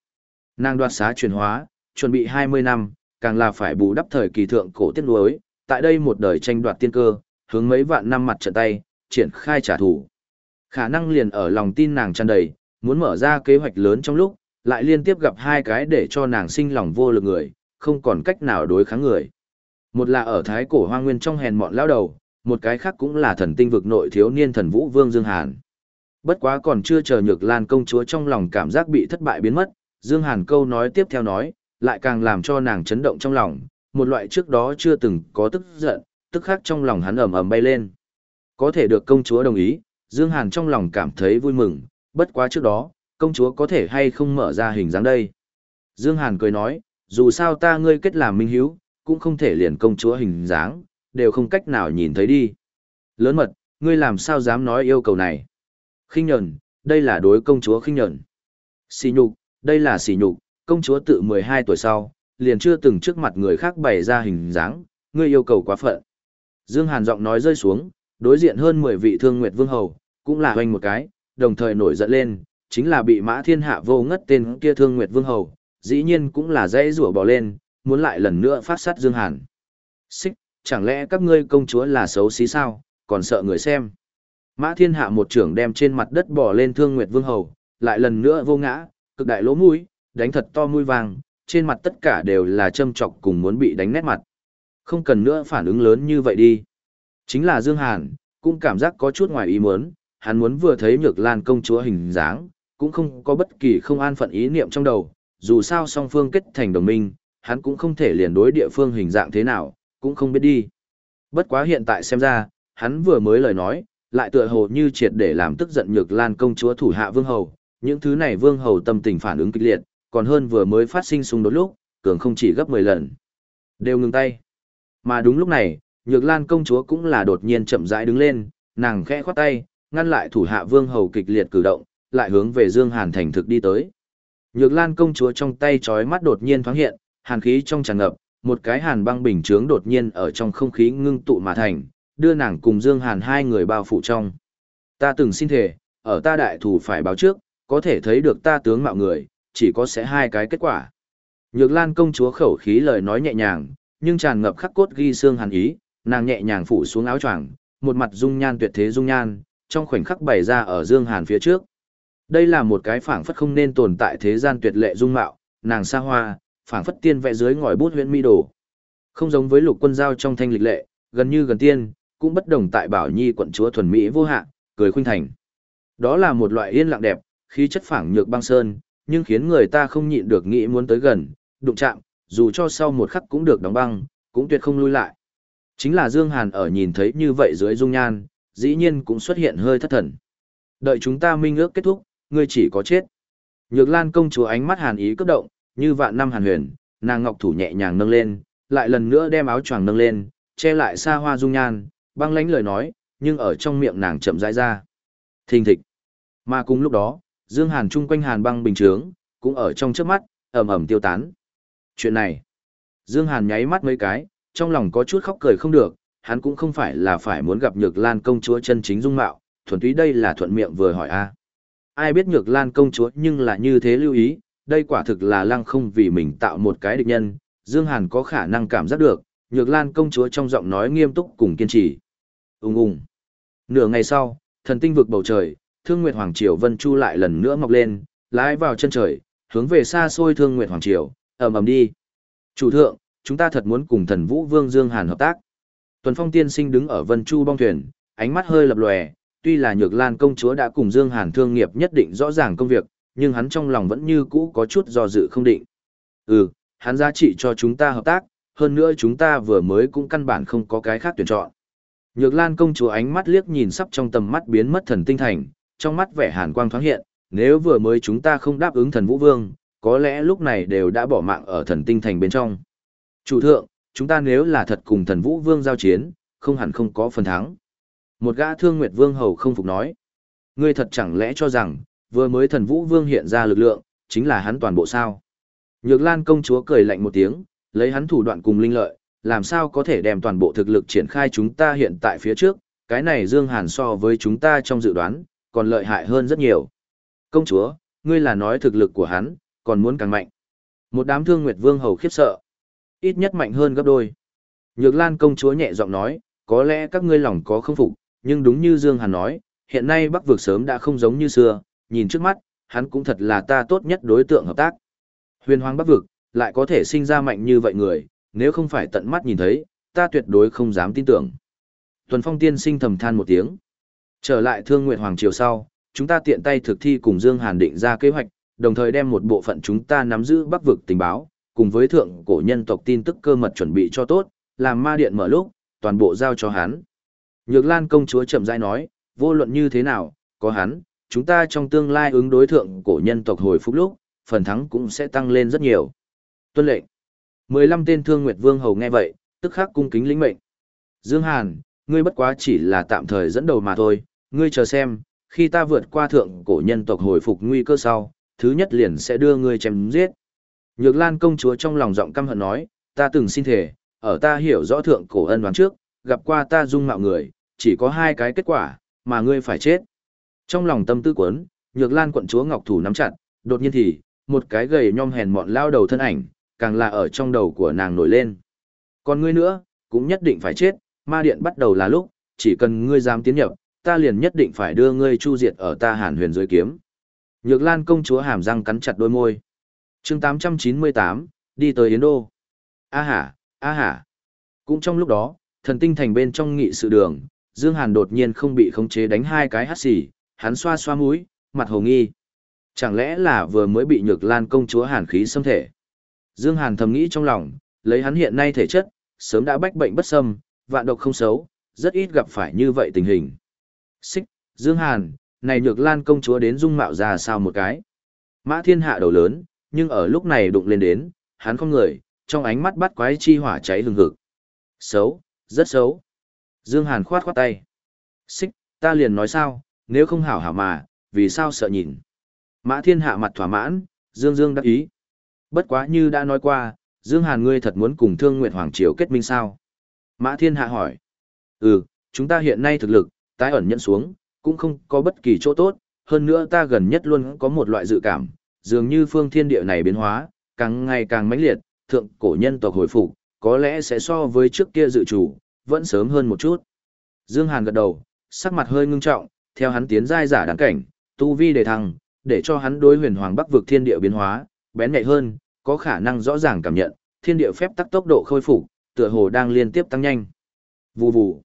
Speaker 1: Nàng đoạt xá chuyển hóa, chuẩn bị 20 năm, càng là phải bù đắp thời kỳ thượng cổ tiết nuối, tại đây một đời tranh đoạt tiên cơ, hướng mấy vạn năm mặt trận tay, triển khai trả thù. Khả năng liền ở lòng tin nàng tràn đầy, muốn mở ra kế hoạch lớn trong lúc, lại liên tiếp gặp hai cái để cho nàng sinh lòng vô lực người, không còn cách nào đối kháng người. Một là ở thái cổ hoang nguyên trong hèn mọn lao đầu, một cái khác cũng là thần tinh vực nội thiếu niên thần vũ vương Dương Hàn. Bất quá còn chưa chờ nhược lan công chúa trong lòng cảm giác bị thất bại biến mất, Dương Hàn câu nói tiếp theo nói, lại càng làm cho nàng chấn động trong lòng, một loại trước đó chưa từng có tức giận, tức khắc trong lòng hắn ầm ầm bay lên. Có thể được công chúa đồng ý, Dương Hàn trong lòng cảm thấy vui mừng, bất quá trước đó, công chúa có thể hay không mở ra hình dáng đây. Dương Hàn cười nói, dù sao ta ngươi kết làm minh hiếu, cũng không thể liền công chúa hình dáng, đều không cách nào nhìn thấy đi. Lớn mật, ngươi làm sao dám nói yêu cầu này? Khinh nhẫn, đây là đối công chúa khinh nhẫn. Xỉ nhục, đây là xỉ nhục, công chúa tự 12 tuổi sau, liền chưa từng trước mặt người khác bày ra hình dáng, ngươi yêu cầu quá phận. Dương Hàn giọng nói rơi xuống, đối diện hơn 10 vị thương nguyệt vương hầu, cũng là hoành một cái, đồng thời nổi giận lên, chính là bị mã thiên hạ vô ngất tên kia thương nguyệt vương hầu, dĩ nhiên cũng là dãy rủa bỏ lên, muốn lại lần nữa phát sát Dương Hàn. Xích, chẳng lẽ các ngươi công chúa là xấu xí sao, còn sợ người xem. Mã thiên hạ một trưởng đem trên mặt đất bỏ lên thương nguyệt vương hầu, lại lần nữa vô ngã, cực đại lỗ mũi, đánh thật to mũi vàng, trên mặt tất cả đều là châm chọc cùng muốn bị đánh nét mặt. Không cần nữa phản ứng lớn như vậy đi. Chính là Dương Hàn, cũng cảm giác có chút ngoài ý muốn, hắn muốn vừa thấy Nhược Lan công chúa hình dáng, cũng không có bất kỳ không an phận ý niệm trong đầu, dù sao song phương kết thành đồng minh, hắn cũng không thể liền đối địa phương hình dạng thế nào, cũng không biết đi. Bất quá hiện tại xem ra, hắn vừa mới lời nói, lại tựa hồ như triệt để làm tức giận Nhược Lan công chúa thủ hạ vương hầu, những thứ này vương hầu tâm tình phản ứng kịch liệt, còn hơn vừa mới phát sinh xung đột lúc, cường không chỉ gấp 10 lần. Đều ngừng tay. Mà đúng lúc này, Nhược Lan công chúa cũng là đột nhiên chậm rãi đứng lên, nàng khẽ khoát tay, ngăn lại thủ hạ vương hầu kịch liệt cử động, lại hướng về Dương Hàn thành thực đi tới. Nhược Lan công chúa trong tay chói mắt đột nhiên thoáng hiện, hàn khí trong tràn ngập, một cái hàn băng bình chướng đột nhiên ở trong không khí ngưng tụ mà thành, đưa nàng cùng Dương Hàn hai người bao phủ trong. Ta từng xin thề, ở ta đại thủ phải báo trước, có thể thấy được ta tướng mạo người, chỉ có sẽ hai cái kết quả. Nhược Lan công chúa khẩu khí lời nói nhẹ nhàng, nhưng tràn ngập khắc cốt ghi xương hàn ý, nàng nhẹ nhàng phủ xuống áo choàng, một mặt dung nhan tuyệt thế dung nhan, trong khoảnh khắc bày ra ở Dương Hàn phía trước. Đây là một cái phảng phất không nên tồn tại thế gian tuyệt lệ dung mạo, nàng xa hoa, phảng phất tiên vẽ dưới ngòi bút huyện mi đồ. Không giống với lục quân giao trong thanh lịch lệ, gần như gần tiên, cũng bất đồng tại Bảo Nhi quận chúa thuần mỹ vô hạn, cười khuynh thành. Đó là một loại yên lặng đẹp, khí chất phảng nhược băng sơn, nhưng khiến người ta không nhịn được nghĩ muốn tới gần, đụng chạm, dù cho sau một khắc cũng được đóng băng, cũng tuyệt không lui lại. Chính là Dương Hàn ở nhìn thấy như vậy dưới dung nhan, dĩ nhiên cũng xuất hiện hơi thất thần. Đợi chúng ta minh ước kết thúc, ngươi chỉ có chết. Nhược Lan công chúa ánh mắt hàn ý cấp động, như vạn năm hàn huyền, nàng ngọc thủ nhẹ nhàng nâng lên, lại lần nữa đem áo choàng nâng lên, che lại xa hoa dung nhan, băng lãnh lời nói, nhưng ở trong miệng nàng chậm rãi ra. Thình thịch. Mà cùng lúc đó, Dương Hàn chung quanh hàn băng bình trướng, cũng ở trong trước mắt, ầm ầm tiêu tán. Chuyện này, Dương Hàn nháy mắt mấy cái, trong lòng có chút khóc cười không được, hắn cũng không phải là phải muốn gặp Nhược Lan công chúa chân chính dung mạo, thuần túy đây là thuận miệng vừa hỏi a. Ai biết Nhược Lan công chúa nhưng là như thế lưu ý, đây quả thực là lăng không vì mình tạo một cái địch nhân, Dương Hàn có khả năng cảm giác được, Nhược Lan công chúa trong giọng nói nghiêm túc cùng kiên trì. Ùng ùng. Nửa ngày sau, thần tinh vực bầu trời, Thương Nguyệt Hoàng Triều Vân Chu lại lần nữa mọc lên, lái vào chân trời, hướng về xa xôi Thương Nguyệt Hoàng Triều, ầm ầm đi. Chủ thượng, chúng ta thật muốn cùng thần Vũ Vương Dương Hàn hợp tác. Tuần Phong tiên sinh đứng ở Vân Chu bong thuyền, ánh mắt hơi lập lòe, tuy là Nhược Lan công chúa đã cùng Dương Hàn thương nghiệp nhất định rõ ràng công việc, nhưng hắn trong lòng vẫn như cũ có chút do dự không định. Ừ, hắn giá trị cho chúng ta hợp tác, hơn nữa chúng ta vừa mới cũng căn bản không có cái khác tuyển chọn. Nhược Lan công chúa ánh mắt liếc nhìn sắp trong tầm mắt biến mất thần tinh thành, trong mắt vẻ hàn quang thoáng hiện, nếu vừa mới chúng ta không đáp ứng thần Vũ Vương, có lẽ lúc này đều đã bỏ mạng ở thần tinh thành bên trong. Chủ thượng, chúng ta nếu là thật cùng thần Vũ Vương giao chiến, không hẳn không có phần thắng. Một gã thương nguyệt vương hầu không phục nói. Ngươi thật chẳng lẽ cho rằng, vừa mới thần Vũ Vương hiện ra lực lượng, chính là hắn toàn bộ sao. Nhược Lan công chúa cười lạnh một tiếng, lấy hắn thủ đoạn cùng linh lợi, làm sao có thể đem toàn bộ thực lực triển khai chúng ta hiện tại phía trước, cái này Dương Hàn so với chúng ta trong dự đoán, còn lợi hại hơn rất nhiều. Công chúa, ngươi là nói thực lực của hắn, còn muốn càng mạnh. Một đám thương nguyệt vương hầu khiếp sợ. Ít nhất mạnh hơn gấp đôi. Nhược Lan công chúa nhẹ giọng nói, có lẽ các ngươi lòng có không phục, nhưng đúng như Dương Hàn nói, hiện nay Bắc vực sớm đã không giống như xưa, nhìn trước mắt, hắn cũng thật là ta tốt nhất đối tượng hợp tác. Huyền Hoàng Bắc vực, lại có thể sinh ra mạnh như vậy người, nếu không phải tận mắt nhìn thấy, ta tuyệt đối không dám tin tưởng. Tuần Phong tiên sinh thầm than một tiếng. Trở lại Thương Nguyệt Hoàng triều sau, chúng ta tiện tay thực thi cùng Dương Hàn định ra kế hoạch, đồng thời đem một bộ phận chúng ta nắm giữ Bắc vực tình báo, cùng với thượng cổ nhân tộc tin tức cơ mật chuẩn bị cho tốt, làm ma điện mở lúc, toàn bộ giao cho hắn. Nhược Lan công chúa chậm rãi nói, vô luận như thế nào, có hắn, chúng ta trong tương lai ứng đối thượng cổ nhân tộc hồi phục lúc, phần thắng cũng sẽ tăng lên rất nhiều. Tuân lệnh. 15 tên thương nguyệt vương hầu nghe vậy, tức khắc cung kính lĩnh mệnh. Dương Hàn, ngươi bất quá chỉ là tạm thời dẫn đầu mà thôi, ngươi chờ xem, khi ta vượt qua thượng cổ nhân tộc hồi phục nguy cơ sau, thứ nhất liền sẽ đưa ngươi chém giết. Nhược Lan công chúa trong lòng giọng căm hận nói, ta từng xin thể, ở ta hiểu rõ thượng cổ ân oán trước, gặp qua ta dung mạo người, chỉ có hai cái kết quả, mà ngươi phải chết. Trong lòng tâm tư quấn, Nhược Lan quận chúa ngọc thủ nắm chặt, đột nhiên thì, một cái gầy nhom hèn mọn lao đầu thân ảnh, càng là ở trong đầu của nàng nổi lên. Còn ngươi nữa, cũng nhất định phải chết, ma điện bắt đầu là lúc, chỉ cần ngươi dám tiến nhập, ta liền nhất định phải đưa ngươi chu diệt ở ta hàn huyền dưới kiếm. Nhược Lan công chúa hàm răng cắn chặt đôi môi. chương 898, đi tới Yến Đô. A hả, a hả. Cũng trong lúc đó, thần tinh thành bên trong nghị sự đường, Dương Hàn đột nhiên không bị khống chế đánh hai cái hắt xì, hắn xoa xoa mũi, mặt hồ nghi. Chẳng lẽ là vừa mới bị nhược lan công chúa hàn khí xâm thể? Dương Hàn thầm nghĩ trong lòng, lấy hắn hiện nay thể chất, sớm đã bách bệnh bất xâm, vạn độc không xấu, rất ít gặp phải như vậy tình hình. Xích, Dương Hàn, này nhược lan công chúa đến dung mạo ra sao một cái. Mã thiên hạ đầu lớn, nhưng ở lúc này đụng lên đến, hắn không người, trong ánh mắt bắt quái chi hỏa cháy hừng hực. Xấu, rất xấu. Dương Hàn khoát khoát tay. Xích, ta liền nói sao, nếu không hảo hảo mà, vì sao sợ nhìn. Mã thiên hạ mặt thỏa mãn, Dương Dương đắc ý. Bất quá như đã nói qua, Dương Hàn ngươi thật muốn cùng Thương Nguyệt Hoàng Triều kết minh sao? Mã Thiên Hạ hỏi. Ừ, chúng ta hiện nay thực lực, tái ẩn nhận xuống, cũng không có bất kỳ chỗ tốt, hơn nữa ta gần nhất luôn có một loại dự cảm, dường như phương thiên địa này biến hóa, càng ngày càng mãnh liệt, thượng cổ nhân tộc hồi phục, có lẽ sẽ so với trước kia dự chủ, vẫn sớm hơn một chút. Dương Hàn gật đầu, sắc mặt hơi ngưng trọng, theo hắn tiến giai giả đáng cảnh, tu vi đề thăng, để cho hắn đối huyền hoàng bắc vực thiên địa biến hóa, bén nhạy hơn, có khả năng rõ ràng cảm nhận, thiên địa phép tắc tốc độ khôi phục, tựa hồ đang liên tiếp tăng nhanh. Vù vù.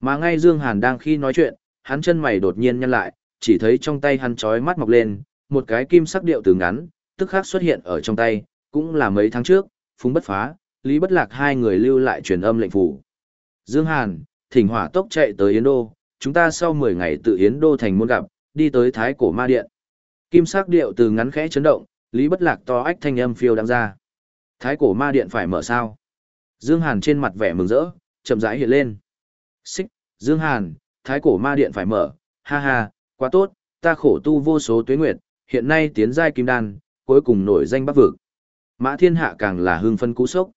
Speaker 1: Mà ngay Dương Hàn đang khi nói chuyện, hắn chân mày đột nhiên nhăn lại, chỉ thấy trong tay hắn chói mắt mọc lên, một cái kim sắc điệu từ ngắn, tức khắc xuất hiện ở trong tay, cũng là mấy tháng trước, Phúng Bất Phá, Lý Bất Lạc hai người lưu lại truyền âm lệnh phủ. Dương Hàn, thỉnh hỏa tốc chạy tới Yến Đô, chúng ta sau 10 ngày tự Yến Đô thành môn gặp, đi tới Thái Cổ Ma Điện. Kim sắc điệu từ ngắn khẽ chấn động, Lý Bất Lạc to ách thanh âm phiêu đang ra. Thái Cổ Ma Điện phải mở sao? Dương Hàn trên mặt vẻ mừng rỡ, chậm rãi hiện lên. Xích, Dương Hàn, Thái Cổ Ma Điện phải mở, ha ha, quá tốt, ta khổ tu vô số tuế nguyệt, hiện nay tiến giai kim đan, cuối cùng nổi danh bắc vực. Mã Thiên Hạ càng là hưng phân cú sốc.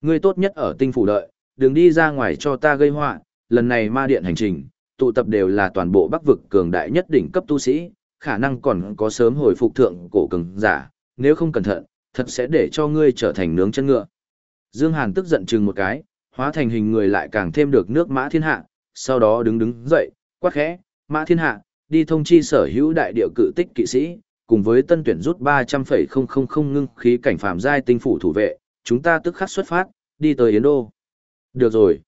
Speaker 1: Ngươi tốt nhất ở tinh phủ đợi, đừng đi ra ngoài cho ta gây họa, lần này ma điện hành trình, tụ tập đều là toàn bộ bắc vực cường đại nhất đỉnh cấp tu sĩ, khả năng còn có sớm hồi phục thượng cổ cường giả, nếu không cẩn thận, thật sẽ để cho ngươi trở thành nướng chân ngựa. Dương Hàn tức giận chừng một cái, hóa thành hình người lại càng thêm được nước mã thiên hạ, sau đó đứng đứng dậy, quát khẽ, mã thiên hạ, đi thông chi sở hữu đại địa cự tích kỵ sĩ, cùng với tân tuyển rút 300,000 ngưng khí cảnh phàm giai tinh phủ thủ vệ, chúng ta tức khắc xuất phát, đi tới Yến Đô. Được rồi.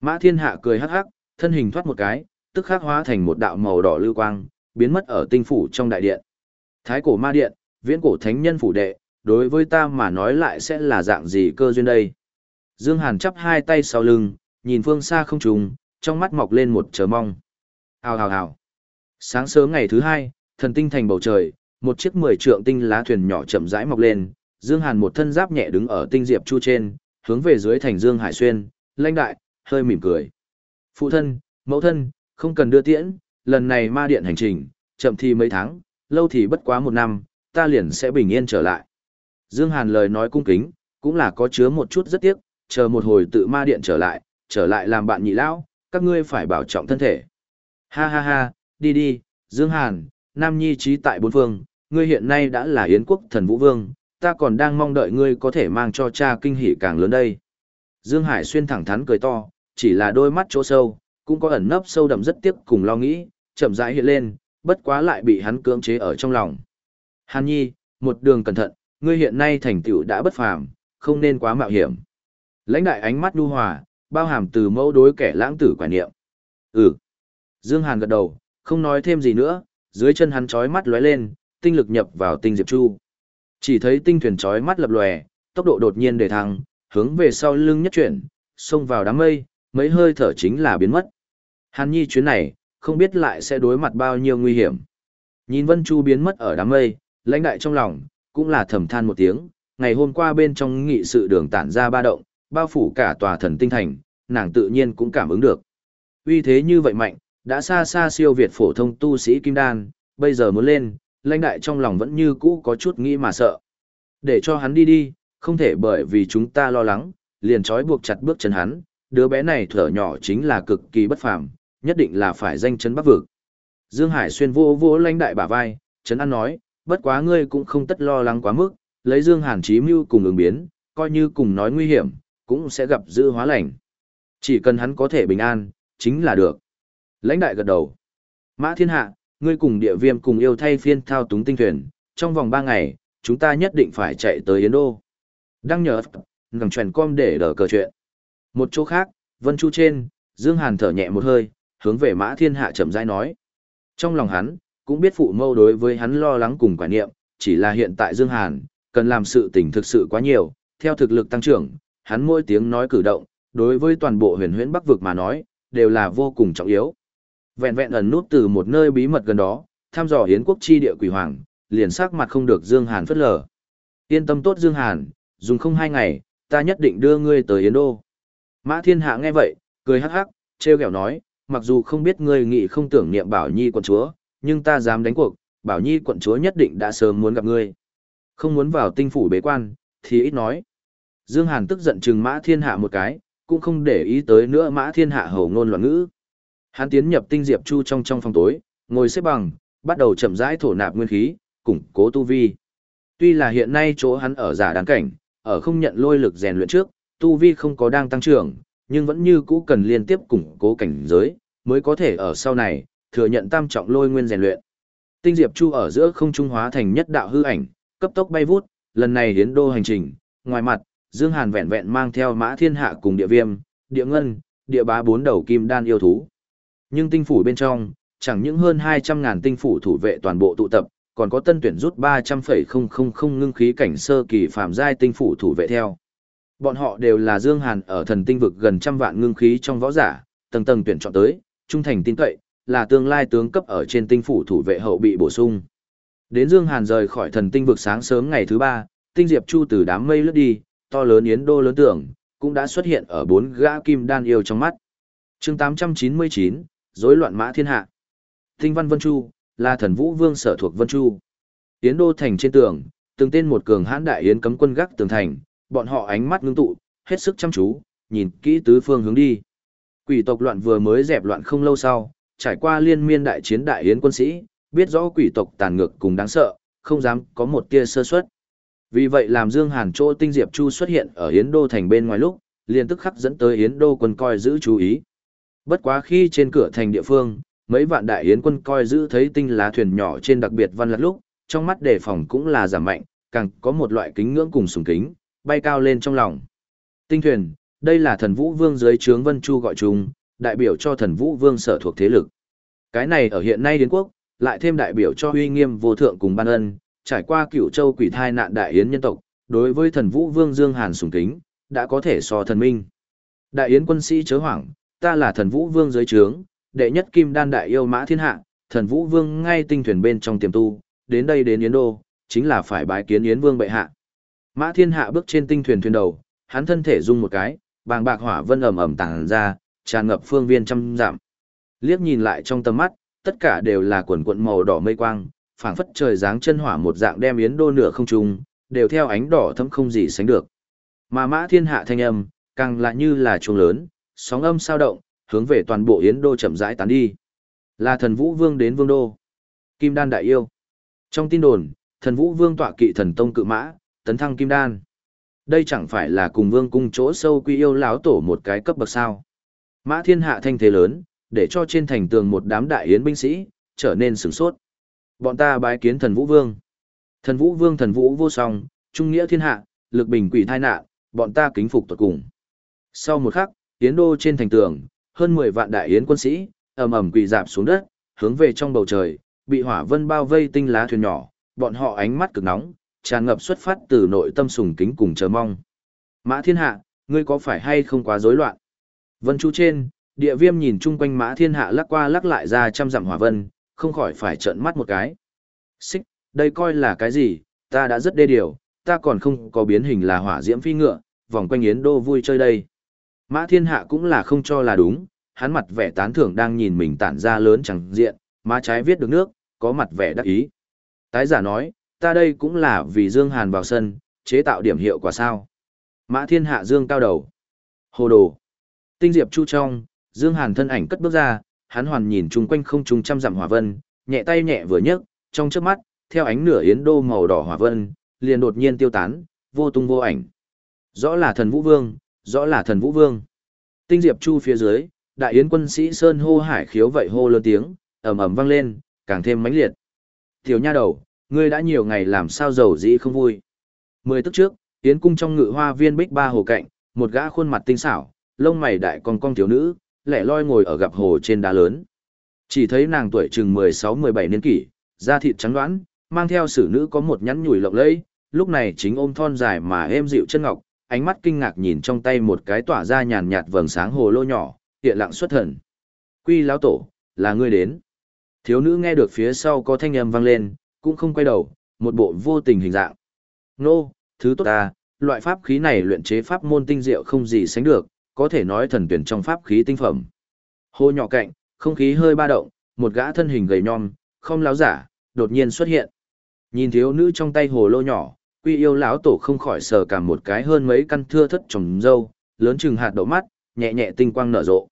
Speaker 1: Mã thiên hạ cười hắc hắc, thân hình thoát một cái, tức khắc hóa thành một đạo màu đỏ lưu quang, biến mất ở tinh phủ trong đại điện. Thái cổ ma điện, viễn cổ thánh nhân phủ đệ, đối với ta mà nói lại sẽ là dạng gì cơ duyên đây. Dương Hàn chắp hai tay sau lưng, nhìn phương xa không trùng, trong mắt mọc lên một chờ mong. Hào hào hào. Sáng sớm ngày thứ hai, thần tinh thành bầu trời, một chiếc mười trượng tinh lá thuyền nhỏ chậm rãi mọc lên, Dương Hàn một thân giáp nhẹ đứng ở tinh diệp chu trên, hướng về dưới thành Dương Hải Xuyên, lãnh đại, hơi mỉm cười. Phụ thân, mẫu thân, không cần đưa tiễn, lần này ma điện hành trình, chậm thì mấy tháng, lâu thì bất quá một năm, ta liền sẽ bình yên trở lại. Dương Hàn lời nói cung kính, cũng là có chứa một chút rất tiếc, chờ một hồi tự ma điện trở lại, trở lại làm bạn nhị lão, các ngươi phải bảo trọng thân thể. Ha ha ha, đi đi, Dương Hàn, Nam Nhi trí tại bốn phương, ngươi hiện nay đã là Yến quốc thần vũ vương, ta còn đang mong đợi ngươi có thể mang cho cha kinh hỉ càng lớn đây. Dương Hải xuyên thẳng thắn cười to, chỉ là đôi mắt chỗ sâu, cũng có ẩn nấp sâu đậm rất tiếc cùng lo nghĩ, chậm rãi hiện lên, bất quá lại bị hắn cưỡng chế ở trong lòng. Hàn Nhi, một đường cẩn thận, ngươi hiện nay thành tựu đã bất phàm, không nên quá mạo hiểm. Lãnh đại ánh mắt nhu hòa, bao hàm từ mẫu đối kẻ lãng tử quả niệm. Ừ. Dương Hàn gật đầu, không nói thêm gì nữa, dưới chân hắn chói mắt lóe lên, tinh lực nhập vào tinh diệp chu. Chỉ thấy tinh thuyền chói mắt lập lòe, tốc độ đột nhiên để thăng, hướng về sau lưng nhất chuyển, xông vào đám mây, mấy hơi thở chính là biến mất. Hàn Nhi chuyến này, không biết lại sẽ đối mặt bao nhiêu nguy hiểm. Nhìn Vân Chu biến mất ở đám mây, lãnh đại trong lòng, cũng là thầm than một tiếng, ngày hôm qua bên trong nghị sự đường tản ra ba động, bao phủ cả tòa thần tinh thành, nàng tự nhiên cũng cảm ứng được. Uy thế như vậy mạnh, đã xa xa siêu việt phổ thông tu sĩ kim đan, bây giờ muốn lên, lãnh đại trong lòng vẫn như cũ có chút nghĩ mà sợ. Để cho hắn đi đi, không thể bởi vì chúng ta lo lắng, liền trói buộc chặt bước chân hắn, đứa bé này thở nhỏ chính là cực kỳ bất phàm, nhất định là phải danh chấn bắc vực. Dương Hải xuyên vô vô lãnh đại bả vai, chấn an nói, bất quá ngươi cũng không tất lo lắng quá mức, lấy Dương Hàn chí mưu cùng ứng biến, coi như cùng nói nguy hiểm, cũng sẽ gặp dư hóa lành. Chỉ cần hắn có thể bình an, chính là được. Lãnh đại gật đầu. Mã thiên hạ, ngươi cùng địa viêm cùng yêu thay phiên thao túng tinh thuyền, trong vòng 3 ngày, chúng ta nhất định phải chạy tới Yến Đô. Đăng nhờ ngầm truyền com để đỡ cờ chuyện. Một chỗ khác, Vân Chu trên, Dương Hàn thở nhẹ một hơi, hướng về Mã Thiên Hạ chậm rãi nói. Trong lòng hắn, cũng biết phụ mâu đối với hắn lo lắng cùng quả niệm, chỉ là hiện tại Dương Hàn, cần làm sự tình thực sự quá nhiều, theo thực lực tăng trưởng, hắn mỗi tiếng nói cử động, đối với toàn bộ huyền huyễn bắc vực mà nói, đều là vô cùng trọng yếu. Vẹn vẹn ẩn nút từ một nơi bí mật gần đó, thăm dò hiến quốc chi địa quỷ hoàng, liền sắc mặt không được Dương Hàn phất lờ. Yên tâm tốt Dương Hàn, dùng không hai ngày, ta nhất định đưa ngươi tới Yến Đô. Mã Thiên Hạ nghe vậy, cười hắc hắc, treo kẹo nói, mặc dù không biết ngươi nghĩ không tưởng niệm Bảo Nhi quận chúa, nhưng ta dám đánh cuộc, Bảo Nhi quận chúa nhất định đã sớm muốn gặp ngươi. Không muốn vào tinh phủ bế quan, thì ít nói. Dương Hàn tức giận trừng Mã Thiên Hạ một cái, cũng không để ý tới nữa Mã Thiên Hạ hầu ngôn loạn ngữ. Hắn tiến nhập tinh diệp chu trong trong phòng tối, ngồi xếp bằng, bắt đầu chậm rãi thổ nạp nguyên khí, củng cố tu vi. Tuy là hiện nay chỗ hắn ở giả đáng cảnh, ở không nhận lôi lực rèn luyện trước, tu vi không có đang tăng trưởng, nhưng vẫn như cũ cần liên tiếp củng cố cảnh giới, mới có thể ở sau này, thừa nhận tam trọng lôi nguyên rèn luyện. Tinh Diệp Chu ở giữa không trung hóa thành nhất đạo hư ảnh, cấp tốc bay vút, lần này đến đô hành trình, ngoài mặt, Dương Hàn vẹn vẹn mang theo Mã Thiên Hạ cùng Địa Viêm, Địa Ngân, Địa Bá bốn đầu kim đan yêu thú. Nhưng tinh phủ bên trong, chẳng những hơn 200.000 tinh phủ thủ vệ toàn bộ tụ tập, còn có tân tuyển rút 300,000 ngưng khí cảnh sơ kỳ phàm giai tinh phủ thủ vệ theo. Bọn họ đều là Dương Hàn ở thần tinh vực gần trăm vạn ngưng khí trong võ giả, tầng tầng tuyển chọn tới, trung thành tin cậy, là tương lai tướng cấp ở trên tinh phủ thủ vệ hậu bị bổ sung. Đến Dương Hàn rời khỏi thần tinh vực sáng sớm ngày thứ ba, tinh diệp chu từ đám mây lướt đi, to lớn yến đô lớn tưởng, cũng đã xuất hiện ở bốn gã kim đan yêu trong mắt. Chương 899, rối loạn mã thiên hạ. Tinh văn Vân Chu, là thần vũ vương sở thuộc Vân Chu. Yến đô thành trên tường, từng tên một cường hãn đại yến cấm quân gác tường thành, bọn họ ánh mắt ngưng tụ, hết sức chăm chú, nhìn kỹ tứ phương hướng đi. Quỷ tộc loạn vừa mới dẹp loạn không lâu sau, trải qua liên miên đại chiến đại yến quân sĩ, biết rõ quỷ tộc tàn ngược cùng đáng sợ, không dám có một tia sơ suất. Vì vậy làm Dương Hàn Trô Tinh Diệp Chu xuất hiện ở Yến Đô thành bên ngoài lúc, liền tức khắc dẫn tới Yến Đô quân coi giữ chú ý. Bất quá khi trên cửa thành địa phương, mấy vạn đại yến quân coi giữ thấy tinh lá thuyền nhỏ trên đặc biệt văn lật lúc, trong mắt đề phòng cũng là giảm mạnh, càng có một loại kính ngưỡng cùng sùng kính, bay cao lên trong lòng. Tinh thuyền, đây là thần vũ vương dưới trướng Vân Chu gọi chung, đại biểu cho thần vũ vương sở thuộc thế lực. Cái này ở hiện nay đến quốc, lại thêm đại biểu cho uy nghiêm vô thượng cùng ban ân, trải qua cửu châu quỷ thai nạn đại yến nhân tộc, đối với thần vũ vương Dương Hàn sùng kính, đã có thể so thần minh. Đại yến quân sĩ chớ hoảng, ta là thần vũ vương dưới trướng, đệ nhất kim đan đại yêu mã thiên hạ, thần vũ vương ngay tinh thuyền bên trong tiềm tu, đến đây đến yến đô, chính là phải bái kiến yến vương bệ hạ. Mã thiên hạ bước trên tinh thuyền thuyền đầu, hắn thân thể rung một cái, bàng bạc hỏa vân ầm ầm tàng ra, tràn ngập phương viên trăm dặm. Liếc nhìn lại trong tầm mắt, tất cả đều là quần quận màu đỏ mây quang, phảng phất trời dáng chân hỏa một dạng đem yến đô nửa không trung, đều theo ánh đỏ thấm không gì sánh được. Mà mã thiên hạ thanh âm, càng là như là chuông lớn, sóng âm sao động, hướng về toàn bộ yến đô chậm rãi tán đi. Là thần vũ vương đến vương đô. Kim đan đại yêu. Trong tin đồn, thần vũ vương tọa kỵ thần tông cự mã, tấn thăng kim đan. Đây chẳng phải là cùng vương cung chỗ sâu quy yêu láo tổ một cái cấp bậc sao. Mã thiên hạ thanh thế lớn, để cho trên thành tường một đám đại yến binh sĩ, trở nên sửng sốt. Bọn ta bái kiến thần vũ vương. Thần vũ vương thần vũ vô song, trung nghĩa thiên hạ, lực bình quỷ thai nạn, bọn ta kính phục tuột cùng. Sau một khắc, yến đô trên thành tường, hơn 10 vạn đại yến quân sĩ, ầm ầm quỳ dạp xuống đất, hướng về trong bầu trời, bị hỏa vân bao vây tinh lá thuyền nhỏ, bọn họ ánh mắt cực nóng, tràn ngập xuất phát từ nội tâm sùng kính cùng chờ mong. Mã thiên hạ, ngươi có phải hay không quá rối loạn? Vân Chu trên, địa viêm nhìn chung quanh mã thiên hạ lắc qua lắc lại ra trăm dặm hỏa vân, không khỏi phải trợn mắt một cái. Xích, đây coi là cái gì, ta đã rất đê điều, ta còn không có biến hình là hỏa diễm phi ngựa, vòng quanh yến đô vui chơi đây. Mã thiên hạ cũng là không cho là đúng, hắn mặt vẻ tán thưởng đang nhìn mình tản ra lớn chẳng diện, má trái viết được nước, có mặt vẻ đắc ý. Tái giả nói, ta đây cũng là vì Dương Hàn vào sân, chế tạo điểm hiệu quả sao. Mã thiên hạ Dương cao đầu. Hồ đồ. Tinh diệp chu trong, Dương Hàn thân ảnh cất bước ra, hắn hoàn nhìn chung quanh không trung trăm dặm hỏa vân, nhẹ tay nhẹ vừa nhấc, trong chớp mắt, theo ánh nửa yến đô màu đỏ hỏa vân, liền đột nhiên tiêu tán, vô tung vô ảnh. Rõ là thần Vũ Vương, rõ là thần Vũ Vương. Tinh Diệp Chu phía dưới, đại yến quân sĩ sơn hô hải khiếu vậy hô lớn tiếng, ầm ầm vang lên, càng thêm mãnh liệt. Tiểu nha đầu, ngươi đã nhiều ngày làm sao giàu dĩ không vui. Mười tức trước, yến cung trong ngự hoa viên bích ba hồ cạnh, một gã khuôn mặt tinh xảo, lông mày đại con con thiếu nữ, lẻ loi ngồi ở gặp hồ trên đá lớn. Chỉ thấy nàng tuổi chừng 16-17 niên kỷ, da thịt trắng đoán, mang theo sử nữ có một nhắn nhủi lộng lẫy, lúc này chính ôm thon dài mà êm dịu chân ngọc, ánh mắt kinh ngạc nhìn trong tay một cái tỏa ra nhàn nhạt vầng sáng hồ lô nhỏ, hiện lặng xuất thần. Quy lão tổ, là ngươi đến. Thiếu nữ nghe được phía sau có thanh âm vang lên, cũng không quay đầu, một bộ vô tình hình dạng. Nô, thứ tốt ta, loại pháp khí này luyện chế pháp môn tinh diệu không gì sánh được, có thể nói thần tuyển trong pháp khí tinh phẩm. Hồ nhỏ cạnh, không khí hơi ba động, một gã thân hình gầy nhom, không láo giả, đột nhiên xuất hiện. Nhìn thiếu nữ trong tay hồ lô nhỏ, quy yêu lão tổ không khỏi sờ cả một cái hơn mấy căn thưa thất trồng dâu, lớn chừng hạt đậu mắt, nhẹ nhẹ tinh quang nở rộ.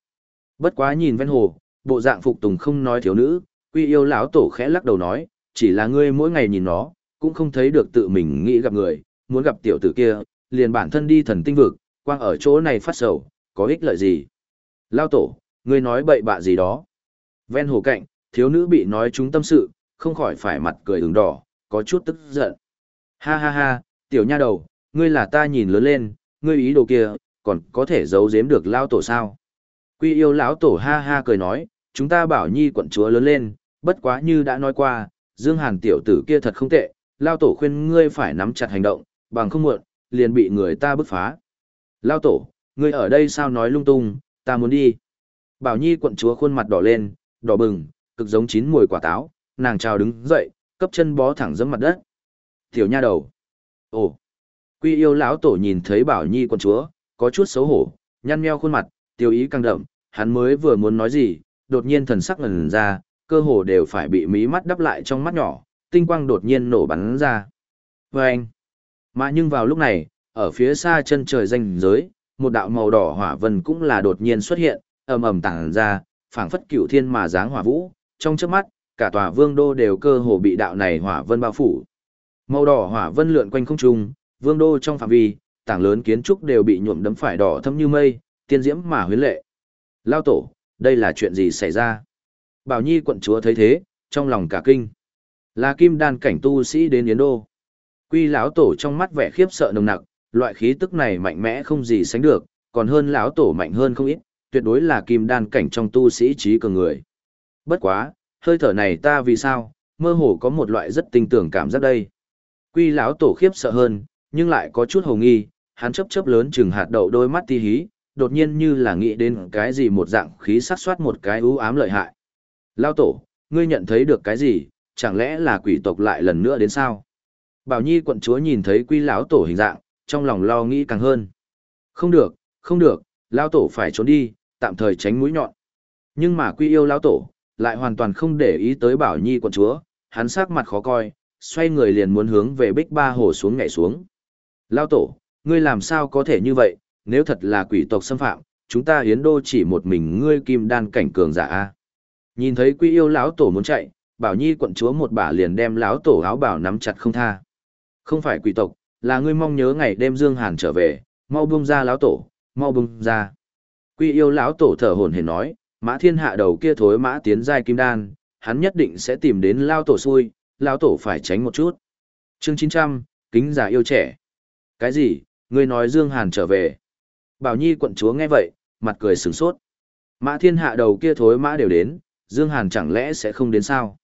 Speaker 1: Bất quá nhìn ven hồ, bộ dạng phục tùng không nói thiếu nữ, quy yêu lão tổ khẽ lắc đầu nói, chỉ là ngươi mỗi ngày nhìn nó, cũng không thấy được tự mình nghĩ gặp người, muốn gặp tiểu tử kia, liền bản thân đi thần tinh vực, quang ở chỗ này phát sầu, có ích lợi gì? lão tổ, ngươi nói bậy bạ gì đó? Ven hồ cạnh, thiếu nữ bị nói chúng tâm sự, không khỏi phải mặt cười ửng đỏ, có chút tức giận. Ha ha ha, tiểu nha đầu, ngươi là ta nhìn lớn lên, ngươi ý đồ kia, còn có thể giấu giếm được Lão tổ sao? Quy yêu lão tổ ha ha cười nói, chúng ta bảo nhi quận chúa lớn lên, bất quá như đã nói qua, Dương Hàn tiểu tử kia thật không tệ, Lão tổ khuyên ngươi phải nắm chặt hành động, bằng không muộn, liền bị người ta bức phá. Lão tổ, ngươi ở đây sao nói lung tung, ta muốn đi. Bảo Nhi quận chúa khuôn mặt đỏ lên, đỏ bừng, cực giống chín mùi quả táo, nàng trào đứng dậy, cấp chân bó thẳng dẫm mặt đất. Tiểu nha đầu. Ồ. Quy yêu lão tổ nhìn thấy Bảo Nhi con chúa, có chút xấu hổ, nhăn nheo khuôn mặt, tiêu ý căng đậm, hắn mới vừa muốn nói gì, đột nhiên thần sắc ngần ra, cơ hồ đều phải bị mí mắt đắp lại trong mắt nhỏ, tinh quang đột nhiên nổ bắn ra. Vâng! Mà nhưng vào lúc này, ở phía xa chân trời danh giới, một đạo màu đỏ hỏa vân cũng là đột nhiên xuất hiện, ầm ầm tàng ra, phảng phất cửu thiên mà dáng hỏa vũ, trong chớp mắt, cả tòa vương đô đều cơ hồ bị đạo này hỏa vân bao phủ. Màu đỏ hỏa vân lượn quanh không trung, vương đô trong phạm vi, tảng lớn kiến trúc đều bị nhuộm đấm phải đỏ thâm như mây, tiên diễm mà huyến lệ. Lao tổ, đây là chuyện gì xảy ra? Bảo Nhi quận chúa thấy thế, trong lòng cả kinh. Là kim đan cảnh tu sĩ đến Yến Đô. Quy lão tổ trong mắt vẻ khiếp sợ nồng nặc, loại khí tức này mạnh mẽ không gì sánh được, còn hơn lão tổ mạnh hơn không ít, tuyệt đối là kim đan cảnh trong tu sĩ trí cường người. Bất quá, hơi thở này ta vì sao, mơ hồ có một loại rất tinh tưởng cảm giác đây. Quy lão tổ khiếp sợ hơn, nhưng lại có chút hồ nghi, hắn chấp chấp lớn chừng hạt đậu đôi mắt ti hí, đột nhiên như là nghĩ đến cái gì một dạng khí sát soát một cái ưu ám lợi hại. Lao tổ, ngươi nhận thấy được cái gì, chẳng lẽ là quỷ tộc lại lần nữa đến sao? Bảo Nhi quận chúa nhìn thấy quy lão tổ hình dạng, trong lòng lo nghĩ càng hơn. Không được, không được, lão tổ phải trốn đi, tạm thời tránh mũi nhọn. Nhưng mà quy yêu lão tổ, lại hoàn toàn không để ý tới Bảo Nhi quận chúa, hắn sắc mặt khó coi, xoay người liền muốn hướng về bích ba hồ xuống nhảy xuống. Lão tổ, ngươi làm sao có thể như vậy, nếu thật là quỷ tộc xâm phạm, chúng ta hiến đô chỉ một mình ngươi kim đan cảnh cường giả a. Nhìn thấy quy yêu lão tổ muốn chạy, Bảo Nhi quận chúa một bà liền đem lão tổ áo bảo nắm chặt không tha. Không phải quỷ tộc, là ngươi mong nhớ ngày đêm Dương Hàn trở về, mau buông ra lão tổ, mau buông ra. Quy yêu lão tổ thở hổn hển nói, Mã Thiên Hạ đầu kia thối mã tiến giai kim đan, hắn nhất định sẽ tìm đến lão tổ xui, lão tổ phải tránh một chút. Chương 900, kính giả yêu trẻ. Cái gì? Ngươi nói Dương Hàn trở về? Bảo Nhi quận chúa nghe vậy, mặt cười sửng sốt. Mã Thiên Hạ đầu kia thối mã đều đến, Dương Hàn chẳng lẽ sẽ không đến sao?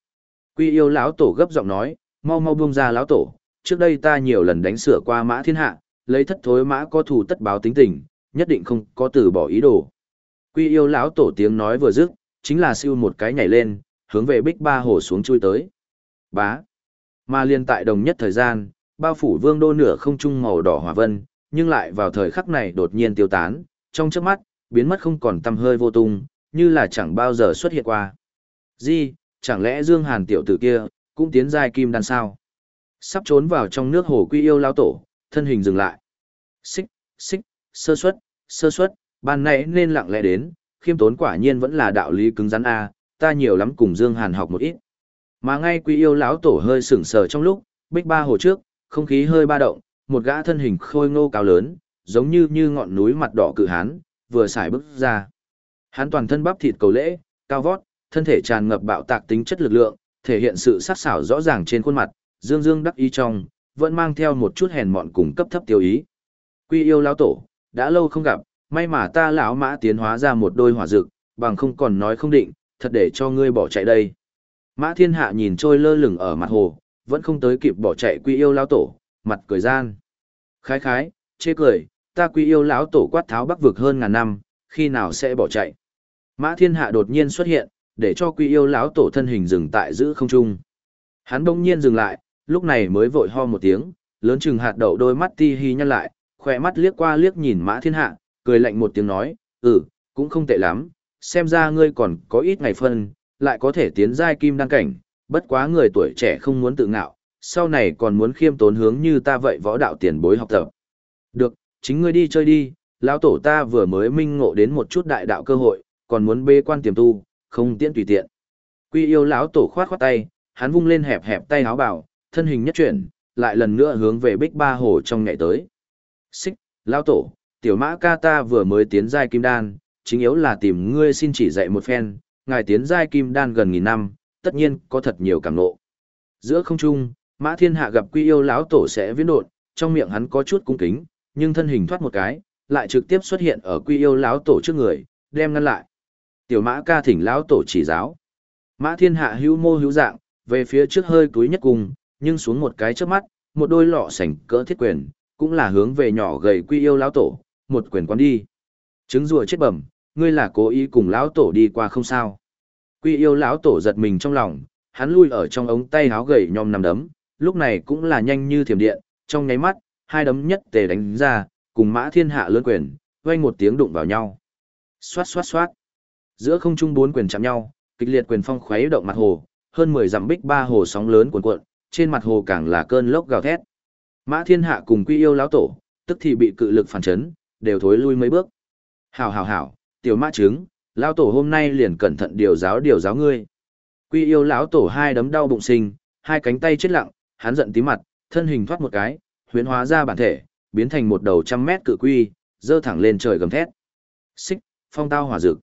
Speaker 1: Quy yêu lão tổ gấp giọng nói, mau mau buông ra lão tổ, trước đây ta nhiều lần đánh sửa qua mã thiên hạ, lấy thất thối mã có thù tất báo tính tình, nhất định không có từ bỏ ý đồ. Quy yêu lão tổ tiếng nói vừa dứt, chính là siêu một cái nhảy lên, hướng về bích ba hồ xuống chui tới. Bá. Mà liên tại đồng nhất thời gian, bao phủ vương đô nửa không trung màu đỏ hỏa vân, nhưng lại vào thời khắc này đột nhiên tiêu tán, trong chớp mắt, biến mất không còn tăm hơi vô tung, như là chẳng bao giờ xuất hiện qua. Di, chẳng lẽ Dương Hàn tiểu tử kia, cũng tiến giai kim đan sao? Sắp trốn vào trong nước hồ quy yêu lao tổ, thân hình dừng lại. Xích, xích, sơ suất, sơ suất, ban nãy nên lặng lẽ đến, khiêm tốn quả nhiên vẫn là đạo lý cứng rắn a, ta nhiều lắm cùng Dương Hàn học một ít. Mà ngay Quý yêu lão tổ hơi sững sờ trong lúc, bích ba hồ trước, không khí hơi ba động, một gã thân hình khôi ngô cao lớn, giống như như ngọn núi mặt đỏ cự hán, vừa xài bước ra. Hắn toàn thân bắp thịt cầu lễ, cao vót, thân thể tràn ngập bạo tạc tính chất lực lượng, thể hiện sự sắc sảo rõ ràng trên khuôn mặt, dương dương đắc ý trong, vẫn mang theo một chút hèn mọn cùng cấp thấp tiêu ý. Quy yêu lão tổ, đã lâu không gặp, may mà ta lão mã tiến hóa ra một đôi hỏa dực, bằng không còn nói không định, thật để cho ngươi bỏ chạy đây. Mã thiên hạ nhìn trôi lơ lửng ở mặt hồ, vẫn không tới kịp bỏ chạy quy yêu lão tổ, mặt cười gian. Khái khái, chê cười, ta quy yêu lão tổ quát tháo bắc vực hơn ngàn năm, khi nào sẽ bỏ chạy. Mã thiên hạ đột nhiên xuất hiện, để cho quy yêu lão tổ thân hình dừng tại giữ không trung. Hắn đông nhiên dừng lại, lúc này mới vội ho một tiếng, lớn chừng hạt đậu đôi mắt ti hi nhăn lại, khỏe mắt liếc qua liếc nhìn mã thiên hạ, cười lạnh một tiếng nói, ừ, cũng không tệ lắm, xem ra ngươi còn có ít ngày phân, lại có thể tiến giai kim đăng cảnh, bất quá người tuổi trẻ không muốn tự ngạo, sau này còn muốn khiêm tốn hướng như ta vậy võ đạo tiền bối học tập. Được, chính ngươi đi chơi đi, lão tổ ta vừa mới minh ngộ đến một chút đại đạo cơ hội, còn muốn bê quan tiềm tu, không tiễn tùy tiện. Quy yêu lão tổ khoát khoát tay, hắn vung lên hẹp hẹp tay áo bảo, thân hình nhất chuyển, lại lần nữa hướng về bích ba hồ trong ngày tới. Xích, lão tổ, tiểu mã ca ta vừa mới tiến giai kim đan, chính yếu là tìm ngươi xin chỉ dạy một phen, ngài tiến giai kim đan gần nghìn năm, tất nhiên có thật nhiều cảm ngộ. Giữa không trung, Mã Thiên Hạ gặp Quy Yêu lão tổ sẽ viễn đột, trong miệng hắn có chút cung kính, nhưng thân hình thoát một cái, lại trực tiếp xuất hiện ở Quy Yêu lão tổ trước người, đem ngăn lại. Tiểu Mã ca thỉnh lão tổ chỉ giáo. Mã Thiên Hạ hữu mô hữu dạng, về phía trước hơi cúi nhất cùng, nhưng xuống một cái chớp mắt, một đôi lọ sảnh cỡ thiết quyền, cũng là hướng về nhỏ gầy Quy Yêu lão tổ, một quyền quán đi. Trứng rùa chết bẩm, ngươi là cố ý cùng lão tổ đi qua không sao? Quy Yêu lão tổ giật mình trong lòng, hắn lui ở trong ống tay áo gầy nhom nằm đấm, lúc này cũng là nhanh như thiểm điện, trong nháy mắt, hai đấm nhất tề đánh ra, cùng mã thiên hạ lớn quyền, vang một tiếng đụng vào nhau. Xoát xoát xoát. Giữa không trung bốn quyền chạm nhau, kịch liệt quyền phong khuấy động mặt hồ, hơn 10 dặm bích ba hồ sóng lớn cuộn cuộn, trên mặt hồ càng là cơn lốc gào thét. Mã thiên hạ cùng quy yêu lão tổ, tức thì bị cự lực phản chấn, đều thối lui mấy bước. Hảo hảo hảo, tiểu mã trứng, lão tổ hôm nay liền cẩn thận điều giáo điều giáo ngươi. Quy yêu lão tổ hai đấm đau bụng sinh, hai cánh tay chết lặng, hắn giận tí mặt, thân hình thoát một cái, huyễn hóa ra bản thể, biến thành một đầu trăm mét cự quy, dơ thẳng lên trời gầm thét. Xích, phong tao hỏa dược.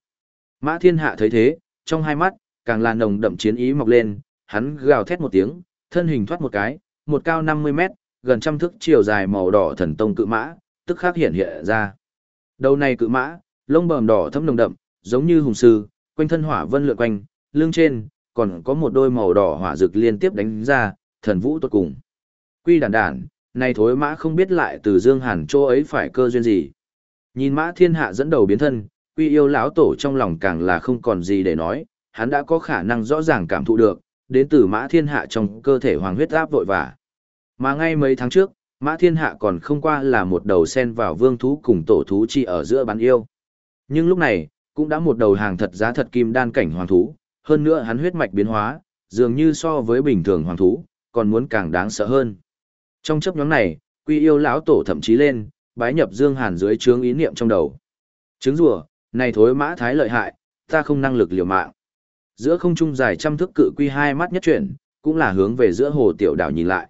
Speaker 1: Mã thiên hạ thấy thế, trong hai mắt, càng là nồng đậm chiến ý mọc lên, hắn gào thét một tiếng, thân hình thoát một cái, một cao 50 mét, gần trăm thước chiều dài màu đỏ thần tông cự mã, tức khắc hiện hiện ra. Đầu này cự mã, lông bờm đỏ thâm nồng đậm, giống như hùng sư, quanh thân hỏa vân lượn quanh, lưng trên, còn có một đôi màu đỏ hỏa rực liên tiếp đánh ra, thần vũ tốt cùng. Quy đàn đàn, này thối mã không biết lại từ Dương Hàn chỗ ấy phải cơ duyên gì. Nhìn mã thiên hạ dẫn đầu biến thân, quy yêu lão tổ trong lòng càng là không còn gì để nói, hắn đã có khả năng rõ ràng cảm thụ được, đến từ mã thiên hạ trong cơ thể hoàng huyết áp vội vã. Mà ngay mấy tháng trước, mã thiên hạ còn không qua là một đầu sen vào vương thú cùng tổ thú chi ở giữa bán yêu. Nhưng lúc này, cũng đã một đầu hàng thật giá thật kim đan cảnh hoàng thú, hơn nữa hắn huyết mạch biến hóa, dường như so với bình thường hoàng thú, còn muốn càng đáng sợ hơn. Trong chấp nhóm này, quy yêu lão tổ thậm chí lên, bái nhập Dương Hàn dưới trướng ý niệm trong đầu. Trứng rùa, này thối mã thái lợi hại, ta không năng lực liều mạng. Giữa không trung dài trăm thước cự quy hai mắt nhất chuyển, cũng là hướng về giữa hồ tiểu đảo nhìn lại.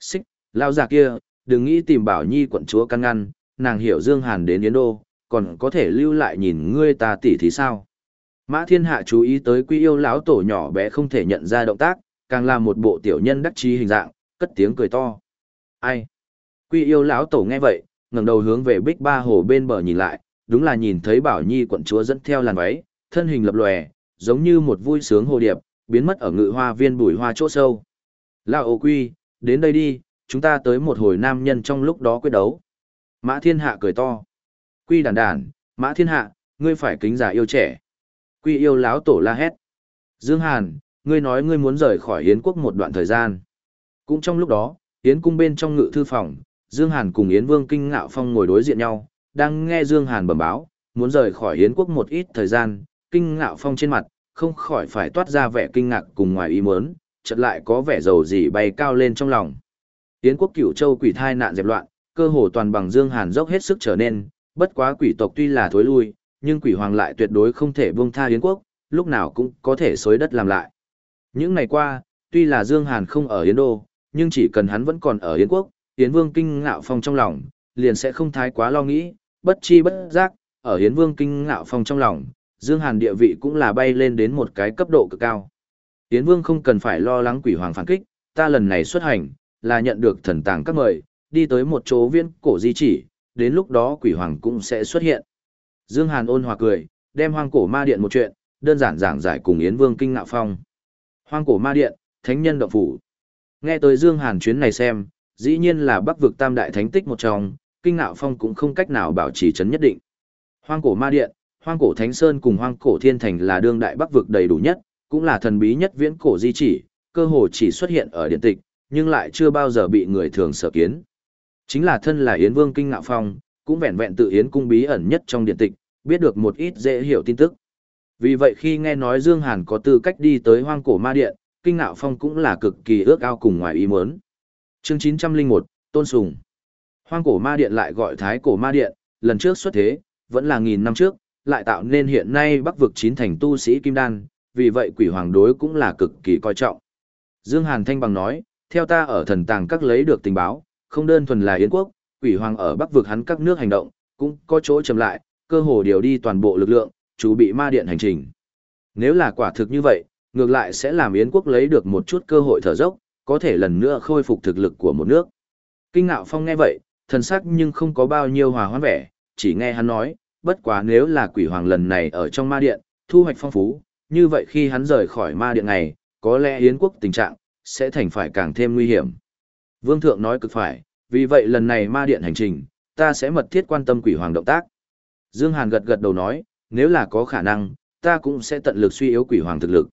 Speaker 1: Xích, lao già kia, đừng nghĩ tìm bảo nhi quận chúa căn ngăn, nàng hiểu Dương Hàn đến Yến Đô, còn có thể lưu lại nhìn ngươi ta tỉ thì sao. Mã thiên hạ chú ý tới quy yêu lão tổ nhỏ bé không thể nhận ra động tác, càng là một bộ tiểu nhân đắc trí hình dạng, cất tiếng cười to. Ai? Quy yêu lão tổ nghe vậy, ngẩng đầu hướng về bích ba hồ bên bờ nhìn lại, đúng là nhìn thấy Bảo Nhi quận chúa dẫn theo làn váy, thân hình lập lòe, giống như một vui sướng hồ điệp, biến mất ở ngự hoa viên bùi hoa chỗ sâu. Lão ô quy, đến đây đi, chúng ta tới một hồi nam nhân trong lúc đó quyết đấu. Mã thiên hạ cười to. Quy đàn đàn, mã thiên hạ, ngươi phải kính giả yêu trẻ. Quy yêu lão tổ la hét. Dương Hàn, ngươi nói ngươi muốn rời khỏi Yến quốc một đoạn thời gian. Cũng trong lúc đó, Yến cung bên trong ngự thư phòng, Dương Hàn cùng Yến Vương Kinh Ngạo Phong ngồi đối diện nhau, đang nghe Dương Hàn bẩm báo, muốn rời khỏi Yến quốc một ít thời gian, Kinh Ngạo Phong trên mặt, không khỏi phải toát ra vẻ kinh ngạc cùng ngoài ý muốn, chợt lại có vẻ dầu gì bay cao lên trong lòng. Yến quốc cửu châu quỷ thai nạn dẹp loạn, cơ hồ toàn bằng Dương Hàn dốc hết sức trở nên, bất quá quỷ tộc tuy là thối lui, nhưng quỷ hoàng lại tuyệt đối không thể buông tha Yến quốc, lúc nào cũng có thể xối đất làm lại. Những ngày qua, tuy là Dương Hàn không ở Yến Đô, nhưng chỉ cần hắn vẫn còn ở Yến Quốc, Yến Vương kinh ngạo phong trong lòng, liền sẽ không thái quá lo nghĩ, bất chi bất giác, ở Yến Vương kinh ngạo phong trong lòng, Dương Hàn địa vị cũng là bay lên đến một cái cấp độ cực cao. Yến Vương không cần phải lo lắng quỷ hoàng phản kích, ta lần này xuất hành, là nhận được thần tàng các mời, đi tới một chỗ viên cổ di chỉ, đến lúc đó quỷ hoàng cũng sẽ xuất hiện. Dương Hàn ôn hòa cười, đem hoang cổ ma điện một chuyện, đơn giản giảng giải cùng Yến Vương kinh ngạo phong. Hoang cổ ma điện, thánh nhân động phủ. Nghe tới Dương Hàn chuyến này xem, dĩ nhiên là bắc vực tam đại thánh tích một trong, kinh ngạo phong cũng không cách nào bảo trì chấn nhất định. Hoang cổ ma điện, hoang cổ thánh sơn cùng hoang cổ thiên thành là đương đại bắc vực đầy đủ nhất, cũng là thần bí nhất viễn cổ di chỉ, cơ hồ chỉ xuất hiện ở điện tịch, nhưng lại chưa bao giờ bị người thường sở kiến. Chính là thân là Yến Vương Kinh Ngạo Phong, cũng vẹn vẹn tự Yến cung bí ẩn nhất trong điện tịch, biết được một ít dễ hiểu tin tức. Vì vậy khi nghe nói Dương Hàn có tư cách đi tới hoang cổ ma điện, Kinh Ngạo Phong cũng là cực kỳ ước ao cùng ngoài ý muốn. Chương 901, Tôn Sùng Hoang cổ ma điện lại gọi Thái cổ ma điện, lần trước xuất thế, vẫn là nghìn năm trước, lại tạo nên hiện nay bắc vực chín thành tu sĩ kim đan, vì vậy quỷ hoàng đối cũng là cực kỳ coi trọng. Dương Hàn Thanh bằng nói, theo ta ở thần tàng các lấy được tình báo, không đơn thuần là Yến quốc, quỷ hoàng ở bắc vực hắn các nước hành động, cũng có chỗ chậm lại, cơ hồ điều đi toàn bộ lực lượng, chú bị ma điện hành trình. Nếu là quả thực như vậy, ngược lại sẽ làm Yến quốc lấy được một chút cơ hội thở dốc, có thể lần nữa khôi phục thực lực của một nước. Kinh ngạo phong nghe vậy, thần sắc nhưng không có bao nhiêu hòa hoãn vẻ, chỉ nghe hắn nói, bất quá nếu là quỷ hoàng lần này ở trong ma điện, thu hoạch phong phú, như vậy khi hắn rời khỏi ma điện này, có lẽ Yến quốc tình trạng, sẽ thành phải càng thêm nguy hiểm. Vương thượng nói cực phải, vì vậy lần này ma điện hành trình, ta sẽ mật thiết quan tâm quỷ hoàng động tác. Dương Hàn gật gật đầu nói, nếu là có khả năng, ta cũng sẽ tận lực suy yếu quỷ hoàng thực lực.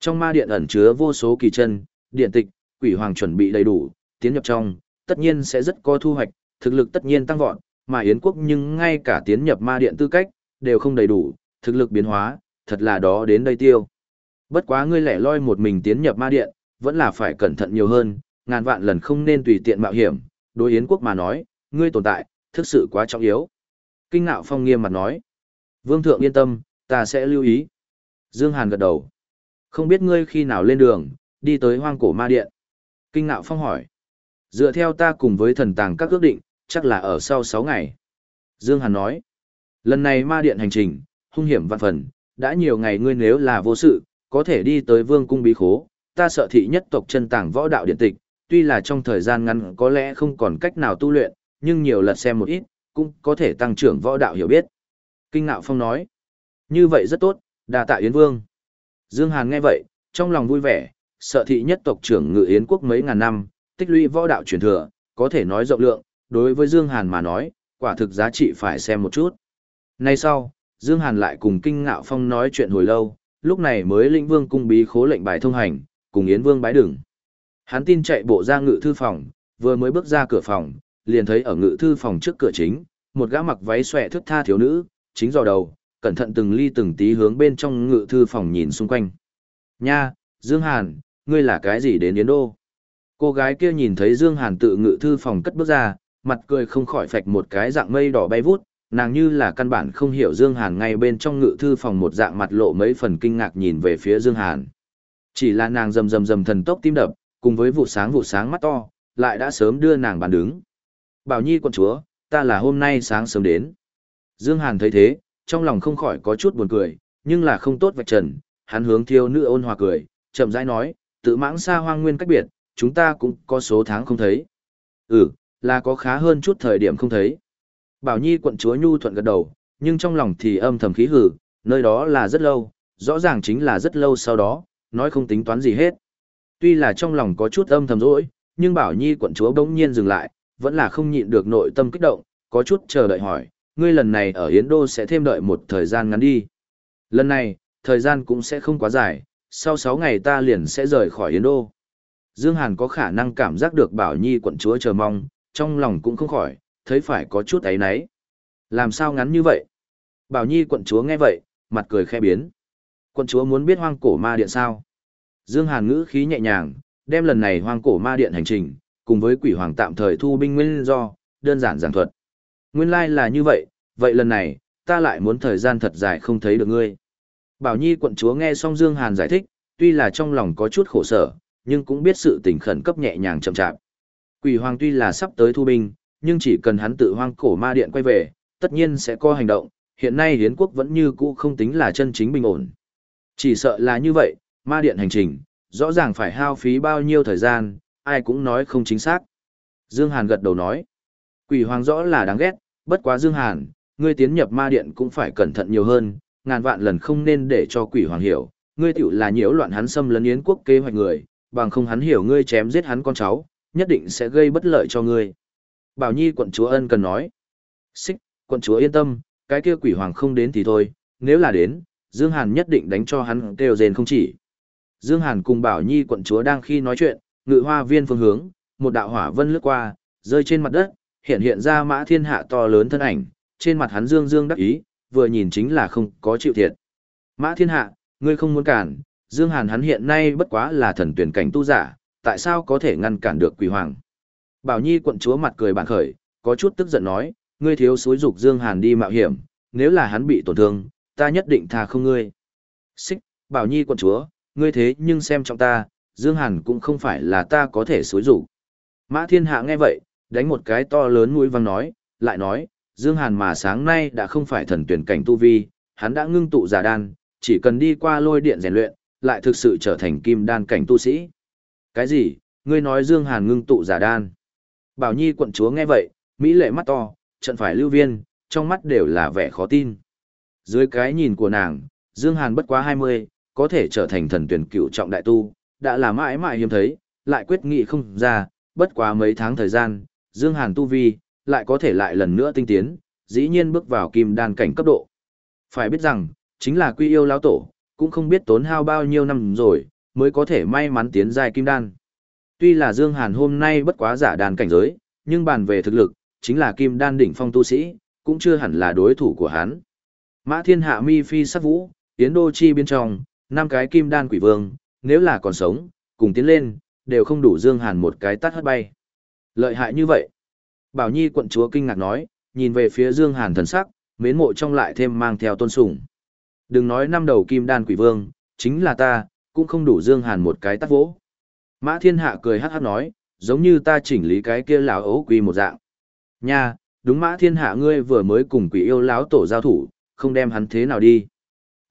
Speaker 1: Trong ma điện ẩn chứa vô số kỳ chân, điện tịch, quỷ hoàng chuẩn bị đầy đủ, tiến nhập trong, tất nhiên sẽ rất có thu hoạch, thực lực tất nhiên tăng vọt, mà Yến quốc nhưng ngay cả tiến nhập ma điện tư cách, đều không đầy đủ, thực lực biến hóa, thật là đó đến đây tiêu. Bất quá ngươi lẻ loi một mình tiến nhập ma điện, vẫn là phải cẩn thận nhiều hơn, ngàn vạn lần không nên tùy tiện mạo hiểm, đối Yến quốc mà nói, ngươi tồn tại, thực sự quá trọng yếu. Kinh ngạo phong nghiêm mặt nói, vương thượng yên tâm, ta sẽ lưu ý. Dương Hàn gật đầu, không biết ngươi khi nào lên đường, đi tới hoang cổ ma điện. Kinh ngạo phong hỏi, dựa theo ta cùng với thần tàng các ước định, chắc là ở sau 6 ngày. Dương Hàn nói, lần này ma điện hành trình, hung hiểm vạn phần, đã nhiều ngày ngươi nếu là vô sự, có thể đi tới vương cung bí khố, ta sợ thị nhất tộc chân tàng võ đạo điện tịch, tuy là trong thời gian ngắn có lẽ không còn cách nào tu luyện, nhưng nhiều lần xem một ít, cũng có thể tăng trưởng võ đạo hiểu biết. Kinh Ngạo Phong nói, như vậy rất tốt, đà tạ Yến Vương. Dương Hàn nghe vậy, trong lòng vui vẻ, sợ thị nhất tộc trưởng ngự Yến quốc mấy ngàn năm, tích lũy võ đạo truyền thừa, có thể nói rộng lượng, đối với Dương Hàn mà nói, quả thực giá trị phải xem một chút. Nay sau, Dương Hàn lại cùng Kinh Ngạo Phong nói chuyện hồi lâu, lúc này mới lĩnh vương cung bí khố lệnh bài thông hành, cùng Yến Vương bái đường. Hắn tin chạy bộ ra ngự thư phòng, vừa mới bước ra cửa phòng, liền thấy ở ngự thư phòng trước cửa chính, một gã mặc váy xòe thướt tha thiếu nữ, chính dò đầu, cẩn thận từng ly từng tí hướng bên trong ngự thư phòng nhìn xung quanh. Nha, Dương Hàn, ngươi là cái gì đến Yến Đô? Cô gái kia nhìn thấy Dương Hàn tự ngự thư phòng cất bước ra, mặt cười không khỏi phạch một cái dạng mây đỏ bay vút, nàng như là căn bản không hiểu Dương Hàn ngay bên trong ngự thư phòng một dạng mặt lộ mấy phần kinh ngạc nhìn về phía Dương Hàn. Chỉ là nàng rầm rầm rầm thần tốc tim đập, cùng với vụ sáng vụ sáng mắt to, lại đã sớm đưa nàng bàn đứng. Bảo Nhi quận chúa, ta là hôm nay sáng sớm đến. Dương Hàn thấy thế, trong lòng không khỏi có chút buồn cười, nhưng là không tốt vạch trần, hắn hướng thiêu nữ ôn hòa cười, chậm rãi nói, tự mãng xa hoang nguyên cách biệt, chúng ta cũng có số tháng không thấy. Ừ, là có khá hơn chút thời điểm không thấy. Bảo Nhi quận chúa nhu thuận gật đầu, nhưng trong lòng thì âm thầm khí hử, nơi đó là rất lâu, rõ ràng chính là rất lâu sau đó, nói không tính toán gì hết. Tuy là trong lòng có chút âm thầm rỗi, nhưng Bảo Nhi quận chúa bỗng nhiên dừng lại, vẫn là không nhịn được nội tâm kích động, có chút chờ đợi hỏi, ngươi lần này ở Yến Đô sẽ thêm đợi một thời gian ngắn đi. Lần này, thời gian cũng sẽ không quá dài, sau 6 ngày ta liền sẽ rời khỏi Yến Đô. Dương Hàn có khả năng cảm giác được Bảo Nhi quận chúa chờ mong, trong lòng cũng không khỏi, thấy phải có chút ấy nấy. Làm sao ngắn như vậy? Bảo Nhi quận chúa nghe vậy, mặt cười khẽ biến. Quận chúa muốn biết hoang cổ ma điện sao? Dương Hàn ngữ khí nhẹ nhàng, đem lần này hoang cổ ma điện hành trình, cùng với quỷ hoàng tạm thời thu binh nguyên do, đơn giản giảng thuật. Nguyên lai like là như vậy, vậy lần này, ta lại muốn thời gian thật dài không thấy được ngươi. Bảo Nhi quận chúa nghe xong Dương Hàn giải thích, tuy là trong lòng có chút khổ sở, nhưng cũng biết sự tình khẩn cấp nhẹ nhàng chậm chạp. Quỷ hoàng tuy là sắp tới thu binh, nhưng chỉ cần hắn tự hoang cổ ma điện quay về, tất nhiên sẽ có hành động, hiện nay hiến quốc vẫn như cũ không tính là chân chính bình ổn. Chỉ sợ là như vậy, ma điện hành trình, rõ ràng phải hao phí bao nhiêu thời gian, ai cũng nói không chính xác. Dương Hàn gật đầu nói, quỷ hoàng rõ là đáng ghét, bất quá Dương Hàn, ngươi tiến nhập ma điện cũng phải cẩn thận nhiều hơn, ngàn vạn lần không nên để cho quỷ hoàng hiểu, ngươi tiểu là nhiễu loạn hắn xâm lấn yến quốc kế hoạch người, bằng không hắn hiểu ngươi chém giết hắn con cháu, nhất định sẽ gây bất lợi cho ngươi. Bảo Nhi quận chúa ân cần nói. Xích, quận chúa yên tâm, cái kia quỷ hoàng không đến thì thôi, nếu là đến, Dương Hàn nhất định đánh cho hắn kêu rền không chỉ. Dương Hàn cùng Bảo Nhi quận chúa đang khi nói chuyện, ngự hoa viên phương hướng, một đạo hỏa vân lướt qua, rơi trên mặt đất, hiện hiện ra mã thiên hạ to lớn thân ảnh, trên mặt hắn dương dương đắc ý, vừa nhìn chính là không có chịu thiệt. Mã thiên hạ, ngươi không muốn cản, Dương Hàn hắn hiện nay bất quá là thần tuyển cảnh tu giả, tại sao có thể ngăn cản được quỷ hoàng? Bảo Nhi quận chúa mặt cười bản khởi, có chút tức giận nói, ngươi thiếu suối dục Dương Hàn đi mạo hiểm, nếu là hắn bị tổn thương, ta nhất định tha không ngươi. Xích, Bảo Nhi quận chúa, ngươi thế nhưng xem trong ta, Dương Hàn cũng không phải là ta có thể xúi rủ. Mã Thiên Hạ nghe vậy, đánh một cái to lớn mũi văng nói, lại nói, Dương Hàn mà sáng nay đã không phải thần tuyển cảnh tu vi, hắn đã ngưng tụ giả đan, chỉ cần đi qua lôi điện rèn luyện, lại thực sự trở thành kim đan cảnh tu sĩ. Cái gì? Ngươi nói Dương Hàn ngưng tụ giả đan? Bảo Nhi quận chúa nghe vậy, mỹ lệ mắt to, trận phải lưu viên, trong mắt đều là vẻ khó tin. Dưới cái nhìn của nàng, Dương Hàn bất quá 20, có thể trở thành thần tuyển cựu trọng đại tu, đã là mãi mãi hiếm thấy, lại quyết nghị không ra, bất quá mấy tháng thời gian, Dương Hàn tu vi, lại có thể lại lần nữa tinh tiến, dĩ nhiên bước vào kim đan cảnh cấp độ. Phải biết rằng, chính là quy yêu lão tổ, cũng không biết tốn hao bao nhiêu năm rồi, mới có thể may mắn tiến giai kim đan. Tuy là Dương Hàn hôm nay bất quá giả đàn cảnh giới, nhưng bàn về thực lực, chính là kim đan đỉnh phong tu sĩ, cũng chưa hẳn là đối thủ của hắn. Mã Thiên Hạ Mi Phi sát vũ, tiến đô chi bên trong, năm cái kim đan quỷ vương, nếu là còn sống, cùng tiến lên, đều không đủ Dương Hàn một cái tát hất bay. Lợi hại như vậy. Bảo Nhi quận chúa kinh ngạc nói, nhìn về phía Dương Hàn thần sắc, mến mộ trong lại thêm mang theo tôn sùng. Đừng nói năm đầu kim đan quỷ vương, chính là ta, cũng không đủ Dương Hàn một cái tát vỗ. Mã Thiên Hạ cười hát hát nói, giống như ta chỉnh lý cái kia lão ấu quỷ một dạng. Nha, đúng Mã Thiên Hạ ngươi vừa mới cùng quỷ yêu lão tổ giao thủ, không đem hắn thế nào đi.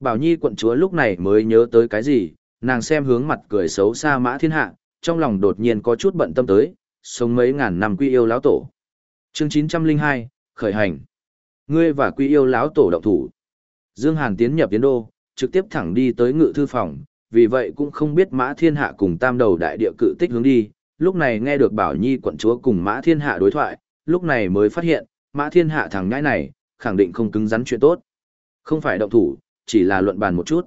Speaker 1: Bảo Nhi quận chúa lúc này mới nhớ tới cái gì, nàng xem hướng mặt cười xấu xa Mã Thiên Hạ, trong lòng đột nhiên có chút bận tâm tới, sống mấy ngàn năm quy yêu lão tổ. Chương 902, khởi hành. Ngươi và quy yêu lão tổ động thủ. Dương Hàn tiến nhập tiến đô, trực tiếp thẳng đi tới ngự thư phòng, vì vậy cũng không biết Mã Thiên Hạ cùng tam đầu đại địa cự tích hướng đi. Lúc này nghe được Bảo Nhi quận chúa cùng Mã Thiên Hạ đối thoại, lúc này mới phát hiện, Mã Thiên Hạ thằng nhãi này, khẳng định không cứng rắn chuyện tốt. Không phải động thủ, chỉ là luận bàn một chút.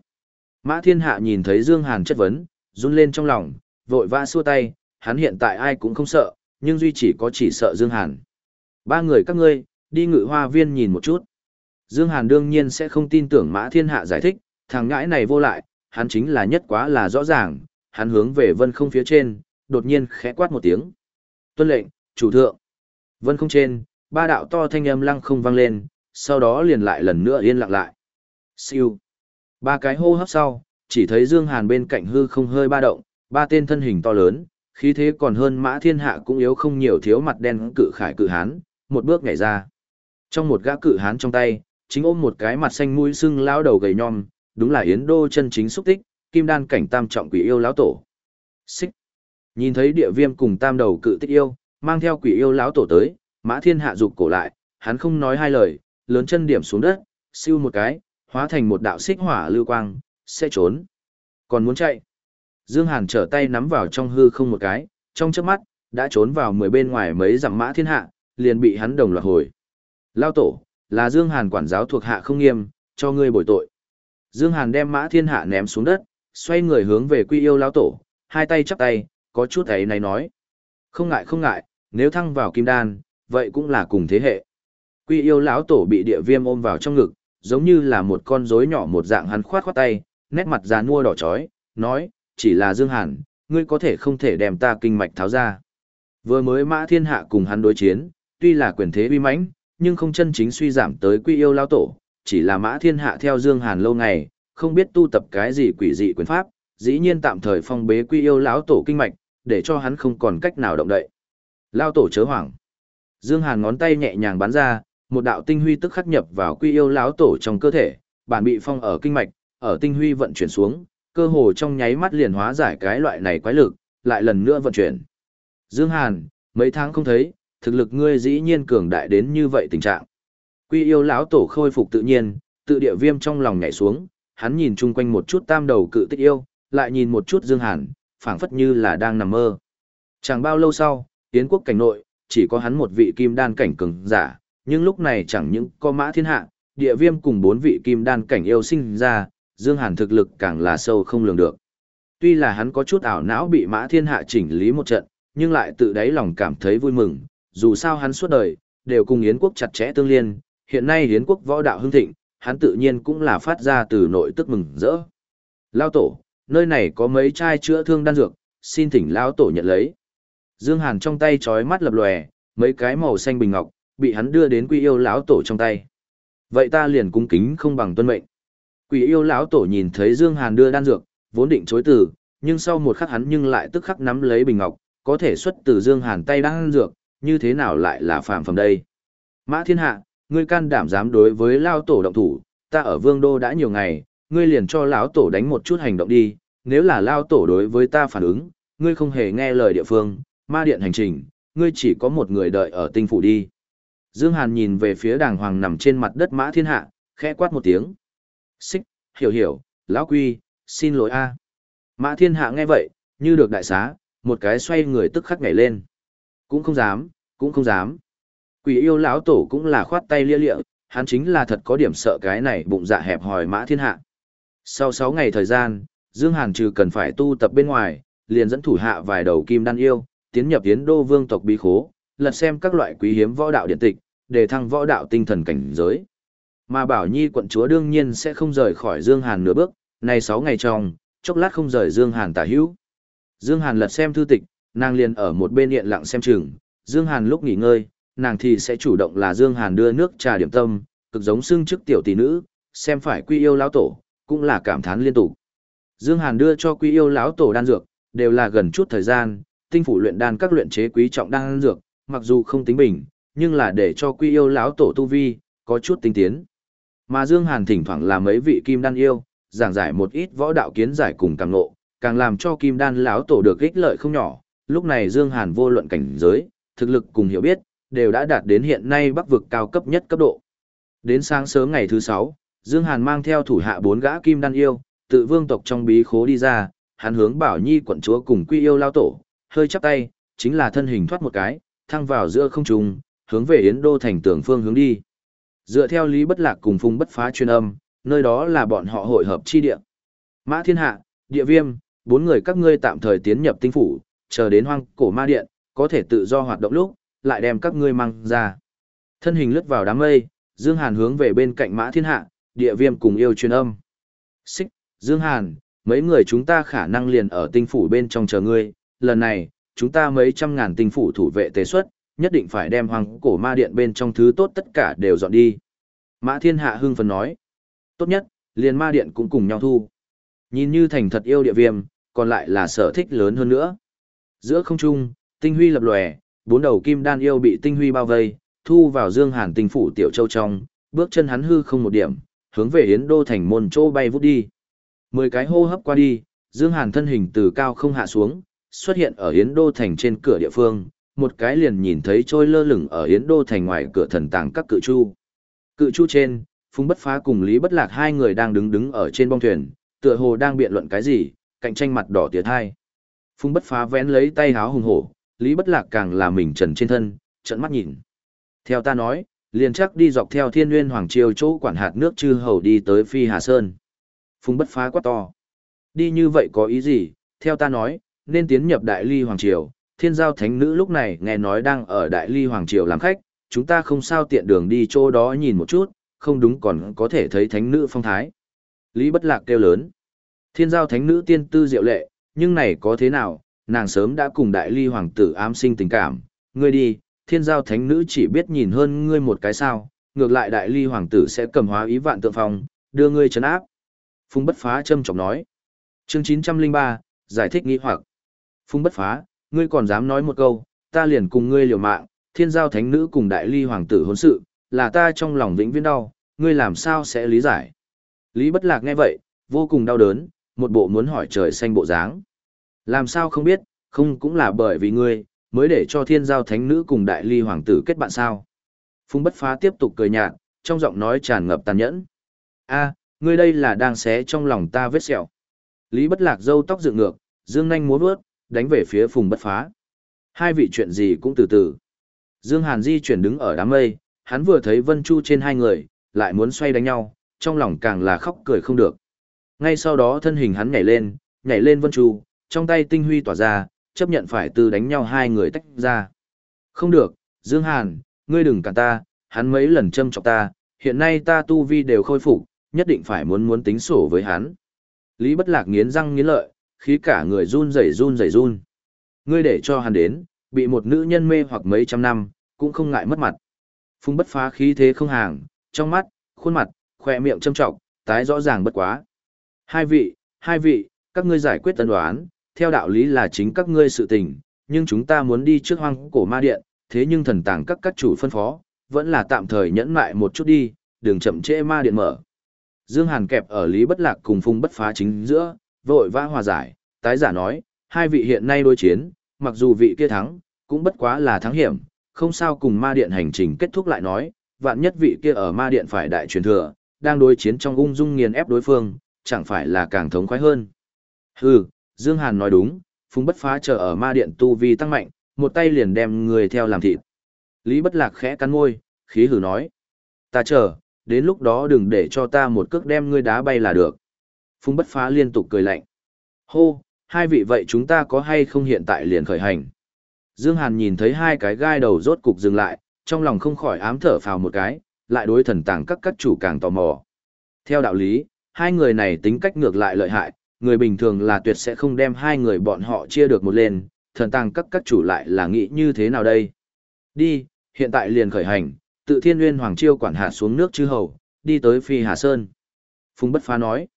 Speaker 1: Mã Thiên Hạ nhìn thấy Dương Hàn chất vấn, run lên trong lòng, vội vã xua tay, hắn hiện tại ai cũng không sợ, nhưng duy chỉ có chỉ sợ Dương Hàn. Ba người các ngươi, đi ngự hoa viên nhìn một chút. Dương Hàn đương nhiên sẽ không tin tưởng Mã Thiên Hạ giải thích, thằng ngãi này vô lại, hắn chính là nhất quá là rõ ràng, hắn hướng về vân không phía trên, đột nhiên khẽ quát một tiếng. Tuân lệnh, chủ thượng. Vân không trên, ba đạo to thanh âm lăng không vang lên, sau đó liền lại lần nữa yên lặng lại. Siêu. Ba cái hô hấp sau, chỉ thấy Dương Hàn bên cạnh hư không hơi ba động, ba tên thân hình to lớn, khí thế còn hơn mã thiên hạ cũng yếu không nhiều thiếu mặt đen cự khải cự hán, một bước nhảy ra. Trong một gã cự hán trong tay, chính ôm một cái mặt xanh mũi sưng lão đầu gầy nhom, đúng là Yến Đô chân chính xúc tích, kim đan cảnh tam trọng quỷ yêu lão tổ. Xích. Nhìn thấy địa viêm cùng tam đầu cự tích yêu, mang theo quỷ yêu lão tổ tới, mã thiên hạ rụt cổ lại, hắn không nói hai lời, lớn chân điểm xuống đất, siêu một cái, hóa thành một đạo xích hỏa lưu quang, sẽ trốn. Còn muốn chạy. Dương Hàn trở tay nắm vào trong hư không một cái, trong chớp mắt, đã trốn vào mười bên ngoài mấy dặm mã thiên hạ, liền bị hắn đồng loạt hồi. Lao tổ, là Dương Hàn quản giáo thuộc hạ không nghiêm, cho ngươi bồi tội. Dương Hàn đem mã thiên hạ ném xuống đất, xoay người hướng về quy yêu lao tổ, hai tay chắp tay, có chút ấy này nói. Không ngại không ngại, nếu thăng vào kim đan, vậy cũng là cùng thế hệ. Quy yêu lão tổ bị địa viêm ôm vào trong ngực, giống như là một con rối nhỏ một dạng hắn khoát khoát tay, nét mặt già nua đỏ chói, nói, chỉ là Dương Hàn, ngươi có thể không thể đem ta kinh mạch tháo ra. Vừa mới mã thiên hạ cùng hắn đối chiến, tuy là quyền thế uy mãnh, nhưng không chân chính suy giảm tới quy yêu lao tổ, chỉ là mã thiên hạ theo Dương Hàn lâu ngày, không biết tu tập cái gì quỷ dị quyền pháp, dĩ nhiên tạm thời phong bế quy yêu lão tổ kinh mạch, để cho hắn không còn cách nào động đậy. Lao tổ chớ hoảng. Dương Hàn ngón tay nhẹ nhàng bắn ra, một đạo tinh huy tức khắc nhập vào quy yêu lão tổ trong cơ thể, bản bị phong ở kinh mạch, ở tinh huy vận chuyển xuống, cơ hồ trong nháy mắt liền hóa giải cái loại này quái lực, lại lần nữa vận chuyển. Dương Hàn, mấy tháng không thấy, thực lực ngươi dĩ nhiên cường đại đến như vậy tình trạng. Quy yêu lão tổ khôi phục tự nhiên, tự địa viêm trong lòng nhảy xuống, hắn nhìn chung quanh một chút tam đầu cự tích yêu, lại nhìn một chút Dương Hàn, phảng phất như là đang nằm mơ. Chẳng bao lâu sau, Yến quốc cảnh nội, chỉ có hắn một vị kim đan cảnh cường giả, nhưng lúc này chẳng những có mã thiên hạ, địa viêm cùng bốn vị kim đan cảnh yêu sinh ra, Dương Hàn thực lực càng là sâu không lường được. Tuy là hắn có chút ảo não bị mã thiên hạ chỉnh lý một trận, nhưng lại tự đáy lòng cảm thấy vui mừng, dù sao hắn suốt đời, đều cùng Yến quốc chặt chẽ tương liên, hiện nay Yến quốc võ đạo hưng thịnh, hắn tự nhiên cũng là phát ra từ nội tức mừng rỡ. Lao tổ, nơi này có mấy chai chữa thương đan dược, xin thỉnh Lao tổ nhận lấy. Dương Hàn trong tay chói mắt lập lòe, mấy cái màu xanh bình ngọc, bị hắn đưa đến quỷ yêu lão tổ trong tay. Vậy ta liền cung kính không bằng tuân mệnh. Quỷ yêu lão tổ nhìn thấy Dương Hàn đưa đan dược, vốn định chối từ, nhưng sau một khắc hắn nhưng lại tức khắc nắm lấy bình ngọc, có thể xuất từ Dương Hàn tay đan dược, như thế nào lại là phạm phẩm đây? Mã Thiên Hạ, ngươi can đảm dám đối với lão tổ động thủ, ta ở Vương đô đã nhiều ngày, ngươi liền cho lão tổ đánh một chút hành động đi, nếu là lão tổ đối với ta phản ứng, ngươi không hề nghe lời địa phương, ma điện hành trình, ngươi chỉ có một người đợi ở tinh phủ đi. Dương Hàn nhìn về phía đàng hoàng nằm trên mặt đất Mã Thiên Hạ, khẽ quát một tiếng. Xích, hiểu hiểu, lão quy, xin lỗi a. Mã Thiên Hạ nghe vậy, như được đại xá, một cái xoay người tức khắc nhảy lên. Cũng không dám, cũng không dám. Quỷ yêu lão tổ cũng là khoát tay lia lịa, hắn chính là thật có điểm sợ cái này bụng dạ hẹp hòi Mã Thiên Hạ. Sau 6 ngày thời gian, Dương Hàn trừ cần phải tu tập bên ngoài, liền dẫn thủ hạ vài đầu kim đan yêu, tiến nhập tiến đô vương tộc bí khố, lật xem các loại quý hiếm võ đạo điện tịch, để thăng võ đạo tinh thần cảnh giới. Mà Bảo Nhi quận chúa đương nhiên sẽ không rời khỏi Dương Hàn nửa bước, này 6 ngày trong, chốc lát không rời Dương Hàn tả hữu. Dương Hàn lật xem thư tịch, nàng liền ở một bên điện lặng xem chừng, Dương Hàn lúc nghỉ ngơi, nàng thì sẽ chủ động là Dương Hàn đưa nước trà điểm tâm, cực giống xương chức tiểu tỷ nữ, xem phải quy yêu lão tổ, cũng là cảm thán liên tục. Dương Hàn đưa cho quy yêu lão tổ đan dược, đều là gần chút thời gian, tinh phủ luyện đan các luyện chế quý trọng đan dược, mặc dù không tính bình, nhưng là để cho quy yêu lão tổ tu vi, có chút tinh tiến. Mà Dương Hàn thỉnh thoảng là mấy vị kim đan yêu, giảng giải một ít võ đạo kiến giải cùng càng ngộ, càng làm cho kim đan lão tổ được ích lợi không nhỏ. Lúc này Dương Hàn vô luận cảnh giới, thực lực cùng hiểu biết, đều đã đạt đến hiện nay bắc vực cao cấp nhất cấp độ. Đến sáng sớm ngày thứ 6, Dương Hàn mang theo thủ hạ bốn gã kim đan yêu, tự vương tộc trong bí khố đi ra, hắn hướng Bảo Nhi quận chúa cùng Quy Yêu lao tổ, hơi chắp tay, chính là thân hình thoát một cái, thăng vào giữa không trung, hướng về Yến Đô thành tường phương hướng đi. Dựa theo Lý Bất Lạc cùng Phùng Bất Phá chuyên âm, nơi đó là bọn họ hội hợp chi địa. Mã Thiên Hạ, Địa Viêm, bốn người các ngươi tạm thời tiến nhập tinh phủ, chờ đến hoang cổ ma điện, có thể tự do hoạt động lúc, lại đem các ngươi mang ra. Thân hình lướt vào đám mây, Dương Hàn hướng về bên cạnh Mã Thiên Hạ, Địa Viêm cùng yêu truyền âm. Xích, Dương Hàn, mấy người chúng ta khả năng liền ở tinh phủ bên trong chờ ngươi, lần này, chúng ta mấy trăm ngàn tinh phủ thủ vệ tế xuất, nhất định phải đem hoàng cổ ma điện bên trong thứ tốt tất cả đều dọn đi. Mã Thiên Hạ hưng phấn nói, tốt nhất, liền ma điện cũng cùng nhau thu. Nhìn như thành thật yêu địa viêm, còn lại là sở thích lớn hơn nữa. Giữa không trung, tinh huy lập lòe, bốn đầu kim đan yêu bị tinh huy bao vây, thu vào dương hàn tinh phủ tiểu châu trong, bước chân hắn hư không một điểm, hướng về Yến Đô thành môn châu bay vút đi. Mười cái hô hấp qua đi, Dương Hàn thân hình từ cao không hạ xuống, xuất hiện ở Yến Đô thành trên cửa địa phương, một cái liền nhìn thấy trôi lơ lửng ở Yến Đô thành ngoài cửa thần tàng các cự chu. Cự chu trên, Phùng Bất Phá cùng Lý Bất Lạc hai người đang đứng đứng ở trên bong thuyền, tựa hồ đang biện luận cái gì, cạnh tranh mặt đỏ tiệt hai. Phùng Bất Phá vén lấy tay háo hùng hổ, Lý Bất Lạc càng là mình trần trên thân, trận mắt nhìn. Theo ta nói, liền chắc đi dọc theo Thiên Nguyên Hoàng Triều chỗ quản hạt nước chư hầu đi tới Phi Hà Sơn. Phùng Bất Phá quá to. Đi như vậy có ý gì? Theo ta nói, nên tiến nhập Đại Ly Hoàng Triều, thiên giao thánh nữ lúc này nghe nói đang ở Đại Ly Hoàng Triều làm khách, chúng ta không sao tiện đường đi chỗ đó nhìn một chút, không đúng còn có thể thấy thánh nữ phong thái. Lý Bất Lạc kêu lớn. Thiên giao thánh nữ tiên tư diệu lệ, nhưng này có thế nào, nàng sớm đã cùng đại ly hoàng tử ám sinh tình cảm. Ngươi đi, thiên giao thánh nữ chỉ biết nhìn hơn ngươi một cái sao, ngược lại đại ly hoàng tử sẽ cầm hóa ý vạn tượng phong, đưa ngươi trấn áp. Phung bất phá châm trọng nói. Chương 903, giải thích nghi hoặc. Phung bất phá, ngươi còn dám nói một câu, ta liền cùng ngươi liều mạng, thiên giao thánh nữ cùng đại ly hoàng tử hôn sự, là ta trong lòng vĩnh viễn đau, ngươi làm sao sẽ lý giải. Lý bất lạc nghe vậy, vô cùng đau đớn, một bộ muốn hỏi trời xanh bộ dáng. Làm sao không biết, không cũng là bởi vì ngươi, mới để cho thiên giao thánh nữ cùng đại ly hoàng tử kết bạn sao. Phung bất phá tiếp tục cười nhạt, trong giọng nói tràn ngập tàn nhẫn. A, ngươi đây là đang xé trong lòng ta vết sẹo. Lý Bất Lạc râu tóc dựng ngược, dương nanh múa vớt, đánh về phía Phùng Bất Phá. Hai vị chuyện gì cũng từ từ. Dương Hàn di chuyển đứng ở đám mây, hắn vừa thấy Vân Chu trên hai người, lại muốn xoay đánh nhau, trong lòng càng là khóc cười không được. Ngay sau đó thân hình hắn nhảy lên, nhảy lên Vân Chu, trong tay tinh huy tỏa ra, chấp nhận phải từ đánh nhau hai người tách ra. Không được, Dương Hàn, ngươi đừng cản ta, hắn mấy lần châm chọc ta, hiện nay ta tu vi đều khôi phục, nhất định phải muốn muốn tính sổ với hắn. Lý Bất Lạc nghiến răng nghiến lợi, khí cả người run rẩy run rẩy run. Ngươi để cho hắn đến, bị một nữ nhân mê hoặc mấy trăm năm, cũng không ngại mất mặt. Phung bất phá khí thế không hàng, trong mắt, khuôn mặt, khỏe miệng châm trọng, tái rõ ràng bất quá. Hai vị, hai vị, các ngươi giải quyết tân đoán, theo đạo lý là chính các ngươi sự tình, nhưng chúng ta muốn đi trước hoang cổ ma điện, thế nhưng thần tàng các các chủ phân phó, vẫn là tạm thời nhẫn lại một chút đi, đừng chậm trễ ma điện mở. Dương Hàn kẹp ở Lý Bất Lạc cùng Phung Bất Phá chính giữa, vội vã hòa giải, tái giả nói, hai vị hiện nay đối chiến, mặc dù vị kia thắng, cũng bất quá là thắng hiểm, không sao cùng ma điện hành trình kết thúc lại nói, vạn nhất vị kia ở ma điện phải đại truyền thừa, đang đối chiến trong ung dung nghiền ép đối phương, chẳng phải là càng thống khoái hơn. Hừ, Dương Hàn nói đúng, Phùng Bất Phá chờ ở ma điện tu vi tăng mạnh, một tay liền đem người theo làm thịt. Lý Bất Lạc khẽ cắn môi, khí hừ nói. Ta chờ, đến lúc đó đừng để cho ta một cước đem ngươi đá bay là được. Phung Bất Phá liên tục cười lạnh. Hô, hai vị vậy chúng ta có hay không hiện tại liền khởi hành. Dương Hàn nhìn thấy hai cái gai đầu rốt cục dừng lại, trong lòng không khỏi ám thở phào một cái, lại đối thần tàng các các chủ càng tò mò. Theo đạo lý, hai người này tính cách ngược lại lợi hại, người bình thường là tuyệt sẽ không đem hai người bọn họ chia được một lên, thần tàng các các chủ lại là nghĩ như thế nào đây? Đi, hiện tại liền khởi hành, tự thiên nguyên hoàng chiêu quản hạ xuống nước chư hầu, đi tới phi hà sơn. Phùng bất phá nói,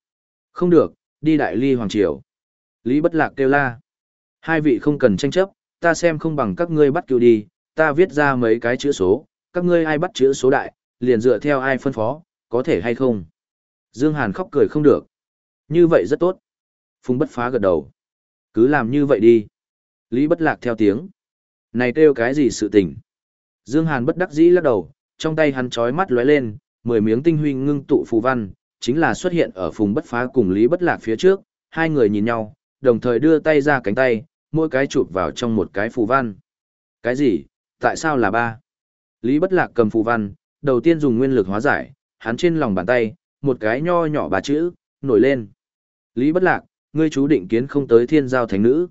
Speaker 1: không được, đi đại ly hoàng triều. Lý bất lạc kêu la, hai vị không cần tranh chấp, ta xem không bằng các ngươi bắt cứu đi, ta viết ra mấy cái chữ số, các ngươi ai bắt chữ số đại, liền dựa theo ai phân phó, có thể hay không? Dương Hàn khóc cười không được. Như vậy rất tốt. Phùng bất phá gật đầu. Cứ làm như vậy đi. Lý bất lạc theo tiếng. Này kêu cái gì sự tình? Dương Hàn bất đắc dĩ lắc đầu, trong tay hắn chói mắt lóe lên, mười miếng tinh huy ngưng tụ phù văn, chính là xuất hiện ở phùng bất phá cùng Lý bất lạc phía trước, hai người nhìn nhau, đồng thời đưa tay ra cánh tay, mỗi cái chụp vào trong một cái phù văn. Cái gì? Tại sao là ba? Lý bất lạc cầm phù văn, đầu tiên dùng nguyên lực hóa giải, hắn trên lòng bàn tay, một cái nho nhỏ ba chữ, nổi lên. Lý bất lạc, ngươi chú định kiến không tới thiên giao thánh nữ.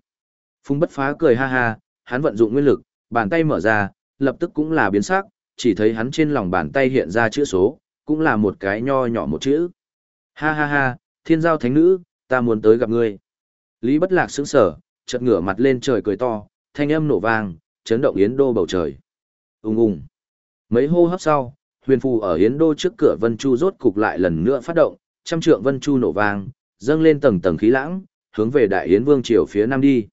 Speaker 1: Phùng bất phá cười ha ha, hắn vận dụng nguyên lực, bàn tay mở ra, lập tức cũng là biến sắc, chỉ thấy hắn trên lòng bàn tay hiện ra chữ số, cũng là một cái nho nhỏ một chữ. Ha ha ha, thiên giao thánh nữ, ta muốn tới gặp ngươi. Lý bất lạc sững sở, chợt ngửa mặt lên trời cười to, thanh âm nổ vang, chấn động yến đô bầu trời. Ung ung. Mấy hô hấp sau, huyền phù ở yến đô trước cửa Vân Chu rốt cục lại lần nữa phát động, trăm trượng Vân Chu nổ vang, dâng lên tầng tầng khí lãng, hướng về Đại Yến Vương triều phía nam đi.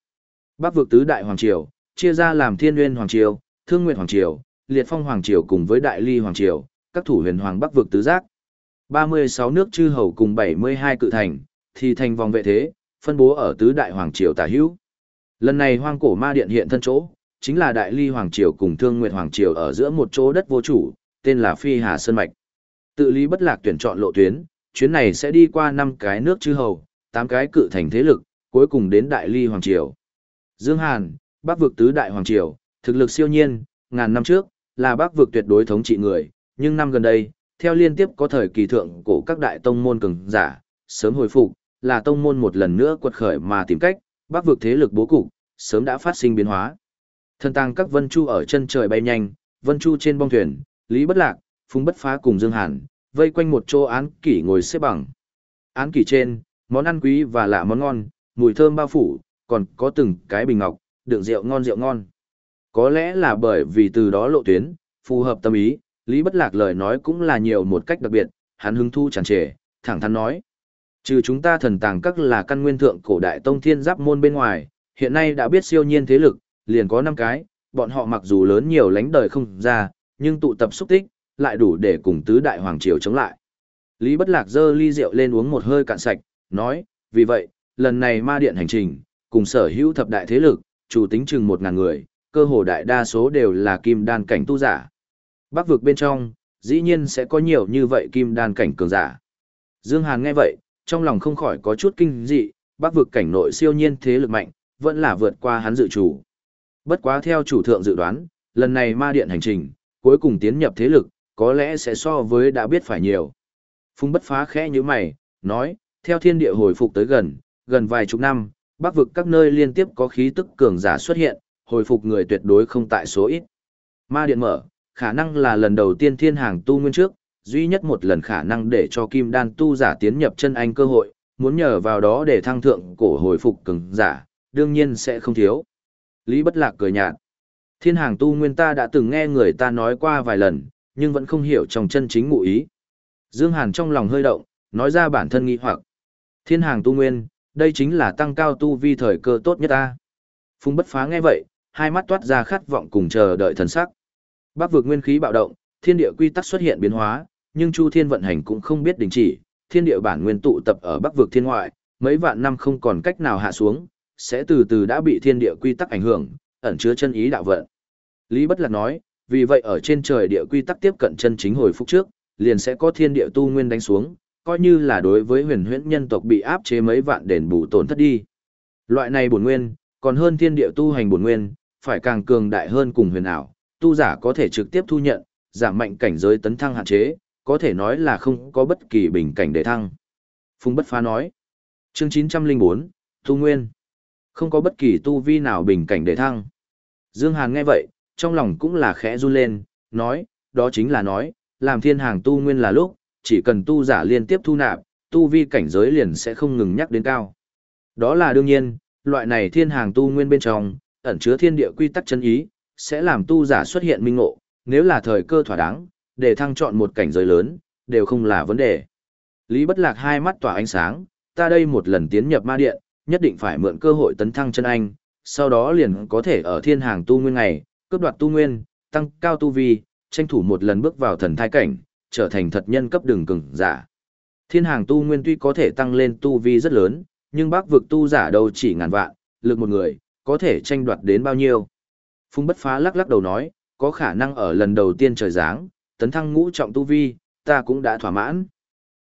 Speaker 1: Bắc vực tứ đại hoàng triều, chia ra làm Thiên Nguyên hoàng triều, Thương Nguyệt hoàng triều, Liệt Phong hoàng triều cùng với Đại Ly hoàng triều, các thủ huyền hoàng Bắc vực tứ giác. 36 nước chư hầu cùng 72 cự thành, thì thành vòng vệ thế, phân bố ở tứ đại hoàng triều tả hữu. Lần này hoang cổ ma điện hiện thân chỗ, chính là Đại Ly hoàng triều cùng Thương Nguyệt hoàng triều ở giữa một chỗ đất vô chủ, tên là Phi Hà Sơn mạch. Tự lý bất lạc tuyển chọn lộ tuyến, chuyến này sẽ đi qua năm cái nước chư hầu, tám cái cự thành thế lực, cuối cùng đến Đại Ly Hoàng Triều. Dương Hàn, Bắc vực tứ đại Hoàng Triều, thực lực siêu nhiên, ngàn năm trước, là Bắc vực tuyệt đối thống trị người, nhưng năm gần đây, theo liên tiếp có thời kỳ thượng cổ các đại tông môn cường giả, sớm hồi phục, là tông môn một lần nữa quật khởi mà tìm cách, Bắc vực thế lực bố cục, sớm đã phát sinh biến hóa. Thân tăng các vân chu ở chân trời bay nhanh, vân chu trên bong thuyền, Lý Bất Lạc, Phùng Bất Phá cùng Dương Hàn, vây quanh một chỗ án kỷ ngồi xếp bằng. Án kỷ trên, món ăn quý và lạ món ngon, mùi thơm bao phủ, còn có từng cái bình ngọc, đựng rượu ngon rượu ngon. Có lẽ là bởi vì từ đó lộ tuyến, phù hợp tâm ý, Lý Bất Lạc lời nói cũng là nhiều một cách đặc biệt, hắn hứng thu tràn trề, thẳng thắn nói. Trừ chúng ta thần tàng các là căn nguyên thượng cổ đại tông thiên giáp môn bên ngoài, hiện nay đã biết siêu nhiên thế lực, liền có 5 cái, bọn họ mặc dù lớn nhiều lánh đời không ra, nhưng tụ tập xúc tích, lại đủ để cùng tứ đại hoàng triều chống lại. Lý Bất Lạc dơ ly rượu lên uống một hơi cạn sạch, nói, vì vậy, lần này ma điện hành trình, cùng sở hữu thập đại thế lực, chủ tính chừng một ngàn người, cơ hồ đại đa số đều là kim đan cảnh tu giả. Bắc vực bên trong, dĩ nhiên sẽ có nhiều như vậy kim đan cảnh cường giả. Dương Hàn nghe vậy, trong lòng không khỏi có chút kinh dị, bắc vực cảnh nội siêu nhiên thế lực mạnh, vẫn là vượt qua hắn dự chủ. Bất quá theo chủ thượng dự đoán, lần này ma điện hành trình, cuối cùng tiến nhập thế lực, có lẽ sẽ so với đã biết phải nhiều. Phung bất phá khẽ như mày, nói, theo thiên địa hồi phục tới gần, gần vài chục năm, bắc vực các nơi liên tiếp có khí tức cường giả xuất hiện, hồi phục người tuyệt đối không tại số ít. Ma điện mở, khả năng là lần đầu tiên thiên hàng tu nguyên trước, duy nhất một lần khả năng để cho kim đan tu giả tiến nhập chân anh cơ hội, muốn nhờ vào đó để thăng thượng cổ hồi phục cường giả, đương nhiên sẽ không thiếu. Lý Bất Lạc cười nhạt. Thiên hàng tu nguyên ta đã từng nghe người ta nói qua vài lần, nhưng vẫn không hiểu trong chân chính ngụ ý. Dương Hàn trong lòng hơi động, nói ra bản thân nghi hoặc. Thiên hàng tu nguyên, đây chính là tăng cao tu vi thời cơ tốt nhất ta. Phung bất phá nghe vậy, hai mắt toát ra khát vọng cùng chờ đợi thần sắc. Bắc vực nguyên khí bạo động, thiên địa quy tắc xuất hiện biến hóa, nhưng Chu Thiên vận hành cũng không biết đình chỉ, thiên địa bản nguyên tụ tập ở Bắc vực thiên ngoại, mấy vạn năm không còn cách nào hạ xuống, sẽ từ từ đã bị thiên địa quy tắc ảnh hưởng, ẩn chứa chân ý đạo vận. Lý Bất Lạc nói, vì vậy ở trên trời địa quy tắc tiếp cận chân chính hồi phục trước, liền sẽ có thiên địa tu nguyên đánh xuống, coi như là đối với huyền huyễn nhân tộc bị áp chế mấy vạn đền bù tổn thất đi. Loại này bổn nguyên, còn hơn thiên địa tu hành bổn nguyên, phải càng cường đại hơn cùng huyền ảo, tu giả có thể trực tiếp thu nhận, giảm mạnh cảnh giới tấn thăng hạn chế, có thể nói là không có bất kỳ bình cảnh để thăng. Phùng Bất Phá nói, chương 904, Tu Nguyên, không có bất kỳ tu vi nào bình cảnh để thăng. Dương Hàn nghe vậy, trong lòng cũng là khẽ run lên, nói, đó chính là nói, làm thiên hàng tu nguyên là lúc, chỉ cần tu giả liên tiếp thu nạp, tu vi cảnh giới liền sẽ không ngừng nhắc đến cao. Đó là đương nhiên, loại này thiên hàng tu nguyên bên trong, ẩn chứa thiên địa quy tắc chân ý, sẽ làm tu giả xuất hiện minh ngộ, nếu là thời cơ thỏa đáng, để thăng chọn một cảnh giới lớn, đều không là vấn đề. Lý Bất Lạc hai mắt tỏa ánh sáng, ta đây một lần tiến nhập ma điện, nhất định phải mượn cơ hội tấn thăng chân anh, sau đó liền có thể ở thiên hàng tu nguyên ngày, cướp đoạt tu nguyên, tăng cao tu vi, tranh thủ một lần bước vào thần thai cảnh, trở thành thật nhân cấp đường cường giả. Thiên hàng tu nguyên tuy có thể tăng lên tu vi rất lớn, nhưng bác vực tu giả đâu chỉ ngàn vạn, lực một người, có thể tranh đoạt đến bao nhiêu. Phung bất phá lắc lắc đầu nói, có khả năng ở lần đầu tiên trời giáng, tấn thăng ngũ trọng tu vi, ta cũng đã thỏa mãn.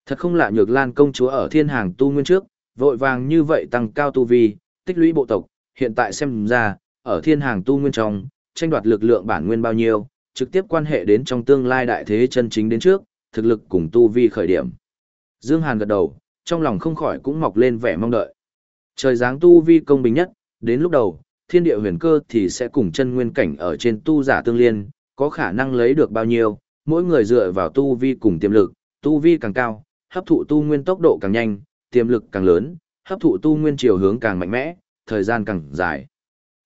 Speaker 1: Thật không lạ nhược lan công chúa ở thiên hàng tu nguyên trước, vội vàng như vậy tăng cao tu vi, tích lũy bộ tộc, hiện tại xem ra, ở thiên hàng tu nguyên trong, tranh đoạt lực lượng bản nguyên bao nhiêu, trực tiếp quan hệ đến trong tương lai đại thế chân chính đến trước, thực lực cùng tu vi khởi điểm. Dương Hàn gật đầu, trong lòng không khỏi cũng mọc lên vẻ mong đợi. Trời giáng tu vi công bình nhất, đến lúc đầu, thiên địa huyền cơ thì sẽ cùng chân nguyên cảnh ở trên tu giả tương liên, có khả năng lấy được bao nhiêu, mỗi người dựa vào tu vi cùng tiềm lực, tu vi càng cao, hấp thụ tu nguyên tốc độ càng nhanh, tiềm lực càng lớn, hấp thụ tu nguyên chiều hướng càng mạnh mẽ, thời gian càng dài.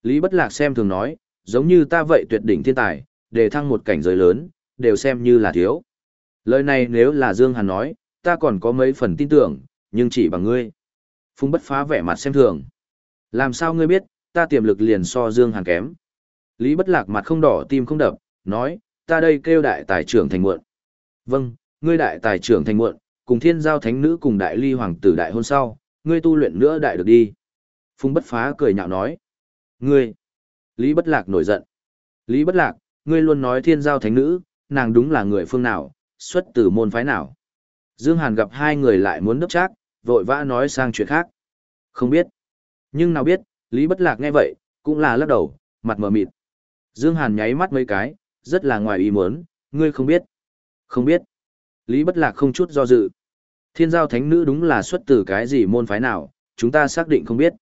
Speaker 1: Lý Bất Lạc xem thường nói, giống như ta vậy tuyệt đỉnh thiên tài, để thăng một cảnh giới lớn, đều xem như là thiếu. Lời này nếu là Dương Hàn nói, ta còn có mấy phần tin tưởng, nhưng chỉ bằng ngươi. Phung bất phá vẻ mặt xem thường. Làm sao ngươi biết, ta tiềm lực liền so Dương Hàn kém. Lý bất lạc mặt không đỏ tim không đập, nói, ta đây kêu đại tài trưởng thành muộn. Vâng, ngươi đại tài trưởng thành muộn, cùng thiên giao thánh nữ cùng đại ly hoàng tử đại hôn sau, ngươi tu luyện nữa đại được đi. Phung bất phá cười nhạo nói. Ngươi! Lý bất lạc nổi giận. Lý bất lạc, ngươi luôn nói thiên giao thánh nữ, nàng đúng là người phương nào, xuất từ môn phái nào. Dương Hàn gặp hai người lại muốn nấp chác, vội vã nói sang chuyện khác. Không biết. Nhưng nào biết, Lý Bất Lạc nghe vậy, cũng là lắc đầu, mặt mờ mịt. Dương Hàn nháy mắt mấy cái, rất là ngoài ý muốn, ngươi không biết. Không biết. Lý Bất Lạc không chút do dự. Thiên giao thánh nữ đúng là xuất từ cái gì môn phái nào, chúng ta xác định không biết.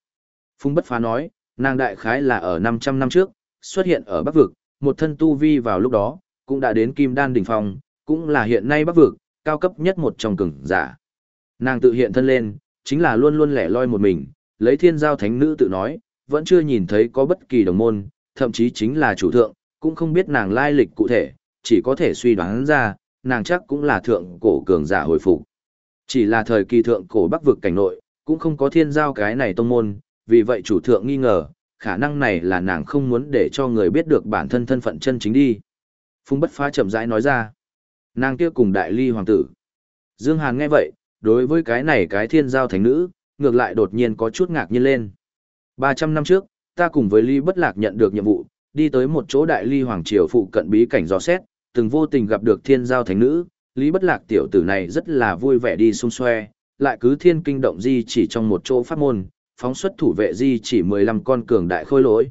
Speaker 1: Phung Bất Phá nói, nàng đại khái là ở 500 năm trước, xuất hiện ở Bắc Vực, một thân tu vi vào lúc đó, cũng đã đến Kim Đan đỉnh phong, cũng là hiện nay Bắc Vực, cao cấp nhất một trong cường giả. Nàng tự hiện thân lên, chính là luôn luôn lẻ loi một mình, lấy thiên giao thánh nữ tự nói, vẫn chưa nhìn thấy có bất kỳ đồng môn, thậm chí chính là chủ thượng, cũng không biết nàng lai lịch cụ thể, chỉ có thể suy đoán ra, nàng chắc cũng là thượng cổ cường giả hồi phục. Chỉ là thời kỳ thượng cổ bắc vực cảnh nội, cũng không có thiên giao cái này tông môn, vì vậy chủ thượng nghi ngờ, khả năng này là nàng không muốn để cho người biết được bản thân thân phận chân chính đi. Phung bất phá chậm rãi nói ra, nàng kia cùng đại ly hoàng tử. Dương Hàn nghe vậy, đối với cái này cái thiên giao thánh nữ, ngược lại đột nhiên có chút ngạc nhiên lên. 300 năm trước, ta cùng với Ly Bất Lạc nhận được nhiệm vụ, đi tới một chỗ đại ly hoàng triều phụ cận bí cảnh dò xét, từng vô tình gặp được thiên giao thánh nữ, Lý Bất Lạc tiểu tử này rất là vui vẻ đi xung xoe, lại cứ thiên kinh động di chỉ trong một chỗ pháp môn, phóng xuất thủ vệ di chỉ 15 con cường đại khôi lỗi.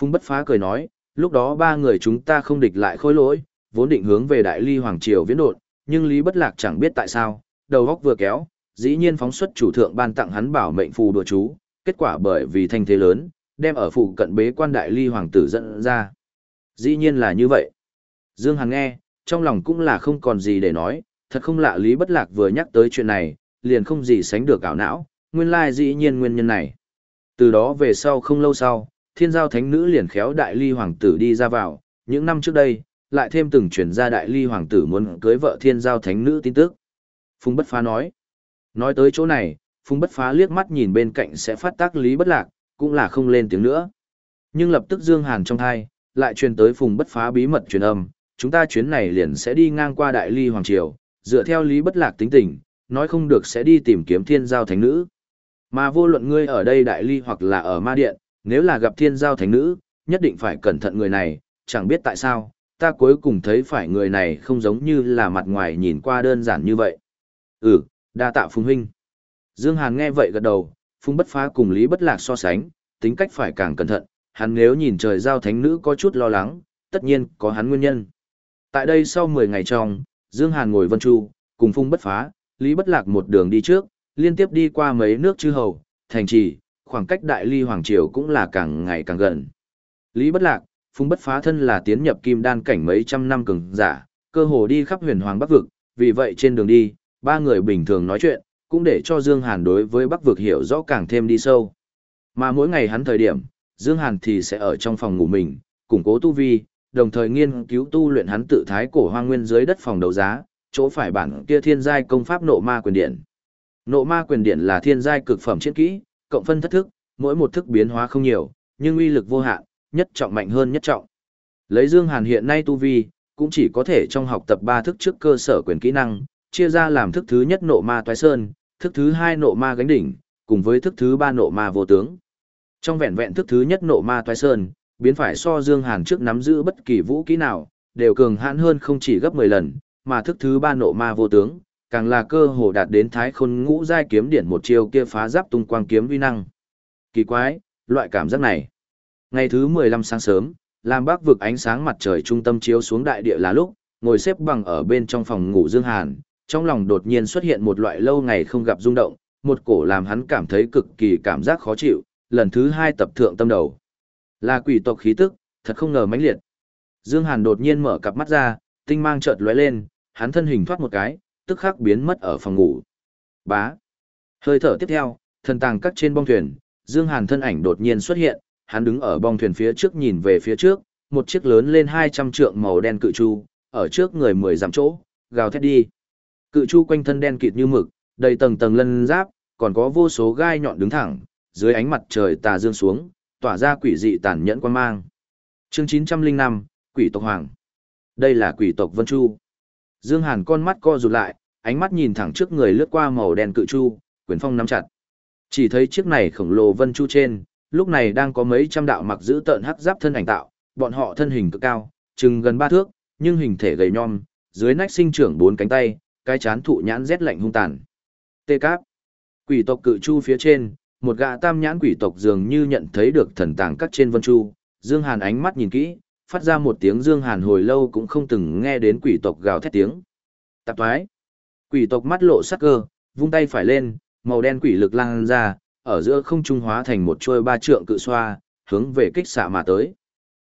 Speaker 1: Phung Bất Phá cười nói, lúc đó ba người chúng ta không địch lại khôi lỗi, vốn định hướng về Đại Ly Hoàng Triều viễn đột, nhưng Lý Bất Lạc chẳng biết tại sao, đầu góc vừa kéo, dĩ nhiên phóng xuất chủ thượng ban tặng hắn bảo mệnh phù đùa chú, kết quả bởi vì thanh thế lớn, đem ở phụ cận bế quan Đại Ly Hoàng tử dẫn ra. Dĩ nhiên là như vậy. Dương Hằng nghe, trong lòng cũng là không còn gì để nói, thật không lạ Lý Bất Lạc vừa nhắc tới chuyện này, liền không gì sánh được ảo não, nguyên lai dĩ nhiên nguyên nhân này. Từ đó về sau không lâu sau, thiên giao thánh nữ liền khéo đại ly hoàng tử đi ra vào, những năm trước đây, lại thêm từng chuyển ra đại ly hoàng tử muốn cưới vợ thiên giao thánh nữ tin tức. Phùng Bất Phá nói, nói tới chỗ này, Phùng Bất Phá liếc mắt nhìn bên cạnh sẽ phát tác Lý Bất Lạc, cũng là không lên tiếng nữa. Nhưng lập tức Dương Hàn trong thai, lại truyền tới Phùng Bất Phá bí mật truyền âm, chúng ta chuyến này liền sẽ đi ngang qua Đại Ly Hoàng Triều, dựa theo Lý Bất Lạc tính tình, nói không được sẽ đi tìm kiếm thiên giao thánh nữ. Mà vô luận ngươi ở đây Đại Ly hoặc là ở Ma Điện, nếu là gặp thiên giao thánh nữ, nhất định phải cẩn thận người này, chẳng biết tại sao, ta cuối cùng thấy phải người này không giống như là mặt ngoài nhìn qua đơn giản như vậy. Ừ, đa tạ Phùng Huynh. Dương Hàn nghe vậy gật đầu, Phùng Bất Phá cùng Lý Bất Lạc so sánh, tính cách phải càng cẩn thận, hắn nếu nhìn trời giao thánh nữ có chút lo lắng, tất nhiên có hắn nguyên nhân. Tại đây sau 10 ngày trong, Dương Hàn ngồi Vân Chu, cùng Phùng Bất Phá, Lý Bất Lạc một đường đi trước, liên tiếp đi qua mấy nước chư hầu, thành trì, khoảng cách Đại Ly Hoàng Triều cũng là càng ngày càng gần. Lý Bất Lạc, Phùng Bất Phá thân là tiến nhập kim đan cảnh mấy trăm năm cường giả, cơ hồ đi khắp huyền hoàng bắc vực, vì vậy trên đường đi, ba người bình thường nói chuyện, cũng để cho Dương Hàn đối với bắc vực hiểu rõ càng thêm đi sâu. Mà mỗi ngày hắn thời điểm, Dương Hàn thì sẽ ở trong phòng ngủ mình, củng cố tu vi, đồng thời nghiên cứu tu luyện hắn tự thái cổ hoang nguyên dưới đất phòng đấu giá, chỗ phải bản kia thiên giai công pháp nộ ma quyền điện. Nộ ma quyền điện là thiên giai cực phẩm chiến kỹ, cộng phân thất thức, mỗi một thức biến hóa không nhiều, nhưng uy lực vô hạn, nhất trọng mạnh hơn nhất trọng. Lấy Dương Hàn hiện nay tu vi, cũng chỉ có thể trong học tập ba thức trước cơ sở quyền kỹ năng, chia ra làm thức thứ nhất nộ ma toái sơn, thức thứ hai nộ ma gánh đỉnh, cùng với thức thứ ba nộ ma vô tướng. Trong vẹn vẹn thức thứ nhất nộ ma toái sơn, biến phải so Dương Hàn trước nắm giữ bất kỳ vũ kỹ nào, đều cường hãn hơn không chỉ gấp 10 lần, mà thức thứ ba nộ ma vô tướng, càng là cơ hồ đạt đến thái khôn ngũ giai kiếm điển một chiêu kia phá giáp tung quang kiếm vi năng. Kỳ quái, loại cảm giác này. Ngày thứ 15 sáng sớm, lam bắc vực ánh sáng mặt trời trung tâm chiếu xuống đại địa là lúc, ngồi xếp bằng ở bên trong phòng ngủ Dương Hàn, trong lòng đột nhiên xuất hiện một loại lâu ngày không gặp rung động, một cổ làm hắn cảm thấy cực kỳ cảm giác khó chịu, lần thứ hai tập thượng tâm đầu. Là quỷ tộc khí tức, thật không ngờ mãnh liệt. Dương Hàn đột nhiên mở cặp mắt ra, tinh mang chợt lóe lên, hắn thân hình thoát một cái, tức khắc biến mất ở phòng ngủ. Bá. Hơi thở tiếp theo, thần tàng cắt trên bong thuyền, Dương Hàn thân ảnh đột nhiên xuất hiện, hắn đứng ở bong thuyền phía trước nhìn về phía trước, một chiếc lớn lên 200 trượng màu đen cự chu, ở trước người mười dặm chỗ, gào thét đi. Cự chu quanh thân đen kịt như mực, đầy tầng tầng lân giáp, còn có vô số gai nhọn đứng thẳng, dưới ánh mặt trời tà dương xuống, tỏa ra quỷ dị tàn nhẫn quan mang. Chương 905, Quỷ tộc Hoàng. Đây là quỷ tộc Vân Chu. Dương Hàn con mắt co rụt lại, ánh mắt nhìn thẳng trước người lướt qua màu đen cự chu, quyền phong nắm chặt. Chỉ thấy chiếc này khổng lồ Vân Chu trên, lúc này đang có mấy trăm đạo mặc giữ tợn hắc giáp thân ảnh tạo, bọn họ thân hình cực cao, chừng gần ba thước, nhưng hình thể gầy nhom, dưới nách sinh trưởng bốn cánh tay, cái chán thụ nhãn rét lạnh hung tàn. Tê cáp. Quỷ tộc cự chu phía trên, một gã tam nhãn quỷ tộc dường như nhận thấy được thần tàng các trên vân chu, Dương Hàn ánh mắt nhìn kỹ, phát ra một tiếng Dương Hàn hồi lâu cũng không từng nghe đến quỷ tộc gào thét tiếng. Tạp toái. Quỷ tộc mắt lộ sắc cơ, vung tay phải lên, màu đen quỷ lực lan ra, ở giữa không trung hóa thành một chuôi ba trượng cự xoa, hướng về kích xạ mà tới.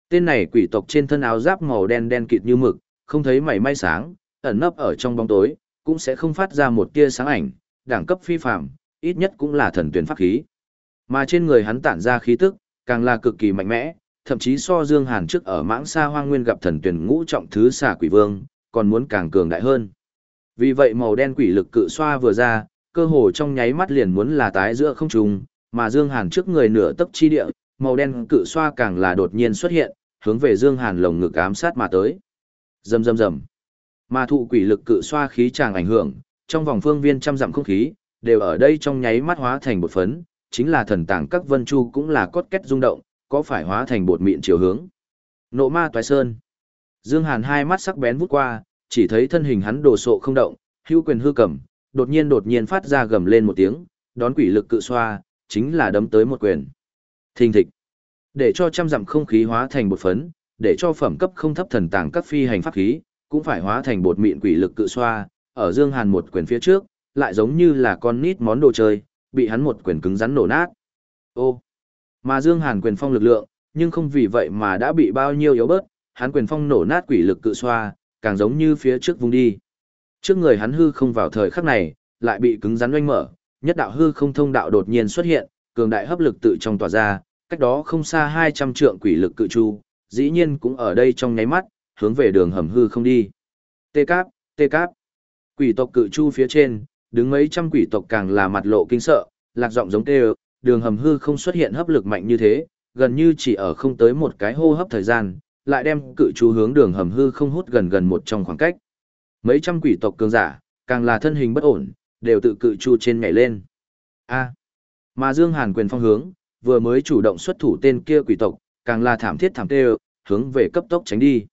Speaker 1: Tên này quỷ tộc trên thân áo giáp màu đen đen kịt như mực, không thấy mảy may sáng, ẩn nấp ở trong bóng tối, cũng sẽ không phát ra một tia sáng ảnh, đẳng cấp phi phàm, ít nhất cũng là thần tuyển pháp khí. Mà trên người hắn tản ra khí tức, càng là cực kỳ mạnh mẽ, thậm chí so Dương Hàn trước ở mãng xa hoang nguyên gặp thần tuyển ngũ trọng thứ xà quỷ vương, còn muốn càng cường đại hơn. Vì vậy màu đen quỷ lực cự xoa vừa ra, cơ hồ trong nháy mắt liền muốn là tái giữa không trung, mà Dương Hàn trước người nửa tấc chi địa, màu đen cự xoa càng là đột nhiên xuất hiện, hướng về Dương Hàn lồng ngực ám sát mà tới. Rầm rầm rầm. Mà thụ quỷ lực cự xoa khí tràng ảnh hưởng, trong vòng phương viên trăm dặm không khí, đều ở đây trong nháy mắt hóa thành bột phấn, chính là thần tàng các vân chu cũng là cốt kết rung động, có phải hóa thành bột mịn chiều hướng. Nộ ma toái sơn. Dương Hàn hai mắt sắc bén vút qua, chỉ thấy thân hình hắn đồ sộ không động, hữu quyền hư cầm, đột nhiên đột nhiên phát ra gầm lên một tiếng, đón quỷ lực cự xoa, chính là đấm tới một quyền. Thình thịch. Để cho trăm dặm không khí hóa thành bột phấn, để cho phẩm cấp không thấp thần tàng các phi hành pháp khí, cũng phải hóa thành bột mịn quỷ lực cự xoa, ở Dương Hàn một quyền phía trước, lại giống như là con nít món đồ chơi, bị hắn một quyền cứng rắn nổ nát. Ô. Mà Dương Hàn quyền phong lực lượng, nhưng không vì vậy mà đã bị bao nhiêu yếu bớt, hắn quyền phong nổ nát quỷ lực cự xoa, càng giống như phía trước vung đi. Trước người hắn hư không vào thời khắc này, lại bị cứng rắn oanh mở, nhất đạo hư không thông đạo đột nhiên xuất hiện, cường đại hấp lực tự trong tỏa ra, cách đó không xa 200 trượng quỷ lực cự chu, dĩ nhiên cũng ở đây trong nháy mắt, hướng về đường hầm hư không đi. Tê cáp, tê cáp. Quỷ tộc cự chu phía trên, đứng mấy trăm quỷ tộc càng là mặt lộ kinh sợ, lạc giọng giống tê đường hầm hư không xuất hiện hấp lực mạnh như thế, gần như chỉ ở không tới một cái hô hấp thời gian, lại đem cự chu hướng đường hầm hư không hút gần gần một trong khoảng cách. Mấy trăm quỷ tộc cường giả, càng là thân hình bất ổn, đều tự cự chu trên nhảy lên. A. mà Dương Hàn quyền phong hướng, vừa mới chủ động xuất thủ tên kia quỷ tộc, càng là thảm thiết thảm tê, hướng về cấp tốc tránh đi.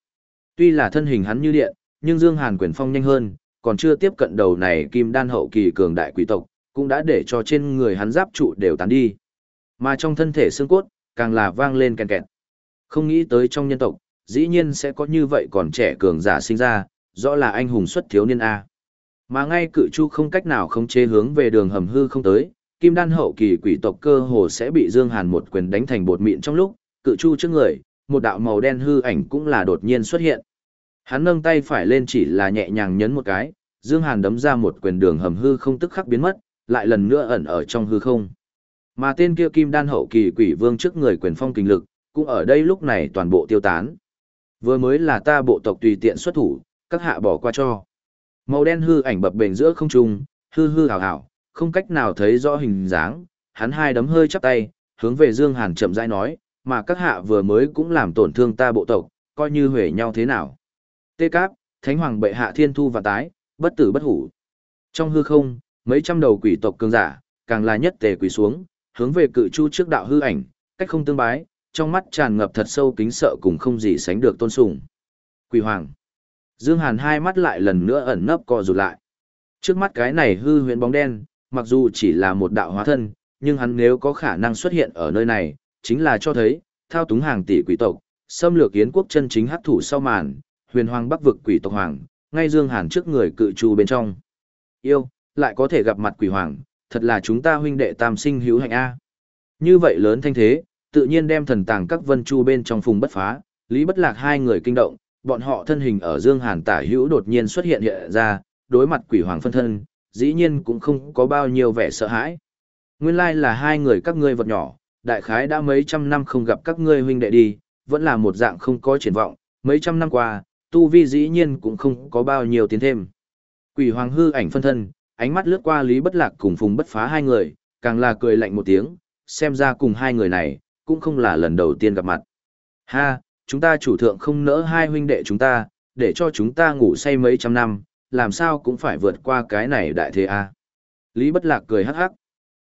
Speaker 1: Tuy là thân hình hắn như điện, nhưng Dương Hàn quyền phong nhanh hơn, còn chưa tiếp cận đầu này kim đan hậu kỳ cường đại quỷ tộc, cũng đã để cho trên người hắn giáp trụ đều tán đi. Mà trong thân thể xương cốt, càng là vang lên kèn kẹt. Không nghĩ tới trong nhân tộc, dĩ nhiên sẽ có như vậy còn trẻ cường giả sinh ra, rõ là anh hùng xuất thiếu niên A. Mà ngay cự chu không cách nào không chế hướng về đường hầm hư không tới, kim đan hậu kỳ quỷ tộc cơ hồ sẽ bị Dương Hàn một quyền đánh thành bột mịn trong lúc, cự chu trước người, một đạo màu đen hư ảnh cũng là đột nhiên xuất hiện. Hắn nâng tay phải lên chỉ là nhẹ nhàng nhấn một cái, Dương Hàn đấm ra một quyền đường hầm hư không tức khắc biến mất, lại lần nữa ẩn ở trong hư không. Mà tên kia kim đan hậu kỳ quỷ vương trước người quyền phong kinh lực, cũng ở đây lúc này toàn bộ tiêu tán. Vừa mới là ta bộ tộc tùy tiện xuất thủ, các hạ bỏ qua cho. Màu đen hư ảnh bập bềnh giữa không trung, hư hư hào hào, không cách nào thấy rõ hình dáng, hắn hai đấm hơi chắp tay, hướng về Dương Hàn chậm rãi nói, mà các hạ vừa mới cũng làm tổn thương ta bộ tộc, coi như huề nhau thế nào. Tê Cáp, Thánh Hoàng bệ hạ thiên thu và tái, bất tử bất hủ. Trong hư không, mấy trăm đầu quỷ tộc cường giả, càng là nhất tề quỳ xuống, hướng về cự chu trước đạo hư ảnh, cách không tương bái, trong mắt tràn ngập thật sâu kính sợ cùng không gì sánh được tôn sùng. Quỷ Hoàng. Dương Hàn hai mắt lại lần nữa ẩn nấp co rụt lại. Trước mắt cái này hư huyễn bóng đen, mặc dù chỉ là một đạo hóa thân, nhưng hắn nếu có khả năng xuất hiện ở nơi này, chính là cho thấy, thao túng hàng tỷ quỷ tộc, xâm lược yến quốc chân chính hấp thụ sau màn, huyền hoàng bắc vực quỷ tộc hoàng, ngay Dương Hàn trước người cự chu bên trong. Yêu, lại có thể gặp mặt quỷ hoàng, thật là chúng ta huynh đệ tam sinh hữu hạnh A. Như vậy lớn thanh thế, tự nhiên đem thần tàng các vân chu bên trong phùng bất phá, lý bất lạc hai người kinh động, bọn họ thân hình ở Dương Hàn tả hữu đột nhiên xuất hiện hiện ra, đối mặt quỷ hoàng phân thân, dĩ nhiên cũng không có bao nhiêu vẻ sợ hãi. Nguyên lai là hai người các ngươi vật nhỏ, đại khái đã mấy trăm năm không gặp các ngươi huynh đệ đi, vẫn là một dạng không có triển vọng, mấy trăm năm qua, tu vi dĩ nhiên cũng không có bao nhiêu tiến thêm. Quỷ hoàng hư ảnh phân thân, ánh mắt lướt qua Lý Bất Lạc cùng Phùng Bất Phá hai người, càng là cười lạnh một tiếng, xem ra cùng hai người này, cũng không là lần đầu tiên gặp mặt. Ha, chúng ta chủ thượng không nỡ hai huynh đệ chúng ta, để cho chúng ta ngủ say mấy trăm năm, làm sao cũng phải vượt qua cái này đại thế a. À? Lý Bất Lạc cười hắc hắc.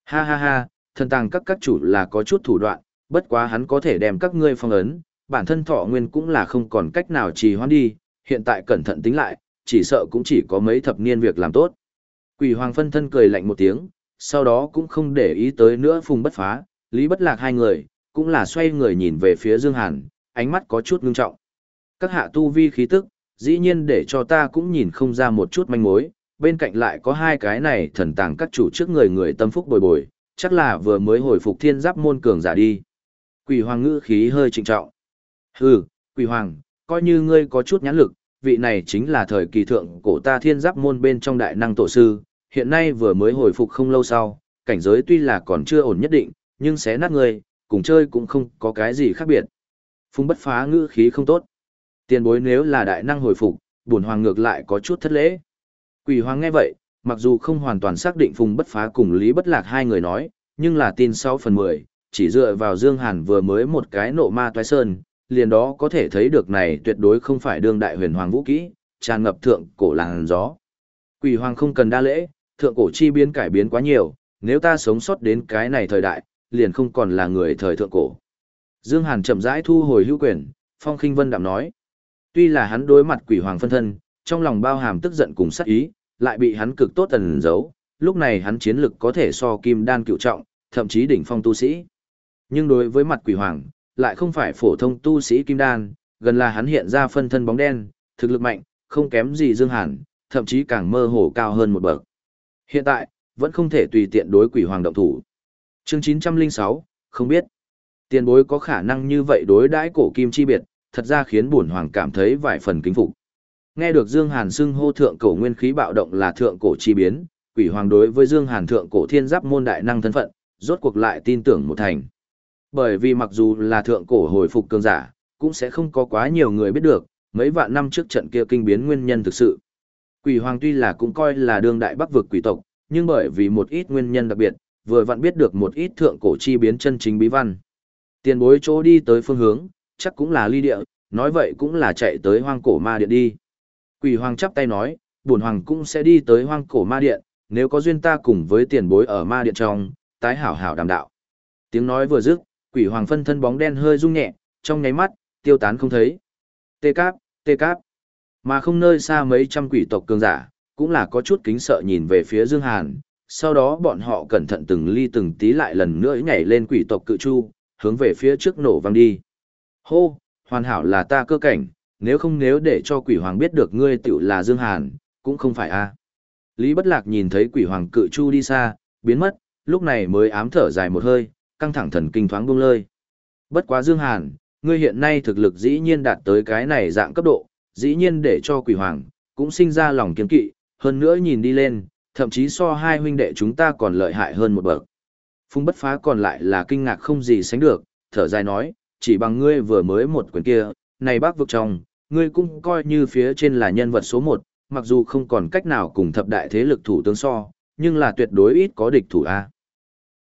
Speaker 1: Ha ha ha, thần tàng các các chủ là có chút thủ đoạn, bất quá hắn có thể đem các ngươi phong ấn, bản thân thọ nguyên cũng là không còn cách nào trì hoãn đi, hiện tại cẩn thận tính lại, chỉ sợ cũng chỉ có mấy thập niên việc làm tốt. Quỷ Hoàng phân thân cười lạnh một tiếng, sau đó cũng không để ý tới nữa Phùng Bất Phá, Lý Bất Lạc hai người, cũng là xoay người nhìn về phía Dương Hàn, ánh mắt có chút ngưng trọng. Các hạ tu vi khí tức, dĩ nhiên để cho ta cũng nhìn không ra một chút manh mối, bên cạnh lại có hai cái này thần tàng các chủ trước người người tâm phúc bồi bồi, chắc là vừa mới hồi phục thiên giáp môn cường giả đi. Quỷ hoàng ngữ khí hơi trịnh trọng. Hừ, quỷ hoàng, coi như ngươi có chút nhãn lực, vị này chính là thời kỳ thượng cổ ta thiên giáp môn bên trong đại năng tổ sư, hiện nay vừa mới hồi phục không lâu sau, cảnh giới tuy là còn chưa ổn nhất định, nhưng xé nát ngươi, cùng chơi cũng không có cái gì khác biệt. Phung bất phá ngữ khí không tốt. Tiền bối nếu là đại năng hồi phục, bổn hoàng ngược lại có chút thất lễ. Quỷ hoàng nghe vậy, mặc dù không hoàn toàn xác định Phùng bất phá cùng Lý bất lạc hai người nói, nhưng là tin 6 phần 10, chỉ dựa vào Dương Hàn vừa mới một cái nộ ma toái sơn, liền đó có thể thấy được này tuyệt đối không phải đương đại huyền hoàng vũ kỹ, tràn ngập thượng cổ làng gió. Quỷ hoàng không cần đa lễ, thượng cổ chi biến cải biến quá nhiều, nếu ta sống sót đến cái này thời đại, liền không còn là người thời thượng cổ. Dương Hàn chậm rãi thu hồi hữu quyền, Phong Khinh Vân đạm nói. Tuy là hắn đối mặt quỷ hoàng phân thân, trong lòng bao hàm tức giận cùng sát ý, lại bị hắn cực tốt tần giấu, lúc này hắn chiến lực có thể so kim đan cựu trọng, thậm chí đỉnh phong tu sĩ. Nhưng đối với mặt quỷ hoàng, lại không phải phổ thông tu sĩ kim đan, gần là hắn hiện ra phân thân bóng đen, thực lực mạnh, không kém gì Dương Hàn, thậm chí càng mơ hồ cao hơn một bậc. Hiện tại, vẫn không thể tùy tiện đối quỷ hoàng động thủ. Chương 906, không biết. Tiền bối có khả năng như vậy đối đãi cổ kim chi biệt, thật ra khiến bổn hoàng cảm thấy vài phần kính phục. Nghe được Dương Hàn xưng hô thượng cổ nguyên khí bạo động là thượng cổ chi biến, quỷ hoàng đối với Dương Hàn thượng cổ thiên giáp môn đại năng thân phận, rốt cuộc lại tin tưởng một thành. Bởi vì mặc dù là thượng cổ hồi phục cường giả, cũng sẽ không có quá nhiều người biết được, mấy vạn năm trước trận kia kinh biến nguyên nhân thực sự. Quỷ hoàng tuy là cũng coi là đương đại bắc vực quỷ tộc, nhưng bởi vì một ít nguyên nhân đặc biệt, vừa vặn biết được một ít thượng cổ chi biến chân chính bí văn. Tiền bối chỗ đi tới phương hướng, chắc cũng là ly địa, nói vậy cũng là chạy tới hoang cổ ma điện đi. Quỷ hoàng chắp tay nói, bổn hoàng cũng sẽ đi tới hoang cổ ma điện, nếu có duyên ta cùng với tiền bối ở ma điện trong, tái hảo hảo đàm đạo. Tiếng nói vừa dứt, quỷ hoàng phân thân bóng đen hơi rung nhẹ, trong nháy mắt, tiêu tán không thấy. Tê cáp, tê cáp. Mà không nơi xa mấy trăm quỷ tộc cường giả, cũng là có chút kính sợ nhìn về phía Dương Hàn, sau đó bọn họ cẩn thận từng ly từng tí lại lần nữa nhảy lên quỷ tộc cự chu, hướng về phía trước nổ vang đi. Hô, hoàn hảo là ta cơ cảnh, nếu không nếu để cho quỷ hoàng biết được ngươi tiểu là Dương Hàn, cũng không phải a. Lý Bất Lạc nhìn thấy quỷ hoàng cự chu đi xa, biến mất, lúc này mới ám thở dài một hơi, căng thẳng thần kinh thoáng buông lơi. Bất quá Dương Hàn, ngươi hiện nay thực lực dĩ nhiên đạt tới cái này dạng cấp độ, dĩ nhiên để cho quỷ hoàng, cũng sinh ra lòng kiên kỵ, hơn nữa nhìn đi lên, thậm chí so hai huynh đệ chúng ta còn lợi hại hơn một bậc. Phung bất phá còn lại là kinh ngạc không gì sánh được, thở dài nói, chỉ bằng ngươi vừa mới một quyền kia, này bác vực trong, ngươi cũng coi như phía trên là nhân vật số một, mặc dù không còn cách nào cùng thập đại thế lực thủ tướng so, nhưng là tuyệt đối ít có địch thủ A.